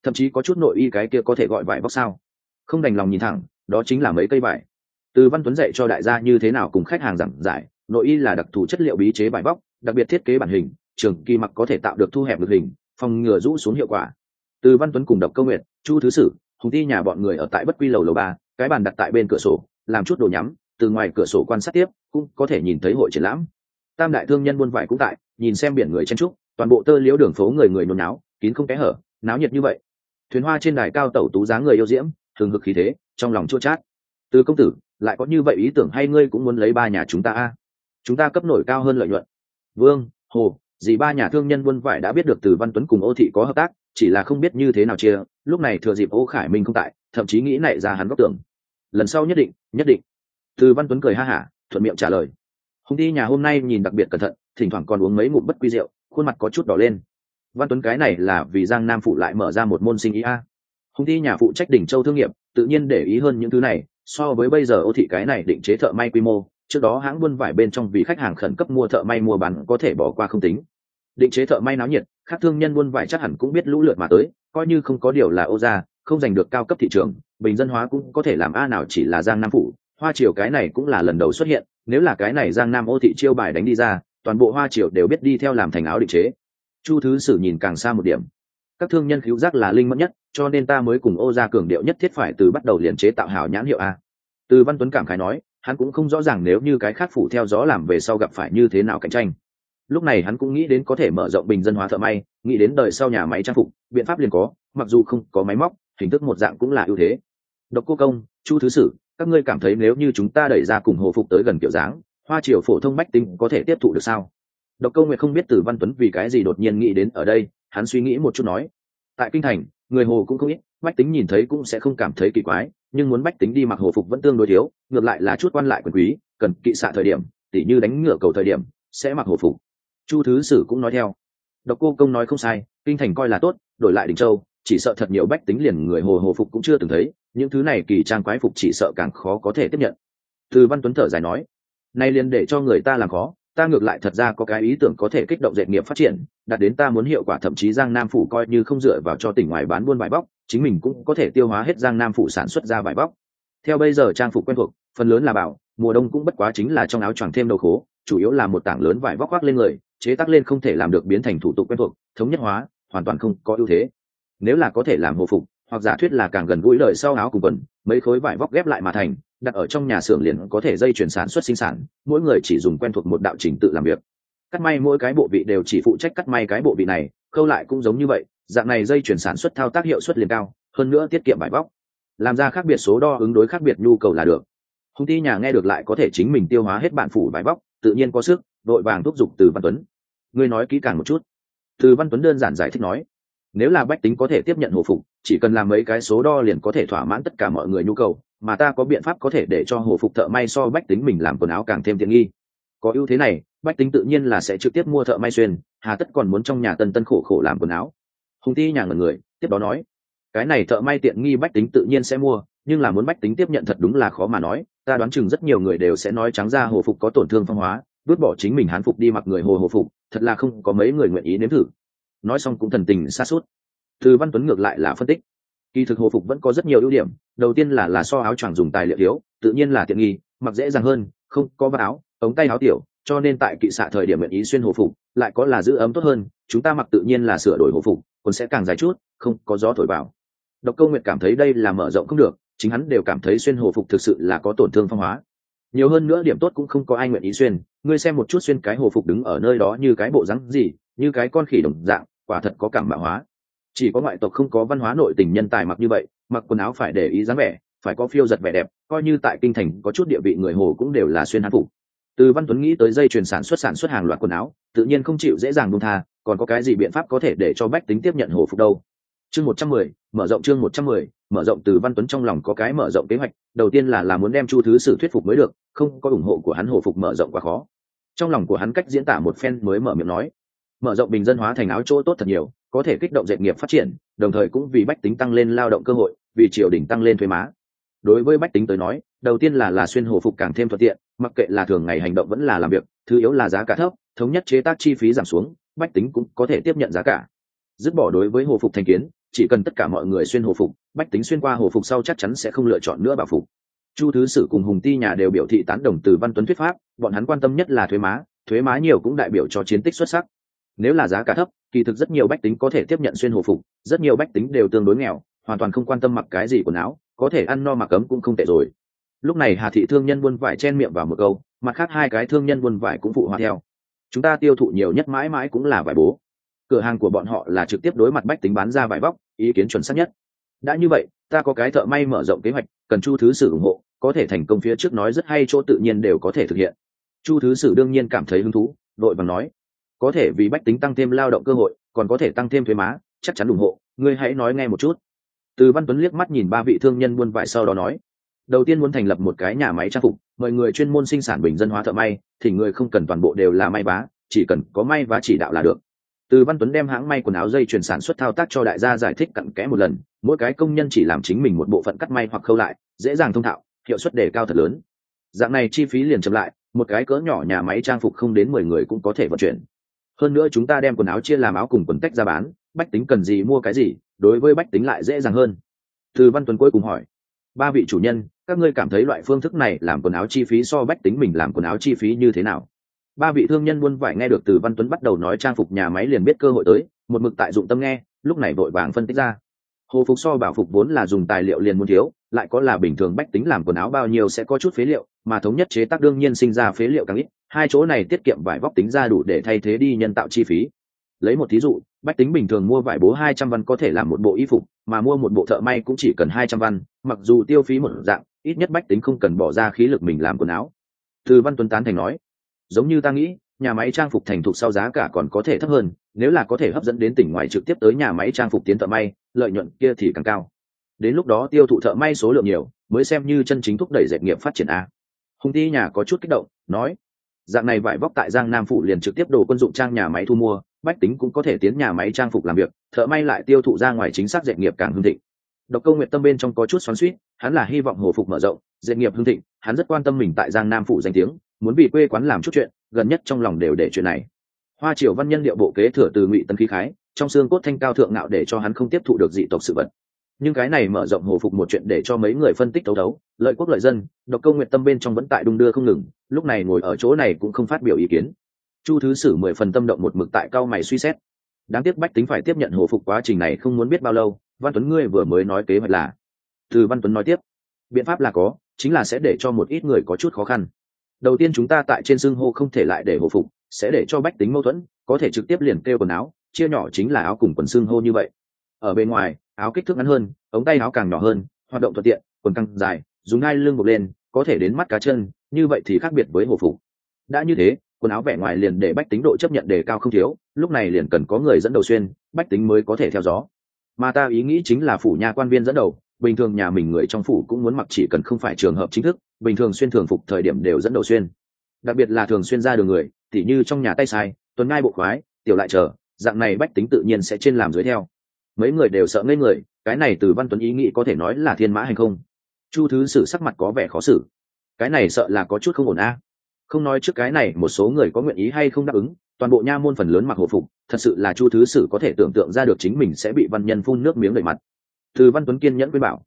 thậm chí có chút nội y cái kia có thể gọi vải vóc sao? Không đành lòng nhìn thẳng, đó chính là mấy cây vải. Từ văn tuấn dạy cho đại gia như thế nào cùng khách hàng giảng giải, nội y là đặc thù chất liệu bí chế vải vóc đặc biệt thiết kế bản hình, trường kỳ mặc có thể tạo được thu hẹp được hình, phòng ngừa rũ xuống hiệu quả. Từ văn tuấn cùng độc câu nguyện chu thứ sử, hùng ti nhà bọn người ở tại bất quy lầu lầu ba, cái bàn đặt tại bên cửa sổ, làm chút đồ nhắm, từ ngoài cửa sổ quan sát tiếp, cũng có thể nhìn thấy hội triển lãm. Tam đại thương nhân buôn vải cũng tại, nhìn xem biển người chen trúc toàn bộ tơ liễu đường phố người người nôn náo, kín không kẽ hở, náo nhiệt như vậy thuyền hoa trên đài cao tẩu tú dáng người yêu diễm, thường hực khí thế, trong lòng chua chát. Từ công tử, lại có như vậy ý tưởng hay ngươi cũng muốn lấy ba nhà chúng ta a? Chúng ta cấp nổi cao hơn lợi nhuận. Vương, hồ, dì ba nhà thương nhân buôn vải đã biết được từ văn tuấn cùng ô thị có hợp tác, chỉ là không biết như thế nào chia, lúc này thừa dịp ô khải minh không tại, thậm chí nghĩ nảy ra hắn góc tưởng. Lần sau nhất định nhất định. Từ văn tuấn cười ha hả, thuận miệng trả lời. Hùng đi nhà hôm nay nhìn đặc biệt cẩn thận, thỉnh thoảng còn uống mấy ngụm bất quy rượu, khuôn mặt có chút đỏ lên văn tuấn cái này là vì giang nam phụ lại mở ra một môn sinh ý a. Hùng thi nhà phụ trách đỉnh châu thương nghiệp, tự nhiên để ý hơn những thứ này, so với bây giờ ô thị cái này định chế thợ may quy mô, trước đó hãng buôn vải bên trong vì khách hàng khẩn cấp mua thợ may mua bán có thể bỏ qua không tính. Định chế thợ may náo nhiệt các thương nhân buôn vải chắc hẳn cũng biết lũ lượt mà tới, coi như không có điều là ô gia, không giành được cao cấp thị trường, bình dân hóa cũng có thể làm a nào chỉ là giang nam phủ hoa triều cái này cũng là lần đầu xuất hiện, nếu là cái này giang nam ô thị chiêu bài đánh đi ra, toàn bộ hoa triều đều biết đi theo làm thành áo định chế chu thứ sử nhìn càng xa một điểm. Các thương nhân cứu giác là linh mẫn nhất, cho nên ta mới cùng ô gia cường điệu nhất thiết phải từ bắt đầu liền chế tạo hảo nhãn hiệu a. Từ văn tuấn cảm khái nói, hắn cũng không rõ ràng nếu như cái khác phủ theo gió làm về sau gặp phải như thế nào cạnh tranh. Lúc này hắn cũng nghĩ đến có thể mở rộng bình dân hóa thợ may, nghĩ đến đời sau nhà máy trang phục, biện pháp liền có, mặc dù không có máy móc, hình thức một dạng cũng là ưu thế. Độc cô công, chu thứ sử, các ngươi cảm thấy nếu như chúng ta đẩy ra cùng hồ phục tới gần kiểu dáng, hoa triều phổ thông bách tính có thể tiếp thụ được sao? Độc câu nguyệt không biết từ văn tuấn vì cái gì đột nhiên nghĩ đến ở đây, hắn suy nghĩ một chút nói. Tại kinh thành, người hồ cũng không ít, bách tính nhìn thấy cũng sẽ không cảm thấy kỳ quái, nhưng muốn bách tính đi mặc hồ phục vẫn tương đối thiếu, ngược lại là chút quan lại quyền quý, cần kỵ xạ thời điểm, tỉ như đánh ngựa cầu thời điểm, sẽ mặc hồ phục. Chu thứ sử cũng nói theo. Độc cô công nói không sai, kinh thành coi là tốt, đổi lại đình châu, chỉ sợ thật nhiều bách tính liền người hồ hồ phục cũng chưa từng thấy, những thứ này kỳ trang quái phục chỉ sợ càng khó có thể tiếp nhận. Từ văn tuấn thở dài nói, nay liền để cho người ta làm khó ta ngược lại thật ra có cái ý tưởng có thể kích động dệt nghiệp phát triển, đạt đến ta muốn hiệu quả thậm chí giang nam phủ coi như không dựa vào cho tỉnh ngoài bán buôn vải bóc, chính mình cũng có thể tiêu hóa hết giang nam phủ sản xuất ra vải bóc. Theo bây giờ trang phục quen thuộc, phần lớn là bảo, mùa đông cũng bất quá chính là trong áo choàng thêm đầu khố, chủ yếu là một tảng lớn vải vóc khoác lên người, chế tác lên không thể làm được biến thành thủ tục quen thuộc, thống nhất hóa, hoàn toàn không có ưu thế. Nếu là có thể làm hồ phục, hoặc giả thuyết là càng gần gũi lời sau áo cùng quần mấy khối vải vóc ghép lại mà thành, đặt ở trong nhà xưởng liền có thể dây chuyển sản xuất sinh sản, mỗi người chỉ dùng quen thuộc một đạo trình tự làm việc. Cắt may mỗi cái bộ vị đều chỉ phụ trách cắt may cái bộ vị này, khâu lại cũng giống như vậy, dạng này dây chuyển sản xuất thao tác hiệu suất liền cao, hơn nữa tiết kiệm vải vóc. Làm ra khác biệt số đo ứng đối khác biệt nhu cầu là được. Hùng ty nhà nghe được lại có thể chính mình tiêu hóa hết bạn phủ vải vóc, tự nhiên có sức, đội vàng thúc giục từ văn tuấn. Ngươi nói kỹ càng một chút. Từ văn tuấn đơn giản giải thích nói nếu là bách tính có thể tiếp nhận hồ phục, chỉ cần làm mấy cái số đo liền có thể thỏa mãn tất cả mọi người nhu cầu, mà ta có biện pháp có thể để cho hồ phục thợ may so bách tính mình làm quần áo càng thêm tiện nghi. Có ưu thế này, bách tính tự nhiên là sẽ trực tiếp mua thợ may xuyên, hà tất còn muốn trong nhà tân tân khổ khổ làm quần áo. Hùng ti nhà ngần người, tiếp đó nói, cái này thợ may tiện nghi bách tính tự nhiên sẽ mua, nhưng là muốn bách tính tiếp nhận thật đúng là khó mà nói, ta đoán chừng rất nhiều người đều sẽ nói trắng ra hồ phục có tổn thương phong hóa, vứt bỏ chính mình hán phục đi mặc người hồ hồ phục, thật là không có mấy người nguyện ý nếm thử nói xong cũng thần tình xa suốt. Từ văn tuấn ngược lại là phân tích. Kỳ thực hồ phục vẫn có rất nhiều ưu điểm, đầu tiên là là so áo choàng dùng tài liệu thiếu, tự nhiên là tiện nghi, mặc dễ dàng hơn, không có vác áo, ống tay áo tiểu, cho nên tại kỵ xạ thời điểm nguyện ý xuyên hồ phục, lại có là giữ ấm tốt hơn, chúng ta mặc tự nhiên là sửa đổi hồ phục còn sẽ càng dài chút, không có gió thổi vào. Độc câu nguyện cảm thấy đây là mở rộng không được, chính hắn đều cảm thấy xuyên hồ phục thực sự là có tổn thương phong hóa. Nhiều hơn nữa điểm tốt cũng không có ai nguyện ý xuyên, ngươi xem một chút xuyên cái hồ phục đứng ở nơi đó như cái bộ rắn gì, như cái con khỉ đồng dạng quả thật có cảm mạo hóa. Chỉ có ngoại tộc không có văn hóa nội tình nhân tài mặc như vậy, mặc quần áo phải để ý dáng vẻ, phải có phiêu giật vẻ đẹp, coi như tại kinh thành có chút địa vị người hồ cũng đều là xuyên hán phục. Từ văn tuấn nghĩ tới dây chuyền sản xuất sản xuất hàng loạt quần áo, tự nhiên không chịu dễ dàng buông tha, còn có cái gì biện pháp có thể để cho bách tính tiếp nhận hồ phục đâu? Chương một trăm mười, mở rộng chương một trăm mười, mở rộng từ văn tuấn trong lòng có cái mở rộng kế hoạch, đầu tiên là là muốn đem chu thứ sử thuyết phục mới được, không có ủng hộ của hắn hồ phục mở rộng quá khó. Trong lòng của hắn cách diễn tả một phen mới mở miệng nói mở rộng bình dân hóa thành áo chỗ tốt thật nhiều, có thể kích động dệt nghiệp phát triển, đồng thời cũng vì bách tính tăng lên lao động cơ hội, vì triều đình tăng lên thuế má. Đối với bách tính tới nói, đầu tiên là là xuyên hồ phục càng thêm thuận tiện, mặc kệ là thường ngày hành động vẫn là làm việc, thứ yếu là giá cả thấp, thống nhất chế tác chi phí giảm xuống, bách tính cũng có thể tiếp nhận giá cả. Dứt bỏ đối với hồ phục thành kiến, chỉ cần tất cả mọi người xuyên hồ phục, bách tính xuyên qua hồ phục sau chắc chắn sẽ không lựa chọn nữa bảo phục. Chu thứ sử cùng hùng ti nhà đều biểu thị tán đồng từ văn tuấn thuyết pháp, bọn hắn quan tâm nhất là thuế má thuế má nhiều cũng đại biểu cho chiến tích xuất sắc nếu là giá cả thấp, kỳ thực rất nhiều bách tính có thể tiếp nhận xuyên hồ phục, rất nhiều bách tính đều tương đối nghèo, hoàn toàn không quan tâm mặc cái gì quần áo, có thể ăn no mặc cấm cũng không tệ rồi. Lúc này hà thị thương nhân buôn vải chen miệng vào một câu, mặt khác hai cái thương nhân buôn vải cũng phụ hòa theo. Chúng ta tiêu thụ nhiều nhất mãi mãi cũng là vải bố. Cửa hàng của bọn họ là trực tiếp đối mặt bách tính bán ra vải vóc ý kiến chuẩn xác nhất. Đã như vậy, ta có cái thợ may mở rộng kế hoạch, cần chu thứ sử ủng hộ, có thể thành công phía trước nói rất hay chỗ tự nhiên đều có thể thực hiện. Chu thứ sử đương nhiên cảm thấy hứng thú, đội bằng nói có thể vì bách tính tăng thêm lao động cơ hội, còn có thể tăng thêm thuế má, chắc chắn ủng hộ. Ngươi hãy nói nghe một chút. Từ văn tuấn liếc mắt nhìn ba vị thương nhân buôn vải sau đó nói, đầu tiên muốn thành lập một cái nhà máy trang phục mời người chuyên môn sinh sản bình dân hóa thợ may, thì người không cần toàn bộ đều là may vá, chỉ cần có may vá chỉ đạo là được. Từ văn tuấn đem hãng may quần áo dây chuyển sản xuất thao tác cho đại gia giải thích cặn kẽ một lần, mỗi cái công nhân chỉ làm chính mình một bộ phận cắt may hoặc khâu lại, dễ dàng thông thạo, hiệu suất đề cao thật lớn. Dạng này chi phí liền chậm lại, một cái cỡ nhỏ nhà máy trang phục không đến mười người cũng có thể vận chuyển hơn nữa chúng ta đem quần áo chia làm áo cùng quần tách ra bán, bách tính cần gì mua cái gì, đối với bách tính lại dễ dàng hơn. Từ văn tuấn cuối cùng hỏi, ba vị chủ nhân, các ngươi cảm thấy loại phương thức này làm quần áo chi phí so bách tính mình làm quần áo chi phí như thế nào? Ba vị thương nhân buôn vải nghe được từ văn tuấn bắt đầu nói trang phục nhà máy liền biết cơ hội tới, một mực tại dụng tâm nghe, lúc này vội vàng phân tích ra. Hồ phục so bảo phục vốn là dùng tài liệu liền muốn thiếu, lại có là bình thường bách tính làm quần áo bao nhiêu sẽ có chút phế liệu mà thống nhất chế tác đương nhiên sinh ra phế liệu càng ít, hai chỗ này tiết kiệm vải vóc tính ra đủ để thay thế đi nhân tạo chi phí. Lấy một thí dụ, bách tính bình thường mua vải bố hai trăm văn có thể làm một bộ y phục, mà mua một bộ thợ may cũng chỉ cần hai trăm văn, mặc dù tiêu phí một dạng, ít nhất bách tính không cần bỏ ra khí lực mình làm quần áo. Từ văn tuấn tán thành nói, giống như ta nghĩ, nhà máy trang phục thành thục sau giá cả còn có thể thấp hơn, nếu là có thể hấp dẫn đến tỉnh ngoài trực tiếp tới nhà máy trang phục tiến thợ may, lợi nhuận kia thì càng cao. Đến lúc đó tiêu thụ thợ may số lượng nhiều, mới xem như chân chính thúc đẩy dệt nghiệp phát triển a hùng ti nhà có chút kích động, nói, dạng này vải vóc tại giang nam phụ liền trực tiếp đồ quân dụng trang nhà máy thu mua, bách tính cũng có thể tiến nhà máy trang phục làm việc, thợ may lại tiêu thụ ra ngoài chính xác dạy nghiệp càng hương thịnh. Độc câu nguyện tâm bên trong có chút xoắn suýt hắn là hy vọng hồ phục mở rộng dạy nghiệp hương thịnh, hắn rất quan tâm mình tại giang nam phụ danh tiếng, muốn vì quê quán làm chút chuyện, gần nhất trong lòng đều để chuyện này. Hoa triều văn nhân điệu bộ kế thừa từ ngụy tân khí khái, trong xương cốt thanh cao thượng ngạo để cho hắn không tiếp thụ được dị tộc sự vật nhưng cái này mở rộng hồ phục một chuyện để cho mấy người phân tích đấu đấu lợi quốc lợi dân, độc câu nguyện tâm bên trong vẫn tại đung đưa không ngừng, lúc này ngồi ở chỗ này cũng không phát biểu ý kiến. Chu thứ sử mười phần tâm động một mực tại cao mày suy xét. Đáng tiếc bách tính phải tiếp nhận hồ phục quá trình này không muốn biết bao lâu, văn tuấn ngươi vừa mới nói kế hoạch là. Từ văn tuấn nói tiếp, biện pháp là có, chính là sẽ để cho một ít người có chút khó khăn. Đầu tiên chúng ta tại trên xương hô không thể lại để hồ phục, sẽ để cho bách tính mâu thuẫn, có thể trực tiếp liền kêu quần áo, chia nhỏ chính là áo cùng quần xương hô như vậy. Ở bên ngoài áo kích thước ngắn hơn, ống tay áo càng nhỏ hơn, hoạt động thuận tiện, quần căng dài, dùng ngai lưng bục lên, có thể đến mắt cá chân, như vậy thì khác biệt với hồ phục. Đã như thế, quần áo vẻ ngoài liền để bách tính độ chấp nhận đề cao không thiếu, lúc này liền cần có người dẫn đầu xuyên, bách tính mới có thể theo gió. Mà ta ý nghĩ chính là phủ nhà quan viên dẫn đầu, bình thường nhà mình người trong phủ cũng muốn mặc chỉ cần không phải trường hợp chính thức, bình thường xuyên thường phục thời điểm đều dẫn đầu xuyên. Đặc biệt là thường xuyên ra đường người, tỉ như trong nhà tay sai, tuần ngai bộ khoái, tiểu lại chờ, dạng này bách tính tự nhiên sẽ trên làm dưới theo mấy người đều sợ ngây người, cái này từ văn tuấn ý nghĩ có thể nói là thiên mã hay không? Chu thứ sử sắc mặt có vẻ khó xử. Cái này sợ là có chút không ổn a. Không nói trước cái này, một số người có nguyện ý hay không đáp ứng, toàn bộ nha môn phần lớn mặc hồ phục, thật sự là chu thứ sử có thể tưởng tượng ra được chính mình sẽ bị văn nhân phun nước miếng đầy mặt. Từ văn tuấn kiên nhẫn với bảo,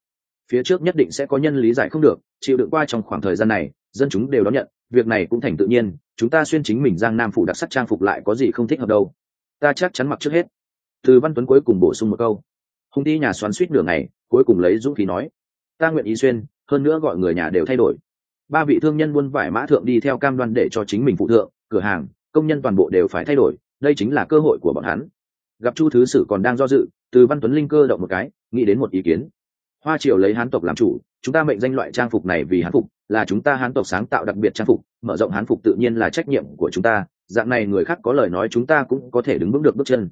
phía trước nhất định sẽ có nhân lý giải không được, chịu đựng qua trong khoảng thời gian này, dân chúng đều đón nhận, việc này cũng thành tự nhiên, chúng ta xuyên chính mình giang nam phủ đặc sắc trang phục lại có gì không thích hợp đâu. Ta chắc chắn mặc trước hết từ văn tuấn cuối cùng bổ sung một câu. Hùng ti nhà xoắn suýt nửa ngày, cuối cùng lấy dũng khí nói, ta nguyện ý xuyên, hơn nữa gọi người nhà đều thay đổi. Ba vị thương nhân buôn vải mã thượng đi theo cam đoan để cho chính mình phụ thượng, cửa hàng, công nhân toàn bộ đều phải thay đổi, đây chính là cơ hội của bọn hắn. Gặp chu thứ sử còn đang do dự, từ văn tuấn linh cơ động một cái, nghĩ đến một ý kiến. Hoa triều lấy hán tộc làm chủ, chúng ta mệnh danh loại trang phục này vì hán phục, là chúng ta hán tộc sáng tạo đặc biệt trang phục, mở rộng hán phục tự nhiên là trách nhiệm của chúng ta, dạng này người khác có lời nói chúng ta cũng có thể đứng vững được bước chân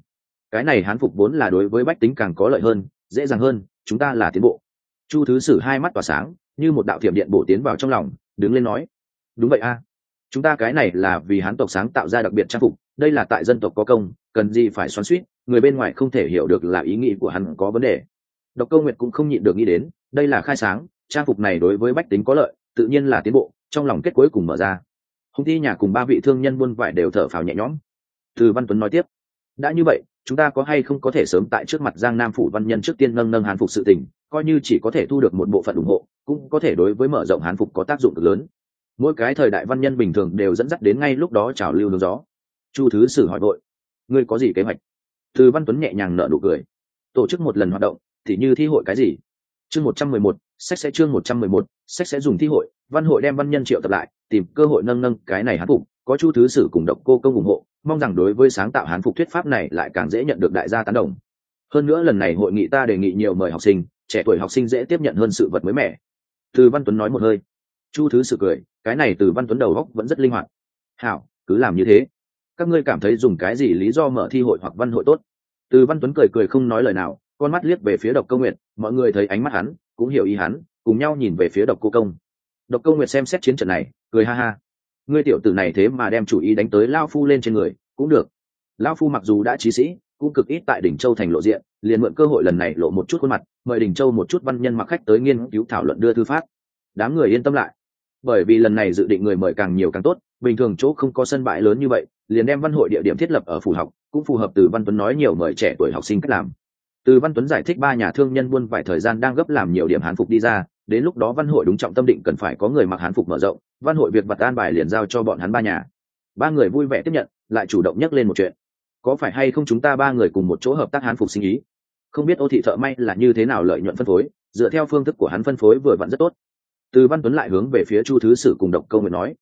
cái này hán phục vốn là đối với bách tính càng có lợi hơn, dễ dàng hơn, chúng ta là tiến bộ. Chu thứ sử hai mắt tỏa sáng, như một đạo thiểm điện bổ tiến vào trong lòng, đứng lên nói, đúng vậy a. Chúng ta cái này là vì hán tộc sáng tạo ra đặc biệt trang phục, đây là tại dân tộc có công, cần gì phải xoắn suýt người bên ngoài không thể hiểu được là ý nghĩ của hắn có vấn đề. Độc câu nguyệt cũng không nhịn được nghĩ đến, đây là khai sáng, trang phục này đối với bách tính có lợi, tự nhiên là tiến bộ. Trong lòng kết cuối cùng mở ra. Hùng ti nhà cùng ba vị thương nhân buôn vải đều thở phào nhẹ nhõm. Từ văn tuấn nói tiếp đã như vậy, chúng ta có hay không có thể sớm tại trước mặt giang nam phủ văn nhân trước tiên nâng nâng hán phục sự tình, coi như chỉ có thể thu được một bộ phận ủng hộ, cũng có thể đối với mở rộng hán phục có tác dụng cực lớn. Mỗi cái thời đại văn nhân bình thường đều dẫn dắt đến ngay lúc đó trào lưu hướng gió. Chu thứ sử hỏi vội, ngươi có gì kế hoạch? Từ văn tuấn nhẹ nhàng nở nụ cười, tổ chức một lần hoạt động, thì như thi hội cái gì? Chương một trăm mười một, sách sẽ chương một trăm mười một, sách sẽ dùng thi hội, văn hội đem văn nhân triệu tập lại, tìm cơ hội nâng nâng cái này hán phục có chu thứ sử cùng độc cô công ủng hộ, mong rằng đối với sáng tạo hán phục thuyết pháp này lại càng dễ nhận được đại gia tán đồng. Hơn nữa lần này hội nghị ta đề nghị nhiều mời học sinh, trẻ tuổi học sinh dễ tiếp nhận hơn sự vật mới mẻ. Từ văn tuấn nói một hơi. Chu thứ sử cười, cái này từ văn tuấn đầu góc vẫn rất linh hoạt. Hảo, cứ làm như thế. Các ngươi cảm thấy dùng cái gì lý do mở thi hội hoặc văn hội tốt? Từ văn tuấn cười cười không nói lời nào, con mắt liếc về phía độc công nguyện mọi người thấy ánh mắt hắn, cũng hiểu ý hắn, cùng nhau nhìn về phía độc cô công. Độc công nguyện xem xét chiến trận này, cười ha ha ngươi tiểu tử này thế mà đem chủ ý đánh tới lao phu lên trên người, cũng được. Lao phu mặc dù đã trí sĩ, cũng cực ít tại đỉnh châu thành lộ diện, liền mượn cơ hội lần này lộ một chút khuôn mặt, mời đỉnh châu một chút văn nhân mặc khách tới nghiên cứu thảo luận đưa thư pháp. Đám người yên tâm lại. Bởi vì lần này dự định người mời càng nhiều càng tốt, bình thường chỗ không có sân bãi lớn như vậy, liền đem văn hội địa điểm thiết lập ở phủ học, cũng phù hợp từ văn tuấn nói nhiều mời trẻ tuổi học sinh cách làm. Từ văn tuấn giải thích ba nhà thương nhân buôn vài thời gian đang gấp làm nhiều điểm hán phục đi ra đến lúc đó văn hội đúng trọng tâm định cần phải có người mặc hán phục mở rộng, văn hội việc vật an bài liền giao cho bọn hắn ba nhà. Ba người vui vẻ tiếp nhận, lại chủ động nhắc lên một chuyện. Có phải hay không chúng ta ba người cùng một chỗ hợp tác hán phục sinh ý? Không biết ô thị thợ may là như thế nào lợi nhuận phân phối, dựa theo phương thức của hắn phân phối vừa vặn rất tốt. Từ văn tuấn lại hướng về phía chu thứ sử cùng độc câu nguyện nói,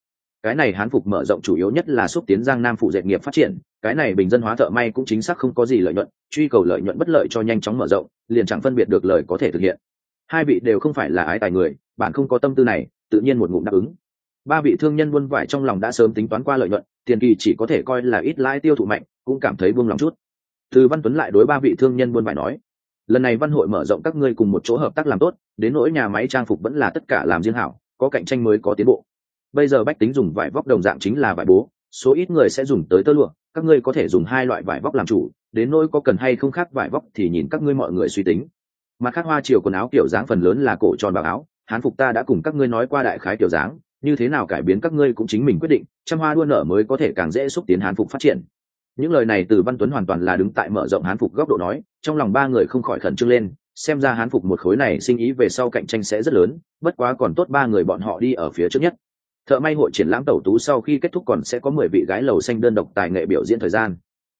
cái này hán phục mở rộng chủ yếu nhất là xúc tiến giang nam phụ dệt nghiệp phát triển, cái này bình dân hóa thợ may cũng chính xác không có gì lợi nhuận, truy cầu lợi nhuận bất lợi cho nhanh chóng mở rộng, liền chẳng phân biệt được lời có thể thực hiện hai vị đều không phải là ái tài người, bạn không có tâm tư này, tự nhiên một ngụm đáp ứng. Ba vị thương nhân buôn vải trong lòng đã sớm tính toán qua lợi nhuận, tiền kỳ chỉ có thể coi là ít lãi tiêu thụ mạnh, cũng cảm thấy buông lòng chút. Từ văn tuấn lại đối ba vị thương nhân buôn vải nói, lần này văn hội mở rộng các ngươi cùng một chỗ hợp tác làm tốt, đến nỗi nhà máy trang phục vẫn là tất cả làm riêng hảo, có cạnh tranh mới có tiến bộ. Bây giờ bách tính dùng vải vóc đồng dạng chính là vải bố, số ít người sẽ dùng tới tơ lụa, các ngươi có thể dùng hai loại vải vóc làm chủ, đến nỗi có cần hay không khác vải vóc thì nhìn các ngươi mọi người suy tính mặt khác hoa triều quần áo kiểu dáng phần lớn là cổ tròn vào áo, hán phục ta đã cùng các ngươi nói qua đại khái kiểu dáng, như thế nào cải biến các ngươi cũng chính mình quyết định, trăm hoa đua nở mới có thể càng dễ xúc tiến hán phục phát triển. Những lời này từ văn tuấn hoàn toàn là đứng tại mở rộng hán phục góc độ nói, trong lòng ba người không khỏi khẩn trương lên, xem ra hán phục một khối này sinh ý về sau cạnh tranh sẽ rất lớn, bất quá còn tốt ba người bọn họ đi ở phía trước nhất. Thợ may hội triển lãm tẩu tú sau khi kết thúc còn sẽ có mười vị gái lầu xanh đơn độc tài nghệ biểu diễn thời gian.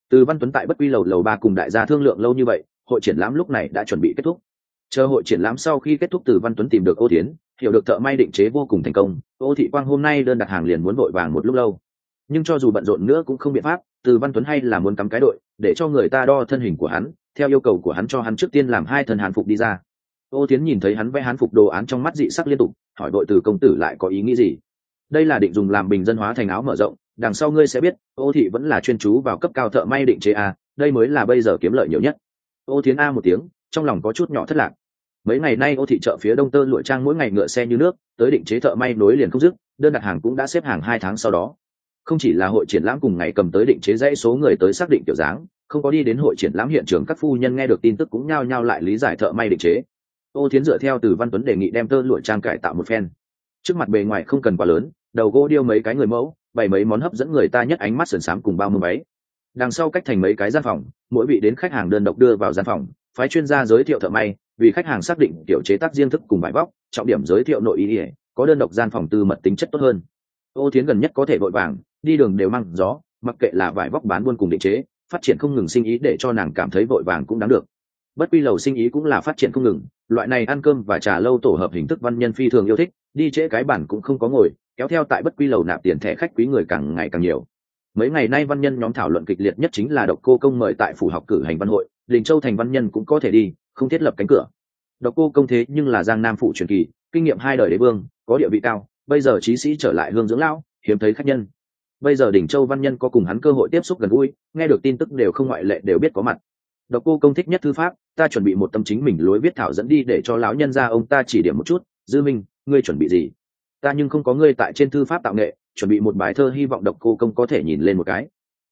Từ văn tuấn tại bất quy lầu lầu ba cùng đại gia thương lượng lâu như vậy hội triển lãm lúc này đã chuẩn bị kết thúc. Chờ hội triển lãm sau khi kết thúc từ văn tuấn tìm được ô tiến hiểu được thợ may định chế vô cùng thành công, ô thị quang hôm nay đơn đặt hàng liền muốn vội vàng một lúc lâu. Nhưng cho dù bận rộn nữa cũng không biện pháp, từ văn tuấn hay là muốn cắm cái đội, để cho người ta đo thân hình của hắn, theo yêu cầu của hắn cho hắn trước tiên làm hai thân hàn phục đi ra. Ô tiến nhìn thấy hắn vẽ hán phục đồ án trong mắt dị sắc liên tục, hỏi đội từ công tử lại có ý nghĩ gì? Đây là định dùng làm bình dân hóa thành áo mở rộng, đằng sau ngươi sẽ biết, ô thị vẫn là chuyên chú vào cấp cao thợ may định chế a, đây mới là bây giờ kiếm lợi nhiều nhất ô tiến a một tiếng, trong lòng có chút nhỏ thất lạc. Mấy ngày nay ô thị chợ phía đông tơ lụa trang mỗi ngày ngựa xe như nước, tới định chế thợ may nối liền không dứt, đơn đặt hàng cũng đã xếp hàng hai tháng sau đó. Không chỉ là hội triển lãm cùng ngày cầm tới định chế dãy số người tới xác định kiểu dáng, không có đi đến hội triển lãm hiện trường các phu nhân nghe được tin tức cũng nhao nhao lại lý giải thợ may định chế. Ô thiến dựa theo từ văn tuấn đề nghị đem tơ lụa trang cải tạo một phen. Trước mặt bề ngoài không cần quá lớn, đầu gỗ điêu mấy cái người mẫu, bày mấy món hấp dẫn người ta nhất ánh mắt sườn xám cùng bao mưa máy đằng sau cách thành mấy cái gian phòng, mỗi vị đến khách hàng đơn độc đưa vào gian phòng. Phái chuyên gia giới thiệu thợ may, vì khách hàng xác định kiểu chế tác riêng thức cùng bài vóc, trọng điểm giới thiệu nội ý ỉa có đơn độc gian phòng tư mật tính chất tốt hơn. Ô thiến gần nhất có thể vội vàng, đi đường đều mang gió, mặc kệ là vải vóc bán buôn cùng định chế, phát triển không ngừng sinh ý để cho nàng cảm thấy vội vàng cũng đáng được. Bất quy lầu sinh ý cũng là phát triển không ngừng, loại này ăn cơm và trà lâu tổ hợp hình thức văn nhân phi thường yêu thích, đi trễ cái bản cũng không có ngồi, kéo theo tại bất quy lầu nạp tiền thẻ khách quý người càng ngày càng nhiều mấy ngày nay văn nhân nhóm thảo luận kịch liệt nhất chính là độc cô công mời tại phủ học cử hành văn hội, đình châu thành văn nhân cũng có thể đi, không thiết lập cánh cửa. Độc cô công thế nhưng là giang nam phụ truyền kỳ, kinh nghiệm hai đời đế vương, có địa vị cao, bây giờ trí sĩ trở lại hương dưỡng lão, hiếm thấy khách nhân. Bây giờ đỉnh châu văn nhân có cùng hắn cơ hội tiếp xúc gần gũi, nghe được tin tức đều không ngoại lệ đều biết có mặt. Độc cô công thích nhất thư pháp, ta chuẩn bị một tâm chính mình lối viết thảo dẫn đi để cho lão nhân ra, ông ta chỉ điểm một chút. Dư minh, ngươi chuẩn bị gì? Ta nhưng không có ngươi tại trên thư pháp tạo nghệ, chuẩn bị một bài thơ hy vọng độc cô công có thể nhìn lên một cái.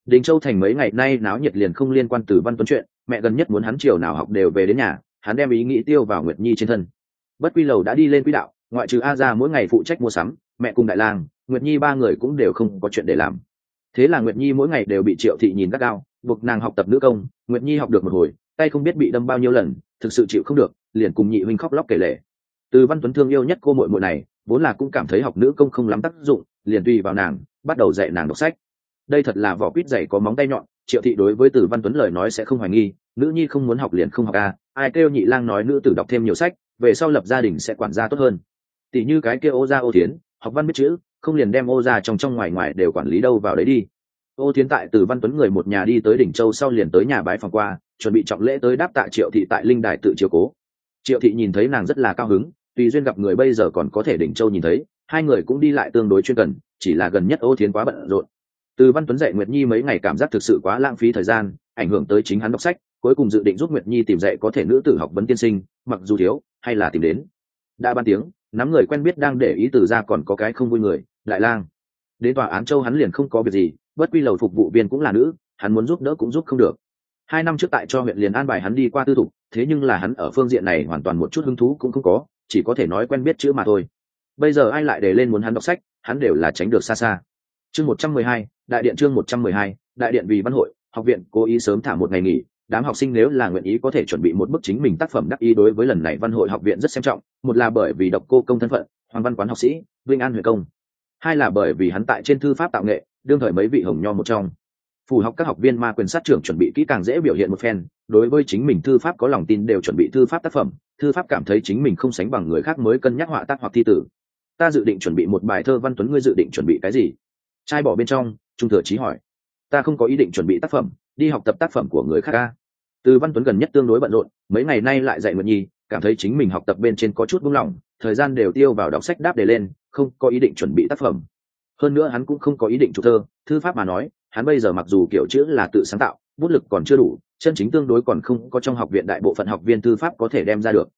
Đình châu thành mấy ngày nay náo nhiệt liền không liên quan từ văn tuấn chuyện, mẹ gần nhất muốn hắn chiều nào học đều về đến nhà, hắn đem ý nghĩ tiêu vào nguyệt nhi trên thân. Bất quy lầu đã đi lên quỹ đạo, ngoại trừ a ra mỗi ngày phụ trách mua sắm, mẹ cùng đại lang nguyệt nhi ba người cũng đều không có chuyện để làm. Thế là nguyệt nhi mỗi ngày đều bị triệu thị nhìn gắt gao, buộc nàng học tập nữ công, nguyệt nhi học được một hồi, tay không biết bị đâm bao nhiêu lần, thực sự chịu không được, liền cùng nhị huynh khóc lóc kể lể. Từ văn tuấn thương yêu nhất cô muội muội này vốn là cũng cảm thấy học nữ công không lắm tác dụng, liền tùy vào nàng, bắt đầu dạy nàng đọc sách. Đây thật là vỏ quýt dày có móng tay nhọn, triệu thị đối với từ văn tuấn lời nói sẽ không hoài nghi, nữ nhi không muốn học liền không học à. ai kêu nhị lang nói nữ tử đọc thêm nhiều sách, về sau lập gia đình sẽ quản gia tốt hơn. Tỷ như cái kêu ô gia ô tiến học văn biết chữ, không liền đem ô gia trong trong ngoài ngoài đều quản lý đâu vào đấy đi. Ô tiến tại từ văn tuấn người một nhà đi tới đỉnh châu sau liền tới nhà bái phòng qua, chuẩn bị trọng lễ tới đáp tạ triệu thị tại linh đài tự chiều cố. Triệu thị nhìn thấy nàng rất là cao hứng tùy duyên gặp người bây giờ còn có thể đỉnh châu nhìn thấy, hai người cũng đi lại tương đối chuyên cần, chỉ là gần nhất ô thiến quá bận rộn. Từ văn tuấn dạy nguyệt nhi mấy ngày cảm giác thực sự quá lãng phí thời gian, ảnh hưởng tới chính hắn đọc sách, cuối cùng dự định giúp nguyệt nhi tìm dạy có thể nữ tử học vấn tiên sinh, mặc dù thiếu, hay là tìm đến. Đã ban tiếng, nắm người quen biết đang để ý từ ra còn có cái không vui người, đại lang. Đến tòa án châu hắn liền không có việc gì, bất quy lầu phục vụ viên cũng là nữ, hắn muốn giúp đỡ cũng giúp không được. Hai năm trước tại cho huyện liền an bài hắn đi qua tư thục, thế nhưng là hắn ở phương diện này hoàn toàn một chút hứng thú cũng không có chỉ có thể nói quen biết chữ mà thôi. Bây giờ ai lại để lên muốn hắn đọc sách, hắn đều là tránh được xa xa. Chương một trăm mười hai, đại điện chương một trăm mười hai, đại điện vì văn hội, học viện cố ý sớm thả một ngày nghỉ. Đám học sinh nếu là nguyện ý có thể chuẩn bị một bức chính mình tác phẩm đắc ý đối với lần này văn hội học viện rất xem trọng. Một là bởi vì độc cô công thân phận, hoàng văn quán học sĩ, vinh an huyện công. Hai là bởi vì hắn tại trên thư pháp tạo nghệ, đương thời mấy vị hồng nho một trong. Phù học các học viên ma quyền sát trưởng chuẩn bị kỹ càng dễ biểu hiện một phen, đối với chính mình thư pháp có lòng tin đều chuẩn bị thư pháp tác phẩm thư pháp cảm thấy chính mình không sánh bằng người khác mới cân nhắc họa tác hoặc thi tử. Ta dự định chuẩn bị một bài thơ văn tuấn, ngươi dự định chuẩn bị cái gì? Trai bỏ bên trong, trung thừa trí hỏi. Ta không có ý định chuẩn bị tác phẩm, đi học tập tác phẩm của người khác ca từ văn tuấn gần nhất tương đối bận rộn, mấy ngày nay lại dạy nguyện nhi, cảm thấy chính mình học tập bên trên có chút buông lỏng, thời gian đều tiêu vào đọc sách đáp đề lên, không có ý định chuẩn bị tác phẩm. Hơn nữa hắn cũng không có ý định chụp thơ, thư pháp mà nói, hắn bây giờ mặc dù kiểu chữ là tự sáng tạo, bút lực còn chưa đủ chân chính tương đối còn không có trong học viện đại bộ phận học viên thư pháp có thể đem ra được.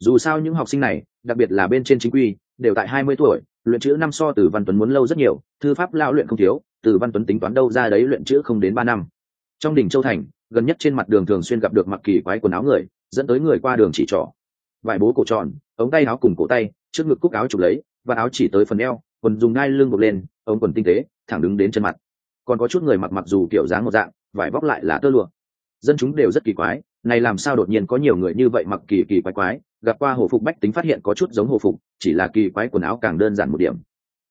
Dù sao những học sinh này, đặc biệt là bên trên chính quy, đều tại hai mươi tuổi, luyện chữ năm so từ văn tuấn muốn lâu rất nhiều, thư pháp lao luyện không thiếu, từ văn tuấn tính toán đâu ra đấy luyện chữ không đến ba năm. Trong đỉnh châu thành, gần nhất trên mặt đường thường xuyên gặp được mặc kỳ quái quần áo người, dẫn tới người qua đường chỉ trỏ. Vải bố cổ tròn, ống tay áo cùng cổ tay, trước ngực cúc áo chụp lấy, và áo chỉ tới phần eo, quần dùng ngai lưng buộc lên, ống quần tinh tế, thẳng đứng đến chân mặt. Còn có chút người mặc mặc dù kiểu dáng một dạng, vải vóc lại là tơ lụa dân chúng đều rất kỳ quái, này làm sao đột nhiên có nhiều người như vậy mặc kỳ kỳ quái quái, gặp qua hồ phục bách tính phát hiện có chút giống hồ phục, chỉ là kỳ quái quần áo càng đơn giản một điểm.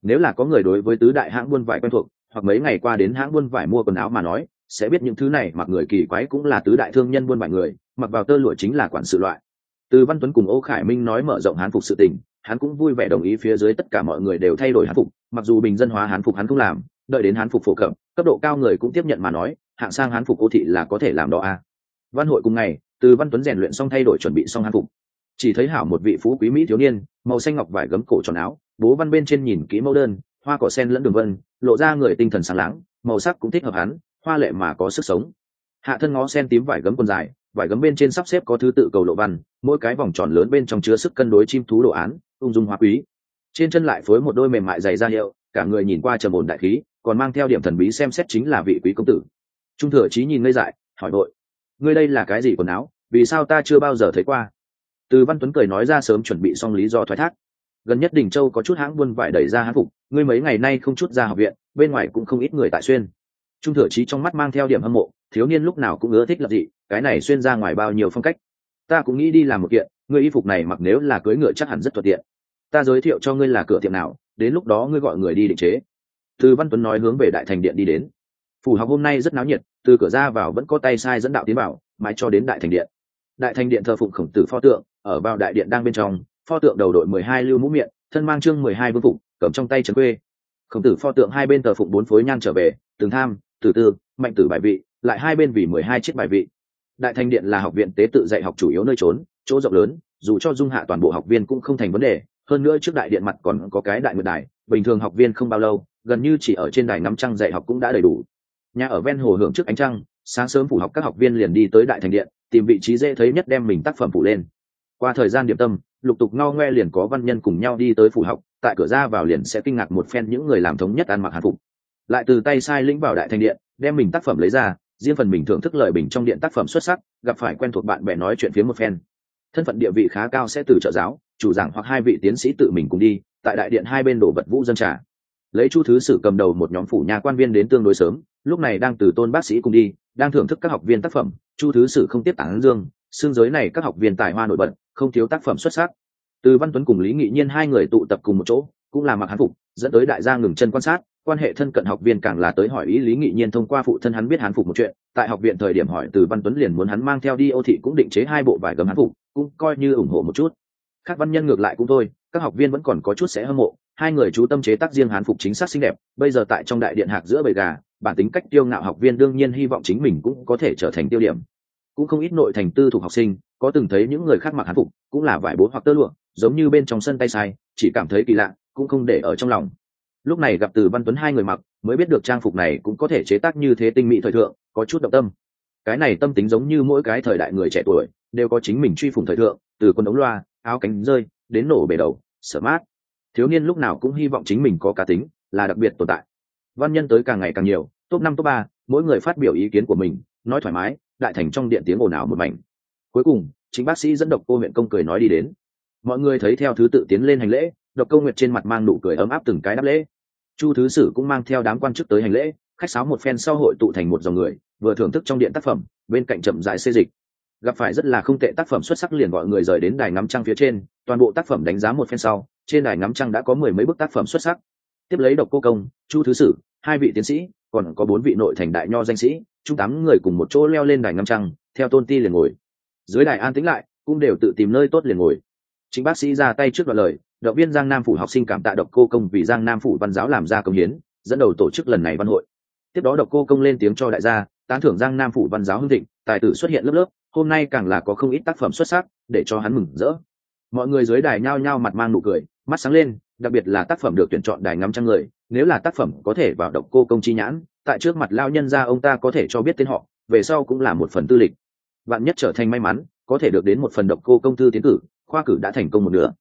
Nếu là có người đối với tứ đại hãng buôn vải quen thuộc, hoặc mấy ngày qua đến hãng buôn vải mua quần áo mà nói, sẽ biết những thứ này mặc người kỳ quái cũng là tứ đại thương nhân buôn vải người, mặc vào tơ lụa chính là quản sự loại. Từ văn tuấn cùng ô khải minh nói mở rộng hán phục sự tình, hắn cũng vui vẻ đồng ý phía dưới tất cả mọi người đều thay đổi hán phục, mặc dù bình dân hóa hán phục hắn không làm, đợi đến hán phục phổ cập cấp độ cao người cũng tiếp nhận mà nói hạng sang hán phục ô thị là có thể làm đó a à. văn hội cùng ngày, từ văn tuấn rèn luyện xong thay đổi chuẩn bị xong hán phục. Chỉ thấy hảo một vị phú quý mỹ thiếu niên, màu xanh ngọc vải gấm cổ tròn áo, bố văn bên trên nhìn kỹ mẫu đơn, hoa cỏ sen lẫn đường vân, lộ ra người tinh thần sáng láng, màu sắc cũng thích hợp hắn, hoa lệ mà có sức sống. Hạ thân ngó sen tím vải gấm quần dài, vải gấm bên trên sắp xếp có thứ tự cầu lộ văn, mỗi cái vòng tròn lớn bên trong chứa sức cân đối chim thú đồ án, ung dung hoa quý. Trên chân lại phối một đôi mềm mại dày da hiệu, cả người nhìn qua trầm ổn đại khí, còn mang theo điểm thần bí xem xét chính là vị quý công tử trung thừa trí nhìn ngây dại, hỏi vội, ngươi đây là cái gì quần áo? Vì sao ta chưa bao giờ thấy qua? Từ văn tuấn cười nói ra sớm chuẩn bị xong lý do thoái thác. Gần nhất đình châu có chút hãng buôn vải đẩy ra hãng phục, ngươi mấy ngày nay không chút ra học viện, bên ngoài cũng không ít người tại xuyên. Trung thừa trí trong mắt mang theo điểm hâm mộ, thiếu niên lúc nào cũng ưa thích lập dị, cái này xuyên ra ngoài bao nhiêu phong cách. Ta cũng nghĩ đi làm một kiện, ngươi y phục này mặc nếu là cưới ngựa chắc hẳn rất thuận tiện. Ta giới thiệu cho ngươi là cửa tiệm nào, đến lúc đó ngươi gọi người đi định chế. Từ văn tuấn nói hướng về đại thành điện đi đến. Phủ học hôm nay rất náo nhiệt từ cửa ra vào vẫn có tay sai dẫn đạo tiến vào, mãi cho đến đại thành điện. Đại thành điện thờ phụng khổng tử pho tượng, ở vào đại điện đang bên trong, pho tượng đầu đội mười hai lưu mũ miệng, thân mang chương mười hai vương phục, cầm trong tay trấn quê. Khổng tử pho tượng hai bên thờ phụng bốn phối nhan trở về từng tham, tử tư mạnh tử bài vị, lại hai bên vì mười hai chiếc bài vị. Đại thành điện là học viện tế tự dạy học chủ yếu nơi trốn, chỗ rộng lớn, dù cho dung hạ toàn bộ học viên cũng không thành vấn đề, hơn nữa trước đại điện mặt còn có cái đại nguyệt đài, bình thường học viên không bao lâu, gần như chỉ ở trên đài ngắm trăng dạy học cũng đã đầy đủ nhà ở ven hồ hưởng trước ánh trăng, sáng sớm phủ học các học viên liền đi tới đại thành điện, tìm vị trí dễ thấy nhất đem mình tác phẩm phủ lên. Qua thời gian điểm tâm, lục tục ngao ngoe liền có văn nhân cùng nhau đi tới phủ học, tại cửa ra vào liền sẽ kinh ngạc một phen những người làm thống nhất ăn mặc hàn phục. Lại từ tay sai lĩnh vào đại thành điện, đem mình tác phẩm lấy ra, riêng phần mình thưởng thức lời bình trong điện tác phẩm xuất sắc, gặp phải quen thuộc bạn bè nói chuyện phía một phen. Thân phận địa vị khá cao sẽ từ trợ giáo, chủ giảng hoặc hai vị tiến sĩ tự mình cùng đi, tại đại điện hai bên đổ vật vũ dân trà lấy chu thứ sử cầm đầu một nhóm phủ nhà quan viên đến tương đối sớm, lúc này đang từ tôn bác sĩ cùng đi, đang thưởng thức các học viên tác phẩm, chu thứ sử không tiếp tản dương, xương giới này các học viên tài hoa nổi bật, không thiếu tác phẩm xuất sắc. Từ văn tuấn cùng lý nghị nhiên hai người tụ tập cùng một chỗ, cũng là mặc hán phục, dẫn tới đại gia ngừng chân quan sát, quan hệ thân cận học viên càng là tới hỏi ý lý nghị nhiên thông qua phụ thân hắn biết hán phục một chuyện, tại học viện thời điểm hỏi từ văn tuấn liền muốn hắn mang theo đi ô thị cũng định chế hai bộ vải gấm hán phục, cũng coi như ủng hộ một chút. Khác văn nhân ngược lại cũng thôi, các học viên vẫn còn có chút sẽ hâm mộ hai người chú tâm chế tác riêng hán phục chính xác xinh đẹp, bây giờ tại trong đại điện hạc giữa bầy gà, bản tính cách tiêu ngạo học viên đương nhiên hy vọng chính mình cũng có thể trở thành tiêu điểm. Cũng không ít nội thành tư thuộc học sinh, có từng thấy những người khác mặc hán phục, cũng là vải bố hoặc tơ lụa, giống như bên trong sân tay sai, chỉ cảm thấy kỳ lạ, cũng không để ở trong lòng. Lúc này gặp từ văn tuấn hai người mặc, mới biết được trang phục này cũng có thể chế tác như thế tinh mỹ thời thượng, có chút động tâm. Cái này tâm tính giống như mỗi cái thời đại người trẻ tuổi, đều có chính mình truy phùng thời thượng, từ quần ống loa, áo cánh rơi, đến nổ bể đầu sở mát thiếu niên lúc nào cũng hy vọng chính mình có cá tính, là đặc biệt tồn tại. Văn nhân tới càng ngày càng nhiều, top năm, top ba, mỗi người phát biểu ý kiến của mình, nói thoải mái, đại thành trong điện tiếng ồn ào một mảnh. Cuối cùng, chính bác sĩ dẫn độc cô huyện công cười nói đi đến. Mọi người thấy theo thứ tự tiến lên hành lễ, độc câu nguyệt trên mặt mang nụ cười ấm áp từng cái đáp lễ. Chu thứ sử cũng mang theo đám quan chức tới hành lễ, khách sáo một phen sau hội tụ thành một dòng người, vừa thưởng thức trong điện tác phẩm, bên cạnh chậm dại xê dịch gặp phải rất là không tệ tác phẩm xuất sắc liền gọi người rời đến đài ngắm trăng phía trên, toàn bộ tác phẩm đánh giá một phen sau, trên đài ngắm trăng đã có mười mấy bức tác phẩm xuất sắc. Tiếp lấy độc cô công, chu thứ sử, hai vị tiến sĩ, còn có bốn vị nội thành đại nho danh sĩ chung tám người cùng một chỗ leo lên đài ngắm trăng, theo tôn ti liền ngồi. Dưới đài an tĩnh lại, cũng đều tự tìm nơi tốt liền ngồi. Chính bác sĩ ra tay trước đoạn lời, động viên giang nam phủ học sinh cảm tạ độc cô công vì giang nam phủ văn giáo làm ra công hiến, dẫn đầu tổ chức lần này văn hội. Tiếp đó độc cô công lên tiếng cho đại gia, tán thưởng giang nam phủ văn giáo hưng thịnh tài tử xuất hiện lớp lớp, hôm nay càng là có không ít tác phẩm xuất sắc, để cho hắn mừng rỡ. Mọi người dưới đài nhao nhao mặt mang nụ cười, mắt sáng lên, đặc biệt là tác phẩm được tuyển chọn đài ngắm trăng người, nếu là tác phẩm có thể vào độc cô công chi nhãn, tại trước mặt lao nhân ra ông ta có thể cho biết tên họ, về sau cũng là một phần tư lịch. Bạn nhất trở thành may mắn, có thể được đến một phần độc cô công thư tiến cử, khoa cử đã thành công một nửa.